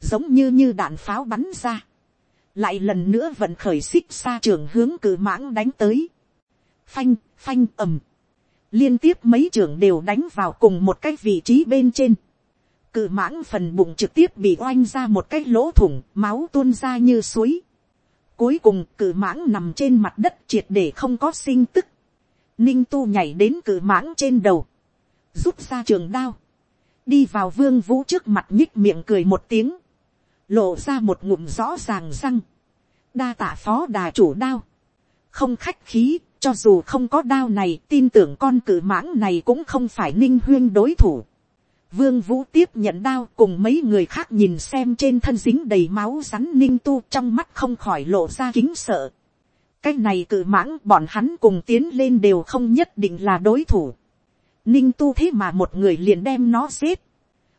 giống như như đạn pháo bắn ra, lại lần nữa vận khởi xích xa trường hướng cử mãng đánh tới, phanh, phanh ầm, liên tiếp mấy trường đều đánh vào cùng một cái vị trí bên trên, cử mãng phần bụng trực tiếp bị oanh ra một cái lỗ thủng, máu tuôn ra như suối. Cuối cùng cử mãng nằm trên mặt đất triệt để không có sinh tức. Ninh tu nhảy đến cử mãng trên đầu. Rút ra trường đao. Đi vào vương vũ trước mặt nhích miệng cười một tiếng lộ ra một ngụm rõ ràng răng, đa Tả phó đà chủ đao, không khách khí, cho dù không có đao này tin tưởng con cử mãng này cũng không phải ninh huyên đối thủ. Vương vũ tiếp nhận đao cùng mấy người khác nhìn xem trên thân dính đầy máu rắn ninh tu trong mắt không khỏi lộ ra kính sợ. Cái này cử mãng bọn hắn cùng tiến lên đều không nhất định là đối thủ. Ninh tu thế mà một người liền đem nó giết.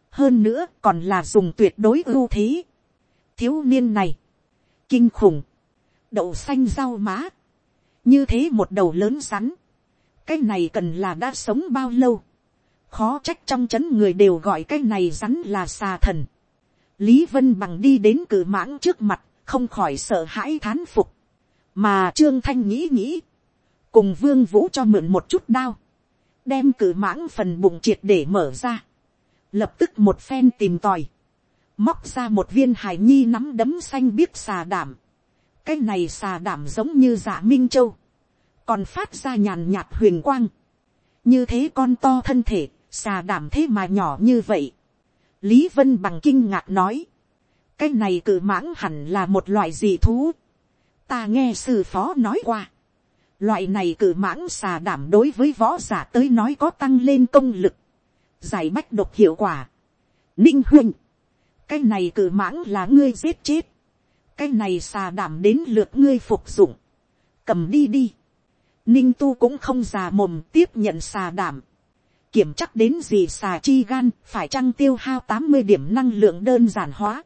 Hơn nữa còn là dùng tuyệt đối ưu thế thiếu niên này, kinh khủng, đậu xanh rau má, như thế một đầu lớn rắn, cái này cần là đã sống bao lâu, khó trách trong c h ấ n người đều gọi cái này rắn là xà thần. lý vân bằng đi đến cử mãng trước mặt, không khỏi sợ hãi thán phục, mà trương thanh nghĩ nghĩ, cùng vương vũ cho mượn một chút đao, đem cử mãng phần bụng triệt để mở ra, lập tức một phen tìm tòi, móc ra một viên hải nhi nắm đấm xanh biếc xà đảm. cái này xà đảm giống như dạ minh châu, còn phát ra nhàn nhạt huyền quang. như thế con to thân thể, xà đảm thế mà nhỏ như vậy. lý vân bằng kinh ngạc nói, cái này cử mãng hẳn là một loại gì thú. ta nghe sư phó nói qua. loại này cử mãng xà đảm đối với võ giả tới nói có tăng lên công lực, giải bách độc hiệu quả. ninh huynh, cái này cử mãng là ngươi giết chết, cái này xà đảm đến lượt ngươi phục dụng, cầm đi đi, ninh tu cũng không già mồm tiếp nhận xà đảm, kiểm chắc đến gì xà chi gan phải chăng tiêu hao tám mươi điểm năng lượng đơn giản hóa,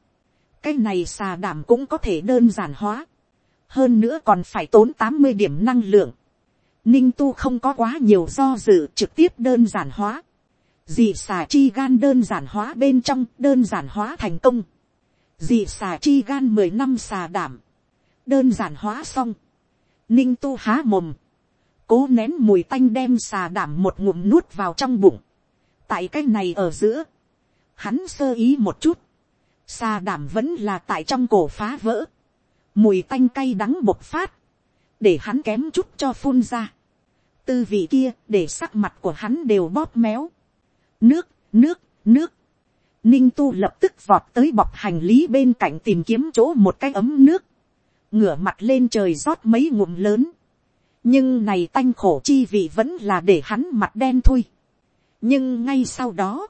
cái này xà đảm cũng có thể đơn giản hóa, hơn nữa còn phải tốn tám mươi điểm năng lượng, ninh tu không có quá nhiều do dự trực tiếp đơn giản hóa, dị xà chi gan đơn giản hóa bên trong đơn giản hóa thành công, dị xà chi gan mười năm xà đảm, đơn giản hóa xong, ninh tu há mồm, cố nén mùi tanh đem xà đảm một ngụm nuốt vào trong bụng, tại cái này ở giữa, hắn sơ ý một chút, xà đảm vẫn là tại trong cổ phá vỡ, mùi tanh cay đắng bộc phát, để hắn kém chút cho phun ra. tư vị kia để sắc mặt của hắn đều bóp méo. nước, nước, nước. ninh tu lập tức vọt tới bọc hành lý bên cạnh tìm kiếm chỗ một cái ấm nước, ngửa mặt lên trời rót mấy ngụm lớn nhưng này tanh khổ chi vị vẫn là để hắn mặt đen thui. nhưng ngay sau đó,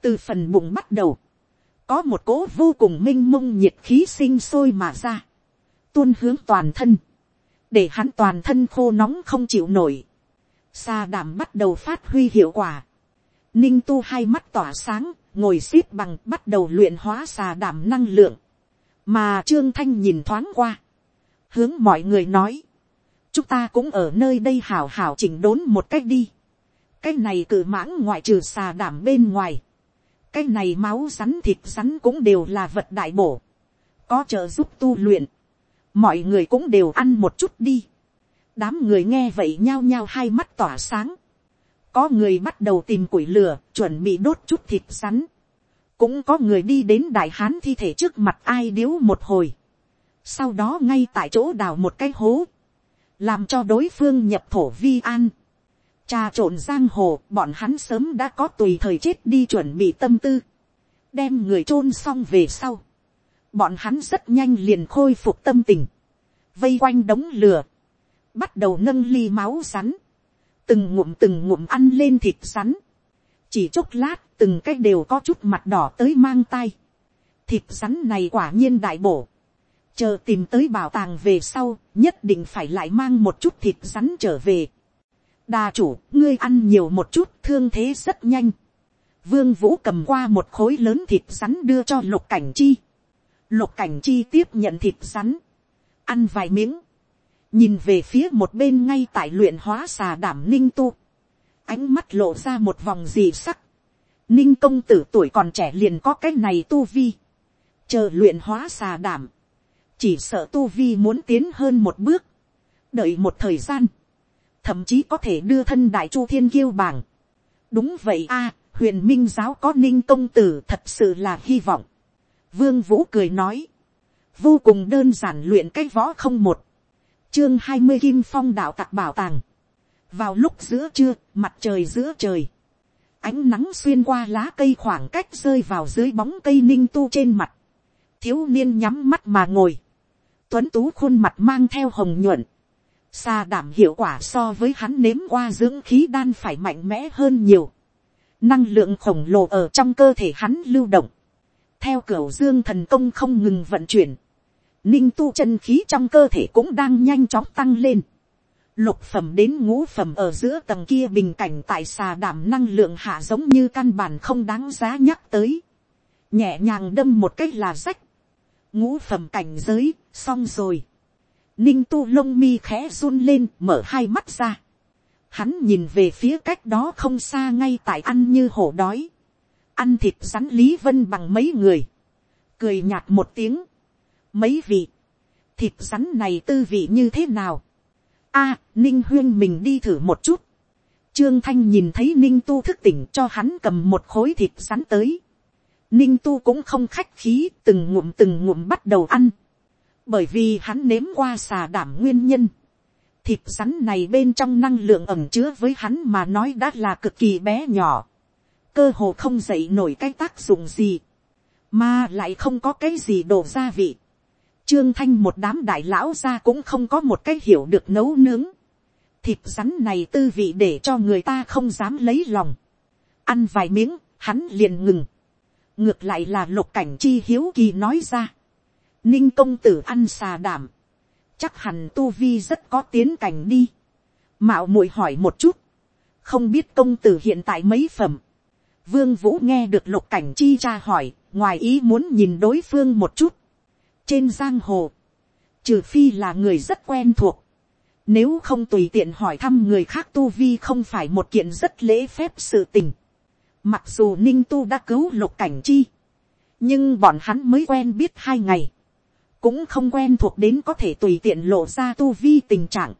từ phần bụng bắt đầu, có một cỗ vô cùng m i n h mông nhiệt khí sinh sôi mà ra, tuôn hướng toàn thân, để hắn toàn thân khô nóng không chịu nổi, xa đảm bắt đầu phát huy hiệu quả, ninh tu hai mắt tỏa sáng, ngồi x ế p bằng bắt đầu luyện hóa xà đảm năng lượng, mà trương thanh nhìn thoáng qua, hướng mọi người nói, chúng ta cũng ở nơi đây hảo hảo chỉnh đốn một cách đi, cái này cử mãng ngoại trừ xà đảm bên ngoài, cái này máu rắn thịt rắn cũng đều là vật đại bổ, có trợ giúp tu luyện, mọi người cũng đều ăn một chút đi. đám người nghe vậy nhao nhao hai mắt tỏa sáng, có người bắt đầu tìm củi lửa chuẩn bị đốt chút thịt rắn, cũng có người đi đến đại hán thi thể trước mặt ai điếu một hồi, sau đó ngay tại chỗ đào một cái hố, làm cho đối phương nhập thổ vi an, trà trộn giang hồ bọn hắn sớm đã có tùy thời chết đi chuẩn bị tâm tư, đem người chôn xong về sau, bọn hắn rất nhanh liền khôi phục tâm tình, vây quanh đống lửa, bắt đầu nâng ly máu rắn, từng ngụm từng ngụm ăn lên thịt rắn, chỉ chốc lát từng cái đều có chút mặt đỏ tới mang tay, thịt rắn này quả nhiên đại bổ, chờ tìm tới bảo tàng về sau, nhất định phải lại mang một chút thịt rắn trở về đà chủ, ngươi ăn nhiều một chút, thương thế rất nhanh. Vương Vũ cầm qua một khối lớn thịt rắn đưa cho lục cảnh chi. Lục cảnh chi tiếp nhận thịt rắn. Ăn vài miếng. Nhìn về phía một bên ngay tại luyện hóa xà đảm ninh tu. Ánh mắt lộ ra một vòng dì sắc. Ninh công tử tuổi còn trẻ liền có cái này tu vi. Chờ luyện hóa xà đảm. Chỉ sợ tu vi muốn tiến hơn một bước. Đợi một thời gian thậm chí có thể đưa thân đại chu thiên kiêu bảng. đúng vậy a, huyền minh giáo có ninh công tử thật sự là hy vọng. vương vũ cười nói, vô cùng đơn giản luyện cái võ không một, chương hai mươi kim phong đạo tặc bảo tàng. vào lúc giữa trưa, mặt trời giữa trời, ánh nắng xuyên qua lá cây khoảng cách rơi vào dưới bóng cây ninh tu trên mặt, thiếu niên nhắm mắt mà ngồi, tuấn tú khuôn mặt mang theo hồng nhuận, Xà đảm hiệu quả so với hắn nếm qua dưỡng khí đan phải mạnh mẽ hơn nhiều. Năng lượng khổng lồ ở trong cơ thể hắn lưu động. Theo cửa dương thần công không ngừng vận chuyển. Ninh tu chân khí trong cơ thể cũng đang nhanh chóng tăng lên. Lục phẩm đến ngũ phẩm ở giữa tầng kia bình cảnh tại xà đảm năng lượng hạ giống như căn bản không đáng giá nhắc tới. Nhẹ nhàng đâm một cách là rách. Ngũ phẩm cảnh giới, xong rồi ninh tu lông mi khẽ run lên mở hai mắt ra. Hắn nhìn về phía cách đó không xa ngay tại ăn như hổ đói. Ăn thịt rắn Lý Vân bằng mấy người. Cười nhạt một tiếng. Mấy vị. Thịt rắn này tư vị như thế nào? a Ninh Huyên mình đi thử một chút. Trương Thanh nhìn thấy Ninh Tu thức tỉnh cho hắn cầm một khối thịt rắn tới. Ninh Tu cũng không khách khí từng ngụm từng ngụm bắt đầu ăn bởi vì hắn nếm qua xà đảm nguyên nhân, thịt rắn này bên trong năng lượng ẩm chứa với hắn mà nói đã là cực kỳ bé nhỏ, cơ hồ không dậy nổi cái tác dụng gì, mà lại không có cái gì đổ gia vị. Trương thanh một đám đại lão ra cũng không có một cái hiểu được nấu nướng. Thịt rắn này tư vị để cho người ta không dám lấy lòng. Ăn vài miếng, hắn liền ngừng. Ngược lại là lục cảnh chi hiếu kỳ nói ra ninh công tử ăn xà đảm, chắc hẳn tu vi rất có tiến cảnh đi. mạo muội hỏi một chút, không biết công tử hiện tại mấy phẩm. vương vũ nghe được lục cảnh chi ra hỏi, ngoài ý muốn nhìn đối phương một chút, trên giang hồ, trừ phi là người rất quen thuộc, nếu không tùy tiện hỏi thăm người khác tu vi không phải một kiện rất lễ phép sự tình. Mặc dù ninh tu đã cứu lục cảnh chi, nhưng bọn hắn mới quen biết hai ngày, cũng không quen thuộc đến có thể tùy tiện lộ ra tu vi tình trạng.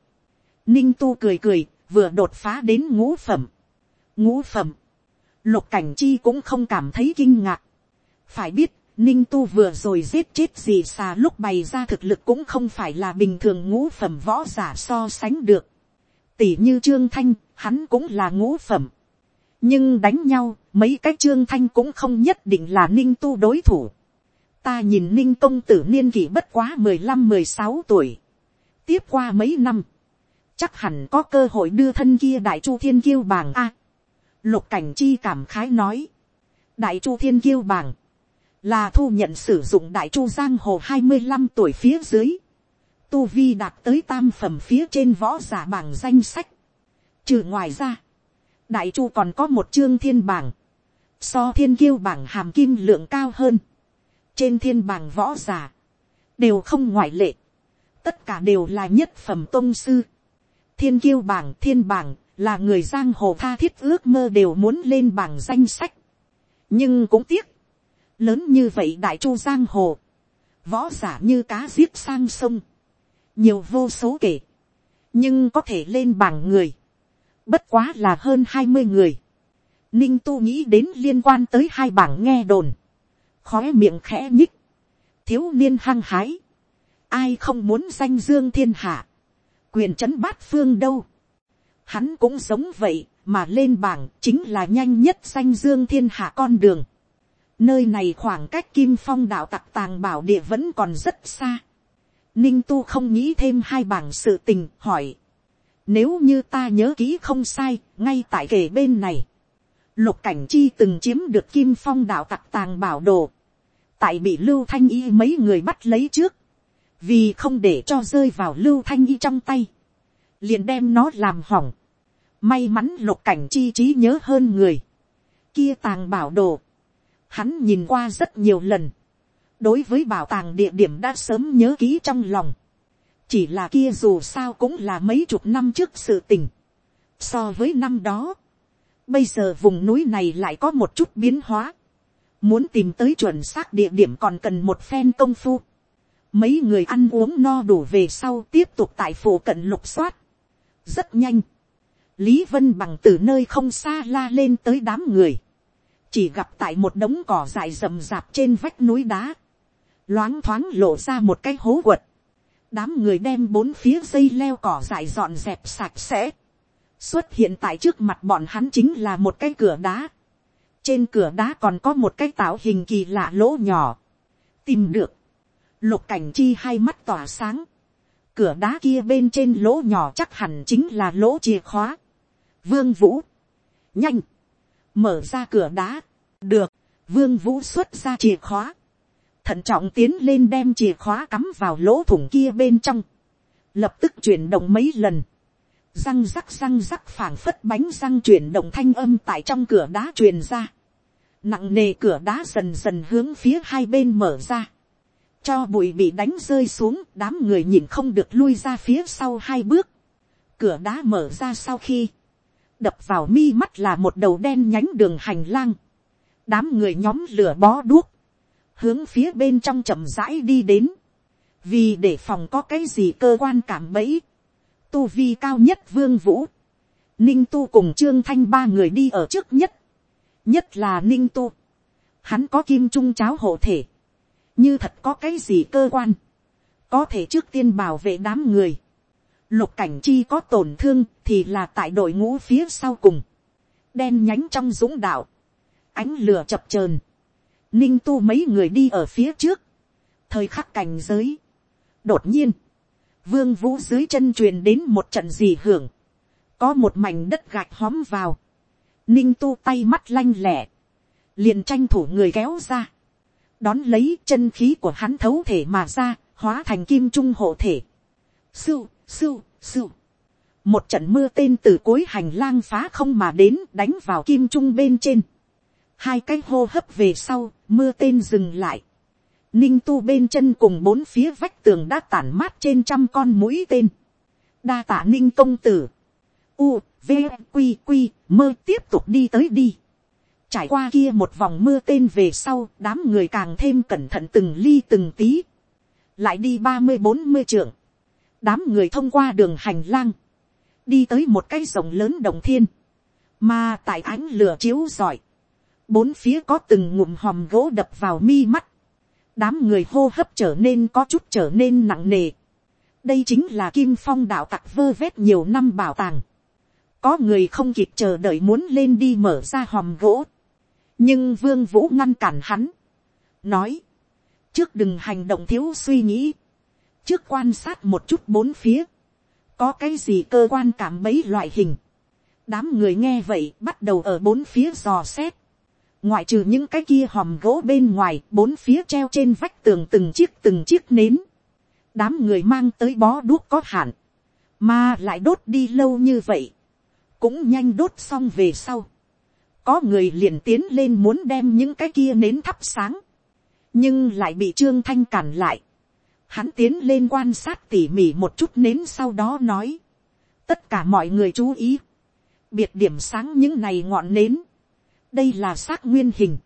Ninh tu cười cười, vừa đột phá đến ngũ phẩm. Ngũ phẩm, lục cảnh chi cũng không cảm thấy kinh ngạc. phải biết, ninh tu vừa rồi giết chết gì xà lúc bày ra thực lực cũng không phải là bình thường ngũ phẩm võ giả so sánh được. tỷ như trương thanh, hắn cũng là ngũ phẩm nhưng đánh nhau, mấy cái trương thanh cũng không nhất định là ninh tu đối thủ. ta nhìn ninh công tử niên kỷ bất quá mười lăm mười sáu tuổi. tiếp qua mấy năm, chắc hẳn có cơ hội đưa thân kia đại chu thiên kiêu bảng a. lục cảnh chi cảm khái nói, đại chu thiên kiêu bảng, là thu nhận sử dụng đại chu giang hồ hai mươi năm tuổi phía dưới, tu vi đạt tới tam phẩm phía trên võ giả bảng danh sách. Trừ ngoài ra, đại chu còn có một chương thiên bảng, so thiên kiêu bảng hàm kim lượng cao hơn, trên thiên bảng võ giả, đều không ngoại lệ, tất cả đều là nhất phẩm tôn sư, thiên kiêu bảng thiên bảng là người giang hồ tha thiết ước mơ đều muốn lên bảng danh sách, nhưng cũng tiếc, lớn như vậy đại chu giang hồ, võ giả như cá giết sang sông, nhiều vô số kể, nhưng có thể lên bảng người, bất quá là hơn hai mươi người. Ninh tu nghĩ đến liên quan tới hai bảng nghe đồn, khói miệng khẽ nhích, thiếu niên hăng hái, ai không muốn danh dương thiên hạ, quyền c h ấ n bát phương đâu. Hắn cũng giống vậy, mà lên bảng chính là nhanh nhất danh dương thiên hạ con đường. Nơi này khoảng cách kim phong đạo tặc tàng bảo địa vẫn còn rất xa. Ninh tu không nghĩ thêm hai bảng sự tình hỏi. Nếu như ta nhớ kỹ không sai, ngay tại kề bên này. Lục cảnh chi từng chiếm được kim phong đạo tặc tàng bảo đồ. Tại bị lưu thanh y mấy người bắt lấy trước. Vì không để cho rơi vào lưu thanh y trong tay. Liền đem nó làm hỏng. May mắn lục cảnh chi trí nhớ hơn người. Kia tàng bảo đồ Hắn nhìn qua rất nhiều lần. Đối với bảo tàng địa điểm đã sớm nhớ kỹ trong lòng. Chỉ là kia dù sao cũng là mấy chục năm trước sự tình. So với năm đó. Bây giờ vùng núi này lại có một chút biến hóa. Muốn tìm tới chuẩn xác địa điểm còn cần một phen công phu. Mấy người ăn uống no đủ về sau tiếp tục tại phủ cận lục soát. Rất nhanh. Lý Vân bằng từ nơi không xa la lên tới đám người chỉ gặp tại một đống cỏ dài rậm rạp trên vách núi đá, loáng thoáng lộ ra một cái hố quật, đám người đem bốn phía dây leo cỏ dại dọn dẹp sạch sẽ, xuất hiện tại trước mặt bọn hắn chính là một cái cửa đá, trên cửa đá còn có một cái tạo hình kỳ lạ lỗ nhỏ, tìm được, lục cảnh chi hai mắt tỏa sáng, cửa đá kia bên trên lỗ nhỏ chắc hẳn chính là lỗ chìa khóa, vương vũ, nhanh, mở ra cửa đá, được, vương vũ xuất ra chìa khóa, thận trọng tiến lên đem chìa khóa cắm vào lỗ thủng kia bên trong, lập tức chuyển động mấy lần, răng rắc răng rắc phảng phất bánh răng chuyển động thanh âm tại trong cửa đá truyền ra, nặng nề cửa đá dần dần hướng phía hai bên mở ra, cho bụi bị đánh rơi xuống đám người nhìn không được lui ra phía sau hai bước, cửa đá mở ra sau khi, đập vào mi mắt là một đầu đen nhánh đường hành lang, đám người nhóm lửa bó đuốc, hướng phía bên trong chậm rãi đi đến, vì để phòng có cái gì cơ quan cảm bẫy, tu vi cao nhất vương vũ, ninh tu cùng trương thanh ba người đi ở trước nhất, nhất là ninh tu, hắn có kim trung cháo hộ thể, như thật có cái gì cơ quan, có thể trước tiên bảo vệ đám người, lục cảnh chi có tổn thương thì là tại đội ngũ phía sau cùng, đen nhánh trong dũng đạo, ánh lửa chập chờn, ninh tu mấy người đi ở phía trước, thời khắc cảnh giới. đột nhiên, vương vũ dưới chân truyền đến một trận gì hưởng, có một mảnh đất gạch hóm vào, ninh tu tay mắt lanh lẻ, liền tranh thủ người kéo ra, đón lấy chân khí của hắn thấu thể mà ra, hóa thành kim trung hộ thể. Sưu, sưu, sưu. Một trận mưa tên từ cuối hành lang phá không mà đến đánh vào kim trung bên trên. Hai cái hô hấp về sau, mưa tên dừng lại. Ninh tu bên chân cùng bốn phía vách tường đã tản mát trên trăm con mũi tên. Đa tả ninh công tử. U, V, Quy, Quy, mơ tiếp tục đi tới đi. Trải qua kia một vòng mưa tên về sau, đám người càng thêm cẩn thận từng ly từng tí. Lại đi ba mươi bốn mươi trượng. Đám người thông qua đường hành lang. Đi tới một cái rồng lớn đồng thiên. Mà tại ánh lửa chiếu giỏi. Bốn phía có từng ngụm hòm gỗ đập vào mi mắt. Đám người hô hấp trở nên có chút trở nên nặng nề. Đây chính là kim phong đạo tặc vơ vét nhiều năm bảo tàng. Có người không kịp chờ đợi muốn lên đi mở ra hòm gỗ. Nhưng vương vũ ngăn cản hắn, nói, trước đừng hành động thiếu suy nghĩ, trước quan sát một chút bốn phía, có cái gì cơ quan cảm mấy loại hình, đám người nghe vậy bắt đầu ở bốn phía dò xét, ngoại trừ những cái kia hòm gỗ bên ngoài bốn phía treo trên vách tường từng chiếc từng chiếc nến, đám người mang tới bó đuốc có hạn, mà lại đốt đi lâu như vậy, cũng nhanh đốt xong về sau, có người liền tiến lên muốn đem những cái kia nến thắp sáng, nhưng lại bị trương thanh cản lại. Hắn tiến lên quan sát tỉ mỉ một chút nến sau đó nói, tất cả mọi người chú ý, biệt điểm sáng những này ngọn nến, đây là xác nguyên hình,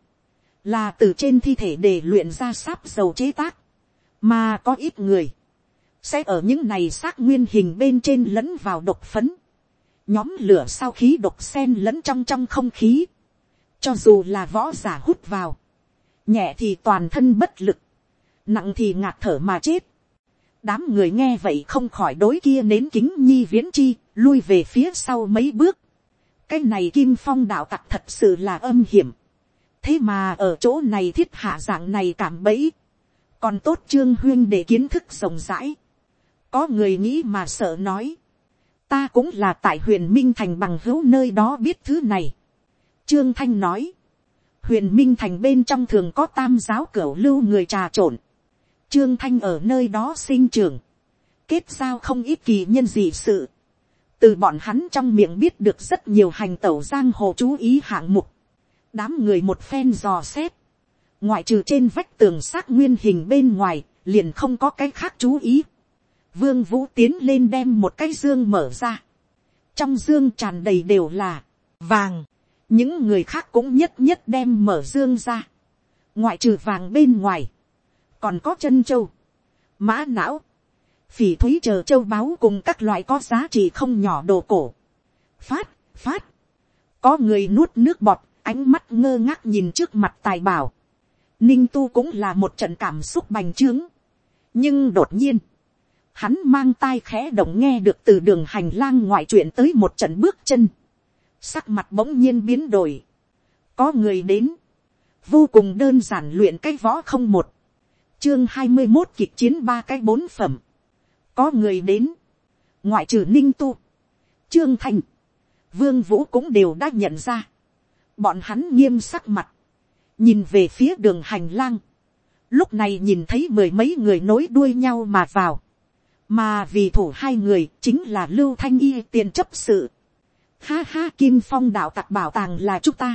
là từ trên thi thể để luyện ra sáp dầu chế tác, mà có ít người, sẽ ở những này xác nguyên hình bên trên lẫn vào độc phấn, nhóm lửa sau khí độc sen lẫn trong trong không khí, cho dù là võ giả hút vào, nhẹ thì toàn thân bất lực, nặng thì ngạt thở mà chết. đám người nghe vậy không khỏi đối kia nến kính nhi viễn chi, lui về phía sau mấy bước cái này kim phong đạo tặc thật sự là âm hiểm. thế mà ở chỗ này thiết hạ dạng này cảm bẫy, còn tốt trương huyên để kiến thức rộng rãi. có người nghĩ mà sợ nói, ta cũng là tại huyền minh thành bằng hữu nơi đó biết thứ này. Trương Thanh nói. Huyền Minh Thành bên trong thường có tam giáo cửu lưu người trà trộn. Trương Thanh ở nơi đó sinh trưởng. Kết giao không ít kỳ nhân dị sự. Từ bọn hắn trong miệng biết được rất nhiều hành tẩu giang hồ chú ý hạng mục. Đám người một phen dò xét. Ngoại trừ trên vách tường xác nguyên hình bên ngoài, liền không có cái khác chú ý. Vương Vũ tiến lên đem một cái dương mở ra. Trong dương tràn đầy đều là vàng những người khác cũng nhất nhất đem mở dương ra, ngoại trừ vàng bên ngoài, còn có chân châu, mã não, phỉ thúy chờ châu báu cùng các loại có giá trị không nhỏ đồ cổ. Phát, phát, có người nuốt nước bọt, ánh mắt ngơ ngác nhìn trước mặt tài bảo. Ninh tu cũng là một trận cảm xúc bành trướng. nhưng đột nhiên, hắn mang tai khẽ động nghe được từ đường hành lang ngoại chuyện tới một trận bước chân sắc mặt bỗng nhiên biến đổi, có người đến, vô cùng đơn giản luyện cái võ không một, chương hai mươi một kịch chiến ba cái bốn phẩm, có người đến, ngoại trừ ninh tu, trương thành, vương vũ cũng đều đã nhận ra, bọn hắn nghiêm sắc mặt, nhìn về phía đường hành lang, lúc này nhìn thấy mười mấy người nối đuôi nhau mà vào, mà vì thủ hai người chính là lưu thanh y tiền chấp sự, Ha ha kim phong đạo tặc bảo tàng là chúng ta.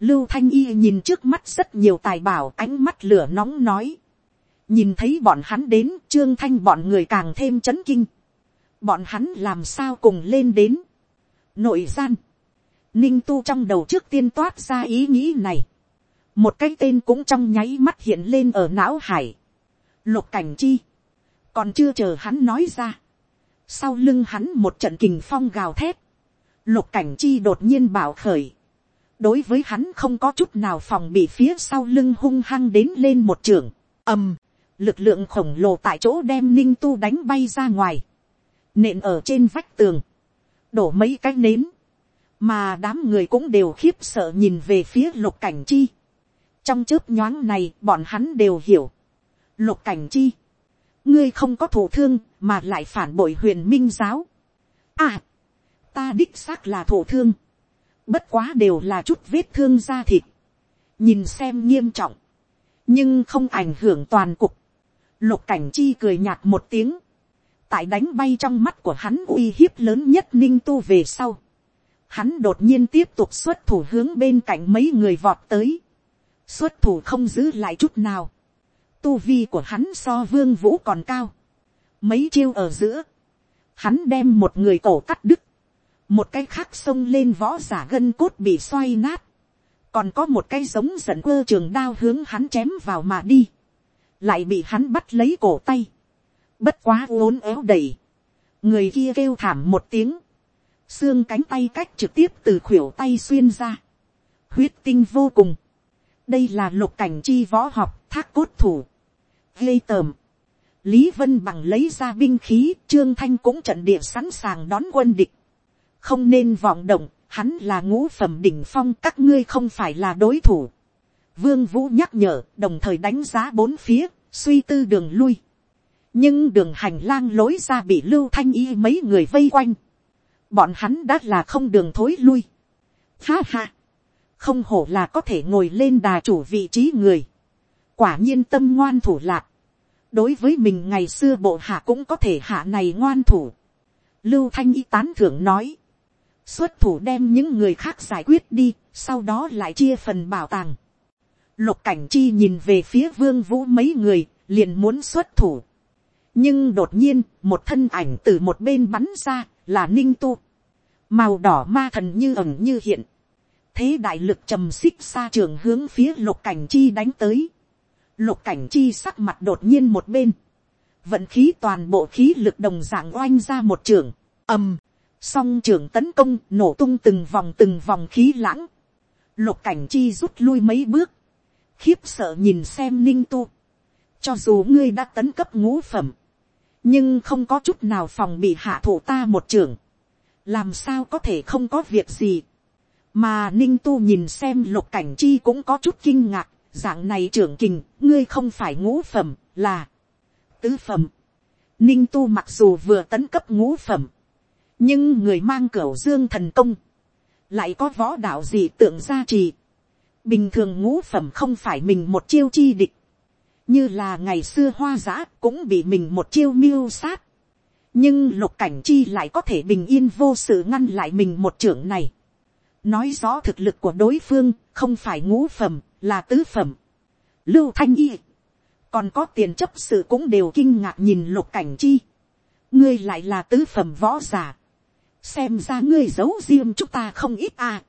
Lưu thanh y nhìn trước mắt rất nhiều tài bảo ánh mắt lửa nóng nói. Nhìn thấy bọn hắn đến trương thanh bọn người càng thêm chấn kinh. Bọn hắn làm sao cùng lên đến. Nội gian. Ninh tu trong đầu trước tiên toát ra ý nghĩ này. Một cái tên cũng trong nháy mắt hiện lên ở não hải. Lục cảnh chi. Còn chưa chờ hắn nói ra. Sau lưng hắn một trận kình phong gào thét lục cảnh chi đột nhiên bảo khởi, đối với hắn không có chút nào phòng bị phía sau lưng hung hăng đến lên một trường, ầm, lực lượng khổng lồ tại chỗ đem ninh tu đánh bay ra ngoài, nện ở trên vách tường, đổ mấy cái nến, mà đám người cũng đều khiếp sợ nhìn về phía lục cảnh chi. trong chớp nhoáng này bọn hắn đều hiểu, lục cảnh chi, ngươi không có thủ thương mà lại phản bội huyền minh giáo. À, ta đích xác là thổ thương, bất quá đều là chút vết thương da thịt, nhìn xem nghiêm trọng, nhưng không ảnh hưởng toàn cục. Lục cảnh chi cười nhạt một tiếng, tại đánh bay trong mắt của hắn uy hiếp lớn nhất ninh tu về sau, hắn đột nhiên tiếp tục xuất thủ hướng bên cạnh mấy người vọt tới, xuất thủ không giữ lại chút nào, tu vi của hắn so vương vũ còn cao, mấy chiêu ở giữa, hắn đem một người cổ cắt đứt, một cái khác xông lên võ giả gân cốt bị xoay nát, còn có một cái giống giận quơ trường đao hướng hắn chém vào mà đi, lại bị hắn bắt lấy cổ tay, bất quá uốn éo đầy, người kia kêu thảm một tiếng, xương cánh tay cách trực tiếp từ khuỷu tay xuyên ra, huyết tinh vô cùng, đây là lục cảnh chi võ học thác cốt thủ, ghê tờm, lý vân bằng lấy ra binh khí trương thanh cũng trận địa sẵn sàng đón quân địch, không nên vọng động, hắn là ngũ phẩm đỉnh phong các ngươi không phải là đối thủ. Vương Vũ nhắc nhở, đồng thời đánh giá bốn phía, suy tư đường lui. Nhưng đường hành lang lối ra bị lưu thanh y mấy người vây quanh. Bọn hắn đã là không đường thối lui. Ha ha! Không hổ là có thể ngồi lên đà chủ vị trí người. Quả nhiên tâm ngoan thủ lạc. Đối với mình ngày xưa bộ hạ cũng có thể hạ này ngoan thủ. Lưu thanh y tán thưởng nói xuất thủ đem những người khác giải quyết đi, sau đó lại chia phần bảo tàng. Lục cảnh chi nhìn về phía vương vũ mấy người, liền muốn xuất thủ. nhưng đột nhiên, một thân ảnh từ một bên bắn ra, là ninh tu. màu đỏ ma thần như ẩn như hiện. thế đại lực trầm xích xa trường hướng phía lục cảnh chi đánh tới. lục cảnh chi sắc mặt đột nhiên một bên. vận khí toàn bộ khí lực đồng dạng oanh ra một trường. ầm song trường tấn công nổ tung từng vòng từng vòng khí lãng, lục cảnh chi rút lui mấy bước, khiếp sợ nhìn xem ninh tu, cho dù ngươi đã tấn cấp ngũ phẩm, nhưng không có chút nào phòng bị hạ thủ ta một trưởng, làm sao có thể không có việc gì, mà ninh tu nhìn xem lục cảnh chi cũng có chút kinh ngạc, dạng này trưởng kình, ngươi không phải ngũ phẩm, là tứ phẩm. ninh tu mặc dù vừa tấn cấp ngũ phẩm, nhưng người mang cửa dương thần công, lại có võ đạo gì tượng gia trì bình thường ngũ phẩm không phải mình một chiêu chi địch, như là ngày xưa hoa giã cũng bị mình một chiêu miêu sát. nhưng lục cảnh chi lại có thể bình yên vô sự ngăn lại mình một trưởng này. nói rõ thực lực của đối phương không phải ngũ phẩm là tứ phẩm. lưu thanh y còn có tiền chấp sự cũng đều kinh ngạc nhìn lục cảnh chi. ngươi lại là tứ phẩm võ giả xem ra ngươi giấu riêng chúng ta không ít à.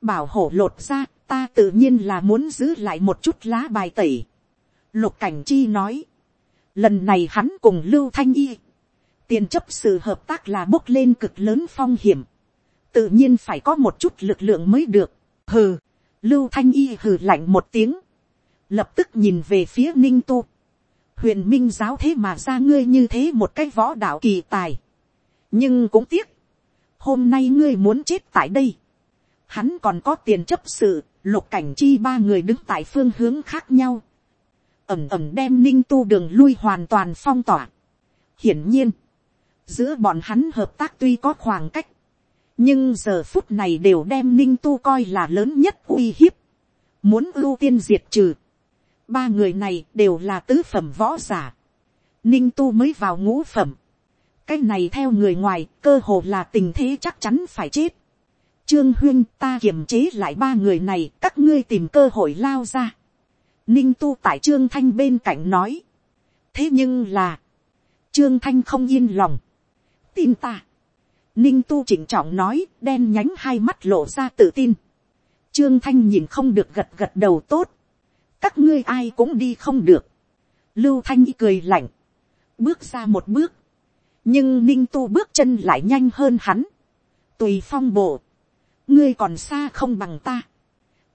bảo hổ lột ra, ta tự nhiên là muốn giữ lại một chút lá bài tẩy. lục cảnh chi nói, lần này hắn cùng lưu thanh y, tiền chấp sự hợp tác là bốc lên cực lớn phong hiểm, tự nhiên phải có một chút lực lượng mới được. hừ, lưu thanh y hừ lạnh một tiếng, lập tức nhìn về phía ninh tu. huyền minh giáo thế mà ra ngươi như thế một cái võ đạo kỳ tài. nhưng cũng tiếc, hôm nay ngươi muốn chết tại đây. Hắn còn có tiền chấp sự, lục cảnh chi ba người đứng tại phương hướng khác nhau. ẩm ẩm đem ninh tu đường lui hoàn toàn phong tỏa. hiển nhiên, giữa bọn hắn hợp tác tuy có khoảng cách, nhưng giờ phút này đều đem ninh tu coi là lớn nhất uy hiếp. muốn ưu tiên diệt trừ. ba người này đều là tứ phẩm võ giả. ninh tu mới vào ngũ phẩm cái này theo người ngoài cơ hồ là tình thế chắc chắn phải chết. Trương huyên ta kiềm chế lại ba người này các ngươi tìm cơ hội lao ra. Ninh tu tại trương thanh bên cạnh nói. thế nhưng là, trương thanh không yên lòng. tin ta. Ninh tu chỉnh trọng nói đen nhánh hai mắt lộ ra tự tin. Trương thanh nhìn không được gật gật đầu tốt. các ngươi ai cũng đi không được. Lưu thanh cười lạnh. bước ra một bước nhưng ninh tu bước chân lại nhanh hơn hắn, tùy phong bộ, ngươi còn xa không bằng ta,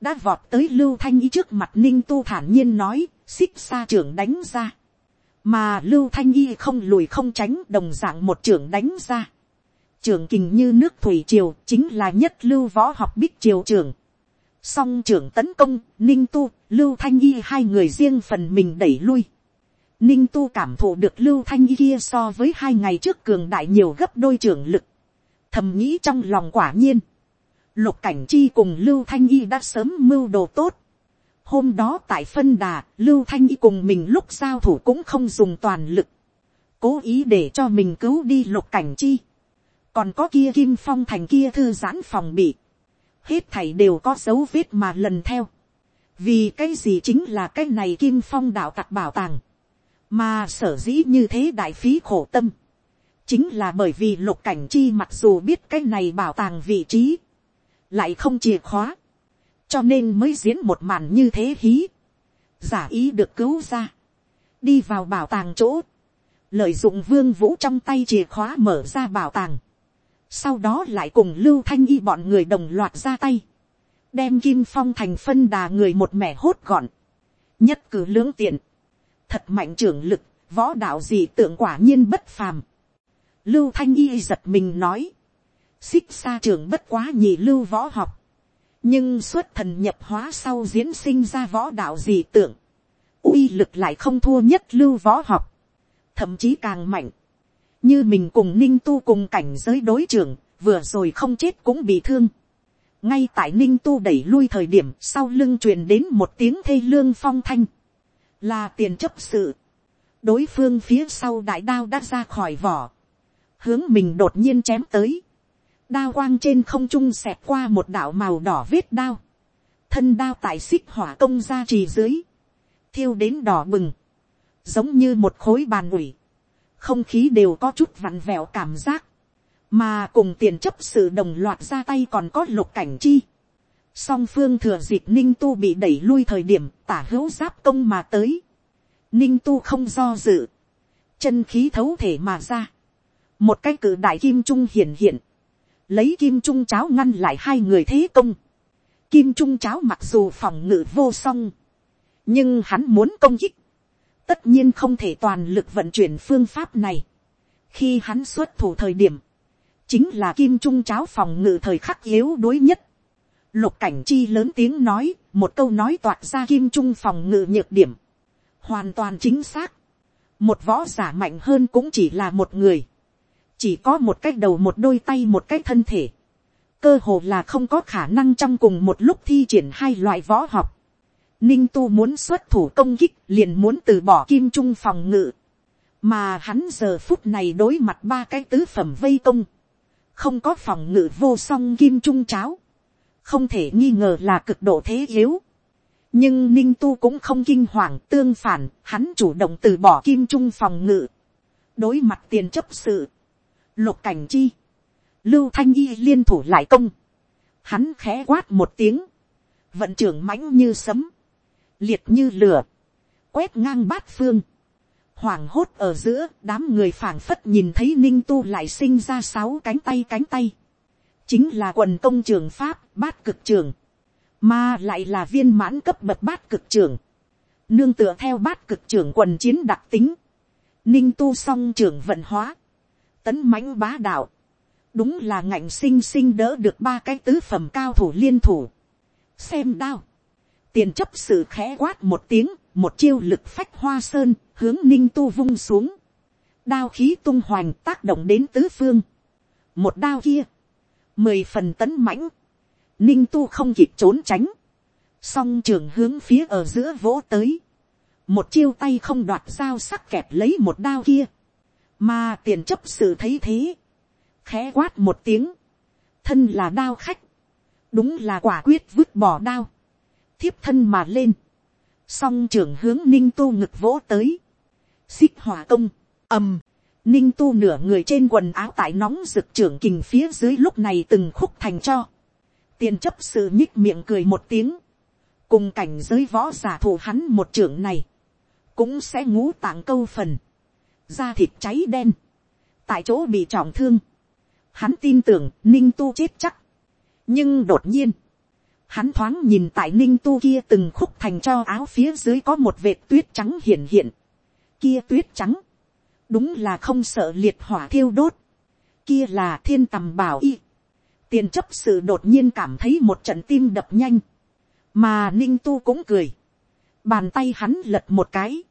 đã vọt tới lưu thanh y trước mặt ninh tu thản nhiên nói, xích xa trưởng đánh ra, mà lưu thanh y không lùi không tránh đồng dạng một trưởng đánh ra, trưởng kình như nước thủy triều chính là nhất lưu võ học bích triều trưởng, song trưởng tấn công, ninh tu, lưu thanh y hai người riêng phần mình đẩy lui, Ninh tu cảm thụ được lưu thanh y kia so với hai ngày trước cường đại nhiều gấp đôi trưởng lực. Thầm nghĩ trong lòng quả nhiên. Lục cảnh chi cùng lưu thanh y đã sớm mưu đồ tốt. Hôm đó tại phân đà, lưu thanh y cùng mình lúc giao thủ cũng không dùng toàn lực. Cố ý để cho mình cứu đi lục cảnh chi. còn có kia kim phong thành kia thư giãn phòng bị, hết thảy đều có dấu vết mà lần theo, vì cái gì chính là cái này kim phong đạo tặc bảo tàng, mà sở dĩ như thế đại phí khổ tâm, chính là bởi vì lục cảnh chi mặc dù biết cái này bảo tàng vị trí, lại không chìa khóa, cho nên mới diễn một màn như thế hí, giả ý được cứu ra, đi vào bảo tàng chỗ, lợi dụng vương vũ trong tay chìa khóa mở ra bảo tàng, sau đó lại cùng lưu thanh y bọn người đồng loạt ra tay, đem kim phong thành phân đà người một mẻ hốt gọn, nhất cử lưỡng tiện, thật mạnh trưởng lực, võ đạo gì tượng quả nhiên bất phàm. Lưu thanh y giật mình nói, xích xa trường bất quá nhị lưu võ học, nhưng xuất thần nhập hóa sau diễn sinh ra võ đạo gì tượng, uy lực lại không thua nhất lưu võ học, thậm chí càng mạnh, như mình cùng ninh tu cùng cảnh giới đối trưởng, vừa rồi không chết cũng bị thương. ngay tại ninh tu đẩy lui thời điểm sau lưng truyền đến một tiếng thê lương phong thanh, là tiền chấp sự. đối phương phía sau đại đao đã ra khỏi vỏ, hướng mình đột nhiên chém tới, đao quang trên không trung xẹt qua một đạo màu đỏ vết đao, thân đao tại xích hỏa công ra trì dưới, thiêu đến đỏ bừng, giống như một khối bàn ủi, không khí đều có chút vặn vẹo cảm giác, mà cùng tiền chấp sự đồng loạt ra tay còn có lục cảnh chi. song phương thừa dịp ninh tu bị đẩy lui thời điểm tả hữu giáp công mà tới. ninh tu không do dự, chân khí thấu thể mà ra. một cái cử đại kim trung hiển hiện, lấy kim trung cháo ngăn lại hai người thế công. kim trung cháo mặc dù phòng ngự vô song, nhưng hắn muốn công kích, tất nhiên không thể toàn lực vận chuyển phương pháp này. khi hắn xuất thủ thời điểm, chính là kim trung cháo phòng ngự thời khắc yếu đuối nhất. lục cảnh chi lớn tiếng nói, một câu nói toạc ra kim trung phòng ngự nhược điểm. hoàn toàn chính xác. một võ giả mạnh hơn cũng chỉ là một người chỉ có một cái đầu một đôi tay một cái thân thể. cơ hồ là không có khả năng trong cùng một lúc thi triển hai loại võ học Ninh tu muốn xuất thủ công kích liền muốn từ bỏ kim trung phòng ngự. Mà hắn giờ phút này đối mặt ba cái tứ phẩm vây công. Không có phòng ngự vô song kim trung cháo. Không thể nghi ngờ là cực độ thế yếu. Nhưng ninh tu cũng không kinh hoàng tương phản, hắn chủ động từ bỏ kim trung phòng ngự. Đối mặt tiền chấp sự. Lục cảnh chi. Lưu thanh y liên thủ lại công. Hắn khẽ quát một tiếng. Vận trưởng mãnh như sấm. Liệt như lửa, quét ngang bát phương, hoảng hốt ở giữa đám người phảng phất nhìn thấy ninh tu lại sinh ra sáu cánh tay cánh tay, chính là quần công trường pháp bát cực trường, mà lại là viên mãn cấp bậc bát cực trường, nương tựa theo bát cực trường quần chiến đặc tính, ninh tu song trường vận hóa, tấn mãnh bá đạo, đúng là ngạnh sinh sinh đỡ được ba cái tứ phẩm cao thủ liên thủ, xem đao, tiền chấp sự khẽ quát một tiếng, một chiêu lực phách hoa sơn, hướng ninh tu vung xuống. đao khí tung hoành tác động đến tứ phương. một đao kia, mười phần tấn mãnh, ninh tu không kịp trốn tránh, song trường hướng phía ở giữa vỗ tới, một chiêu tay không đoạt dao sắc kẹp lấy một đao kia, mà tiền chấp sự thấy thế, khẽ quát một tiếng, thân là đao khách, đúng là quả quyết vứt bỏ đao, thiếp thân mà lên, song trưởng hướng ninh tu ngực vỗ tới, xích hỏa công, ầm, ninh tu nửa người trên quần áo tại nóng rực trưởng kình phía dưới lúc này từng khúc thành cho, tiền chấp sự nhích miệng cười một tiếng, cùng cảnh giới võ giả thủ hắn một trưởng này, cũng sẽ ngũ tạng câu phần, da thịt cháy đen, tại chỗ bị trọng thương, hắn tin tưởng ninh tu chết chắc, nhưng đột nhiên, Hắn thoáng nhìn tại ninh tu kia từng khúc thành cho áo phía dưới có một vệt tuyết trắng hiện hiện. Kia tuyết trắng. Đúng là không sợ liệt hỏa thiêu đốt. Kia là thiên tầm bảo y. Tiền chấp sự đột nhiên cảm thấy một trận tim đập nhanh. Mà ninh tu cũng cười. Bàn tay hắn lật một cái.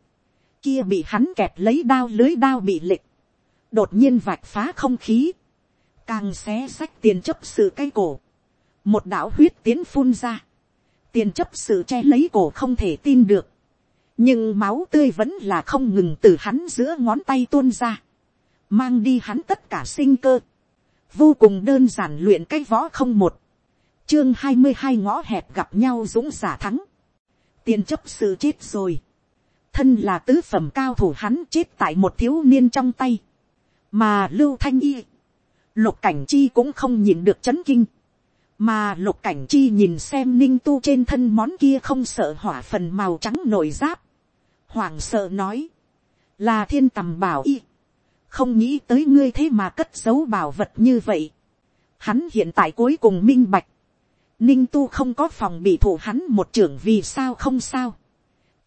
Kia bị hắn kẹt lấy đao lưới đao bị lệch. Đột nhiên vạch phá không khí. Càng xé sách tiền chấp sự cái cổ. Một đạo huyết tiến phun ra, tiền chấp sự che lấy cổ không thể tin được, nhưng máu tươi vẫn là không ngừng từ hắn giữa ngón tay tuôn ra, mang đi hắn tất cả sinh cơ. vô cùng đơn giản luyện cái võ không một, chương hai mươi hai ngõ hẹp gặp nhau dũng giả thắng, tiền chấp sự chết rồi, thân là tứ phẩm cao thủ hắn chết tại một thiếu niên trong tay, mà lưu thanh y, lục cảnh chi cũng không nhìn được chấn kinh, mà lục cảnh chi nhìn xem ninh tu trên thân món kia không sợ hỏa phần màu trắng nổi giáp, hoàng sợ nói, là thiên tầm bảo y, không nghĩ tới ngươi thế mà cất giấu bảo vật như vậy. Hắn hiện tại cuối cùng minh bạch, ninh tu không có phòng bị thủ hắn một trưởng vì sao không sao,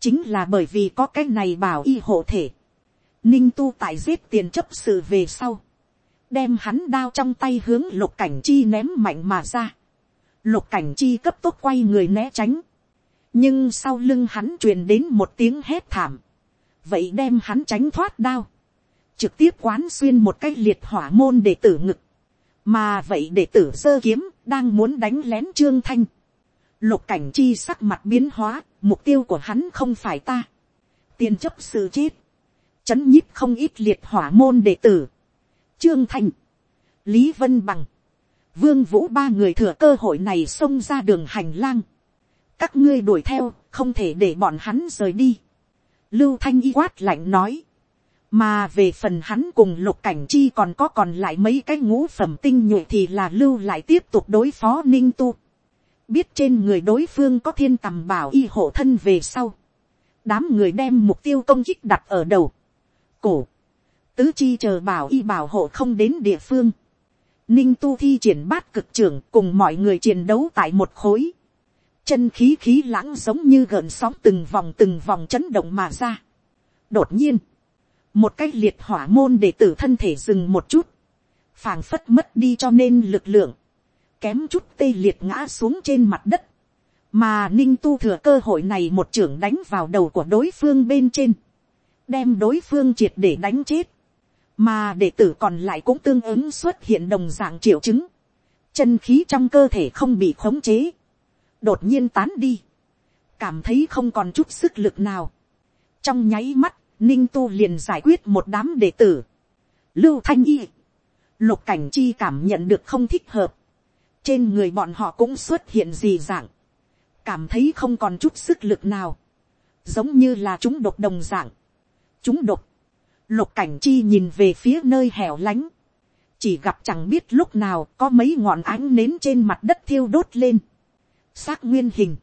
chính là bởi vì có cái này bảo y hộ thể. Ninh tu tại giết tiền chấp sự về sau, đem hắn đao trong tay hướng lục cảnh chi ném mạnh mà ra. Lục cảnh chi cấp tốc quay người né tránh, nhưng sau lưng hắn truyền đến một tiếng hét thảm, vậy đem hắn tránh thoát đao, trực tiếp quán xuyên một cái liệt hỏa môn để tử ngực, mà vậy để tử sơ kiếm đang muốn đánh lén trương thanh, lục cảnh chi sắc mặt biến hóa, mục tiêu của hắn không phải ta, tiền chấp sự chết, chấn nhíp không ít liệt hỏa môn đệ tử, trương Thành. lý vân bằng, vương vũ ba người thừa cơ hội này xông ra đường hành lang, các ngươi đuổi theo, không thể để bọn hắn rời đi. Lưu thanh y quát lạnh nói, mà về phần hắn cùng lục cảnh chi còn có còn lại mấy cái ngũ phẩm tinh nhuệ thì là lưu lại tiếp tục đối phó ninh tu biết trên người đối phương có thiên tầm bảo y hộ thân về sau. đám người đem mục tiêu công kích đặt ở đầu. cổ. tứ chi chờ bảo y bảo hộ không đến địa phương. ninh tu thi triển bát cực trưởng cùng mọi người chiến đấu tại một khối. chân khí khí lãng giống như gợn sóng từng vòng từng vòng chấn động mà ra. đột nhiên một cái liệt hỏa môn để tử thân thể dừng một chút, phảng phất mất đi cho nên lực lượng, kém chút tê liệt ngã xuống trên mặt đất, mà ninh tu thừa cơ hội này một trưởng đánh vào đầu của đối phương bên trên, đem đối phương triệt để đánh chết, mà đệ tử còn lại cũng tương ứng xuất hiện đồng dạng triệu chứng, chân khí trong cơ thể không bị khống chế, đột nhiên tán đi, cảm thấy không còn chút sức lực nào, trong nháy mắt, ninh tu liền giải quyết một đám đệ tử. lưu thanh y, lục cảnh chi cảm nhận được không thích hợp trên người bọn họ cũng xuất hiện gì dạng. cảm thấy không còn chút sức lực nào. giống như là chúng độc đồng dạng. chúng độc. lục cảnh chi nhìn về phía nơi hẻo lánh. chỉ gặp chẳng biết lúc nào có mấy ngọn ánh nến trên mặt đất thiêu đốt lên. xác nguyên hình.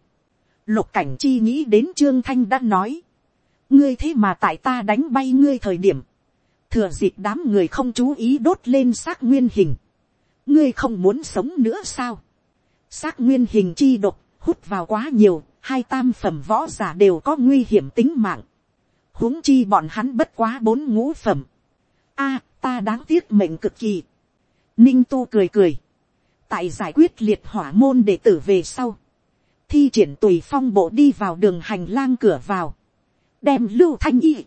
lục cảnh chi nghĩ đến trương thanh đã nói ngươi thế mà tại ta đánh bay ngươi thời điểm, thừa dịp đám người không chú ý đốt lên xác nguyên hình, ngươi không muốn sống nữa sao, xác nguyên hình chi độc hút vào quá nhiều, hai tam phẩm võ giả đều có nguy hiểm tính mạng, huống chi bọn hắn bất quá bốn ngũ phẩm, a, ta đáng tiếc mệnh cực kỳ, ninh tu cười cười, tại giải quyết liệt hỏa môn để tử về sau, thi triển tùy phong bộ đi vào đường hành lang cửa vào, đem lưu thanh y,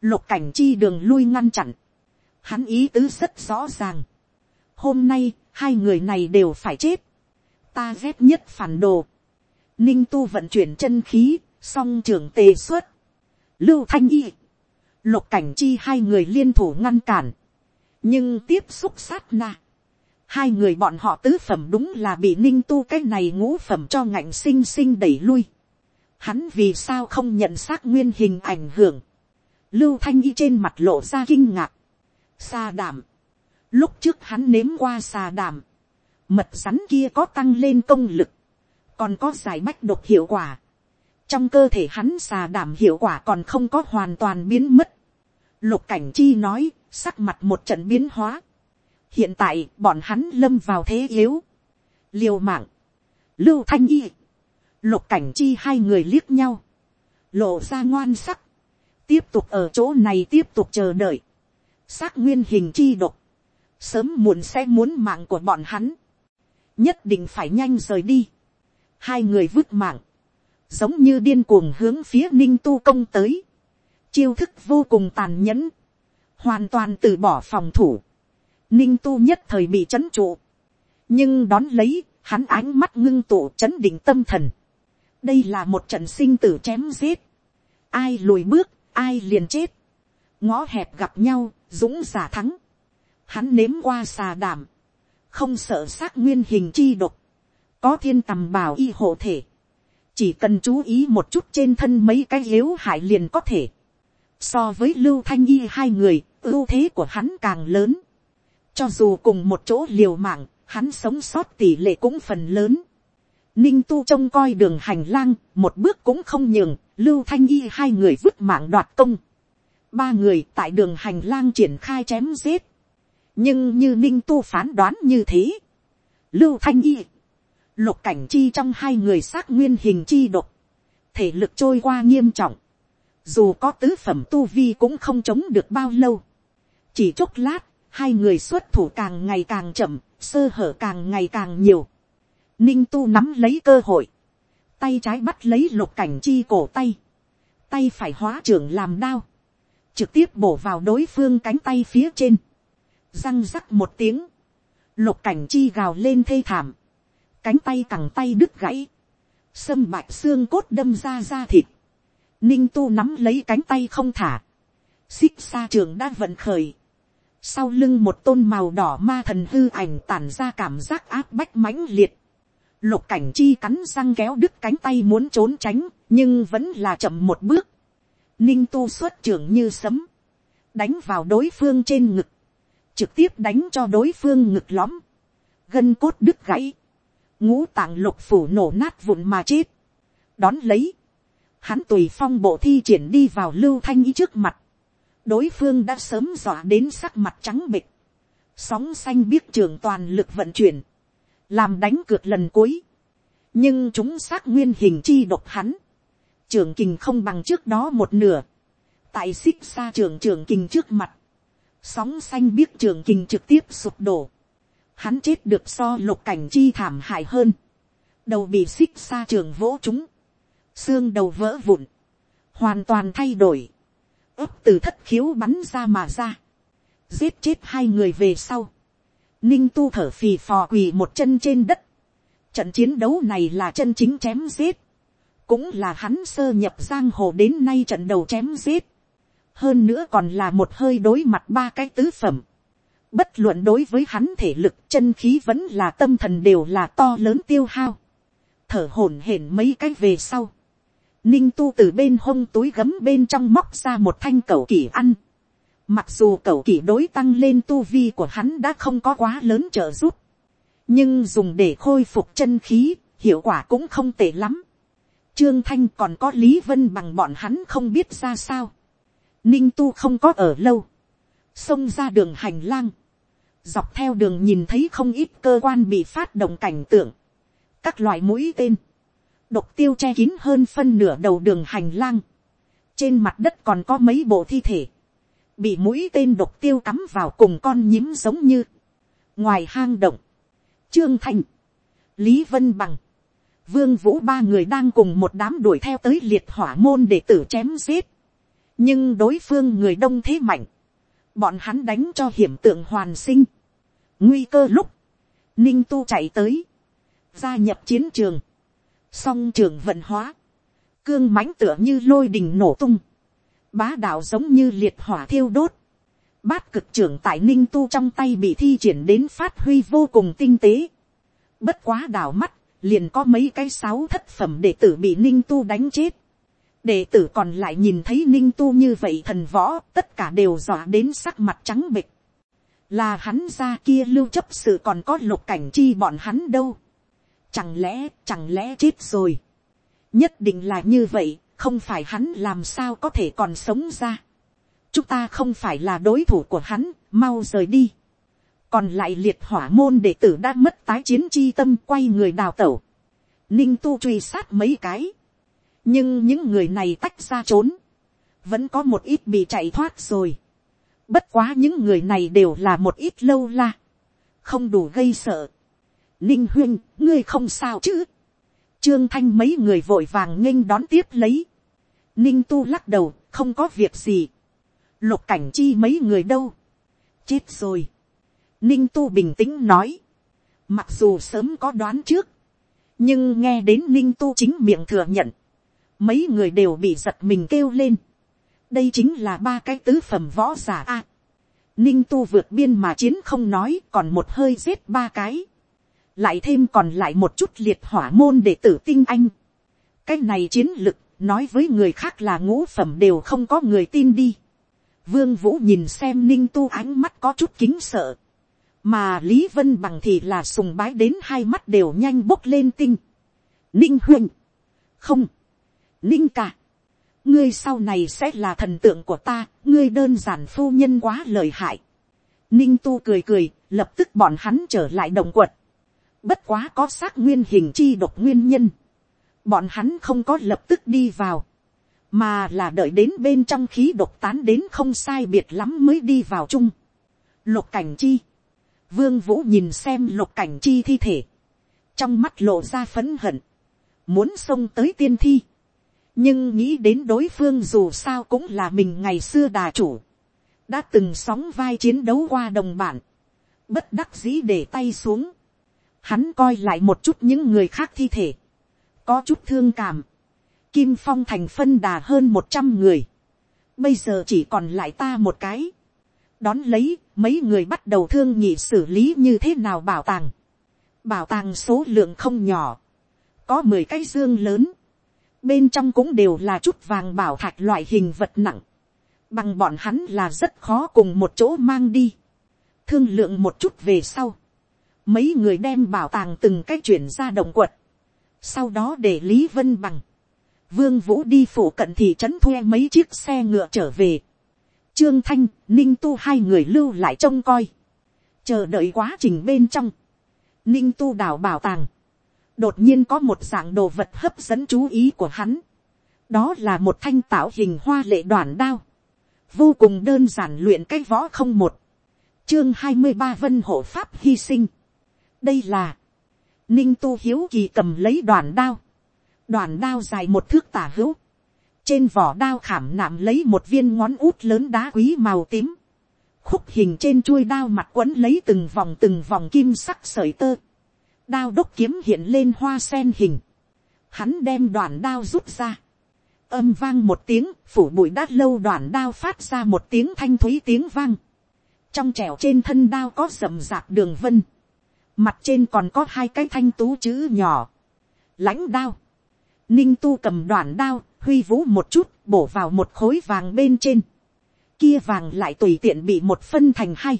lục cảnh chi đường lui ngăn chặn, hắn ý tứ rất rõ ràng hôm nay, hai người này đều phải chết, ta ghét nhất phản đồ, ninh tu vận chuyển chân khí, song trưởng tề xuất, lưu thanh y, lục cảnh chi hai người liên thủ ngăn cản, nhưng tiếp xúc sát na, hai người bọn họ tứ phẩm đúng là bị ninh tu cái này ngũ phẩm cho ngạnh sinh sinh đẩy lui. Hắn vì sao không nhận xác nguyên hình ảnh hưởng, lưu thanh y trên mặt lộ ra kinh ngạc, xa đảm, lúc trước hắn nếm qua xà đảm, mật rắn kia có tăng lên công lực, còn có giải bách độc hiệu quả, trong cơ thể hắn xà đảm hiệu quả còn không có hoàn toàn biến mất, lục cảnh chi nói, sắc mặt một trận biến hóa, hiện tại bọn hắn lâm vào thế yếu, liều mạng, lưu thanh y, lục cảnh chi hai người liếc nhau, lộ ra ngoan sắc, tiếp tục ở chỗ này tiếp tục chờ đợi, xác nguyên hình chi độc, sớm muộn sẽ muốn mạng của bọn hắn, nhất định phải nhanh rời đi, hai người vứt mạng, giống như điên cuồng hướng phía ninh tu công tới, chiêu thức vô cùng tàn nhẫn, hoàn toàn từ bỏ phòng thủ, ninh tu nhất thời bị c h ấ n trụ, nhưng đón lấy, hắn ánh mắt ngưng tụ c h ấ n định tâm thần, đây là một trận sinh tử chém giết, ai lùi bước, ai liền chết, ngõ hẹp gặp nhau, dũng giả thắng, hắn nếm qua xà đảm, không sợ xác nguyên hình chi độc, có thiên tầm bảo y hộ thể, chỉ cần chú ý một chút trên thân mấy cái yếu hại liền có thể. So với lưu thanh y hai người, ưu thế của hắn càng lớn. cho dù cùng một chỗ liều mạng, hắn sống sót tỷ lệ cũng phần lớn. Ninh tu trông coi đường hành lang, một bước cũng không nhường, lưu thanh y hai người vứt mạng đoạt công. Ba người tại đường hành lang triển khai chém giết. Nhưng như ninh tu phán đoán như thế. Lưu thanh y, lục cảnh chi trong hai người xác nguyên hình chi độc. Thể lực trôi qua nghiêm trọng. Dù có tứ phẩm tu vi cũng không chống được bao lâu. Chỉ chốc lát, hai người xuất thủ càng ngày càng chậm, sơ hở càng ngày càng nhiều Ninh tu nắm lấy cơ hội. Tay trái bắt lấy lục cảnh chi cổ tay. Tay phải hóa trưởng làm đao. Trực tiếp bổ vào đối phương cánh tay phía trên. Răng rắc một tiếng. Lục cảnh chi gào lên thê thảm. Cánh tay cẳng tay đứt gãy. Sâm bạch xương cốt đâm ra da thịt. Ninh tu nắm lấy cánh tay không thả. Xích xa trường đã vận khởi. Sau lưng một tôn màu đỏ ma thần hư ảnh tản ra cảm giác áp bách mãnh liệt Lục cảnh chi cắn răng kéo đứt cánh tay muốn trốn tránh, nhưng vẫn là chậm một bước. Ninh tu xuất trưởng như sấm. Đánh vào đối phương trên ngực. Trực tiếp đánh cho đối phương ngực lõm. Gân cốt đứt gãy. Ngũ tạng lục phủ nổ nát vụn mà chết. Đón lấy. Hắn tùy phong bộ thi triển đi vào lưu thanh ý trước mặt. Đối phương đã sớm dọa đến sắc mặt trắng bịch. Sóng xanh biết trường toàn lực vận chuyển làm đánh cược lần cuối, nhưng chúng xác nguyên hình chi độc hắn, trường kình không bằng trước đó một nửa, tại xích xa trường trường kình trước mặt, sóng xanh biết trường kình trực tiếp sụp đổ, hắn chết được so lục cảnh chi thảm hại hơn, đầu bị xích xa trường vỗ chúng, xương đầu vỡ vụn, hoàn toàn thay đổi, ấp từ thất khiếu bắn ra mà ra, giết chết hai người về sau, ninh tu thở phì phò quỳ một chân trên đất. Trận chiến đấu này là chân chính chém giết. Cũng là hắn sơ nhập giang hồ đến nay trận đầu chém giết. Hơn nữa còn là một hơi đối mặt ba cái tứ phẩm. Bất luận đối với hắn thể lực chân khí vẫn là tâm thần đều là to lớn tiêu hao. Thở hổn hển mấy cái về sau. Ninh tu từ bên hông túi gấm bên trong móc ra một thanh cẩu kỷ ăn Mặc dù cầu kỷ đối tăng lên tu vi của hắn đã không có quá lớn trợ giúp. Nhưng dùng để khôi phục chân khí, hiệu quả cũng không tệ lắm. Trương Thanh còn có Lý Vân bằng bọn hắn không biết ra sao. Ninh tu không có ở lâu. Xông ra đường hành lang. Dọc theo đường nhìn thấy không ít cơ quan bị phát động cảnh tượng. Các loại mũi tên. Độc tiêu che kín hơn phân nửa đầu đường hành lang. Trên mặt đất còn có mấy bộ thi thể bị mũi tên độc tiêu cắm vào cùng con nhím giống như, ngoài hang động, trương thành, lý vân bằng, vương vũ ba người đang cùng một đám đuổi theo tới liệt hỏa môn để tử chém giết, nhưng đối phương người đông thế mạnh, bọn hắn đánh cho hiểm tượng hoàn sinh, nguy cơ lúc, ninh tu chạy tới, gia nhập chiến trường, song trường vận hóa, cương mãnh tựa như lôi đình nổ tung, bá đạo giống như liệt hỏa thiêu đốt. Bát cực trưởng tại ninh tu trong tay bị thi triển đến phát huy vô cùng tinh tế. Bất quá đảo mắt, liền có mấy cái sáu thất phẩm đệ tử bị ninh tu đánh chết. Đệ tử còn lại nhìn thấy ninh tu như vậy thần võ, tất cả đều dọa đến sắc mặt trắng bịch. Là hắn ra kia lưu chấp sự còn có lục cảnh chi bọn hắn đâu. Chẳng lẽ, chẳng lẽ chết rồi. Nhất định là như vậy, không phải hắn làm sao có thể còn sống ra. chúng ta không phải là đối thủ của hắn, mau rời đi. còn lại liệt hỏa môn đệ tử đã mất tái chiến chi tâm quay người đào tẩu. ninh tu truy sát mấy cái nhưng những người này tách ra trốn. vẫn có một ít bị chạy thoát rồi. bất quá những người này đều là một ít lâu la. không đủ gây sợ. ninh huyên, ngươi không sao chứ Trương Thanh mấy người vội vàng nghênh đón tiếp lấy. Ninh Tu lắc đầu, không có việc gì. Lục cảnh chi mấy người đâu? Chết rồi. Ninh Tu bình tĩnh nói. Mặc dù sớm có đoán trước. Nhưng nghe đến Ninh Tu chính miệng thừa nhận. Mấy người đều bị giật mình kêu lên. Đây chính là ba cái tứ phẩm võ giả a. ninh tu vượt biên mà chiến không nói còn một hơi giết ba cái, lại thêm còn lại một chút liệt hỏa môn để tử tinh anh. cái này chiến lực nói với người khác là ngũ phẩm đều không có người tin đi. vương vũ nhìn xem ninh tu ánh mắt có chút kính sợ, mà lý vân bằng thì là sùng bái đến hai mắt đều nhanh bốc lên tinh. ninh huynh, không, ninh cả, ngươi sau này sẽ là thần tượng của ta, ngươi đơn giản phu nhân quá lợi hại. Ninh tu cười cười, lập tức bọn hắn trở lại đồng quật. Bất quá có xác nguyên hình chi độc nguyên nhân. Bọn hắn không có lập tức đi vào. Mà là đợi đến bên trong khí độc tán đến không sai biệt lắm mới đi vào chung. Lục cảnh chi. Vương Vũ nhìn xem lục cảnh chi thi thể. Trong mắt lộ ra phấn hận. Muốn xông tới tiên thi nhưng nghĩ đến đối phương dù sao cũng là mình ngày xưa đà chủ, đã từng sóng vai chiến đấu qua đồng bản, bất đắc dĩ để tay xuống, hắn coi lại một chút những người khác thi thể, có chút thương cảm, kim phong thành phân đà hơn một trăm người, bây giờ chỉ còn lại ta một cái, đón lấy mấy người bắt đầu thương nhị xử lý như thế nào bảo tàng, bảo tàng số lượng không nhỏ, có mười cái dương lớn, bên trong cũng đều là chút vàng bảo thạch loại hình vật nặng, bằng bọn hắn là rất khó cùng một chỗ mang đi, thương lượng một chút về sau, mấy người đem bảo tàng từng cách chuyển ra động quật, sau đó để lý vân bằng, vương vũ đi phủ cận thị trấn thuê mấy chiếc xe ngựa trở về, trương thanh, ninh tu hai người lưu lại trông coi, chờ đợi quá trình bên trong, ninh tu đảo bảo tàng, đột nhiên có một dạng đồ vật hấp dẫn chú ý của hắn. đó là một thanh tạo hình hoa lệ đoàn đao. vô cùng đơn giản luyện cái võ không một. chương hai mươi ba vân hộ pháp hy sinh. đây là, ninh tu hiếu kỳ cầm lấy đoàn đao. đoàn đao dài một thước tả hữu. trên vỏ đao khảm nạm lấy một viên ngón út lớn đá quý màu tím. khúc hình trên chuôi đao mặt quấn lấy từng vòng từng vòng kim sắc sợi tơ đao đốc kiếm hiện lên hoa sen hình, hắn đem đoàn đao rút ra, âm vang một tiếng, phủ bụi đát lâu đoàn đao phát ra một tiếng thanh thúy tiếng vang, trong trẻo trên thân đao có rậm rạp đường vân, mặt trên còn có hai cái thanh tú chữ nhỏ, lãnh đao, ninh tu cầm đoàn đao, huy vũ một chút, bổ vào một khối vàng bên trên, kia vàng lại tùy tiện bị một phân thành hai,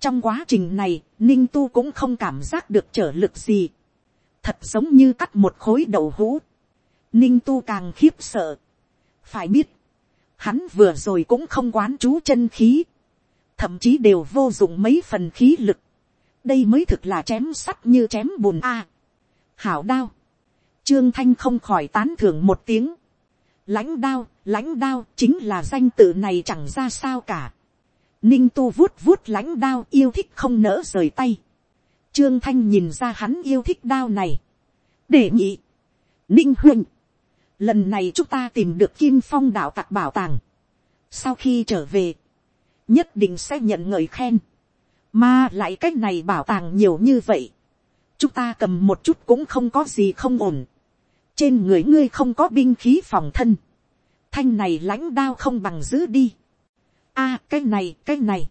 trong quá trình này, ninh tu cũng không cảm giác được trở lực gì. thật giống như cắt một khối đậu hũ. ninh tu càng khiếp sợ. phải biết, hắn vừa rồi cũng không quán chú chân khí. thậm chí đều vô dụng mấy phần khí lực. đây mới thực là chém sắt như chém bùn a. hảo đao. trương thanh không khỏi tán thưởng một tiếng. lãnh đao, lãnh đao chính là danh tự này chẳng ra sao cả Ninh tu vuốt vuốt lãnh đao yêu thích không nỡ rời tay. Trương Thanh nhìn ra hắn yêu thích đao này. Để nhị. Ninh huynh. Lần này chúng ta tìm được kim phong đạo tặc bảo tàng. Sau khi trở về. Nhất định sẽ nhận ngợi khen. Mà lại cách này bảo tàng nhiều như vậy. Chúng ta cầm một chút cũng không có gì không ổn. Trên người ngươi không có binh khí phòng thân. Thanh này lãnh đao không bằng giữ đi a cái này cái này.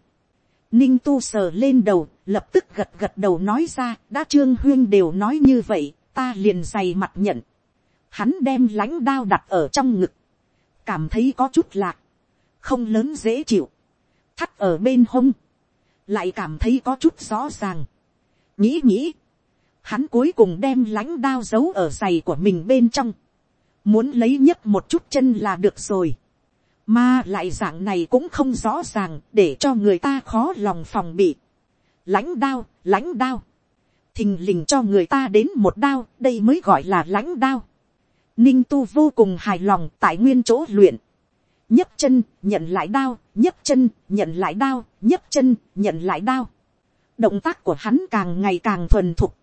ninh tu sờ lên đầu, lập tức gật gật đầu nói ra, đã trương huyên đều nói như vậy, ta liền dày mặt nhận. hắn đem lãnh đao đặt ở trong ngực, cảm thấy có chút lạc, không lớn dễ chịu, thắt ở bên hông, lại cảm thấy có chút rõ ràng. nghĩ nghĩ, hắn cuối cùng đem lãnh đao giấu ở giày của mình bên trong, muốn lấy nhấc một chút chân là được rồi mà lại dạng này cũng không rõ ràng để cho người ta khó lòng phòng bị. lãnh đao, lãnh đao. thình lình cho người ta đến một đao, đây mới gọi là lãnh đao. ninh tu vô cùng hài lòng tại nguyên chỗ luyện. nhấc chân, nhận lại đao, nhấc chân, nhận lại đao, nhấc chân, nhận lại đao. động tác của hắn càng ngày càng thuần thục.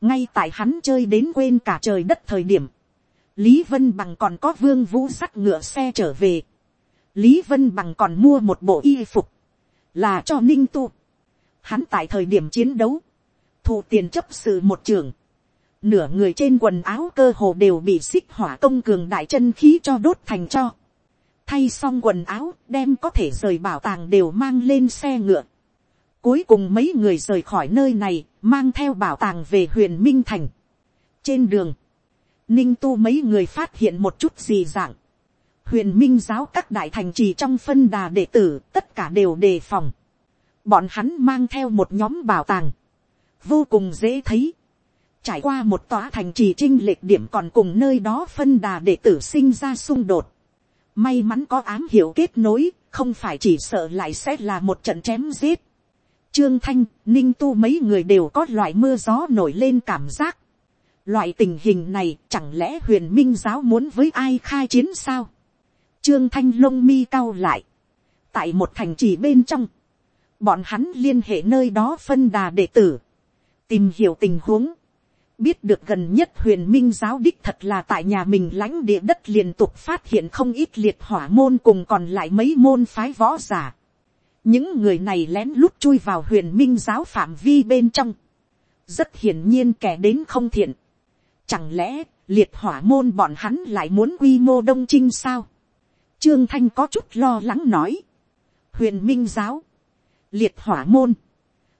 ngay tại hắn chơi đến quên cả trời đất thời điểm. lý vân bằng còn có vương vũ sắt ngựa xe trở về Lý Vân Bằng còn mua một bộ y phục. Là cho Ninh Tu. Hắn tại thời điểm chiến đấu. Thụ tiền chấp sự một trường. Nửa người trên quần áo cơ hồ đều bị xích hỏa công cường đại chân khí cho đốt thành cho. thay xong quần áo, đem có thể rời bảo tàng đều mang lên xe ngựa. Cuối cùng mấy người rời khỏi nơi này, mang theo bảo tàng về huyện Minh Thành. Trên đường, ninh tu mấy người phát hiện một chút gì dạng. Huyền minh giáo các đại thành trì trong phân đà đệ tử tất cả đều đề phòng. Bọn hắn mang theo một nhóm bảo tàng. Vô cùng dễ thấy. Trải qua một tòa thành trì trinh lệch điểm còn cùng nơi đó phân đà đệ tử sinh ra xung đột. May mắn có ám hiểu kết nối, không phải chỉ sợ lại sẽ là một trận chém giết. Trương Thanh, Ninh Tu mấy người đều có loại mưa gió nổi lên cảm giác. Loại tình hình này chẳng lẽ huyền minh giáo muốn với ai khai chiến sao? Trương Thanh lông mi cao lại. Tại một thành trì bên trong. Bọn hắn liên hệ nơi đó phân đà đệ tử. Tìm hiểu tình huống. Biết được gần nhất huyền minh giáo đích thật là tại nhà mình lãnh địa đất liên tục phát hiện không ít liệt hỏa môn cùng còn lại mấy môn phái võ giả. Những người này lén lút chui vào huyền minh giáo phạm vi bên trong. Rất hiển nhiên kẻ đến không thiện Chẳng lẽ, liệt hỏa môn bọn hắn lại muốn quy mô đông chinh sao? Trương Thanh có chút lo lắng nói. Huyền Minh Giáo. Liệt hỏa môn.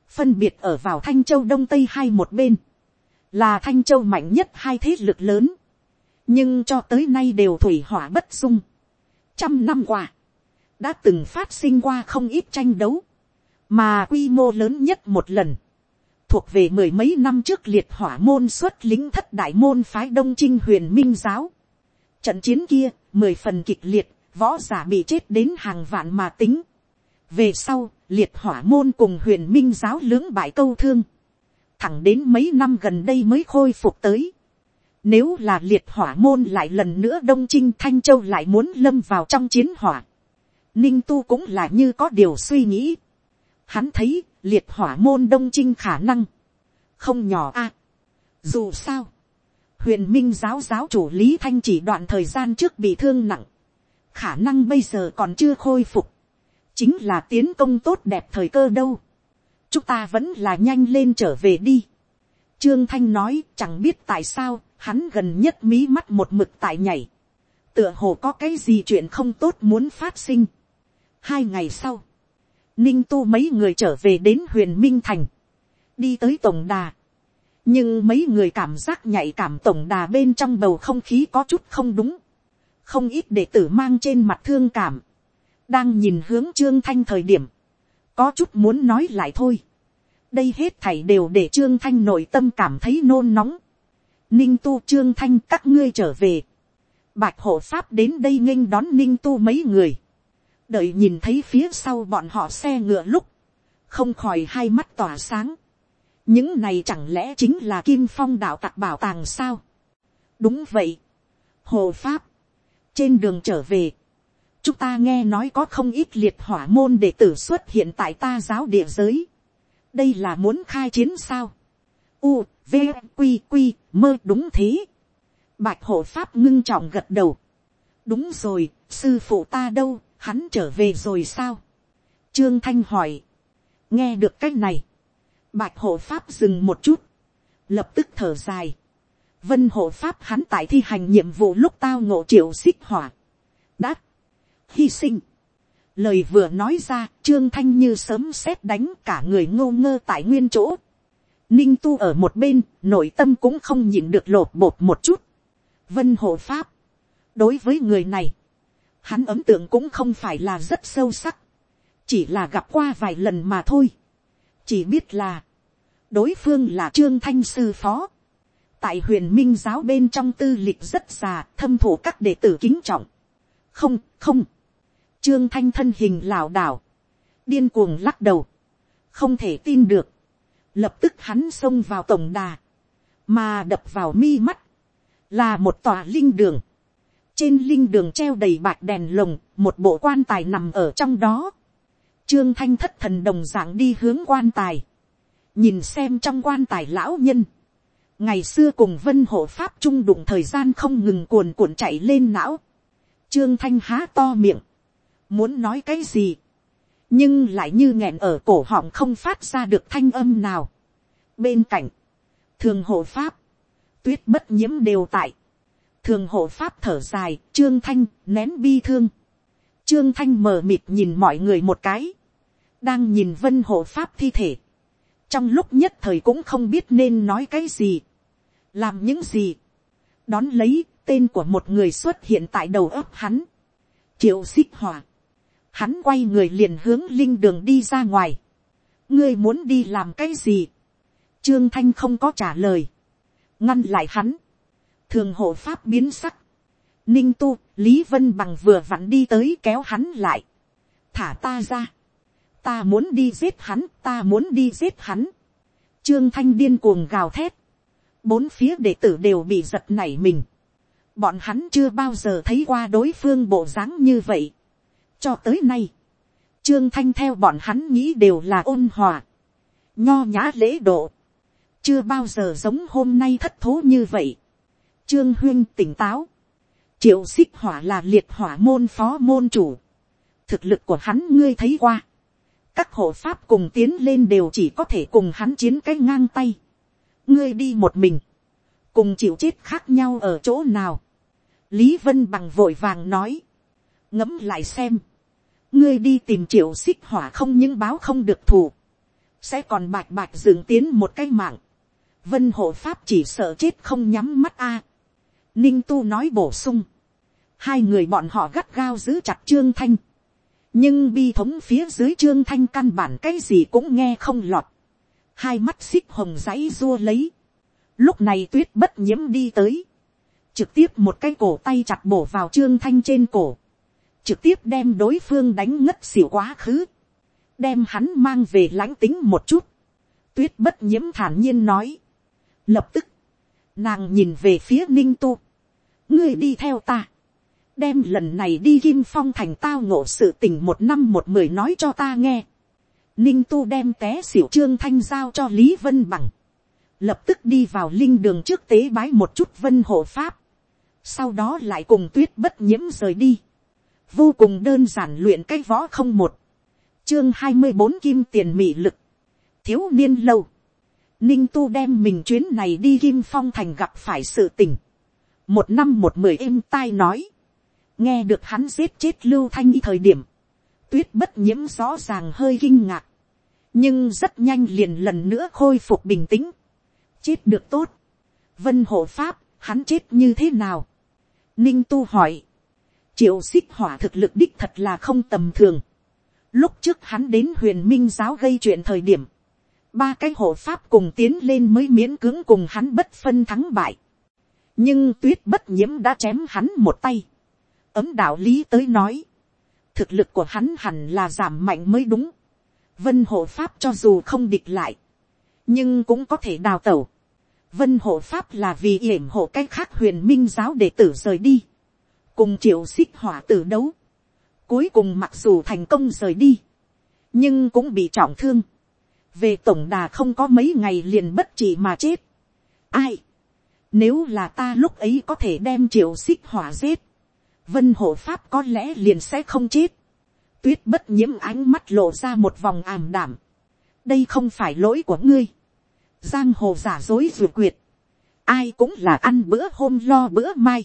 Phân biệt ở vào Thanh Châu Đông Tây hai một bên. Là Thanh Châu mạnh nhất hai thế lực lớn. Nhưng cho tới nay đều thủy hỏa bất dung. Trăm năm qua. Đã từng phát sinh qua không ít tranh đấu. Mà quy mô lớn nhất một lần thuộc về mười mấy năm trước liệt hỏa môn xuất lính thất đại môn phái đông trinh huyền minh giáo. Trận chiến kia, mười phần kịch liệt, võ giả bị chết đến hàng vạn mà tính. Về sau, liệt hỏa môn cùng huyền minh giáo lưỡng bại câu thương. Thẳng đến mấy năm gần đây mới khôi phục tới. Nếu là liệt hỏa môn lại lần nữa đông trinh thanh châu lại muốn lâm vào trong chiến hỏa. Ninh tu cũng là như có điều suy nghĩ. Hắn thấy liệt hỏa môn đông trinh khả năng, không nhỏ a. dù sao, huyền minh giáo giáo chủ lý thanh chỉ đoạn thời gian trước bị thương nặng, khả năng bây giờ còn chưa khôi phục, chính là tiến công tốt đẹp thời cơ đâu. chúng ta vẫn là nhanh lên trở về đi. trương thanh nói chẳng biết tại sao hắn gần nhất mí mắt một mực tại nhảy, tựa hồ có cái gì chuyện không tốt muốn phát sinh. hai ngày sau, ninh tu mấy người trở về đến huyền minh thành, đi tới tổng đà. nhưng mấy người cảm giác nhạy cảm tổng đà bên trong bầu không khí có chút không đúng, không ít đệ tử mang trên mặt thương cảm, đang nhìn hướng trương thanh thời điểm, có chút muốn nói lại thôi. đây hết thảy đều để trương thanh nội tâm cảm thấy nôn nóng. ninh tu trương thanh các ngươi trở về. bạch hộ pháp đến đây nghênh đón ninh tu mấy người đợi nhìn thấy phía sau bọn họ xe ngựa lúc, không khỏi hai mắt tỏa sáng. những này chẳng lẽ chính là kim phong đạo tặc bảo tàng sao. đúng vậy. hộ pháp, trên đường trở về, chúng ta nghe nói có không ít liệt hỏa môn đệ tử xuất hiện tại ta giáo địa giới. đây là muốn khai chiến sao. u, v, q, q, mơ đúng thế. bạch hộ pháp ngưng trọng gật đầu. đúng rồi, sư phụ ta đâu, hắn trở về rồi sao. trương thanh hỏi, nghe được cái này, bạch hộ pháp dừng một chút, lập tức thở dài, vân hộ pháp hắn tại thi hành nhiệm vụ lúc tao ngộ triệu xích hỏa, đã, hy sinh, lời vừa nói ra, trương thanh như sớm xét đánh cả người ngô ngơ tại nguyên chỗ, ninh tu ở một bên, nội tâm cũng không nhìn được lột bột một chút, vân hộ pháp, đối với người này, hắn ấn tượng cũng không phải là rất sâu sắc, chỉ là gặp qua vài lần mà thôi, chỉ biết là, đối phương là trương thanh sư phó, tại huyền minh giáo bên trong tư lịch rất già thâm thủ các đệ tử kính trọng, không không, trương thanh thân hình lảo đảo, điên cuồng lắc đầu, không thể tin được, lập tức hắn xông vào tổng đà, mà đập vào mi mắt, là một tòa linh đường, trên linh đường treo đầy bạc đèn lồng, một bộ quan tài nằm ở trong đó. Trương Thanh thất thần đồng dạng đi hướng quan tài. Nhìn xem trong quan tài lão nhân. Ngày xưa cùng vân hộ pháp trung đụng thời gian không ngừng cuồn cuộn chạy lên não. Trương Thanh há to miệng. Muốn nói cái gì. Nhưng lại như nghẹn ở cổ họng không phát ra được thanh âm nào. Bên cạnh. Thường hộ pháp. Tuyết bất nhiễm đều tại thường hộ pháp thở dài, trương thanh, nén bi thương. trương thanh mờ mịt nhìn mọi người một cái, đang nhìn vân hộ pháp thi thể, trong lúc nhất thời cũng không biết nên nói cái gì, làm những gì, đón lấy tên của một người xuất hiện tại đầu ấp hắn, triệu xích hòa, hắn quay người liền hướng linh đường đi ra ngoài, ngươi muốn đi làm cái gì, trương thanh không có trả lời, ngăn lại hắn, thường hộ pháp biến sắc, ninh tu, lý vân bằng vừa vặn đi tới kéo hắn lại, thả ta ra, ta muốn đi giết hắn, ta muốn đi giết hắn, trương thanh điên cuồng gào thét, bốn phía đệ tử đều bị giật nảy mình, bọn hắn chưa bao giờ thấy qua đối phương bộ dáng như vậy, cho tới nay, trương thanh theo bọn hắn nghĩ đều là ôn hòa, nho nhã lễ độ, chưa bao giờ giống hôm nay thất thố như vậy. Trương huyên tỉnh táo, triệu xích hỏa là liệt hỏa môn phó môn chủ, thực lực của hắn ngươi thấy qua, các hộ pháp cùng tiến lên đều chỉ có thể cùng hắn chiến cái ngang tay, ngươi đi một mình, cùng chịu chết khác nhau ở chỗ nào, lý vân bằng vội vàng nói, ngẫm lại xem, ngươi đi tìm triệu xích hỏa không những báo không được thù, sẽ còn bạch bạch dừng tiến một cái mạng, vân hộ pháp chỉ sợ chết không nhắm mắt a. ninh tu nói bổ sung, hai người bọn họ gắt gao giữ chặt trương thanh, nhưng bi thống phía dưới trương thanh căn bản cái gì cũng nghe không lọt, hai mắt xích hồng dãy dua lấy, lúc này tuyết bất nhiễm đi tới, trực tiếp một cái cổ tay chặt bổ vào trương thanh trên cổ, trực tiếp đem đối phương đánh ngất xỉu quá khứ, đem hắn mang về lãnh tính một chút, tuyết bất nhiễm thản nhiên nói, lập tức, nàng nhìn về phía ninh tu, ngươi đi theo ta, đem lần này đi kim phong thành tao ngộ sự tình một năm một mười nói cho ta nghe, ninh tu đem té xỉu trương thanh giao cho lý vân bằng, lập tức đi vào linh đường trước tế bái một chút vân hộ pháp, sau đó lại cùng tuyết bất nhiễm rời đi, vô cùng đơn giản luyện cái võ không một, chương hai mươi bốn kim tiền mị lực, thiếu niên lâu, ninh tu đem mình chuyến này đi kim phong thành gặp phải sự tình, một năm một mười êm tai nói, nghe được hắn giết chết lưu thanh y thời điểm, tuyết bất nhiễm rõ ràng hơi kinh ngạc, nhưng rất nhanh liền lần nữa khôi phục bình tĩnh, chết được tốt, vân hộ pháp, hắn chết như thế nào, ninh tu hỏi, triệu xích hỏa thực lực đích thật là không tầm thường, lúc trước hắn đến huyền minh giáo gây chuyện thời điểm, ba cái hộ pháp cùng tiến lên mới miễn cưỡng cùng hắn bất phân thắng bại. nhưng tuyết bất nhiễm đã chém hắn một tay ấm đạo lý tới nói, thực lực của hắn hẳn là giảm mạnh mới đúng. vân hộ pháp cho dù không địch lại, nhưng cũng có thể đào tẩu. vân hộ pháp là vì yểm hộ cách khác huyền minh giáo đệ tử rời đi, cùng triệu xích hỏa tử đấu. cuối cùng mặc dù thành công rời đi, nhưng cũng bị trọng thương về tổng đà không có mấy ngày liền bất trị mà chết. ai, nếu là ta lúc ấy có thể đem triệu xích hỏa giết, vân hộ pháp có lẽ liền sẽ không chết. tuyết bất nhiễm ánh mắt lộ ra một vòng ảm đảm. đây không phải lỗi của ngươi. giang hồ giả dối dù quyệt. ai cũng là ăn bữa hôm lo bữa mai.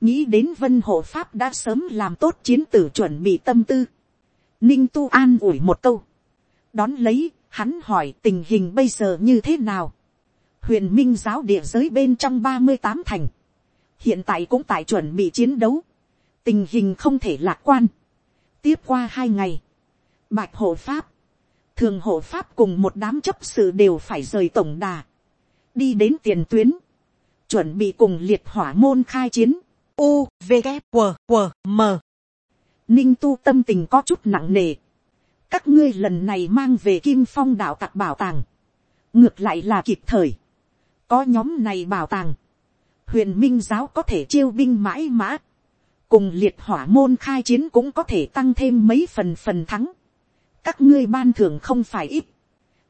nghĩ đến vân hộ pháp đã sớm làm tốt chiến tử chuẩn bị tâm tư. ninh tu an ủi một câu. đón lấy, Hắn hỏi tình hình bây giờ như thế nào. Huyền Minh giáo địa giới bên trong ba mươi tám thành. Hiện tại cũng tại chuẩn bị chiến đấu. Tình hình không thể lạc quan. Tiếp qua hai ngày. Bạch hộ Pháp. Thường hộ Pháp cùng một đám chấp sự đều phải rời tổng đà. Đi đến tiền tuyến. Chuẩn bị cùng liệt hỏa môn khai chiến. U, V, K, W, W, M. Ninh tu tâm tình có chút nặng nề các ngươi lần này mang về kim phong đạo tặc bảo tàng, ngược lại là kịp thời, có nhóm này bảo tàng, huyền minh giáo có thể chiêu binh mãi mã, cùng liệt hỏa môn khai chiến cũng có thể tăng thêm mấy phần phần thắng, các ngươi ban thưởng không phải ít,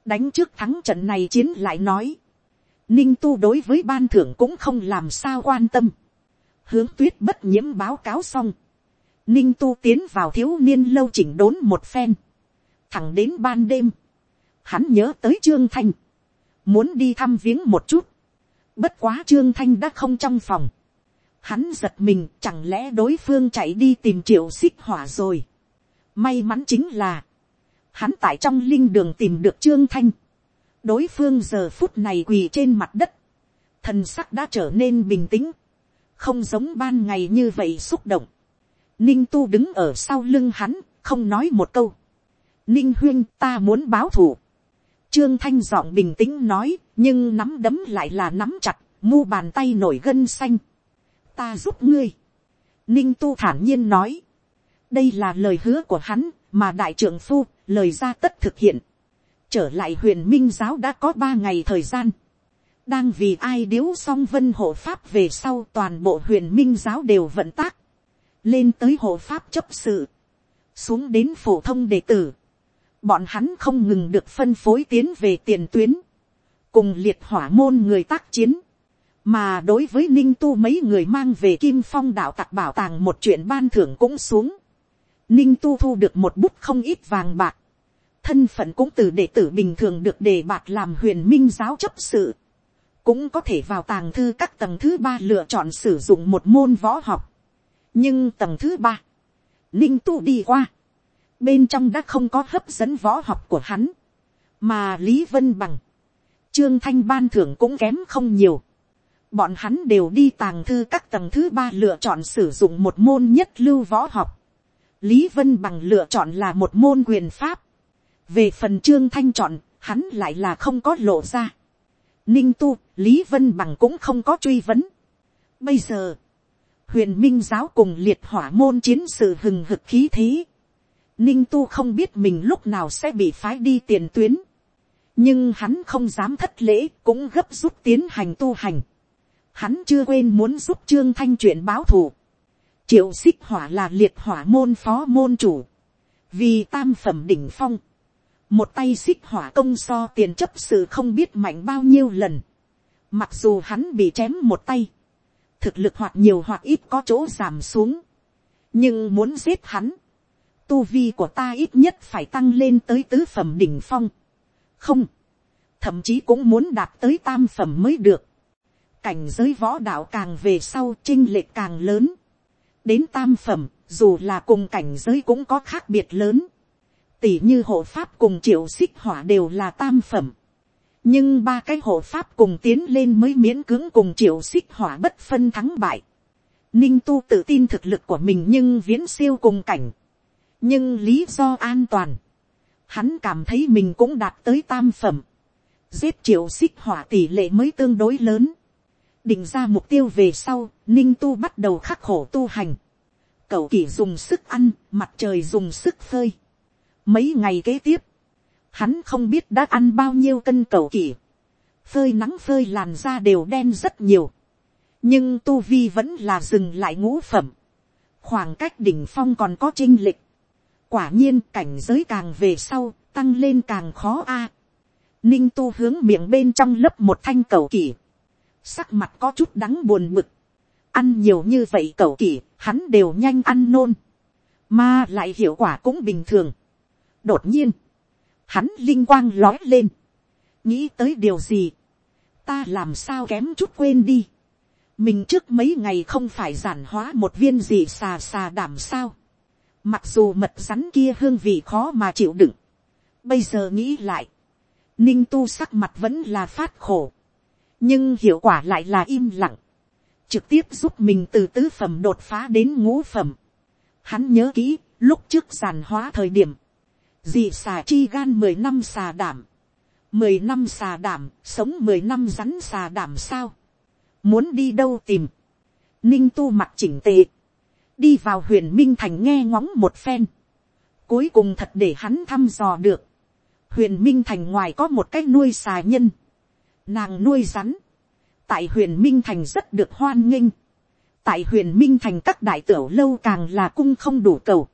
đánh trước thắng trận này chiến lại nói, ninh tu đối với ban thưởng cũng không làm sao quan tâm, hướng tuyết bất nhiễm báo cáo xong, ninh tu tiến vào thiếu niên lâu chỉnh đốn một phen, thẳng đến ban đêm, hắn nhớ tới trương thanh, muốn đi thăm viếng một chút, bất quá trương thanh đã không trong phòng, Hắn giật mình, chẳng lẽ đối phương chạy đi tìm triệu xích hỏa rồi. May mắn chính là. Hắn tại trong linh đường tìm được Trương Thanh. Đối phương giờ phút này quỳ trên mặt đất. Thần sắc đã trở nên bình tĩnh. Không giống ban ngày như vậy xúc động. Ninh tu đứng ở sau lưng hắn. Không nói một câu. Ninh huyên, ta muốn báo thù. Trương Thanh giọng bình tĩnh nói. Nhưng nắm đấm lại là nắm chặt. Mu bàn tay nổi gân xanh ta giúp ngươi. Ninh tu thản nhiên nói. đây là lời hứa của hắn, mà đại trưởng phu, lời ra tất thực hiện. trở lại huyền minh giáo đã có ba ngày thời gian. đang vì ai điếu xong vân hộ pháp về sau toàn bộ huyền minh giáo đều vận tác. lên tới hộ pháp chấp sự. xuống đến phổ thông đệ tử. bọn hắn không ngừng được phân phối tiến về tiền tuyến. cùng liệt hỏa môn người tác chiến mà đối với ninh tu mấy người mang về kim phong đạo tặc bảo tàng một chuyện ban thưởng cũng xuống. ninh tu thu được một bút không ít vàng bạc. thân phận cũng từ đệ tử bình thường được đề bạc làm huyền minh giáo chấp sự. cũng có thể vào tàng thư các tầng thứ ba lựa chọn sử dụng một môn võ học. nhưng tầng thứ ba, ninh tu đi qua. bên trong đã không có hấp dẫn võ học của hắn. mà lý vân bằng, trương thanh ban thưởng cũng kém không nhiều bọn hắn đều đi tàng thư các tầng thứ ba lựa chọn sử dụng một môn nhất lưu võ học. lý vân bằng lựa chọn là một môn quyền pháp. về phần trương thanh chọn, hắn lại là không có lộ ra. ninh tu, lý vân bằng cũng không có truy vấn. bây giờ, huyền minh giáo cùng liệt hỏa môn chiến sự hừng hực khí thế. ninh tu không biết mình lúc nào sẽ bị phái đi tiền tuyến. nhưng hắn không dám thất lễ cũng gấp rút tiến hành tu hành hắn chưa quên muốn giúp trương thanh chuyện báo thù. triệu xích hỏa là liệt hỏa môn phó môn chủ. vì tam phẩm đỉnh phong. một tay xích hỏa công so tiền chấp sự không biết mạnh bao nhiêu lần. mặc dù hắn bị chém một tay. thực lực hoặc nhiều hoặc ít có chỗ giảm xuống. nhưng muốn giết hắn. tu vi của ta ít nhất phải tăng lên tới tứ phẩm đỉnh phong. không. thậm chí cũng muốn đạt tới tam phẩm mới được cảnh giới võ đạo càng về sau chinh lệch càng lớn. đến tam phẩm, dù là cùng cảnh giới cũng có khác biệt lớn. tỷ như hộ pháp cùng triệu xích hỏa đều là tam phẩm. nhưng ba cái hộ pháp cùng tiến lên mới miễn cưỡng cùng triệu xích hỏa bất phân thắng bại. ninh tu tự tin thực lực của mình nhưng viễn siêu cùng cảnh. nhưng lý do an toàn. hắn cảm thấy mình cũng đạt tới tam phẩm. giết triệu xích hỏa tỷ lệ mới tương đối lớn định ra mục tiêu về sau, ninh tu bắt đầu khắc khổ tu hành. Cậu kỷ dùng sức ăn, mặt trời dùng sức phơi. Mấy ngày kế tiếp, hắn không biết đã ăn bao nhiêu cân cậu kỷ. Phơi nắng phơi làn da đều đen rất nhiều. Nhưng tu vi vẫn là dừng lại ngũ phẩm. Khoảng cách đỉnh phong còn có trinh lịch. Quả nhiên cảnh giới càng về sau, tăng lên càng khó a. Ninh tu hướng miệng bên trong lớp một thanh cầu kỷ sắc mặt có chút đắng buồn bực, ăn nhiều như vậy cậu kỷ, hắn đều nhanh ăn nôn, mà lại hiệu quả cũng bình thường. đột nhiên, hắn linh quang lói lên, nghĩ tới điều gì, ta làm sao kém chút quên đi, mình trước mấy ngày không phải giản hóa một viên gì xà xà đảm sao, mặc dù mật rắn kia hương vị khó mà chịu đựng, bây giờ nghĩ lại, ninh tu sắc mặt vẫn là phát khổ, nhưng hiệu quả lại là im lặng, trực tiếp giúp mình từ tứ phẩm đột phá đến ngũ phẩm. Hắn nhớ kỹ, lúc trước giàn hóa thời điểm, dị xà chi gan mười năm xà đảm, mười năm xà đảm, sống mười năm rắn xà đảm sao, muốn đi đâu tìm, ninh tu mặt chỉnh tề, đi vào huyền minh thành nghe ngóng một phen, cuối cùng thật để hắn thăm dò được, huyền minh thành ngoài có một cái nuôi xà nhân, Nàng nuôi rắn. Tại huyền Minh Thành rất được hoan nghênh. Tại huyền Minh Thành các đại tiểu lâu càng là cung không đủ cầu.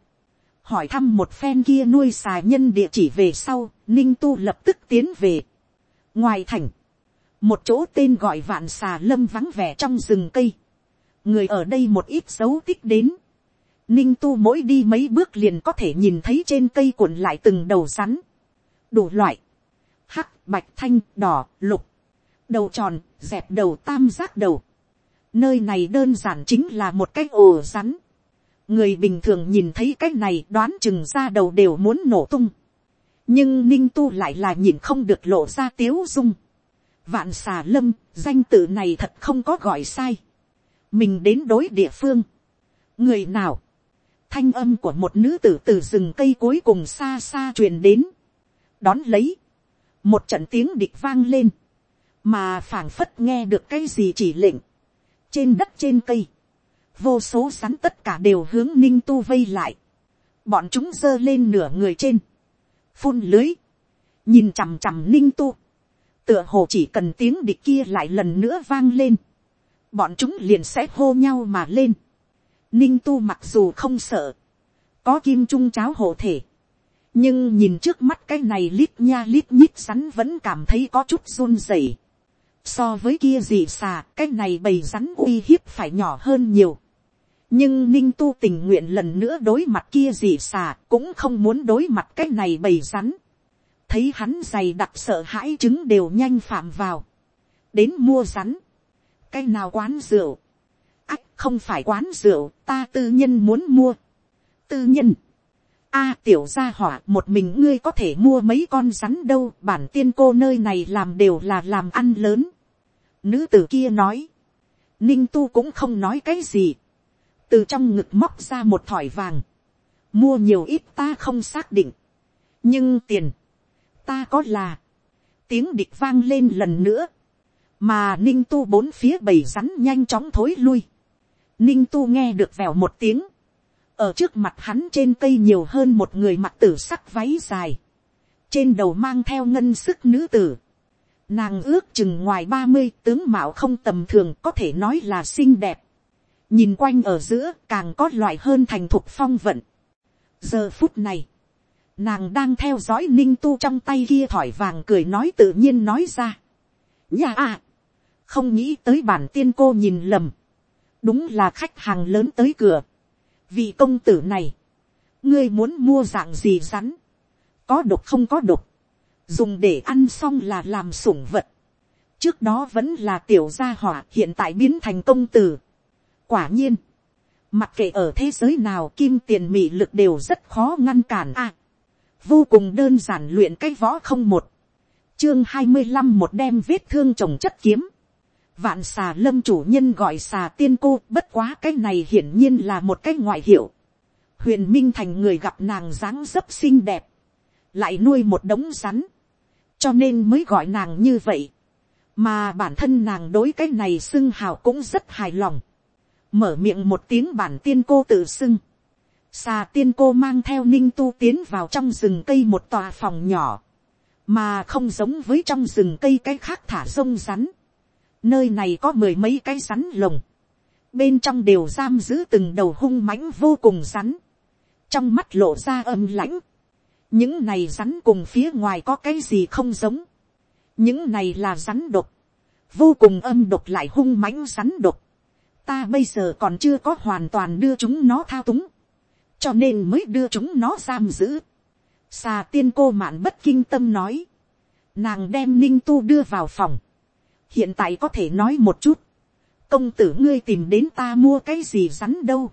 Hỏi thăm một phen kia nuôi xà nhân địa chỉ về sau, Ninh Tu lập tức tiến về. Ngoài thành, một chỗ tên gọi vạn xà lâm vắng vẻ trong rừng cây. Người ở đây một ít dấu tích đến. Ninh tu mỗi đi mấy bước liền có thể nhìn thấy trên cây cuộn lại từng đầu rắn. Đủ loại. Hắc, bạch, thanh, đỏ, lục đầu tròn, dẹp đầu tam giác đầu. Nơi này đơn giản chính là một cái ổ rắn. Người bình thường nhìn thấy cái này đoán chừng ra đầu đều muốn nổ tung. Nhưng ninh tu lại là nhìn không được lộ ra tiếu dung. Vạn xà lâm, danh tự này thật không có gọi sai. Mình đến đối địa phương. Người nào? Thanh âm của một nữ tử từ rừng cây cuối cùng xa xa truyền đến. Đón lấy. Một trận tiếng địch vang lên. Mà phảng phất nghe được cái gì chỉ lệnh. Trên đất trên cây. Vô số rắn tất cả đều hướng ninh tu vây lại. Bọn chúng giơ lên nửa người trên. Phun lưới. Nhìn chằm chằm ninh tu. Tựa hồ chỉ cần tiếng địch kia lại lần nữa vang lên. Bọn chúng liền sẽ hô nhau mà lên. Ninh tu mặc dù không sợ. Có kim trung cháo hộ thể, nhưng nhìn trước mắt cái này lít nha lít nhít rắn vẫn cảm thấy có chút run rẩy so với kia gì xà, cái này bầy rắn uy hiếp phải nhỏ hơn nhiều. nhưng ninh tu tình nguyện lần nữa đối mặt kia gì xà, cũng không muốn đối mặt cái này bầy rắn. thấy hắn dày đặc sợ hãi trứng đều nhanh phạm vào. đến mua rắn. cái nào quán rượu. ách, không phải quán rượu, ta tư nhân muốn mua. tư nhân a tiểu gia hỏa, một mình ngươi có thể mua mấy con rắn đâu, bản tiên cô nơi này làm đều là làm ăn lớn. Nữ tử kia nói. Ninh tu cũng không nói cái gì. Từ trong ngực móc ra một thỏi vàng. Mua nhiều ít ta không xác định. Nhưng tiền. Ta có là. Tiếng địch vang lên lần nữa. Mà ninh tu bốn phía bầy rắn nhanh chóng thối lui. Ninh tu nghe được vèo một tiếng ở trước mặt hắn trên cây nhiều hơn một người mặc tử sắc váy dài, trên đầu mang theo ngân sức nữ tử, nàng ước chừng ngoài ba mươi tướng mạo không tầm thường có thể nói là xinh đẹp, nhìn quanh ở giữa càng có loại hơn thành thục phong vận. giờ phút này, nàng đang theo dõi ninh tu trong tay kia thỏi vàng cười nói tự nhiên nói ra. nhà à, không nghĩ tới bản tiên cô nhìn lầm, đúng là khách hàng lớn tới cửa, vị công tử này, ngươi muốn mua dạng gì rắn, có độc không có độc, dùng để ăn xong là làm sủng vật, trước đó vẫn là tiểu gia hỏa hiện tại biến thành công tử. quả nhiên, mặc kệ ở thế giới nào kim tiền mị lực đều rất khó ngăn cản a. vô cùng đơn giản luyện cái võ không một, chương hai mươi năm một đem vết thương trồng chất kiếm, vạn xà lâm chủ nhân gọi xà tiên cô bất quá cái này hiển nhiên là một cái ngoại hiệu. huyền minh thành người gặp nàng dáng dấp xinh đẹp, lại nuôi một đống rắn, cho nên mới gọi nàng như vậy. mà bản thân nàng đối cái này xưng hào cũng rất hài lòng. mở miệng một tiếng bản tiên cô tự xưng. xà tiên cô mang theo ninh tu tiến vào trong rừng cây một tòa phòng nhỏ, mà không giống với trong rừng cây cái khác thả rông rắn Nơi này có mười mấy cái rắn lồng. Bên trong đều giam giữ từng đầu hung mãnh vô cùng rắn. Trong mắt lộ ra âm lãnh. Những này rắn cùng phía ngoài có cái gì không giống. Những này là rắn độc. Vô cùng âm độc lại hung mãnh rắn độc. Ta bây giờ còn chưa có hoàn toàn đưa chúng nó thao túng. Cho nên mới đưa chúng nó giam giữ. Xà tiên cô mạn bất kinh tâm nói. Nàng đem ninh tu đưa vào phòng hiện tại có thể nói một chút, công tử ngươi tìm đến ta mua cái gì rắn đâu,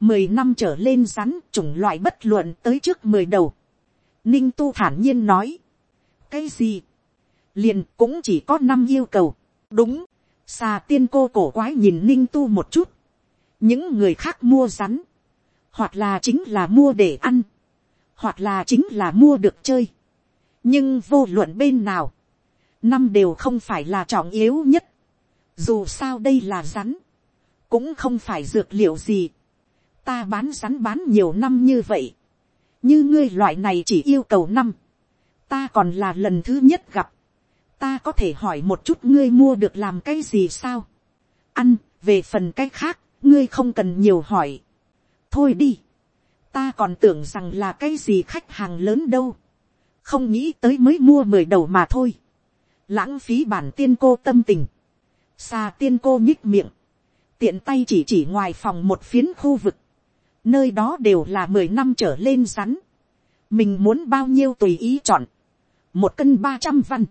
mười năm trở lên rắn chủng loại bất luận tới trước mười đầu, ninh tu thản nhiên nói, cái gì, liền cũng chỉ có năm yêu cầu, đúng, xà tiên cô cổ quái nhìn ninh tu một chút, những người khác mua rắn, hoặc là chính là mua để ăn, hoặc là chính là mua được chơi, nhưng vô luận bên nào, năm đều không phải là trọng yếu nhất. Dù sao đây là rắn, cũng không phải dược liệu gì. Ta bán rắn bán nhiều năm như vậy. Như ngươi loại này chỉ yêu cầu năm. Ta còn là lần thứ nhất gặp. Ta có thể hỏi một chút ngươi mua được làm cái gì sao? Ăn, về phần cái khác, ngươi không cần nhiều hỏi. Thôi đi. Ta còn tưởng rằng là cái gì khách hàng lớn đâu. Không nghĩ tới mới mua mười đầu mà thôi lãng phí bản tiên cô tâm tình, xà tiên cô nhích miệng, tiện tay chỉ chỉ ngoài phòng một phiến khu vực, nơi đó đều là mười năm trở lên rắn, mình muốn bao nhiêu tùy ý chọn, một cân ba trăm văn,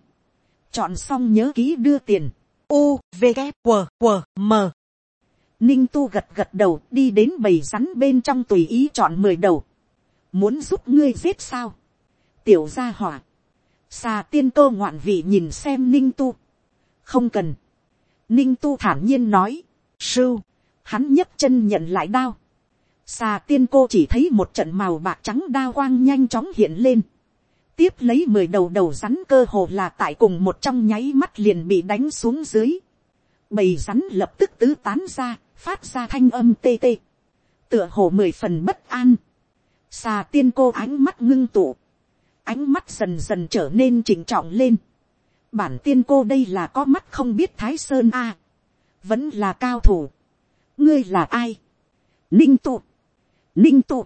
chọn xong nhớ ký đưa tiền, u v g q q m. Ninh tu gật gật đầu đi đến bầy rắn bên trong tùy ý chọn mười đầu, muốn giúp ngươi giết sao, tiểu gia hỏa, xà tiên cơ ngoạn vị nhìn xem ninh tu, không cần, ninh tu thản nhiên nói, sưu, hắn nhấc chân nhận lại đao, xà tiên cô chỉ thấy một trận màu bạc trắng đao quang nhanh chóng hiện lên, tiếp lấy mười đầu đầu rắn cơ hồ là tại cùng một trong nháy mắt liền bị đánh xuống dưới, bầy rắn lập tức tứ tán ra, phát ra thanh âm tê tê, tựa hồ mười phần bất an, xà tiên cô ánh mắt ngưng tụ, ánh mắt dần dần trở nên chỉnh trọng lên, bản tiên cô đây là có mắt không biết thái sơn a, vẫn là cao thủ, ngươi là ai, ninh tụ, ninh tụ,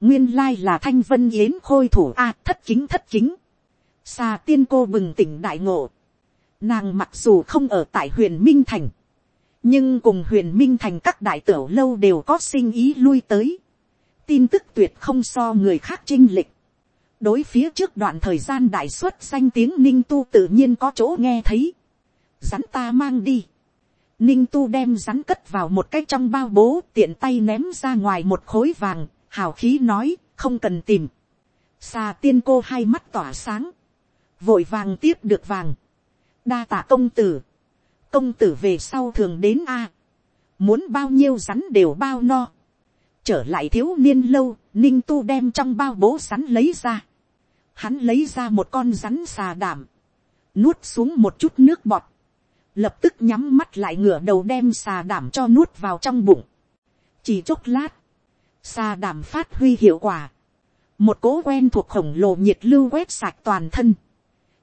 nguyên lai là thanh vân yến khôi thủ a thất chính thất chính, xa tiên cô bừng tỉnh đại ngộ, nàng mặc dù không ở tại huyền minh thành, nhưng cùng huyền minh thành các đại tiểu lâu đều có sinh ý lui tới, tin tức tuyệt không so người khác chinh lịch, đối phía trước đoạn thời gian đại xuất danh tiếng ninh tu tự nhiên có chỗ nghe thấy, rắn ta mang đi, ninh tu đem rắn cất vào một cái trong bao bố tiện tay ném ra ngoài một khối vàng, hào khí nói, không cần tìm, xà tiên cô hai mắt tỏa sáng, vội vàng tiếp được vàng, đa tạ công tử, công tử về sau thường đến a, muốn bao nhiêu rắn đều bao no, trở lại thiếu niên lâu, ninh tu đem trong bao bố rắn lấy ra, hắn lấy ra một con rắn xà đảm, nuốt xuống một chút nước bọt, lập tức nhắm mắt lại ngửa đầu đem xà đảm cho nuốt vào trong bụng. chỉ chốc lát, xà đảm phát huy hiệu quả, một cố quen thuộc khổng lồ nhiệt lưu quét sạch toàn thân,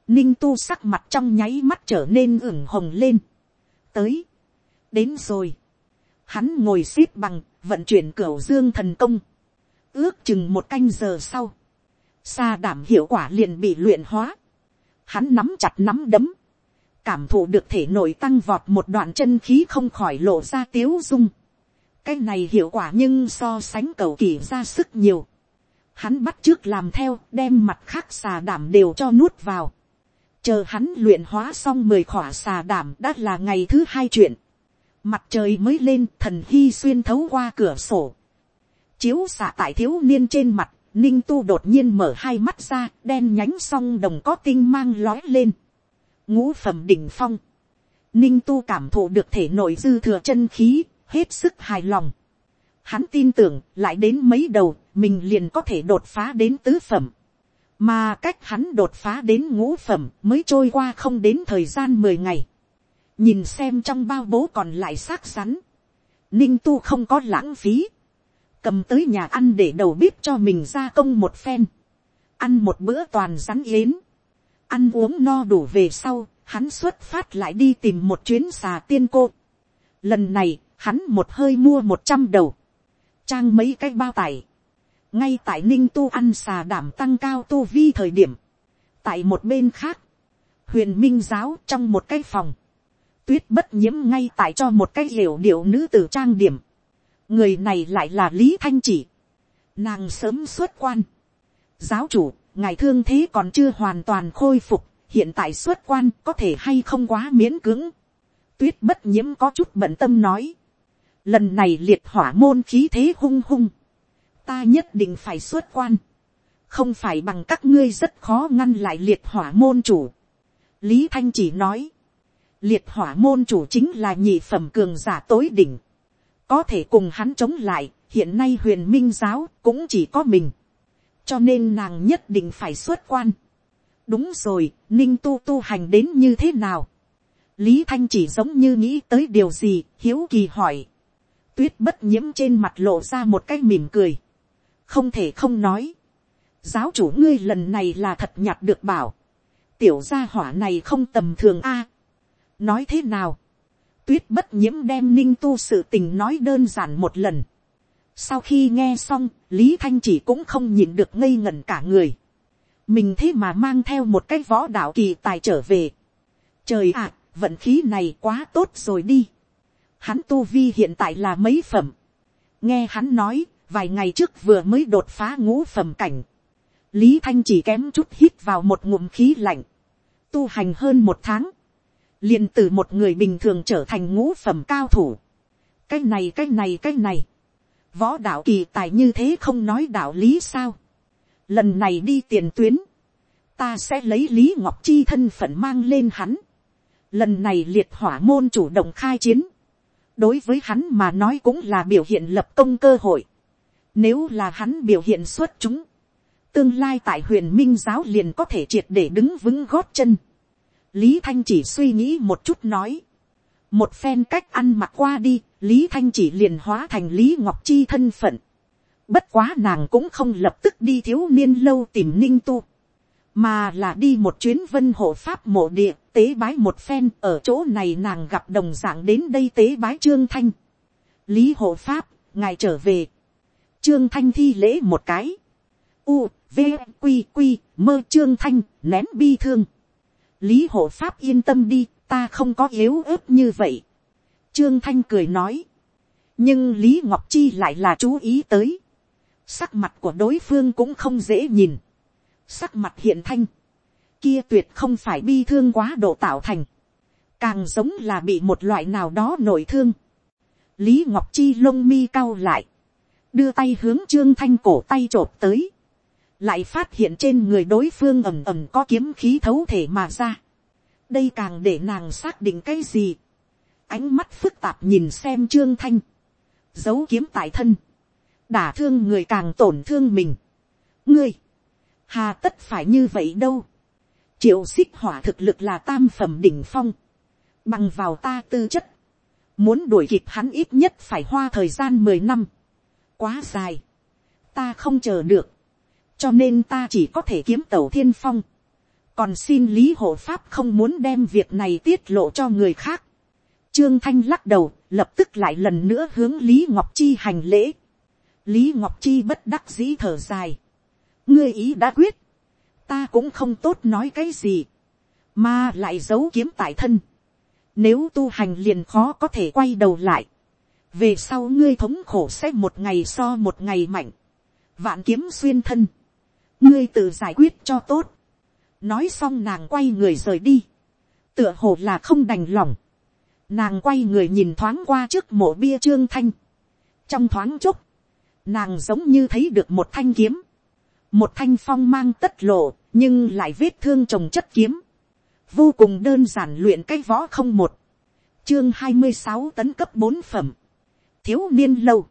ninh tu sắc mặt trong nháy mắt trở nên ửng hồng lên. tới, đến rồi, hắn ngồi x ế p bằng, vận chuyển cửa dương thần công, ước chừng một canh giờ sau, xa đảm hiệu quả liền bị luyện hóa, hắn nắm chặt nắm đấm, cảm thụ được thể nội tăng vọt một đoạn chân khí không khỏi lộ ra tiếu dung. cái này hiệu quả nhưng so sánh cầu kỳ ra sức nhiều. hắn bắt trước làm theo đem mặt khác xà đảm đều cho nuốt vào. chờ hắn luyện hóa xong mười khỏa xà đảm đã là ngày thứ hai chuyện. mặt trời mới lên thần hy xuyên thấu qua cửa sổ. chiếu xạ tại thiếu niên trên mặt Ninh tu đột nhiên mở hai mắt ra, đen nhánh song đồng có tinh mang lói lên. Ngũ phẩm đỉnh phong. Ninh tu cảm thụ được thể nội dư thừa chân khí, hết sức hài lòng. Hắn tin tưởng, lại đến mấy đầu, mình liền có thể đột phá đến tứ phẩm. Mà cách hắn đột phá đến ngũ phẩm mới trôi qua không đến thời gian mười ngày. Nhìn xem trong bao bố còn lại xác rắn. Ninh tu không có lãng phí cầm tới nhà ăn để đầu bếp cho mình ra công một phen, ăn một bữa toàn rắn yến, ăn uống no đủ về sau, hắn xuất phát lại đi tìm một chuyến xà tiên cô. Lần này, hắn một hơi mua một trăm đầu, trang mấy cái bao tải, ngay tại ninh tu ăn xà đảm tăng cao tu vi thời điểm, tại một bên khác, huyền minh giáo trong một cái phòng, tuyết bất nhiễm ngay tại cho một cái hiểu điệu nữ tử trang điểm, người này lại là lý thanh chỉ, nàng sớm xuất quan, giáo chủ, ngài thương thế còn chưa hoàn toàn khôi phục, hiện tại xuất quan có thể hay không quá miễn cưỡng, tuyết bất nhiễm có chút bận tâm nói, lần này liệt hỏa môn khí thế hung hung, ta nhất định phải xuất quan, không phải bằng các ngươi rất khó ngăn lại liệt hỏa môn chủ. lý thanh chỉ nói, liệt hỏa môn chủ chính là nhị phẩm cường giả tối đỉnh, có thể cùng hắn chống lại, hiện nay huyền minh giáo cũng chỉ có mình, cho nên nàng nhất định phải xuất quan. đúng rồi, ninh tu tu hành đến như thế nào. lý thanh chỉ giống như nghĩ tới điều gì, hiếu kỳ hỏi. tuyết bất nhiễm trên mặt lộ ra một cái mỉm cười. không thể không nói. giáo chủ ngươi lần này là thật nhặt được bảo. tiểu gia hỏa này không tầm thường a. nói thế nào tuyết bất nhiễm đem ninh tu sự tình nói đơn giản một lần. Sau khi nghe xong, Lý Thanh chỉ cũng không nhìn được ngây ngẩn cả người. Mình thế mà mang theo một cái võ đạo kỳ tài trở về. Trời ạ, vận khí này quá tốt rồi đi. Hắn tu vi hiện tại là mấy phẩm. Nghe hắn nói, vài ngày trước vừa mới đột phá ngũ phẩm cảnh. Lý Thanh chỉ kém chút hít vào một ngụm khí lạnh. Tu hành hơn một tháng liền từ một người bình thường trở thành ngũ phẩm cao thủ. cái này cái này cái này, võ đạo kỳ tài như thế không nói đạo lý sao, lần này đi tiền tuyến, ta sẽ lấy lý ngọc chi thân phận mang lên hắn, lần này liệt hỏa môn chủ động khai chiến, đối với hắn mà nói cũng là biểu hiện lập công cơ hội, nếu là hắn biểu hiện xuất chúng, tương lai tại huyền minh giáo liền có thể triệt để đứng vững gót chân lý thanh chỉ suy nghĩ một chút nói, một phen cách ăn mặc qua đi, lý thanh chỉ liền hóa thành lý ngọc chi thân phận. bất quá nàng cũng không lập tức đi thiếu niên lâu tìm ninh tu, mà là đi một chuyến vân hộ pháp mộ địa, tế bái một phen ở chỗ này nàng gặp đồng dạng đến đây tế bái trương thanh. lý hộ pháp, ngài trở về. trương thanh thi lễ một cái. u, v, q, q, mơ trương thanh, nén bi thương lý hộ pháp yên tâm đi, ta không có yếu ớt như vậy. Trương Thanh cười nói. Nhưng Lý Ngọc Chi lại là chú ý tới. Sắc mặt của đối phương cũng không dễ nhìn. Sắc mặt hiện thanh. Kia tuyệt không phải bi thương quá độ tạo thành. Càng giống là bị một loại nào đó nổi thương. Lý Ngọc Chi lông mi cau lại. Đưa tay hướng Trương Thanh cổ tay trộp tới. Lại phát hiện trên người đối phương ẩm ẩm có kiếm khí thấu thể mà ra. Đây càng để nàng xác định cái gì. ánh mắt phức tạp nhìn xem trương thanh, giấu kiếm tại thân, đả thương người càng tổn thương mình. ngươi, hà tất phải như vậy đâu. triệu xích hỏa thực lực là tam phẩm đỉnh phong, bằng vào ta tư chất, muốn đuổi kịp hắn ít nhất phải hoa thời gian mười năm, quá dài, ta không chờ được, cho nên ta chỉ có thể kiếm tàu thiên phong, còn xin lý hộ pháp không muốn đem việc này tiết lộ cho người khác. trương thanh lắc đầu, lập tức lại lần nữa hướng lý ngọc chi hành lễ. lý ngọc chi bất đắc dĩ thở dài. ngươi ý đã quyết, ta cũng không tốt nói cái gì, mà lại giấu kiếm tại thân. nếu tu hành liền khó có thể quay đầu lại, về sau ngươi thống khổ sẽ một ngày so một ngày mạnh, vạn kiếm xuyên thân, ngươi tự giải quyết cho tốt, nói xong nàng quay người rời đi, tựa hồ là không đành lòng, nàng quay người nhìn thoáng qua trước mộ bia trương thanh, trong thoáng chốc, nàng giống như thấy được một thanh kiếm, một thanh phong mang tất lộ, nhưng lại vết thương trồng chất kiếm, vô cùng đơn giản luyện cái võ không một, chương hai mươi sáu tấn cấp bốn phẩm, thiếu niên lâu,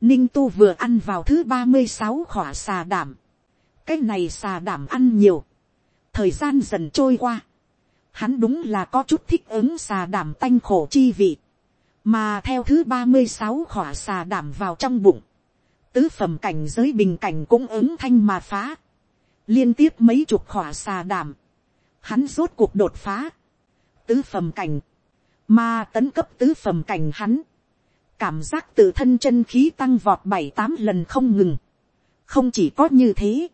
ninh tu vừa ăn vào thứ ba mươi sáu khỏa xà đảm, cái này xà đảm ăn nhiều, thời gian dần trôi qua, hắn đúng là có chút thích ứng xà đảm tanh khổ chi vị, mà theo thứ ba mươi sáu khỏa xà đảm vào trong bụng, tứ phẩm cảnh giới bình cảnh cũng ứng thanh mà phá, liên tiếp mấy chục khỏa xà đảm, hắn rốt cuộc đột phá, tứ phẩm cảnh, mà tấn cấp tứ phẩm cảnh hắn, cảm giác tự thân chân khí tăng vọt bảy tám lần không ngừng, không chỉ có như thế,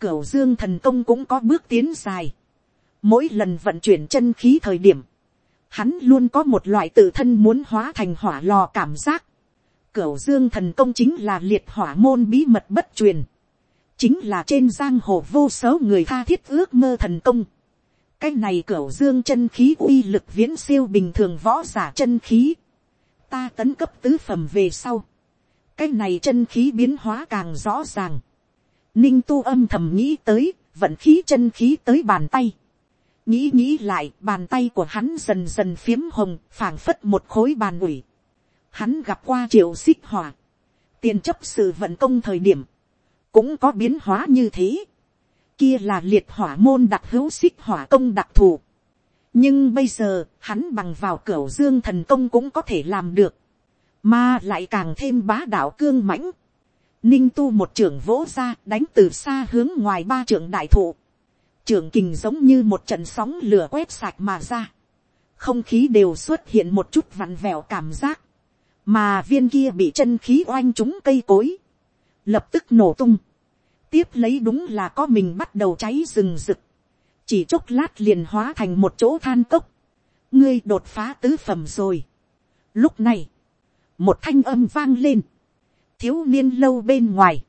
Cửu dương thần công cũng có bước tiến dài. Mỗi lần vận chuyển chân khí thời điểm. Hắn luôn có một loại tự thân muốn hóa thành hỏa lò cảm giác. Cửu dương thần công chính là liệt hỏa môn bí mật bất truyền. Chính là trên giang hồ vô số người tha thiết ước mơ thần công. Cái này cửu dương chân khí uy lực viễn siêu bình thường võ giả chân khí. Ta tấn cấp tứ phẩm về sau. Cái này chân khí biến hóa càng rõ ràng Ninh tu âm thầm nghĩ tới, vận khí chân khí tới bàn tay. Nghĩ nghĩ lại, bàn tay của hắn dần dần phiếm hồng, phảng phất một khối bàn ủi. Hắn gặp qua triệu xích hỏa. Tiền chấp sự vận công thời điểm. Cũng có biến hóa như thế. Kia là liệt hỏa môn đặc hữu xích hỏa công đặc thù. Nhưng bây giờ, hắn bằng vào cửa dương thần công cũng có thể làm được. Mà lại càng thêm bá đạo cương mãnh ninh tu một trưởng vỗ ra đánh từ xa hướng ngoài ba trưởng đại thụ. trưởng kình giống như một trận sóng lửa quét sạch mà ra. không khí đều xuất hiện một chút vặn vẹo cảm giác. mà viên kia bị chân khí oanh trúng cây cối. lập tức nổ tung. tiếp lấy đúng là có mình bắt đầu cháy rừng rực. chỉ chốc lát liền hóa thành một chỗ than cốc. ngươi đột phá tứ phẩm rồi. lúc này, một thanh âm vang lên thiếu niên lâu bên ngoài,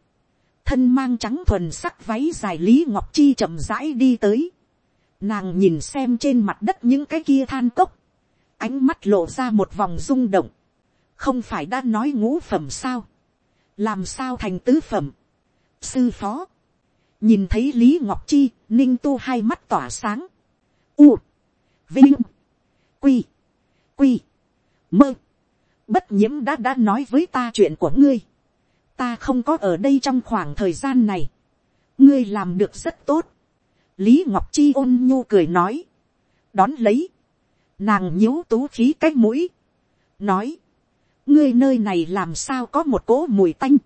thân mang trắng thuần sắc váy dài lý ngọc chi chậm rãi đi tới, nàng nhìn xem trên mặt đất những cái kia than cốc, ánh mắt lộ ra một vòng rung động, không phải đã nói ngũ phẩm sao, làm sao thành tứ phẩm, sư phó, nhìn thấy lý ngọc chi, ninh tu hai mắt tỏa sáng, u, vinh, quy, quy, mơ, bất nhiễm đã đã nói với ta chuyện của ngươi, ta không có ở đây trong khoảng thời gian này, ngươi làm được rất tốt, lý ngọc chi ôn nhu cười nói, đón lấy, nàng nhíu tú khí cái mũi, nói, ngươi nơi này làm sao có một cỗ mùi tanh,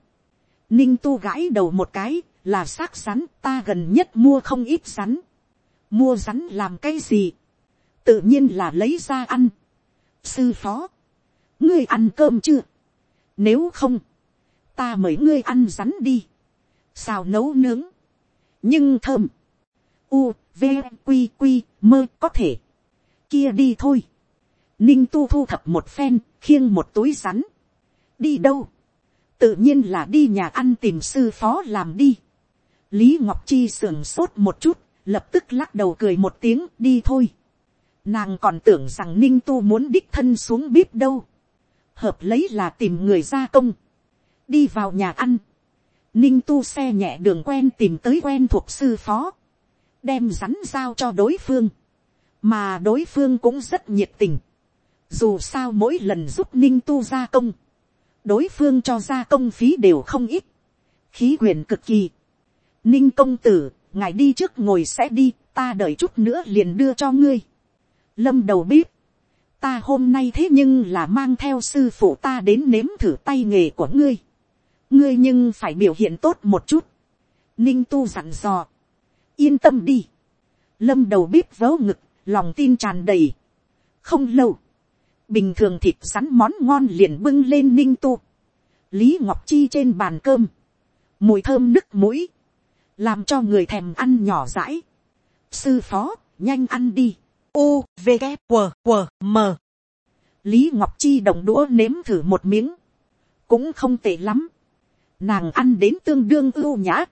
ninh tu gãi đầu một cái, là xác rắn ta gần nhất mua không ít rắn, mua rắn làm cái gì, tự nhiên là lấy ra ăn, sư phó, ngươi ăn cơm chưa, nếu không, ta mời ngươi ăn rắn đi, xào nấu nướng, nhưng thơm, u, v, q q mơ có thể, kia đi thôi, ninh tu thu thập một phen, khiêng một túi rắn, đi đâu, tự nhiên là đi nhà ăn tìm sư phó làm đi, lý ngọc chi sưởng sốt một chút, lập tức lắc đầu cười một tiếng đi thôi, nàng còn tưởng rằng ninh tu muốn đích thân xuống bếp đâu, hợp lấy là tìm người gia công, đi vào nhà ăn, ninh tu xe nhẹ đường quen tìm tới quen thuộc sư phó, đem rắn giao cho đối phương, mà đối phương cũng rất nhiệt tình, dù sao mỗi lần giúp ninh tu gia công, đối phương cho gia công phí đều không ít, khí quyền cực kỳ. ninh công tử, ngài đi trước ngồi sẽ đi, ta đợi chút nữa liền đưa cho ngươi. lâm đầu biết, ta hôm nay thế nhưng là mang theo sư phụ ta đến nếm thử tay nghề của ngươi ngươi nhưng phải biểu hiện tốt một chút. ninh tu dặn dò. yên tâm đi. lâm đầu bếp vớ ngực, lòng tin tràn đầy. không lâu, bình thường thịt rắn món ngon liền bưng lên ninh tu. lý ngọc chi trên bàn cơm, mùi thơm nức mũi, làm cho người thèm ăn nhỏ rãi. sư phó, nhanh ăn đi u v g q q m lý ngọc chi đồng đũa nếm thử một miếng cũng không tệ lắm nàng ăn đến tương đương ưu nhã.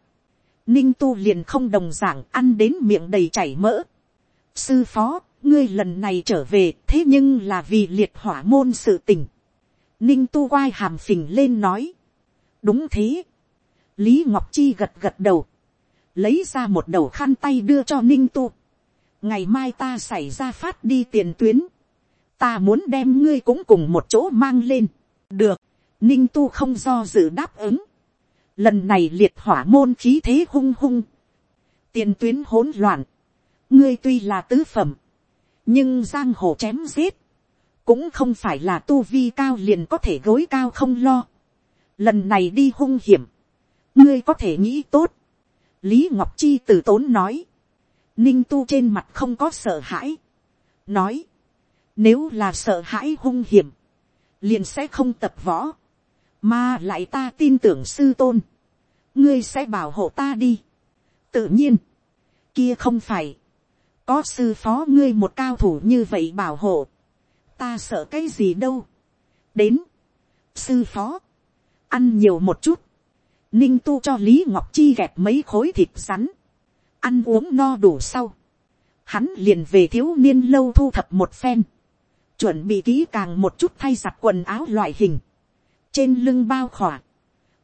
Ninh tu liền không đồng giảng ăn đến miệng đầy chảy mỡ. Sư phó ngươi lần này trở về thế nhưng là vì liệt hỏa môn sự tình. Ninh tu quai hàm phình lên nói. Đúng thế. Lý ngọc chi gật gật đầu. Lấy ra một đầu khăn tay đưa cho ninh tu. Ngày mai ta xảy ra phát đi tiền tuyến, ta muốn đem ngươi cũng cùng một chỗ mang lên, được, ninh tu không do dự đáp ứng, lần này liệt hỏa môn khí thế hung hung, tiền tuyến hỗn loạn, ngươi tuy là tứ phẩm, nhưng giang hồ chém giết, cũng không phải là tu vi cao liền có thể gối cao không lo, lần này đi hung hiểm, ngươi có thể nghĩ tốt, lý ngọc chi từ tốn nói, ninh tu trên mặt không có sợ hãi, nói, nếu là sợ hãi hung hiểm, liền sẽ không tập võ, mà lại ta tin tưởng sư tôn, ngươi sẽ bảo hộ ta đi. tự nhiên, kia không phải, có sư phó ngươi một cao thủ như vậy bảo hộ, ta sợ cái gì đâu. đến, sư phó, ăn nhiều một chút, ninh tu cho lý ngọc chi gẹp mấy khối thịt rắn, ăn uống no đủ sau, hắn liền về thiếu niên lâu thu thập một phen, chuẩn bị kỹ càng một chút thay giặt quần áo loại hình, trên lưng bao khỏa,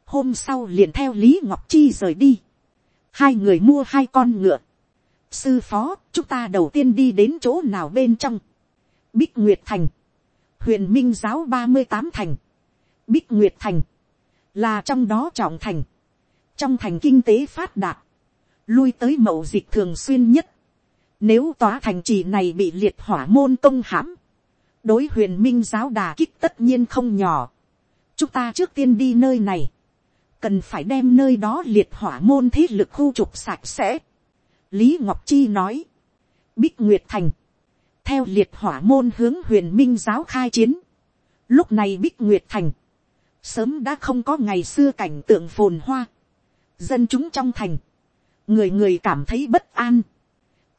hôm sau liền theo lý ngọc chi rời đi, hai người mua hai con ngựa, sư phó chúng ta đầu tiên đi đến chỗ nào bên trong, bích nguyệt thành, huyền minh giáo ba mươi tám thành, bích nguyệt thành, là trong đó trọng thành, trong thành kinh tế phát đạt, lui tới mậu dịch thường xuyên nhất. Nếu tòa thành trì này bị liệt hỏa môn công hãm, đối huyền minh giáo đà kích tất nhiên không nhỏ chúng ta trước tiên đi nơi này, cần phải đem nơi đó liệt hỏa môn thế lực khu trục sạch sẽ. lý ngọc chi nói, bích nguyệt thành, theo liệt hỏa môn hướng huyền minh giáo khai chiến. lúc này bích nguyệt thành, sớm đã không có ngày xưa cảnh tượng phồn hoa. dân chúng trong thành, người người cảm thấy bất an.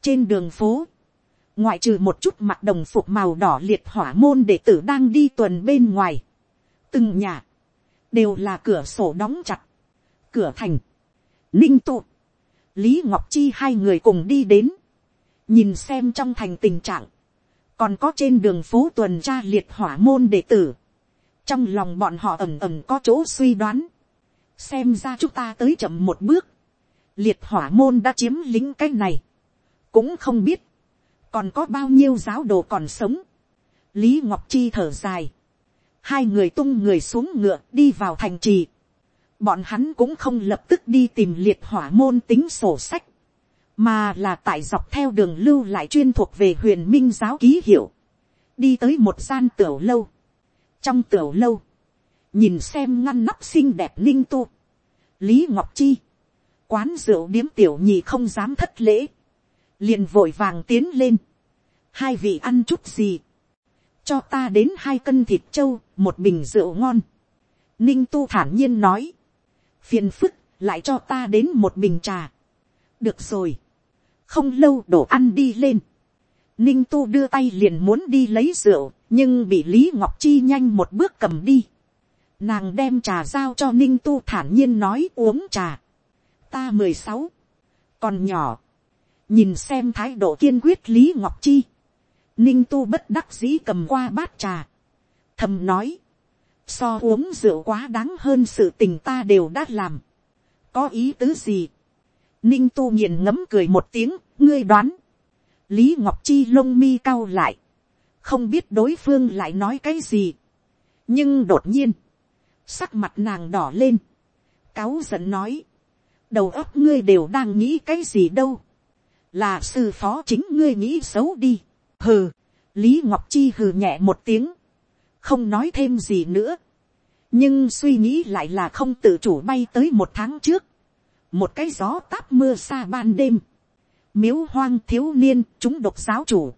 trên đường phố, ngoại trừ một chút mặt đồng phục màu đỏ liệt hỏa môn đệ tử đang đi tuần bên ngoài từng nhà, đều là cửa sổ đóng chặt. cửa thành, ninh tụ, lý ngọc chi hai người cùng đi đến, nhìn xem trong thành tình trạng, còn có trên đường phố tuần tra liệt hỏa môn đệ tử, trong lòng bọn họ ẩm ẩm có chỗ suy đoán, xem ra chúng ta tới chậm một bước, liệt hỏa môn đã chiếm lính cái này, cũng không biết, còn có bao nhiêu giáo đồ còn sống, lý ngọc chi thở dài, hai người tung người xuống ngựa đi vào thành trì, bọn hắn cũng không lập tức đi tìm liệt hỏa môn tính sổ sách, mà là tại dọc theo đường lưu lại chuyên thuộc về huyền minh giáo ký hiệu, đi tới một gian tiểu lâu, trong tiểu lâu, nhìn xem ngăn nắp xinh đẹp ninh tu, lý ngọc chi, quán rượu điếm tiểu nhì không dám thất lễ, liền vội vàng tiến lên, hai vị ăn chút gì, cho ta đến hai cân thịt trâu, một bình rượu ngon, ninh tu thản nhiên nói, phiền phức, lại cho ta đến một bình trà, được rồi, không lâu đổ ăn đi lên, ninh tu đưa tay liền muốn đi lấy rượu, nhưng bị lý ngọc chi nhanh một bước cầm đi, nàng đem trà giao cho ninh tu thản nhiên nói uống trà, ta mười sáu, còn nhỏ, nhìn xem thái độ kiên quyết lý ngọc chi, ninh tu bất đắc dĩ cầm qua bát trà, thầm nói, so uống rượu quá đáng hơn sự tình ta đều đã làm, có ý tứ gì, ninh tu nghiền ngấm cười một tiếng, ngươi đoán, lý ngọc chi lông mi cao lại, không biết đối phương lại nói cái gì, nhưng đột nhiên, sắc mặt nàng đỏ lên, cáu giận nói, đầu óc ngươi đều đang nghĩ cái gì đâu, là sư phó chính ngươi nghĩ xấu đi, hừ, lý ngọc chi hừ nhẹ một tiếng, không nói thêm gì nữa, nhưng suy nghĩ lại là không tự chủ bay tới một tháng trước, một cái gió táp mưa xa ban đêm, miếu hoang thiếu niên chúng độc giáo chủ,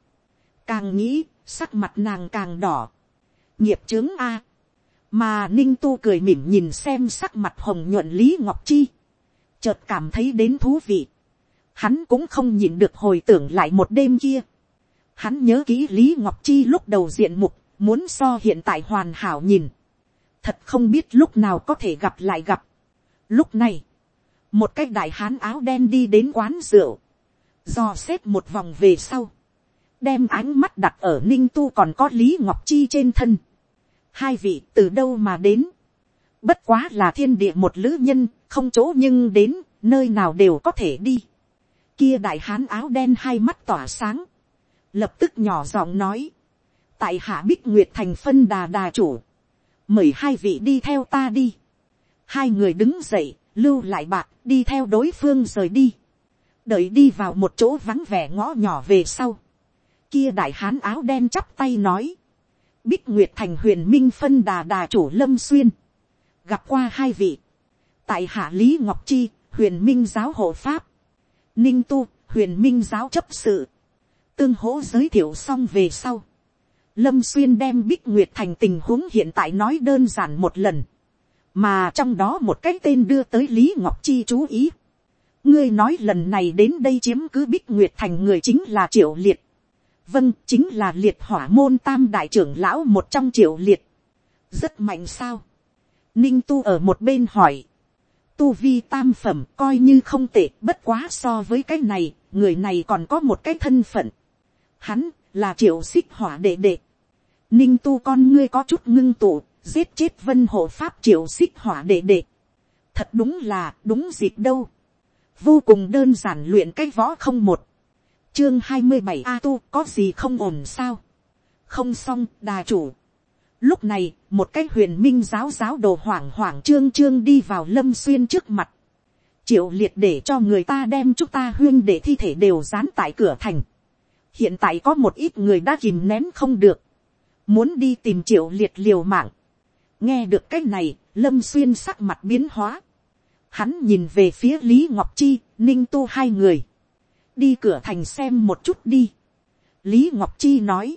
càng nghĩ sắc mặt nàng càng đỏ, nghiệp trướng a, mà ninh tu cười mỉm nhìn xem sắc mặt hồng nhuận lý ngọc chi, chợt cảm thấy đến thú vị, hắn cũng không nhìn được hồi tưởng lại một đêm kia, hắn nhớ kỹ lý ngọc chi lúc đầu diện mục, muốn so hiện tại hoàn hảo nhìn, thật không biết lúc nào có thể gặp lại gặp. Lúc này, một cái đại hán áo đen đi đến quán rượu, do xếp một vòng về sau, đem ánh mắt đặt ở ninh tu còn có lý ngọc chi trên thân. hai vị từ đâu mà đến, bất quá là thiên địa một lữ nhân, không chỗ nhưng đến, nơi nào đều có thể đi. kia đại hán áo đen hai mắt tỏa sáng, lập tức nhỏ giọng nói, tại hạ bích nguyệt thành phân đà đà chủ, mời hai vị đi theo ta đi. hai người đứng dậy, lưu lại bạc, đi theo đối phương rời đi. đợi đi vào một chỗ vắng vẻ ngõ nhỏ về sau. kia đại hán áo đen chắp tay nói. bích nguyệt thành huyền minh phân đà đà chủ lâm xuyên. gặp qua hai vị. tại hạ lý ngọc chi, huyền minh giáo hộ pháp. ninh tu, huyền minh giáo chấp sự tương hỗ giới thiệu xong về sau Lâm Xuyên đem Bích Nguyệt Thành tình huống hiện tại nói đơn giản một lần. Mà trong đó một cái tên đưa tới Lý Ngọc Chi chú ý. Ngươi nói lần này đến đây chiếm cứ Bích Nguyệt Thành người chính là Triệu Liệt. Vâng, chính là Liệt hỏa môn tam đại trưởng lão một trong Triệu Liệt. Rất mạnh sao? Ninh Tu ở một bên hỏi. Tu vi tam phẩm coi như không tệ bất quá so với cái này, người này còn có một cái thân phận. Hắn là triệu xích hỏa đệ đệ. Ninh tu con ngươi có chút ngưng tụ, giết chết vân hộ pháp triệu xích hỏa đệ đệ. Thật đúng là, đúng dịp đâu. Vô cùng đơn giản luyện cái võ không một. Chương hai mươi bảy A tu có gì không ổn sao? Không xong, đà chủ. Lúc này, một cái huyền minh giáo giáo đồ hoảng hoảng trương trương đi vào lâm xuyên trước mặt. Triệu liệt để cho người ta đem chúng ta huyên để thi thể đều dán tại cửa thành hiện tại có một ít người đã kìm nén không được, muốn đi tìm triệu liệt liều mạng. nghe được cái này, lâm xuyên sắc mặt biến hóa. hắn nhìn về phía lý ngọc chi, ninh tu hai người. đi cửa thành xem một chút đi. lý ngọc chi nói.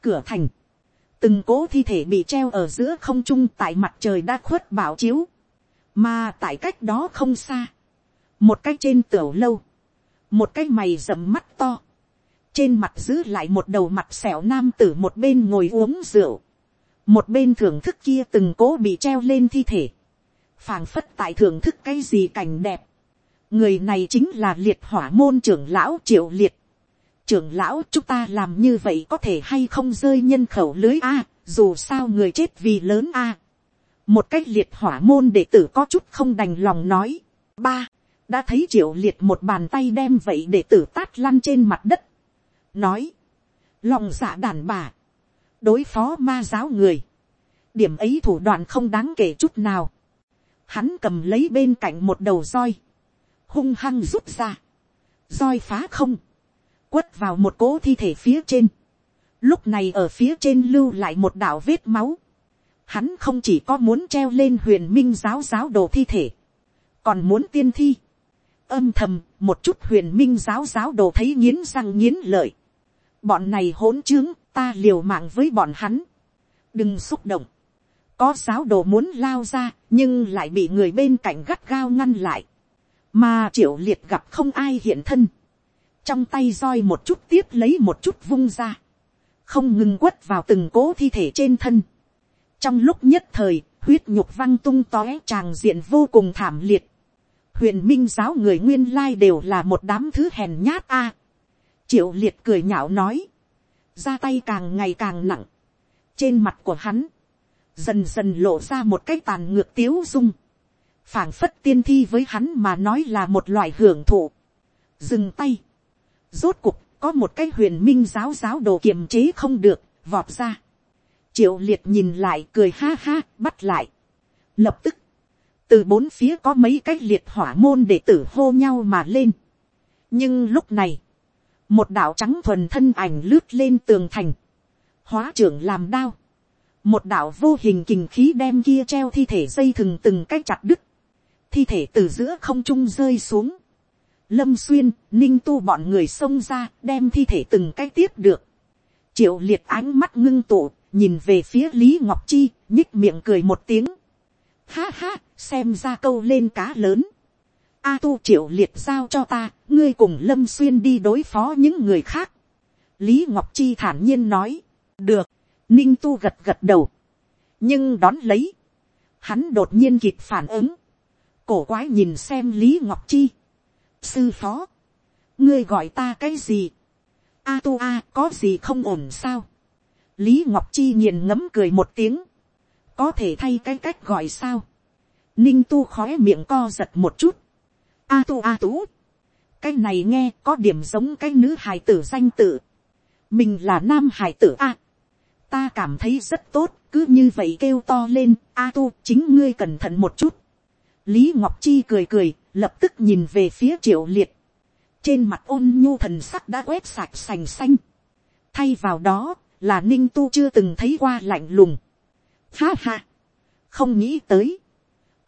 cửa thành. từng cố thi thể bị treo ở giữa không trung tại mặt trời đã khuất bảo chiếu. mà tại cách đó không xa. một cách trên tiểu lâu. một cái mày rậm mắt to trên mặt giữ lại một đầu mặt xẻo nam tử một bên ngồi uống rượu, một bên thưởng thức kia từng cố bị treo lên thi thể, phàng phất tại thưởng thức cái gì cảnh đẹp. người này chính là liệt hỏa môn trưởng lão triệu liệt. trưởng lão chúng ta làm như vậy có thể hay không rơi nhân khẩu lưới a, dù sao người chết vì lớn a. một cách liệt hỏa môn đệ tử có chút không đành lòng nói. ba, đã thấy triệu liệt một bàn tay đem vậy đệ tử tát lăn trên mặt đất nói, lòng dạ đàn bà, đối phó ma giáo người, điểm ấy thủ đoạn không đáng kể chút nào. hắn cầm lấy bên cạnh một đầu roi, hung hăng rút ra, roi phá không, quất vào một cỗ thi thể phía trên, lúc này ở phía trên lưu lại một đạo vết máu, hắn không chỉ có muốn treo lên huyền minh giáo giáo đồ thi thể, còn muốn tiên thi, âm thầm một chút huyền minh giáo giáo đồ thấy nghiến răng nghiến lợi, bọn này hỗn trướng ta liều mạng với bọn hắn, đừng xúc động, có giáo đồ muốn lao ra nhưng lại bị người bên cạnh gắt gao ngăn lại, mà triệu liệt gặp không ai hiện thân, trong tay roi một chút tiếp lấy một chút vung ra, không ngừng quất vào từng cố thi thể trên thân. trong lúc nhất thời, huyết nhục văng tung tóe tràng diện vô cùng thảm liệt. huyền minh giáo người nguyên lai đều là một đám thứ hèn nhát a triệu liệt cười nhạo nói, ra tay càng ngày càng nặng, trên mặt của hắn, dần dần lộ ra một cái tàn ngược tiếu dung, phảng phất tiên thi với hắn mà nói là một loại hưởng thụ. dừng tay, rốt cuộc có một cái huyền minh giáo giáo đồ kiềm chế không được, vọt ra. triệu liệt nhìn lại cười ha ha, bắt lại. lập tức, từ bốn phía có mấy cái liệt hỏa môn để tử hô nhau mà lên. nhưng lúc này, một đạo trắng thuần thân ảnh lướt lên tường thành, hóa trưởng làm đao, một đạo vô hình kình khí đem kia treo thi thể dây thừng từng cái chặt đứt, thi thể từ giữa không trung rơi xuống, lâm xuyên, ninh tu bọn người xông ra, đem thi thể từng cái tiếp được. triệu liệt ánh mắt ngưng tụ, nhìn về phía lý ngọc chi, nhích miệng cười một tiếng. ha ha, xem ra câu lên cá lớn a tu triệu liệt giao cho ta, ngươi cùng lâm xuyên đi đối phó những người khác. lý ngọc chi thản nhiên nói, được, ninh tu gật gật đầu. nhưng đón lấy, hắn đột nhiên kịp phản ứng, cổ quái nhìn xem lý ngọc chi. Sư phó, ngươi gọi ta cái gì, a tu a có gì không ổn sao, lý ngọc chi nghiền ngấm cười một tiếng, có thể thay cái cách gọi sao, ninh tu khói miệng co giật một chút, a tu a tú, cái này nghe có điểm giống cái nữ hài tử danh tự, mình là nam hài tử a, ta cảm thấy rất tốt, cứ như vậy kêu to lên, a tu chính ngươi cẩn thận một chút, lý ngọc chi cười cười, lập tức nhìn về phía triệu liệt, trên mặt ôn nhu thần sắc đã quét sạch sành xanh, thay vào đó là ninh tu chưa từng thấy qua lạnh lùng. Ha ha, không nghĩ tới,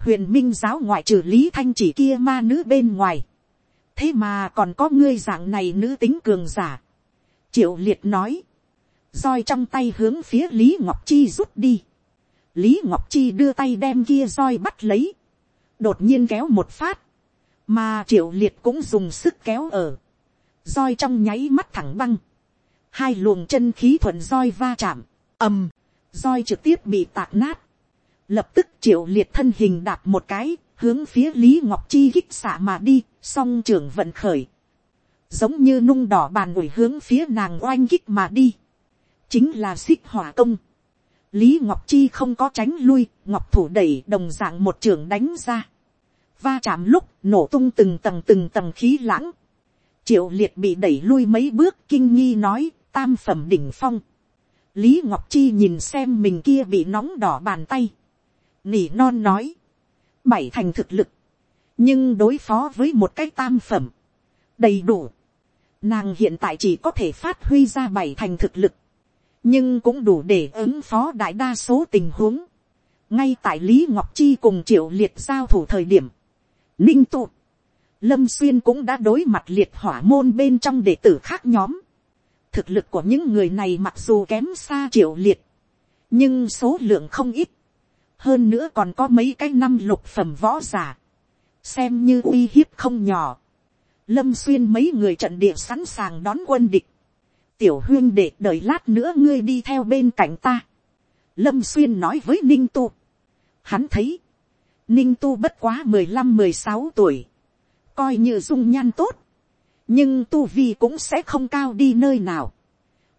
huyền minh giáo ngoại trừ lý thanh chỉ kia ma nữ bên ngoài, thế mà còn có ngươi dạng này nữ tính cường giả. triệu liệt nói, roi trong tay hướng phía lý ngọc chi rút đi, lý ngọc chi đưa tay đem kia roi bắt lấy, đột nhiên kéo một phát, mà triệu liệt cũng dùng sức kéo ở, roi trong nháy mắt thẳng băng, hai luồng chân khí thuận roi va chạm, ầm, roi trực tiếp bị tạc nát, lập tức triệu liệt thân hình đạp một cái, hướng phía lý ngọc chi kích xạ mà đi, song trưởng vận khởi, giống như nung đỏ bàn ủi hướng phía nàng oanh kích mà đi, chính là xích hỏa công. lý ngọc chi không có tránh lui, ngọc thủ đẩy đồng dạng một trưởng đánh ra va chạm lúc nổ tung từng tầng từng tầng khí lãng. Triệu liệt bị đẩy lui mấy bước kinh nghi nói tam phẩm đỉnh phong. Lý Ngọc Chi nhìn xem mình kia bị nóng đỏ bàn tay. Nỉ non nói. Bảy thành thực lực. Nhưng đối phó với một cái tam phẩm. Đầy đủ. Nàng hiện tại chỉ có thể phát huy ra bảy thành thực lực. Nhưng cũng đủ để ứng phó đại đa số tình huống. Ngay tại Lý Ngọc Chi cùng triệu liệt giao thủ thời điểm ninh tụ, lâm xuyên cũng đã đối mặt liệt hỏa môn bên trong đệ tử khác nhóm. thực lực của những người này mặc dù kém xa triệu liệt, nhưng số lượng không ít hơn nữa còn có mấy cái năm lục phẩm võ giả, xem như uy hiếp không nhỏ. lâm xuyên mấy người trận địa sẵn sàng đón quân địch. tiểu huyên để đợi lát nữa ngươi đi theo bên cạnh ta. lâm xuyên nói với ninh tu. hắn thấy, Ninh tu bất quá mười lăm mười sáu tuổi. Coi như dung nhan tốt. Nhưng tu vi cũng sẽ không cao đi nơi nào.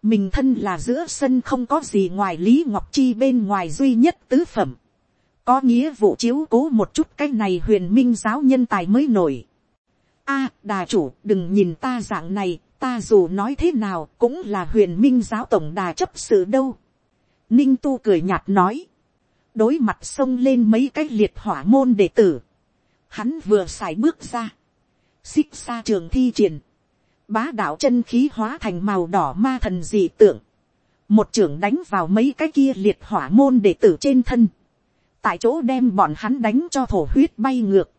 mình thân là giữa sân không có gì ngoài lý ngọc chi bên ngoài duy nhất tứ phẩm, có nghĩa vụ chiếu cố một chút cái này huyền minh giáo nhân tài mới nổi. a, đà chủ đừng nhìn ta dạng này, ta dù nói thế nào cũng là huyền minh giáo tổng đà chấp sự đâu. ninh tu cười nhạt nói, đối mặt xông lên mấy cái liệt hỏa môn đệ tử, hắn vừa xài bước ra, xích xa trường thi triển, bá đạo chân khí hóa thành màu đỏ ma thần dị tượng, một trưởng đánh vào mấy cái kia liệt hỏa môn đệ tử trên thân, tại chỗ đem bọn hắn đánh cho thổ huyết bay ngược,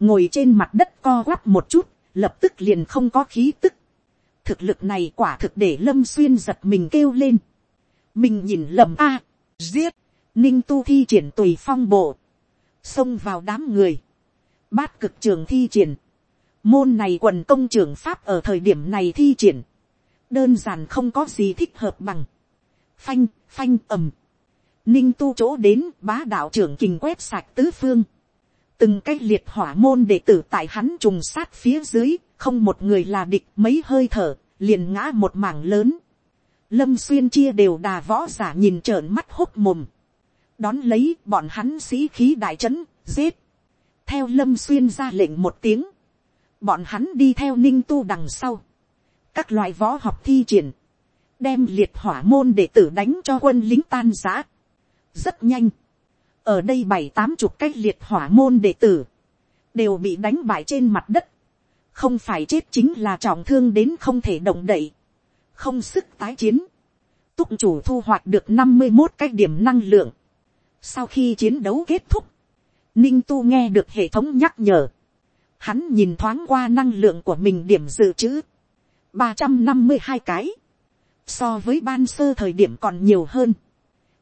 ngồi trên mặt đất co quắp một chút, lập tức liền không có khí tức. thực lực này quả thực để lâm xuyên giật mình kêu lên. mình nhìn lầm a, giết, ninh tu thi triển tùy phong bộ, xông vào đám người, bát cực trường thi triển, môn này quần công trường pháp ở thời điểm này thi triển, đơn giản không có gì thích hợp bằng, phanh, phanh ầm, ninh tu chỗ đến bá đạo trưởng kình quét sạch tứ phương, từng cái liệt hỏa môn đệ tử tại hắn trùng sát phía dưới, không một người là địch mấy hơi thở, liền ngã một mảng lớn. Lâm xuyên chia đều đà võ giả nhìn trợn mắt hốc mồm. Đón lấy bọn hắn sĩ khí đại trấn, giết. Theo lâm xuyên ra lệnh một tiếng. Bọn hắn đi theo ninh tu đằng sau. Các loại võ học thi triển. Đem liệt hỏa môn đệ tử đánh cho quân lính tan giã rất nhanh. ở đây bảy tám chục cách liệt hỏa môn đệ tử, đều bị đánh bại trên mặt đất. không phải chết chính là trọng thương đến không thể động đậy, không sức tái chiến. túc chủ thu hoạch được năm mươi một cái điểm năng lượng. sau khi chiến đấu kết thúc, ninh tu nghe được hệ thống nhắc nhở. hắn nhìn thoáng qua năng lượng của mình điểm dự trữ. ba trăm năm mươi hai cái. so với ban sơ thời điểm còn nhiều hơn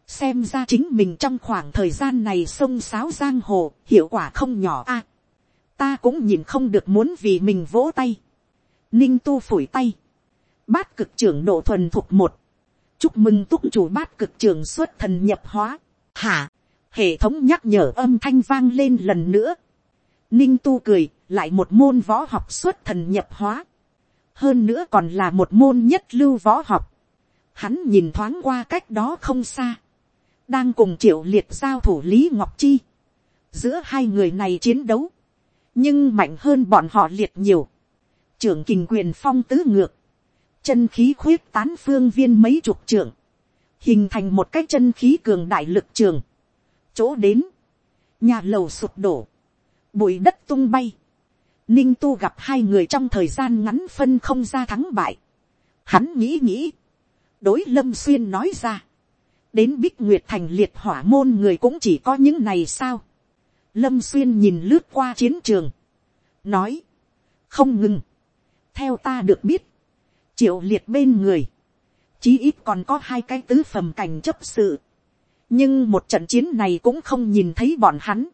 xem ra chính mình trong khoảng thời gian này sông sáo giang hồ, hiệu quả không nhỏ a. À, ta cũng nhìn không được muốn vì mình vỗ tay. Ninh tu phủi tay. Bát cực trưởng độ thuần thuộc một. Chúc mừng túc chủ bát cực trưởng xuất thần nhập hóa. Hả? Hệ thống nhắc nhở âm thanh vang lên lần nữa. Ninh tu cười, lại một môn võ học xuất thần nhập hóa. Hơn nữa còn là một môn nhất lưu võ học. Hắn nhìn thoáng qua cách đó không xa đang cùng triệu liệt giao thủ lý ngọc chi, giữa hai người này chiến đấu, nhưng mạnh hơn bọn họ liệt nhiều, trưởng kình quyền phong tứ ngược, chân khí khuyết tán phương viên mấy chục trưởng, hình thành một cái chân khí cường đại lực trường, chỗ đến, nhà lầu sụp đổ, bụi đất tung bay, ninh tu gặp hai người trong thời gian ngắn phân không ra thắng bại, hắn nghĩ nghĩ, đối lâm xuyên nói ra, đến bích nguyệt thành liệt hỏa môn người cũng chỉ có những này sao. lâm xuyên nhìn lướt qua chiến trường, nói, không ngừng, theo ta được biết, triệu liệt bên người, chí ít còn có hai cái tứ phẩm cảnh chấp sự, nhưng một trận chiến này cũng không nhìn thấy bọn hắn,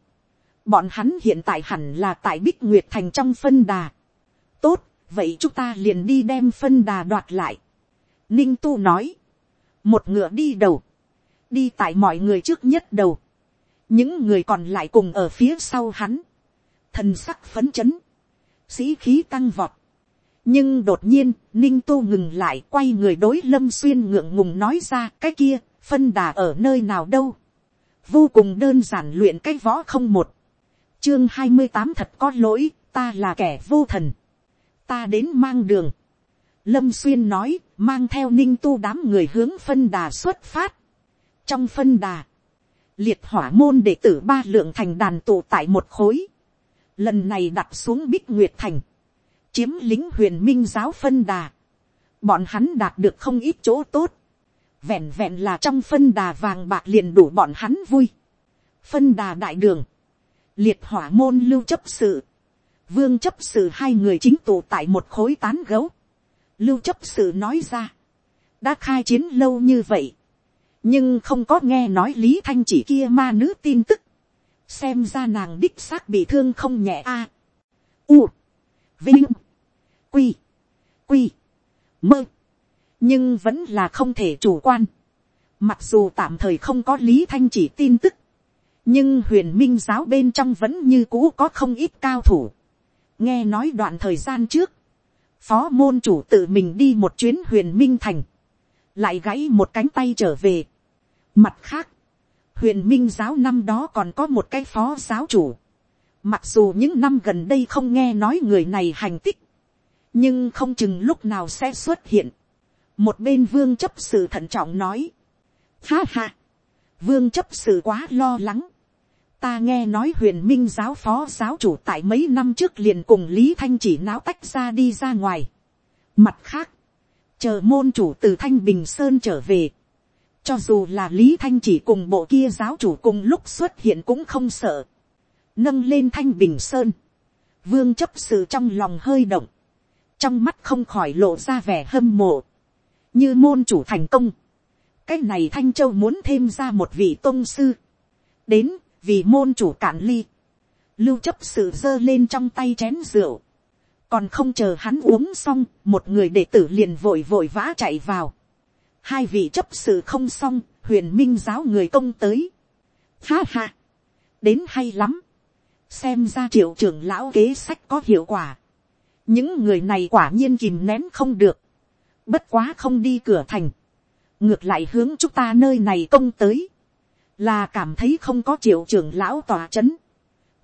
bọn hắn hiện tại hẳn là tại bích nguyệt thành trong phân đà. tốt, vậy chúng ta liền đi đem phân đà đoạt lại. ninh tu nói, một ngựa đi đầu, đi tại mọi người trước nhất đầu, những người còn lại cùng ở phía sau hắn, thần sắc phấn chấn, sĩ khí tăng vọt. nhưng đột nhiên, ninh tu ngừng lại quay người đối lâm xuyên ngượng ngùng nói ra cái kia, phân đà ở nơi nào đâu. vô cùng đơn giản luyện cái võ không một. chương hai mươi tám thật có lỗi, ta là kẻ vô thần. ta đến mang đường. lâm xuyên nói, mang theo ninh tu đám người hướng phân đà xuất phát trong phân đà, liệt hỏa môn đệ tử ba lượng thành đàn tụ tại một khối, lần này đặt xuống bích nguyệt thành, chiếm lính huyền minh giáo phân đà, bọn hắn đạt được không ít chỗ tốt, vẹn vẹn là trong phân đà vàng bạc liền đủ bọn hắn vui, phân đà đại đường, liệt hỏa môn lưu chấp sự, vương chấp sự hai người chính tụ tại một khối tán gấu, lưu chấp sự nói ra, đã khai chiến lâu như vậy, nhưng không có nghe nói lý thanh chỉ kia ma nữ tin tức, xem ra nàng đích xác bị thương không nhẹ a. u, vinh, quy, quy, mơ, nhưng vẫn là không thể chủ quan. Mặc dù tạm thời không có lý thanh chỉ tin tức, nhưng huyền minh giáo bên trong vẫn như cũ có không ít cao thủ. nghe nói đoạn thời gian trước, phó môn chủ tự mình đi một chuyến huyền minh thành, lại gãy một cánh tay trở về. Mặt khác, huyền minh giáo năm đó còn có một cái phó giáo chủ. Mặc dù những năm gần đây không nghe nói người này hành tích, nhưng không chừng lúc nào sẽ xuất hiện. Một bên vương chấp sự thận trọng nói, ha ha, vương chấp sự quá lo lắng. Ta nghe nói huyền minh giáo phó giáo chủ tại mấy năm trước liền cùng Lý Thanh chỉ náo tách ra đi ra ngoài. Mặt khác, chờ môn chủ từ Thanh Bình Sơn trở về. Cho dù là Lý Thanh chỉ cùng bộ kia giáo chủ cùng lúc xuất hiện cũng không sợ. Nâng lên Thanh Bình Sơn. Vương chấp sự trong lòng hơi động. Trong mắt không khỏi lộ ra vẻ hâm mộ. Như môn chủ thành công. Cái này Thanh Châu muốn thêm ra một vị tôn sư. Đến vì môn chủ cản ly, lưu chấp sự giơ lên trong tay chén rượu, còn không chờ hắn uống xong, một người đệ tử liền vội vội vã chạy vào, hai vị chấp sự không xong, huyền minh giáo người công tới, ha ha, đến hay lắm, xem ra triệu trưởng lão kế sách có hiệu quả, những người này quả nhiên kìm nén không được, bất quá không đi cửa thành, ngược lại hướng chúng ta nơi này công tới, là cảm thấy không có triệu trưởng lão tòa c h ấ n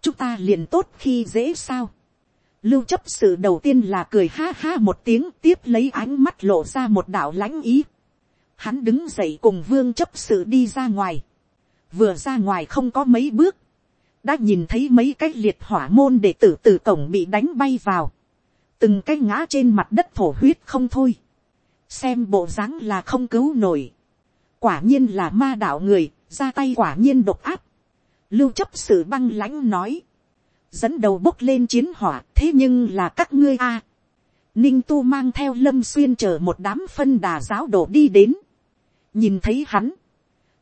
chúng ta liền tốt khi dễ sao. lưu chấp sự đầu tiên là cười ha ha một tiếng tiếp lấy ánh mắt lộ ra một đạo lãnh ý hắn đứng dậy cùng vương chấp sự đi ra ngoài. vừa ra ngoài không có mấy bước. đã nhìn thấy mấy cái liệt hỏa môn để tử từ cổng bị đánh bay vào. từng cái ngã trên mặt đất thổ huyết không thôi. xem bộ dáng là không cứu nổi. quả nhiên là ma đạo người ra tay quả nhiên độc áp, lưu chấp sự băng lãnh nói, dẫn đầu bốc lên chiến hỏa thế nhưng là các ngươi a. ninh tu mang theo lâm xuyên chờ một đám phân đà giáo đổ đi đến, nhìn thấy hắn,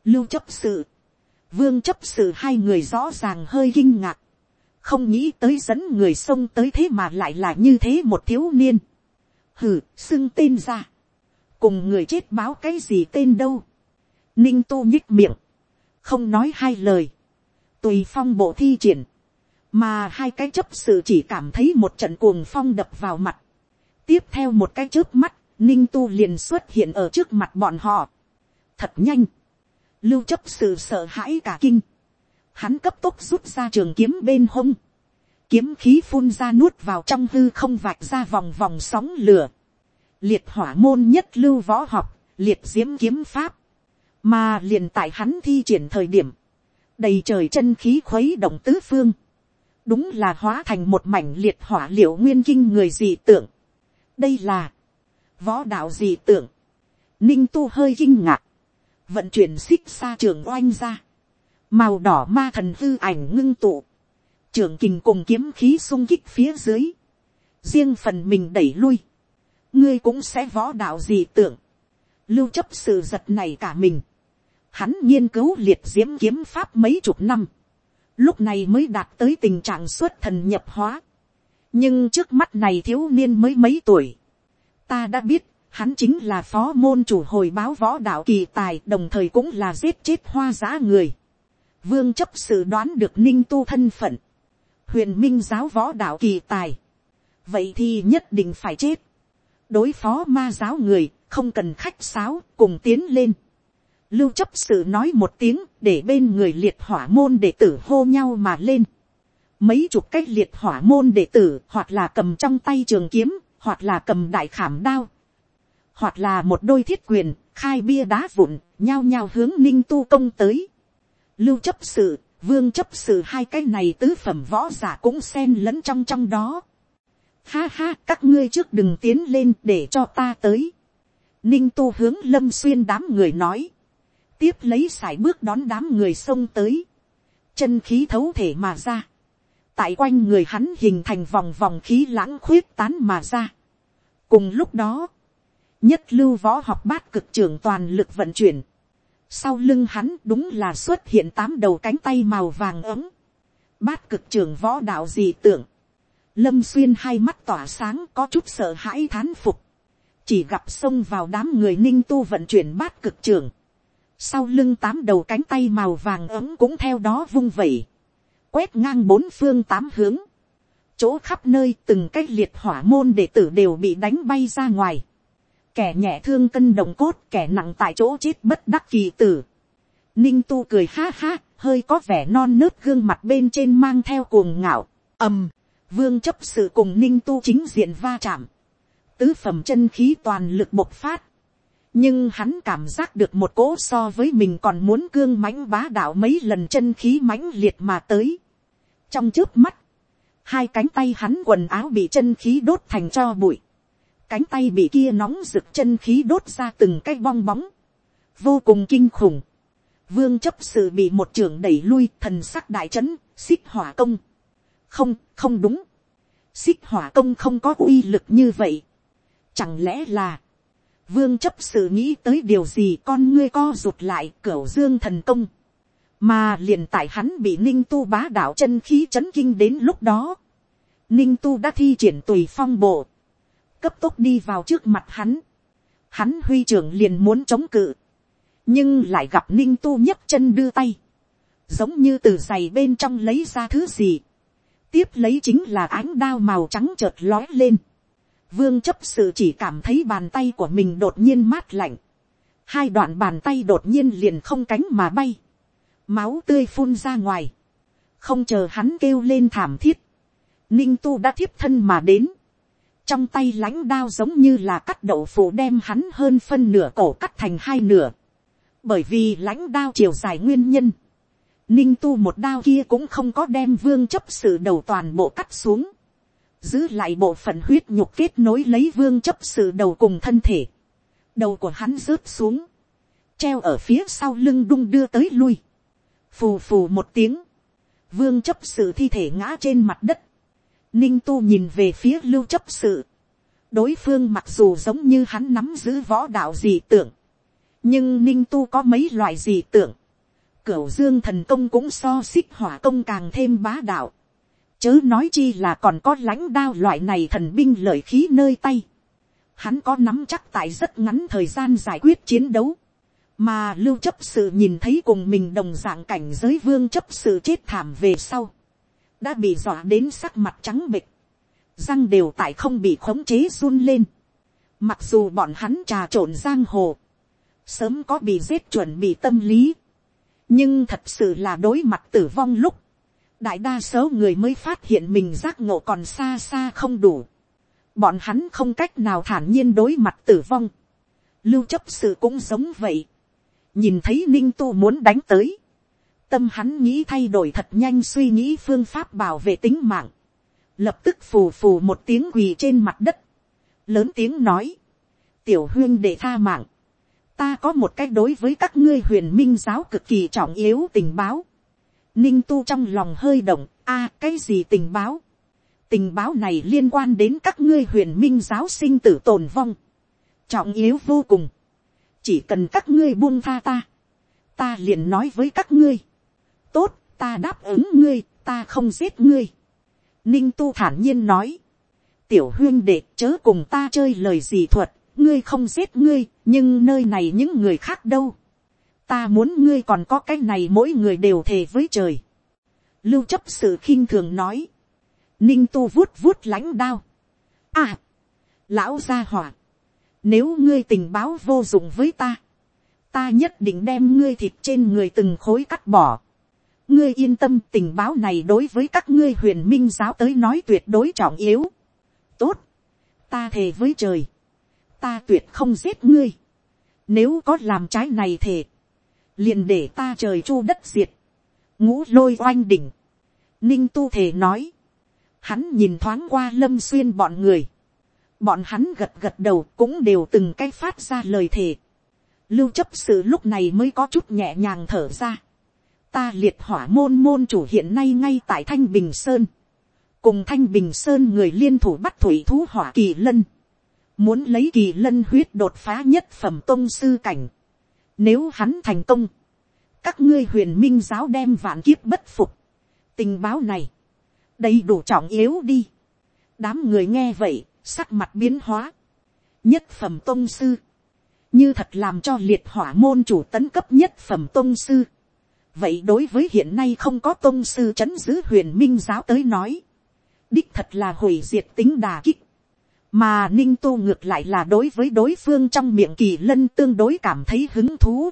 lưu chấp sự, vương chấp sự hai người rõ ràng hơi kinh ngạc, không nghĩ tới dẫn người sông tới thế mà lại là như thế một thiếu niên, hừ, xưng tên ra, cùng người chết báo cái gì tên đâu, ninh tu nhích miệng, không nói hai lời, tùy phong bộ thi triển, mà hai cái chấp sự chỉ cảm thấy một trận cuồng phong đập vào mặt, tiếp theo một cái trước mắt, ninh tu liền xuất hiện ở trước mặt bọn họ, thật nhanh, lưu chấp sự sợ hãi cả kinh, hắn cấp tốc rút ra trường kiếm bên hông, kiếm khí phun ra nuốt vào trong hư không vạch ra vòng vòng sóng lửa, liệt hỏa môn nhất lưu võ học, liệt diễm kiếm pháp, mà liền tại hắn thi triển thời điểm, đầy trời chân khí khuấy động tứ phương, đúng là hóa thành một mảnh liệt hỏa liệu nguyên kinh người dị tượng. đây là võ đạo dị tượng, ninh tu hơi kinh ngạc, vận chuyển xích xa trường oanh ra, màu đỏ ma thần hư ảnh ngưng tụ, trường kình cùng kiếm khí sung kích phía dưới, riêng phần mình đẩy lui, ngươi cũng sẽ võ đạo gì tưởng. Lưu chấp sự giật này cả mình, Hắn nghiên cứu liệt diễm kiếm pháp mấy chục năm. Lúc này mới đạt tới tình trạng xuất thần nhập hóa. Nhưng trước mắt này thiếu niên mới mấy tuổi. Ta đã biết, hắn chính là phó môn chủ hồi báo võ đạo kỳ tài đồng thời cũng là giết chết hoa giã người. Vương chấp sự đoán được ninh tu thân phận. Huyền minh giáo võ đạo kỳ tài. Vậy thì nhất định phải chết. Đối phó ma giáo người, không cần khách sáo, cùng tiến lên lưu chấp sự nói một tiếng để bên người liệt hỏa môn đệ tử hô nhau mà lên. mấy chục cách liệt hỏa môn đệ tử hoặc là cầm trong tay trường kiếm hoặc là cầm đại khảm đao hoặc là một đôi thiết quyền khai bia đá vụn nhao nhao hướng ninh tu công tới. lưu chấp sự vương chấp sự hai cái này tứ phẩm võ giả cũng xen lẫn trong trong đó. ha ha các ngươi trước đừng tiến lên để cho ta tới. ninh tu hướng lâm xuyên đám người nói tiếp lấy sải bước đón đám người xông tới, chân khí thấu thể mà ra, tại quanh người hắn hình thành vòng vòng khí lãng khuyết tán mà ra. cùng lúc đó, nhất lưu võ học bát cực trưởng toàn lực vận chuyển, sau lưng hắn đúng là xuất hiện tám đầu cánh tay màu vàng ấm, bát cực trưởng võ đạo gì tưởng, lâm xuyên hai mắt tỏa sáng có chút sợ hãi thán phục, chỉ gặp xông vào đám người ninh tu vận chuyển bát cực trưởng, sau lưng tám đầu cánh tay màu vàng ấm cũng theo đó vung vẩy, quét ngang bốn phương tám hướng, chỗ khắp nơi từng cái liệt hỏa môn đệ tử đều bị đánh bay ra ngoài, kẻ nhẹ thương cân đồng cốt, kẻ nặng tại chỗ chết bất đắc kỳ tử. Ninh tu cười ha ha, hơi có vẻ non nớt gương mặt bên trên mang theo cuồng ngạo, ầm, vương chấp sự cùng ninh tu chính diện va chạm, tứ phẩm chân khí toàn lực bộc phát, nhưng hắn cảm giác được một cỗ so với mình còn muốn cương mãnh bá đạo mấy lần chân khí mãnh liệt mà tới. trong trước mắt, hai cánh tay hắn quần áo bị chân khí đốt thành cho bụi, cánh tay bị kia nóng rực chân khí đốt ra từng cái bong bóng, vô cùng kinh khủng. Vương chấp sự bị một trưởng đẩy lui thần sắc đại trấn, xích hỏa công. Không, không đúng. Xích hỏa công không có uy lực như vậy. Chẳng lẽ là, vương chấp sự nghĩ tới điều gì con ngươi co rụt lại cửa dương thần công. Mà liền tại hắn bị ninh tu bá đạo chân khí chấn kinh đến lúc đó. Ninh tu đã thi triển tùy phong bộ. Cấp tốc đi vào trước mặt hắn. Hắn huy trưởng liền muốn chống cự. Nhưng lại gặp ninh tu nhấc chân đưa tay. Giống như từ giày bên trong lấy ra thứ gì. Tiếp lấy chính là ánh đao màu trắng chợt lói lên Vương chấp sự chỉ cảm thấy bàn tay của mình đột nhiên mát lạnh. Hai đoạn bàn tay đột nhiên liền không cánh mà bay. Máu tươi phun ra ngoài. Không chờ hắn kêu lên thảm thiết. Ninh tu đã thiếp thân mà đến. Trong tay lãnh đao giống như là cắt đậu phụ đem hắn hơn phân nửa cổ cắt thành hai nửa. Bởi vì lãnh đao chiều dài nguyên nhân. Ninh tu một đao kia cũng không có đem vương chấp sự đầu toàn bộ cắt xuống. Giữ lại bộ phận huyết nhục kết nối lấy vương chấp sự đầu cùng thân thể, đầu của hắn rớt xuống, treo ở phía sau lưng đung đưa tới lui, phù phù một tiếng, vương chấp sự thi thể ngã trên mặt đất, ninh tu nhìn về phía lưu chấp sự, đối phương mặc dù giống như hắn nắm giữ võ đạo dị tưởng, nhưng ninh tu có mấy loại dị tưởng, cửu dương thần công cũng so xích hỏa công càng thêm bá đạo, Chớ nói chi là còn có lãnh đao loại này thần binh lợi khí nơi tay. Hắn có nắm chắc tại rất ngắn thời gian giải quyết chiến đấu. Mà lưu chấp sự nhìn thấy cùng mình đồng dạng cảnh giới vương chấp sự chết thảm về sau. Đã bị dọa đến sắc mặt trắng bịch. Răng đều tại không bị khống chế run lên. Mặc dù bọn hắn trà trộn giang hồ. Sớm có bị giết chuẩn bị tâm lý. Nhưng thật sự là đối mặt tử vong lúc, đại đa số người mới phát hiện mình giác ngộ còn xa xa không đủ. bọn hắn không cách nào thản nhiên đối mặt tử vong. lưu chấp sự cũng giống vậy. nhìn thấy ninh tu muốn đánh tới tâm hắn nghĩ thay đổi thật nhanh suy nghĩ phương pháp bảo vệ tính mạng. lập tức phù phù một tiếng quỳ trên mặt đất. lớn tiếng nói. tiểu huyên để tha mạng. ta có một cách đối với các ngươi huyền minh giáo cực kỳ trọng yếu tình báo Ninh tu trong lòng hơi động, a cái gì tình báo? Tình báo này liên quan đến các ngươi huyền minh giáo sinh tử tồn vong. Trọng yếu vô cùng. Chỉ cần các ngươi buông tha ta. Ta liền nói với các ngươi. Tốt, ta đáp ứng ngươi, ta không giết ngươi. Ninh tu thản nhiên nói. Tiểu huyên đệ chớ cùng ta chơi lời gì thuật, ngươi không giết ngươi, nhưng nơi này những người khác đâu ta muốn ngươi còn có cái này mỗi người đều thề với trời. lưu chấp sự khinh thường nói. ninh tu vuốt vuốt lãnh đao. à, lão gia hỏa, nếu ngươi tình báo vô dụng với ta, ta nhất định đem ngươi thịt trên người từng khối cắt bỏ ngươi yên tâm tình báo này đối với các ngươi huyền minh giáo tới nói tuyệt đối trọng yếu. tốt, ta thề với trời, ta tuyệt không giết ngươi. nếu có làm trái này thề, liền để ta trời chu đất diệt, ngũ lôi oanh đỉnh, ninh tu thề nói, hắn nhìn thoáng qua lâm xuyên bọn người, bọn hắn gật gật đầu cũng đều từng cái phát ra lời thề, lưu chấp sự lúc này mới có chút nhẹ nhàng thở ra, ta liệt hỏa môn môn chủ hiện nay ngay tại thanh bình sơn, cùng thanh bình sơn người liên thủ bắt thủy thú hỏa kỳ lân, muốn lấy kỳ lân huyết đột phá nhất phẩm tôn sư cảnh, nếu hắn thành công, các ngươi huyền minh giáo đem vạn kiếp bất phục. Tình báo này, đầy đủ trọng yếu đi. Đám người nghe vậy, sắc mặt biến hóa. Nhất phẩm tôn sư. Như thật làm cho liệt hỏa môn chủ tấn cấp nhất phẩm tôn sư. Vậy đối với hiện nay không có tôn sư chấn giữ huyền minh giáo tới nói. Đích thật là hủy diệt tính đà kích. mà ninh tu ngược lại là đối với đối phương trong miệng kỳ lân tương đối cảm thấy hứng thú.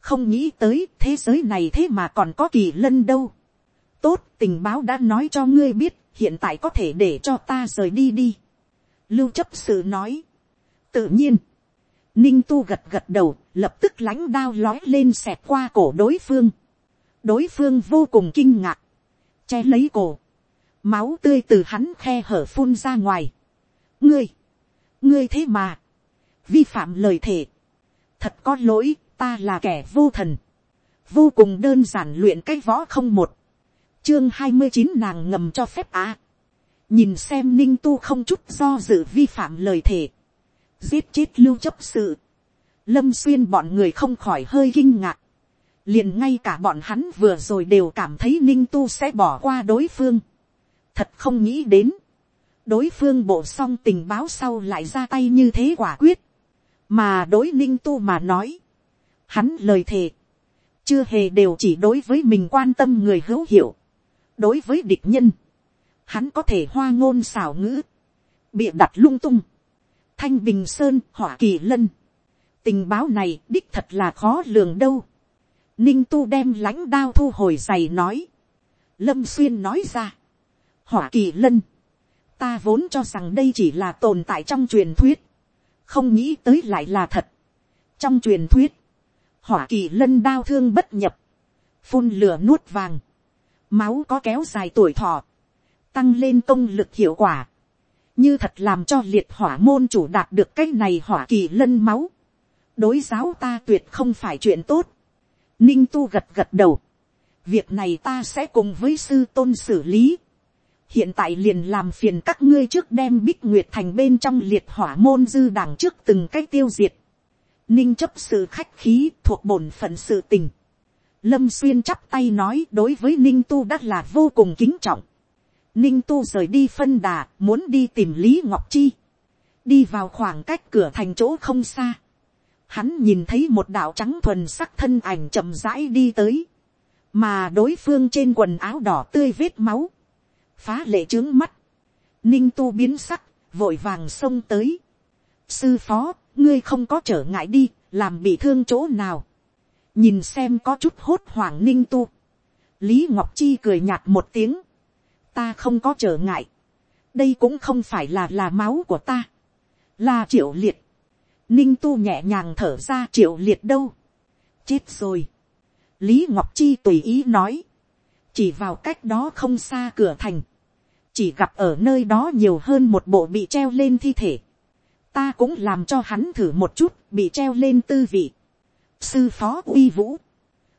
không nghĩ tới thế giới này thế mà còn có kỳ lân đâu. tốt tình báo đã nói cho ngươi biết hiện tại có thể để cho ta rời đi đi. lưu chấp sự nói. tự nhiên, ninh tu gật gật đầu lập tức lãnh đao lói lên xẹt qua cổ đối phương đối phương vô cùng kinh ngạc, che lấy cổ, máu tươi từ hắn khe hở phun ra ngoài. Ngươi, ngươi thế mà, vi phạm lời thề, thật có lỗi, ta là kẻ vô thần, vô cùng đơn giản luyện cái võ không một, chương hai mươi chín nàng ngầm cho phép á, nhìn xem ninh tu không chút do dự vi phạm lời thề, giết chết lưu chấp sự, lâm xuyên bọn người không khỏi hơi kinh ngạc, liền ngay cả bọn hắn vừa rồi đều cảm thấy ninh tu sẽ bỏ qua đối phương, thật không nghĩ đến, đối phương bộ xong tình báo sau lại ra tay như thế quả quyết, mà đối ninh tu mà nói, hắn lời thề, chưa hề đều chỉ đối với mình quan tâm người hữu hiệu, đối với địch nhân, hắn có thể hoa ngôn xảo ngữ, bịa đặt lung tung, thanh bình sơn hỏa kỳ lân, tình báo này đích thật là khó lường đâu, ninh tu đem lãnh đao thu hồi giày nói, lâm xuyên nói ra, hỏa kỳ lân, ta vốn cho rằng đây chỉ là tồn tại trong truyền thuyết, không nghĩ tới lại là thật. trong truyền thuyết, hỏa kỳ lân đao thương bất nhập, phun lửa nuốt vàng, máu có kéo dài tuổi thọ, tăng lên công lực hiệu quả, như thật làm cho liệt hỏa môn chủ đạt được cái này hỏa kỳ lân máu, đối giáo ta tuyệt không phải chuyện tốt, ninh tu gật gật đầu, việc này ta sẽ cùng với sư tôn xử lý, hiện tại liền làm phiền các ngươi trước đem bích nguyệt thành bên trong liệt hỏa môn dư đảng trước từng cái tiêu diệt. ninh chấp sự khách khí thuộc bổn phận sự tình. lâm xuyên chắp tay nói đối với ninh tu đã là vô cùng kính trọng. ninh tu rời đi phân đà muốn đi tìm lý ngọc chi. đi vào khoảng cách cửa thành chỗ không xa hắn nhìn thấy một đạo trắng thuần sắc thân ảnh chậm rãi đi tới. mà đối phương trên quần áo đỏ tươi vết máu phá lệ trướng mắt, ninh tu biến sắc, vội vàng xông tới. sư phó, ngươi không có trở ngại đi, làm bị thương chỗ nào. nhìn xem có chút hốt hoảng ninh tu. lý ngọc chi cười nhạt một tiếng. ta không có trở ngại. đây cũng không phải là là máu của ta. là triệu liệt ninh tu nhẹ nhàng thở ra triệu liệt đâu. chết rồi. lý ngọc chi tùy ý nói chỉ vào cách đó không xa cửa thành, chỉ gặp ở nơi đó nhiều hơn một bộ bị treo lên thi thể, ta cũng làm cho hắn thử một chút bị treo lên tư vị, sư phó uy vũ,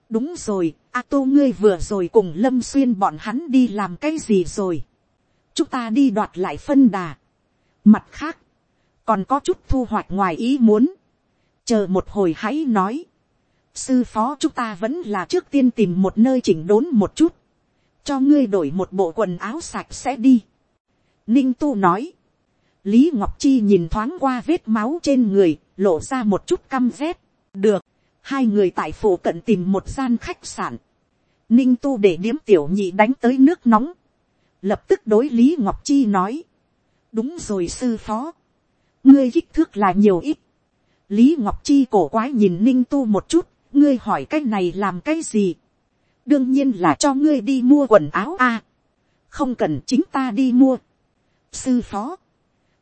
đúng rồi, a tô ngươi vừa rồi cùng lâm xuyên bọn hắn đi làm cái gì rồi, chúng ta đi đoạt lại phân đà, mặt khác, còn có chút thu hoạch ngoài ý muốn, chờ một hồi hãy nói, sư phó chúng ta vẫn là trước tiên tìm một nơi chỉnh đốn một chút, cho ngươi đổi một bộ quần áo sạch sẽ đi. Ninh tu nói. Lý Ngọc Chi nhìn thoáng qua vết máu trên người, lộ ra một chút căm rét. Được, hai người tại phủ cận tìm một gian khách sạn. Ninh tu để điếm tiểu nhị đánh tới nước nóng. Lập tức đối Lý Ngọc Chi nói. Đúng rồi sư phó. Ngươi kích thước là nhiều ít. Lý Ngọc Chi cổ quái nhìn Ninh tu một chút. Ngươi hỏi cái này làm cái gì? đương nhiên là cho ngươi đi mua quần áo a. không cần chính ta đi mua. sư phó,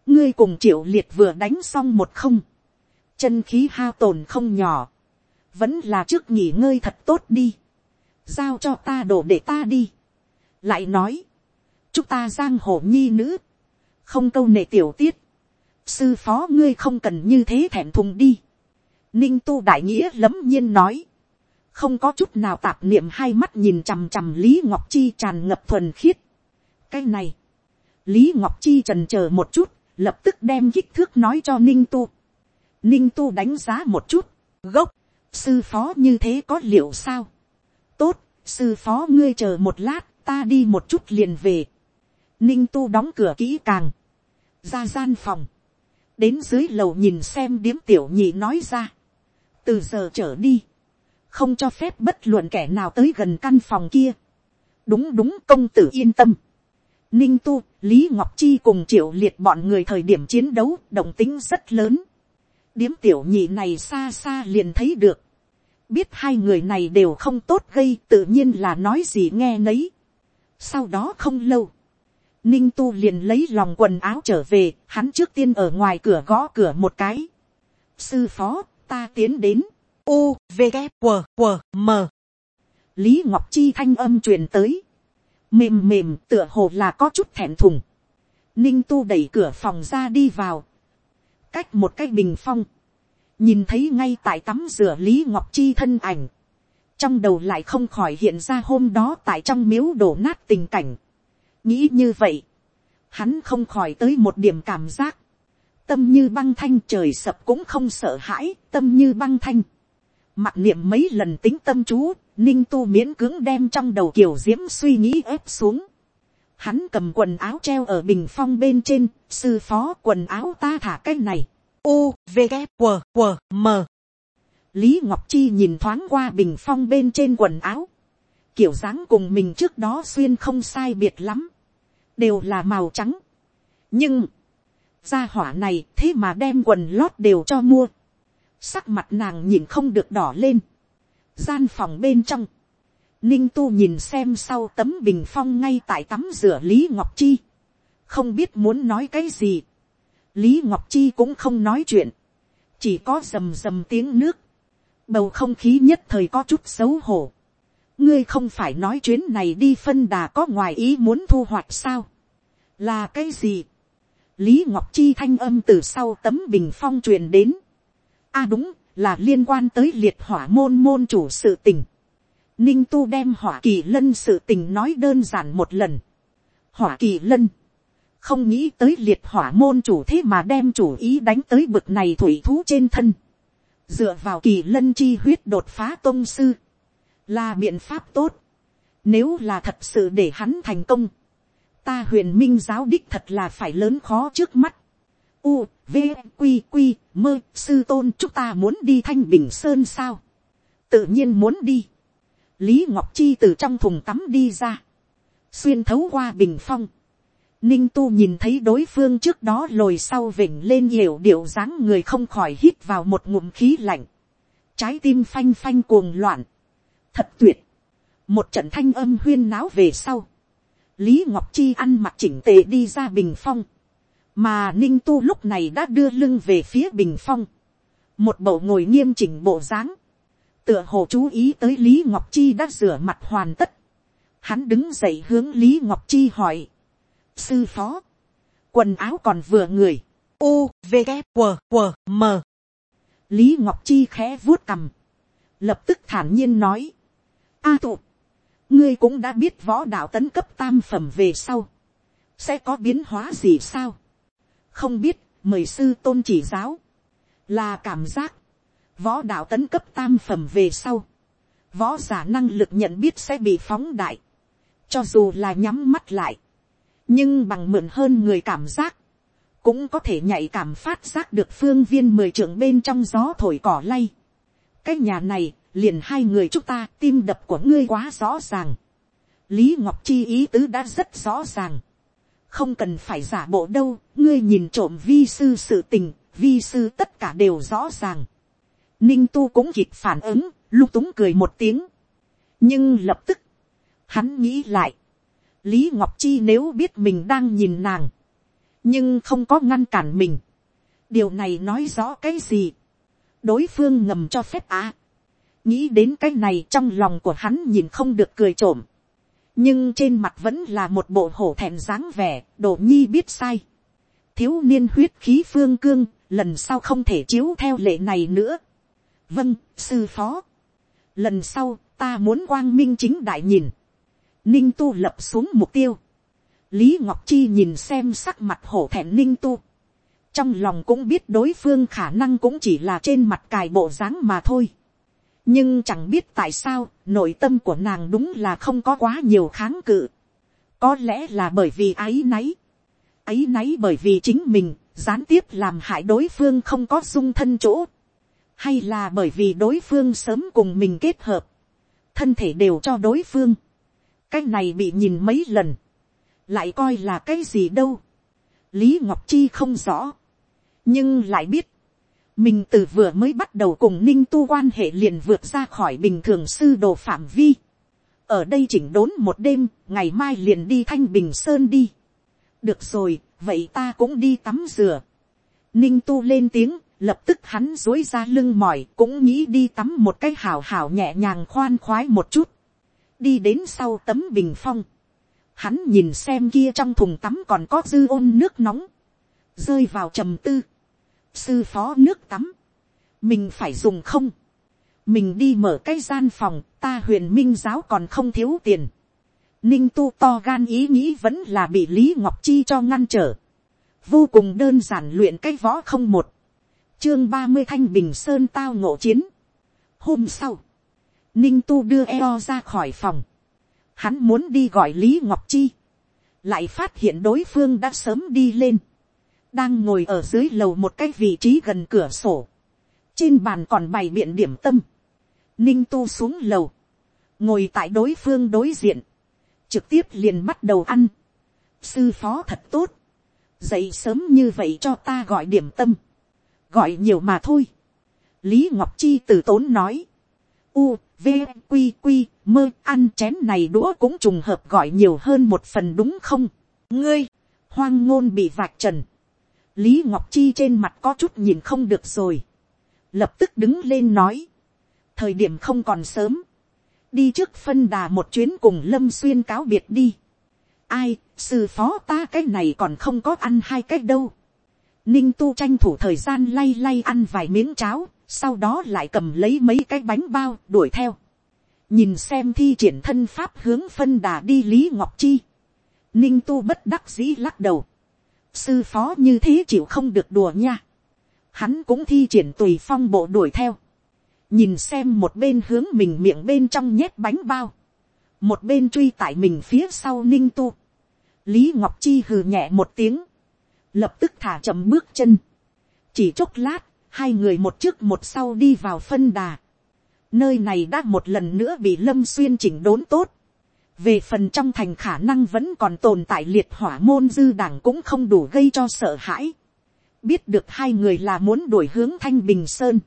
ngươi cùng triệu liệt vừa đánh xong một không, chân khí hao tồn không nhỏ, vẫn là trước nghỉ ngơi thật tốt đi, giao cho ta đổ để ta đi. lại nói, chúng ta giang hồ nhi nữ, không câu nệ tiểu tiết, sư phó ngươi không cần như thế thẹn thùng đi. ninh tu đại nghĩa lấm nhiên nói, không có chút nào tạp niệm hai mắt nhìn chằm chằm lý ngọc chi tràn ngập thuần khiết. cái này, lý ngọc chi trần c h ờ một chút, lập tức đem kích thước nói cho ninh tu. ninh tu đánh giá một chút, gốc, sư phó như thế có liệu sao. tốt, sư phó ngươi chờ một lát, ta đi một chút liền về. ninh tu đóng cửa kỹ càng, ra gian phòng, đến dưới lầu nhìn xem điếm tiểu nhị nói ra. từ giờ trở đi, không cho phép bất luận kẻ nào tới gần căn phòng kia. đúng đúng công tử yên tâm. ninh tu, lý ngọc chi cùng triệu liệt bọn người thời điểm chiến đấu động tính rất lớn. điếm tiểu nhị này xa xa liền thấy được. biết hai người này đều không tốt gây tự nhiên là nói gì nghe nấy. sau đó không lâu, ninh tu liền lấy lòng quần áo trở về, hắn trước tiên ở ngoài cửa gõ cửa một cái. sư phó, ta tiến đến. u v g w, w, m lý ngọc chi thanh âm truyền tới mềm mềm tựa hồ là có chút thẹn thùng. ninh tu đẩy cửa phòng ra đi vào, cách một cái bình phong, nhìn thấy ngay tại tắm rửa lý ngọc chi thân ảnh, trong đầu lại không khỏi hiện ra hôm đó tại trong miếu đổ nát tình cảnh nghĩ như vậy, hắn không khỏi tới một điểm cảm giác, tâm như băng thanh trời sập cũng không sợ hãi, tâm như băng thanh. Mặc niệm mấy lần tính tâm chú, ninh tu miễn cưỡng đem trong đầu kiểu diễm suy nghĩ ép xuống. Hắn cầm quần áo treo ở bình phong bên trên, sư phó quần áo ta thả cái này. U, V, K, W, W, M. Lý Ngọc Chi nhìn thoáng qua bình phong bên trên quần áo. Kiểu dáng cùng mình trước đó xuyên không sai biệt lắm. Đều là màu trắng. Nhưng, gia hỏa này thế mà đem quần lót đều cho mua. Sắc mặt nàng nhìn không được đỏ lên. gian phòng bên trong, ninh tu nhìn xem sau tấm bình phong ngay tại tắm rửa lý ngọc chi, không biết muốn nói cái gì, lý ngọc chi cũng không nói chuyện, chỉ có rầm rầm tiếng nước, bầu không khí nhất thời có chút xấu hổ, ngươi không phải nói chuyến này đi phân đà có ngoài ý muốn thu hoạch sao, là cái gì, lý ngọc chi thanh âm từ sau tấm bình phong truyền đến, a à đúng, là liên quan tới liệt hỏa môn môn chủ sự tình. Ninh tu đem hỏa kỳ lân sự tình nói đơn giản một lần. Hỏa kỳ lân. Không nghĩ tới liệt hỏa môn chủ thế mà đem chủ ý đánh tới bực này thủy thú trên thân. Dựa vào kỳ lân chi huyết đột phá tôn sư. Là biện pháp tốt. Nếu là thật sự để hắn thành công. Ta huyền minh giáo đích thật là phải lớn khó trước mắt u, v, q q mơ, sư tôn chúng ta muốn đi thanh bình sơn sao. tự nhiên muốn đi. lý ngọc chi từ trong thùng tắm đi ra. xuyên thấu qua bình phong. ninh tu nhìn thấy đối phương trước đó lồi sau vỉnh lên hiểu điệu dáng người không khỏi hít vào một ngụm khí lạnh. trái tim phanh phanh cuồng loạn thật tuyệt. một trận thanh âm huyên náo về sau. lý ngọc chi ăn mặc chỉnh tề đi ra bình phong. Mà ninh tu lúc này đã đưa lưng về phía bình phong, một bộ ngồi nghiêm chỉnh bộ dáng, tựa hồ chú ý tới lý ngọc chi đã rửa mặt hoàn tất, hắn đứng dậy hướng lý ngọc chi hỏi, sư phó, quần áo còn vừa người, u v g q q m. Lý ngọc chi khẽ vuốt cằm, lập tức thản nhiên nói, a tụ, ngươi cũng đã biết võ đạo tấn cấp tam phẩm về sau, sẽ có biến hóa gì sao, không biết, mời sư tôn chỉ giáo, là cảm giác, võ đạo tấn cấp tam phẩm về sau, võ giả năng lực nhận biết sẽ bị phóng đại, cho dù là nhắm mắt lại, nhưng bằng mượn hơn người cảm giác, cũng có thể nhạy cảm phát giác được phương viên mười trưởng bên trong gió thổi cỏ lay. cái nhà này, liền hai người chúng ta tim đập của ngươi quá rõ ràng. lý ngọc chi ý tứ đã rất rõ ràng không cần phải giả bộ đâu, ngươi nhìn trộm vi sư sự tình, vi sư tất cả đều rõ ràng. Ninh tu cũng kịp phản ứng, lung túng cười một tiếng. nhưng lập tức, hắn nghĩ lại, lý ngọc chi nếu biết mình đang nhìn nàng, nhưng không có ngăn cản mình, điều này nói rõ cái gì, đối phương ngầm cho phép á nghĩ đến cái này trong lòng của hắn nhìn không được cười trộm nhưng trên mặt vẫn là một bộ hổ thẹn dáng vẻ, đồ nhi biết sai. thiếu niên huyết khí phương cương, lần sau không thể chiếu theo lệ này nữa. vâng, sư phó. lần sau, ta muốn quang minh chính đại nhìn. ninh tu lập xuống mục tiêu. lý ngọc chi nhìn xem sắc mặt hổ thẹn ninh tu. trong lòng cũng biết đối phương khả năng cũng chỉ là trên mặt cài bộ dáng mà thôi nhưng chẳng biết tại sao nội tâm của nàng đúng là không có quá nhiều kháng cự. có lẽ là bởi vì áy náy. áy náy bởi vì chính mình gián tiếp làm hại đối phương không có dung thân chỗ. hay là bởi vì đối phương sớm cùng mình kết hợp. thân thể đều cho đối phương. cái này bị nhìn mấy lần. lại coi là cái gì đâu. lý ngọc chi không rõ, nhưng lại biết, mình từ vừa mới bắt đầu cùng ninh tu quan hệ liền vượt ra khỏi bình thường sư đồ phạm vi. ở đây chỉnh đốn một đêm, ngày mai liền đi thanh bình sơn đi. được rồi, vậy ta cũng đi tắm rửa. ninh tu lên tiếng, lập tức hắn dối ra lưng mỏi cũng nghĩ đi tắm một cái hào hào nhẹ nhàng khoan khoái một chút. đi đến sau tấm bình phong. hắn nhìn xem kia trong thùng tắm còn có dư ôn nước nóng. rơi vào trầm tư sư phó nước tắm. mình phải dùng không. mình đi mở cái gian phòng ta huyền minh giáo còn không thiếu tiền. ninh tu to gan ý nghĩ vẫn là bị lý ngọc chi cho ngăn trở. vô cùng đơn giản luyện cái võ không một chương ba mươi thanh bình sơn tao ngộ chiến. hôm sau, ninh tu đưa eo ra khỏi phòng. hắn muốn đi gọi lý ngọc chi. lại phát hiện đối phương đã sớm đi lên đang ngồi ở dưới lầu một cái vị trí gần cửa sổ. trên bàn còn bày biện điểm tâm. ninh tu xuống lầu. ngồi tại đối phương đối diện. trực tiếp liền bắt đầu ăn. sư phó thật tốt. dậy sớm như vậy cho ta gọi điểm tâm gọi nhiều mà thôi. lý ngọc chi từ tốn nói. u, v, q q mơ ăn chén này đũa cũng trùng hợp gọi nhiều hơn một phần đúng không. ngươi, hoang ngôn bị vạch trần lý ngọc chi trên mặt có chút nhìn không được rồi. lập tức đứng lên nói. thời điểm không còn sớm. đi trước phân đà một chuyến cùng lâm xuyên cáo biệt đi. ai, sư phó ta cái này còn không có ăn hai cái đâu Ninh tu tranh thủ thời gian lay lay ăn vài miếng cháo, sau đó lại cầm lấy mấy cái bánh bao đuổi theo. Nhìn xem thi triển thân pháp hướng phân đà đi Lý Ngọc Chi. Ninh tu bất đắc dĩ lắc đầu. Sư phó như thế chịu không được đùa nha. Hắn cũng thi triển tùy phong bộ đuổi theo. Nhìn xem một bên hướng mình miệng bên trong nhét bánh bao. Một bên truy tại mình phía sau ninh tu. Lý Ngọc Chi hừ nhẹ một tiếng lập tức thả chậm bước chân. chỉ chốc lát, hai người một trước một sau đi vào phân đà. nơi này đã một lần nữa bị lâm xuyên chỉnh đốn tốt về phần trong thành khả năng vẫn còn tồn tại liệt hỏa môn dư đảng cũng không đủ gây cho sợ hãi. biết được hai người là muốn đổi hướng thanh bình sơn.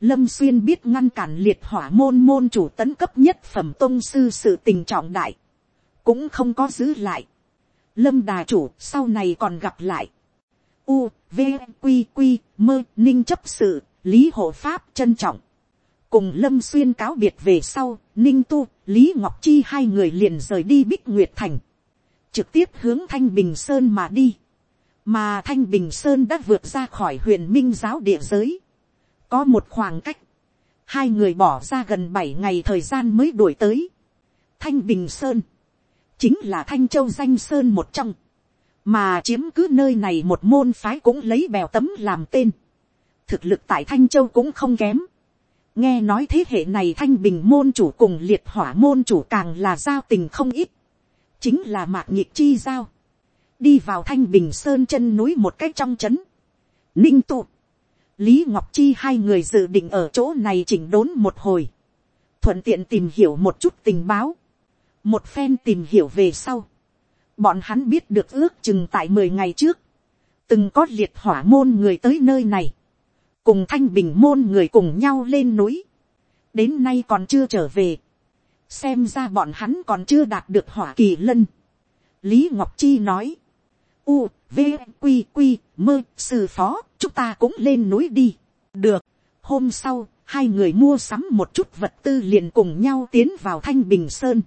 Lâm xuyên biết ngăn cản liệt hỏa môn môn chủ tấn cấp nhất phẩm tôn sư sự tình trọng đại. Cũng không có giữ lại lâm đà chủ sau này còn gặp lại. U, v, q q mơ ninh chấp sự, lý hộ pháp trân trọng cùng lâm xuyên cáo biệt về sau, ninh tu, lý ngọc chi hai người liền rời đi bích nguyệt thành. trực tiếp hướng thanh bình sơn mà đi. mà thanh bình sơn đã vượt ra khỏi huyền minh giáo địa giới. có một khoảng cách. hai người bỏ ra gần bảy ngày thời gian mới đuổi tới. thanh bình sơn chính là thanh châu danh sơn một trong, mà chiếm cứ nơi này một môn phái cũng lấy bèo tấm làm tên, thực lực tại thanh châu cũng không kém, nghe nói thế hệ này thanh bình môn chủ cùng liệt hỏa môn chủ càng là giao tình không ít, chính là mạc nhịp chi giao, đi vào thanh bình sơn chân núi một cách trong trấn, ninh tụ, lý ngọc chi hai người dự định ở chỗ này chỉnh đốn một hồi, thuận tiện tìm hiểu một chút tình báo, một phen tìm hiểu về sau, bọn hắn biết được ước chừng tại mười ngày trước, từng có liệt hỏa môn người tới nơi này, cùng thanh bình môn người cùng nhau lên núi, đến nay còn chưa trở về, xem ra bọn hắn còn chưa đạt được hỏa kỳ lân. lý ngọc chi nói, u, v, q, q, mơ, sư phó, chúng ta cũng lên núi đi. được, hôm sau, hai người mua sắm một chút vật tư liền cùng nhau tiến vào thanh bình sơn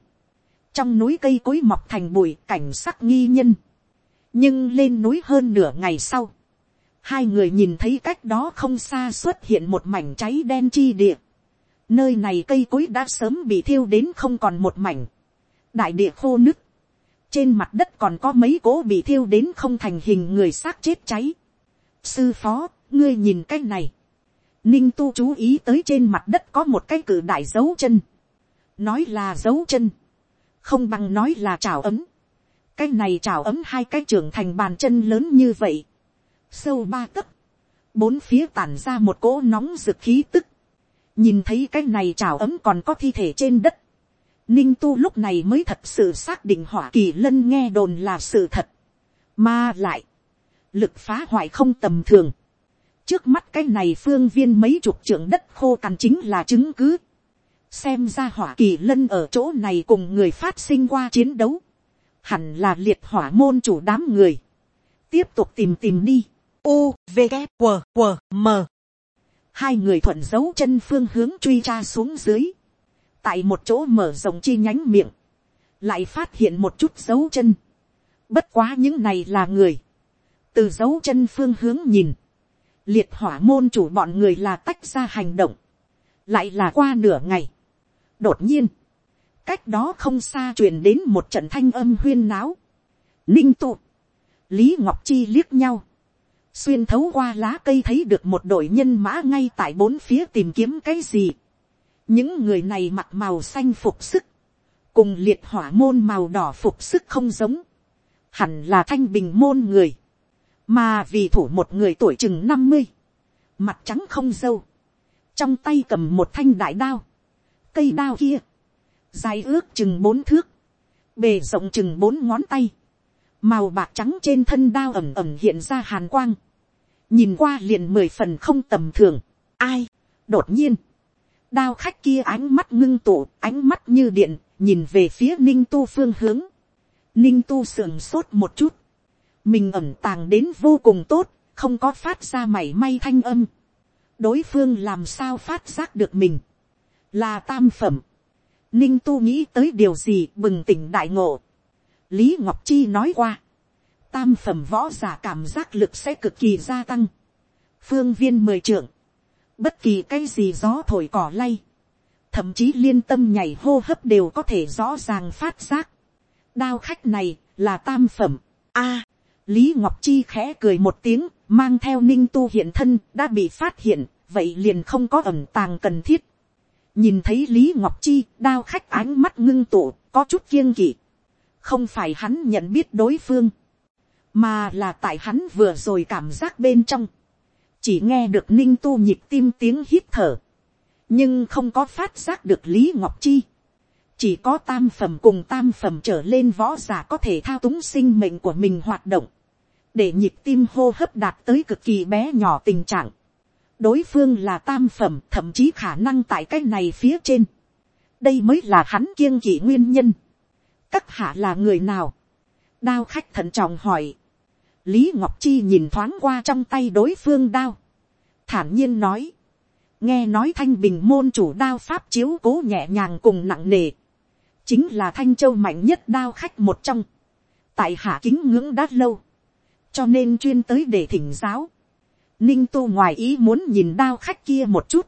trong núi cây cối mọc thành bụi cảnh sắc nghi nhân, nhưng lên núi hơn nửa ngày sau, hai người nhìn thấy cách đó không xa xuất hiện một mảnh cháy đen chi địa, nơi này cây cối đã sớm bị thiêu đến không còn một mảnh, đại địa khô nứt, trên mặt đất còn có mấy cỗ bị thiêu đến không thành hình người xác chết cháy. sư phó, ngươi nhìn cái này, ninh tu chú ý tới trên mặt đất có một cái cử đại dấu chân, nói là dấu chân, không bằng nói là chảo ấm. cái này chảo ấm hai cái trưởng thành bàn chân lớn như vậy, sâu ba tấc, bốn phía tản ra một cỗ nóng rực khí tức, nhìn thấy cái này trào ấm còn có thi thể trên đất, ninh tu lúc này mới thật sự xác định hỏa kỳ lân nghe đồn là sự thật, mà lại, lực phá hoại không tầm thường, trước mắt cái này phương viên mấy chục trưởng đất khô cằn chính là chứng cứ, xem ra hỏa kỳ lân ở chỗ này cùng người phát sinh qua chiến đấu, hẳn là liệt hỏa môn chủ đám người, tiếp tục tìm tìm đi, u v g q q m. Hai người thuận dấu chân phương hướng truy tra xuống dưới, tại một chỗ mở rộng chi nhánh miệng, lại phát hiện một chút dấu chân, bất quá những này là người, từ dấu chân phương hướng nhìn, liệt hỏa môn chủ bọn người là tách ra hành động, lại là qua nửa ngày. đột nhiên, cách đó không xa truyền đến một trận thanh âm huyên náo, ninh tụ, lý ngọc chi liếc nhau, xuyên thấu qua lá cây thấy được một đội nhân mã ngay tại bốn phía tìm kiếm cái gì. những người này mặc màu xanh phục sức, cùng liệt hỏa môn màu đỏ phục sức không giống, hẳn là thanh bình môn người, mà vì thủ một người tuổi chừng năm mươi, mặt trắng không dâu, trong tay cầm một thanh đại đao, cây đao kia, dài ước chừng bốn thước, bề rộng chừng bốn ngón tay, màu bạc trắng trên thân đao ẩm ẩm hiện ra hàn quang, nhìn qua liền mười phần không tầm thường, ai, đột nhiên, đao khách kia ánh mắt ngưng tụ, ánh mắt như điện, nhìn về phía ninh tu phương hướng, ninh tu sườn sốt một chút, mình ẩm tàng đến vô cùng tốt, không có phát ra mảy may thanh âm, đối phương làm sao phát giác được mình, là tam phẩm, ninh tu nghĩ tới điều gì bừng tỉnh đại ngộ, lý ngọc chi nói qua, tam phẩm võ giả cảm giác lực sẽ cực kỳ gia tăng, phương viên mười trưởng, bất kỳ cái gì gió thổi cỏ lay, thậm chí liên tâm nhảy hô hấp đều có thể rõ ràng phát giác, đao khách này là tam phẩm, a, lý ngọc chi khẽ cười một tiếng, mang theo ninh tu hiện thân đã bị phát hiện, vậy liền không có ẩm tàng cần thiết. nhìn thấy lý ngọc chi đao khách ánh mắt ngưng tụ có chút kiêng kỵ không phải hắn nhận biết đối phương, mà là tại hắn vừa rồi cảm giác bên trong, chỉ nghe được ninh tu nhịp tim tiếng hít thở, nhưng không có phát giác được lý ngọc chi, chỉ có tam phẩm cùng tam phẩm trở lên võ giả có thể thao túng sinh mệnh của mình hoạt động, để nhịp tim hô hấp đạt tới cực kỳ bé nhỏ tình trạng. đối phương là tam phẩm thậm chí khả năng tại cái này phía trên. đây mới là hắn kiêng kỵ nguyên nhân các hạ là người nào. đao khách thận trọng hỏi. lý ngọc chi nhìn thoáng qua trong tay đối phương đao. thản nhiên nói. nghe nói thanh bình môn chủ đao pháp chiếu cố nhẹ nhàng cùng nặng nề. chính là thanh châu mạnh nhất đao khách một trong. tại hạ kính ngưỡng đã lâu cho nên chuyên tới để thỉnh giáo. Ninh tu ngoài ý muốn nhìn đao khách kia một chút.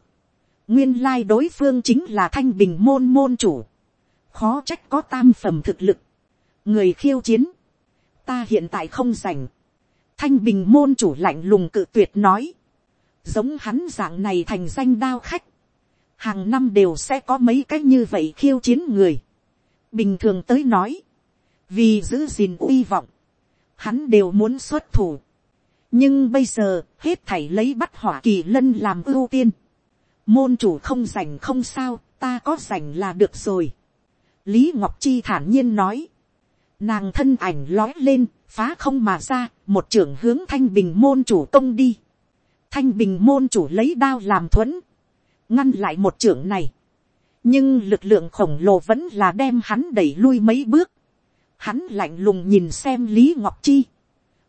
Nguyên lai đối phương chính là thanh bình môn môn chủ. Khó trách có tam phẩm thực lực. Người khiêu chiến. Ta hiện tại không rành, Thanh bình môn chủ lạnh lùng cự tuyệt nói. Giống hắn dạng này thành danh đao khách. Hàng năm đều sẽ có mấy cái như vậy khiêu chiến người. Bình thường tới nói. Vì giữ gìn uy vọng hắn đều muốn xuất thủ. nhưng bây giờ, hết thảy lấy bắt hỏa kỳ lân làm ưu tiên. môn chủ không rảnh không sao, ta có rảnh là được rồi lý ngọc chi thản nhiên nói. nàng thân ảnh lói lên, phá không mà ra, một trưởng hướng thanh bình môn chủ công đi. thanh bình môn chủ lấy đao làm thuẫn, ngăn lại một trưởng này. nhưng lực lượng khổng lồ vẫn là đem hắn đẩy lui mấy bước Hắn lạnh lùng nhìn xem Lý Ngọc Chi.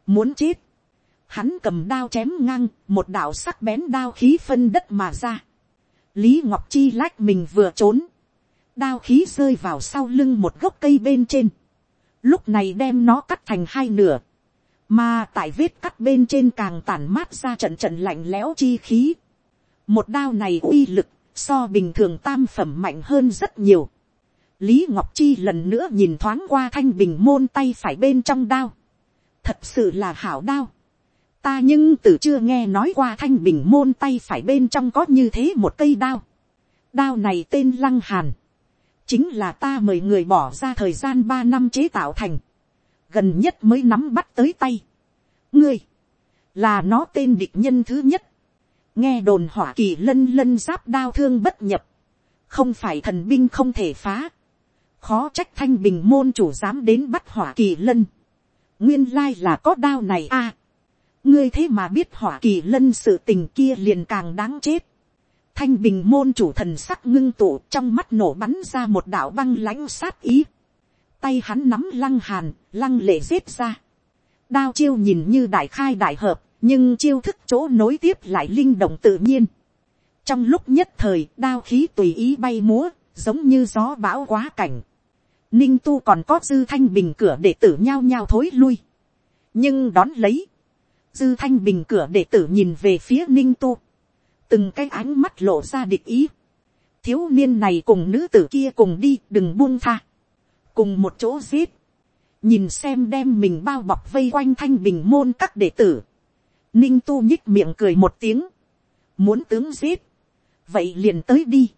Muốn chết. Hắn cầm đao chém ngang, một đạo sắc bén đao khí phân đất mà ra. Lý Ngọc Chi lách mình vừa trốn. Đao khí rơi vào sau lưng một gốc cây bên trên. Lúc này đem nó cắt thành hai nửa. Mà tại vết cắt bên trên càng tản mát ra trận trận lạnh lẽo chi khí. Một đao này uy lực, so bình thường tam phẩm mạnh hơn rất nhiều. Lý Ngọc Chi lần nữa nhìn thoáng qua thanh bình môn tay phải bên trong đao. Thật sự là hảo đao. Ta nhưng từ chưa nghe nói qua thanh bình môn tay phải bên trong có như thế một cây đao. Đao này tên Lăng Hàn. Chính là ta mời người bỏ ra thời gian ba năm chế tạo thành. Gần nhất mới nắm bắt tới tay. Ngươi. Là nó tên địch nhân thứ nhất. Nghe đồn hỏa kỳ lân lân giáp đao thương bất nhập. Không phải thần binh không thể phá khó trách thanh bình môn chủ dám đến bắt hỏa kỳ lân, nguyên lai là có đao này a, ngươi thế mà biết hỏa kỳ lân sự tình kia liền càng đáng chết, thanh bình môn chủ thần sắc ngưng tụ trong mắt nổ bắn ra một đạo băng lãnh sát ý, tay hắn nắm lăng hàn, lăng lệ giết ra, đao chiêu nhìn như đại khai đại hợp, nhưng chiêu thức chỗ nối tiếp lại linh động tự nhiên. trong lúc nhất thời đao khí tùy ý bay múa, giống như gió bão quá cảnh. ninh tu còn có dư thanh bình cửa để tử nhao nhao thối lui. nhưng đón lấy, dư thanh bình cửa để tử nhìn về phía ninh tu từng cái ánh mắt lộ ra địch ý. thiếu niên này cùng nữ tử kia cùng đi, đừng buông tha. cùng một chỗ giết. nhìn xem đem mình bao bọc vây quanh thanh bình môn các đệ tử Ninh tu nhích miệng cười một tiếng. Muốn tướng giết. Vậy liền tới đi.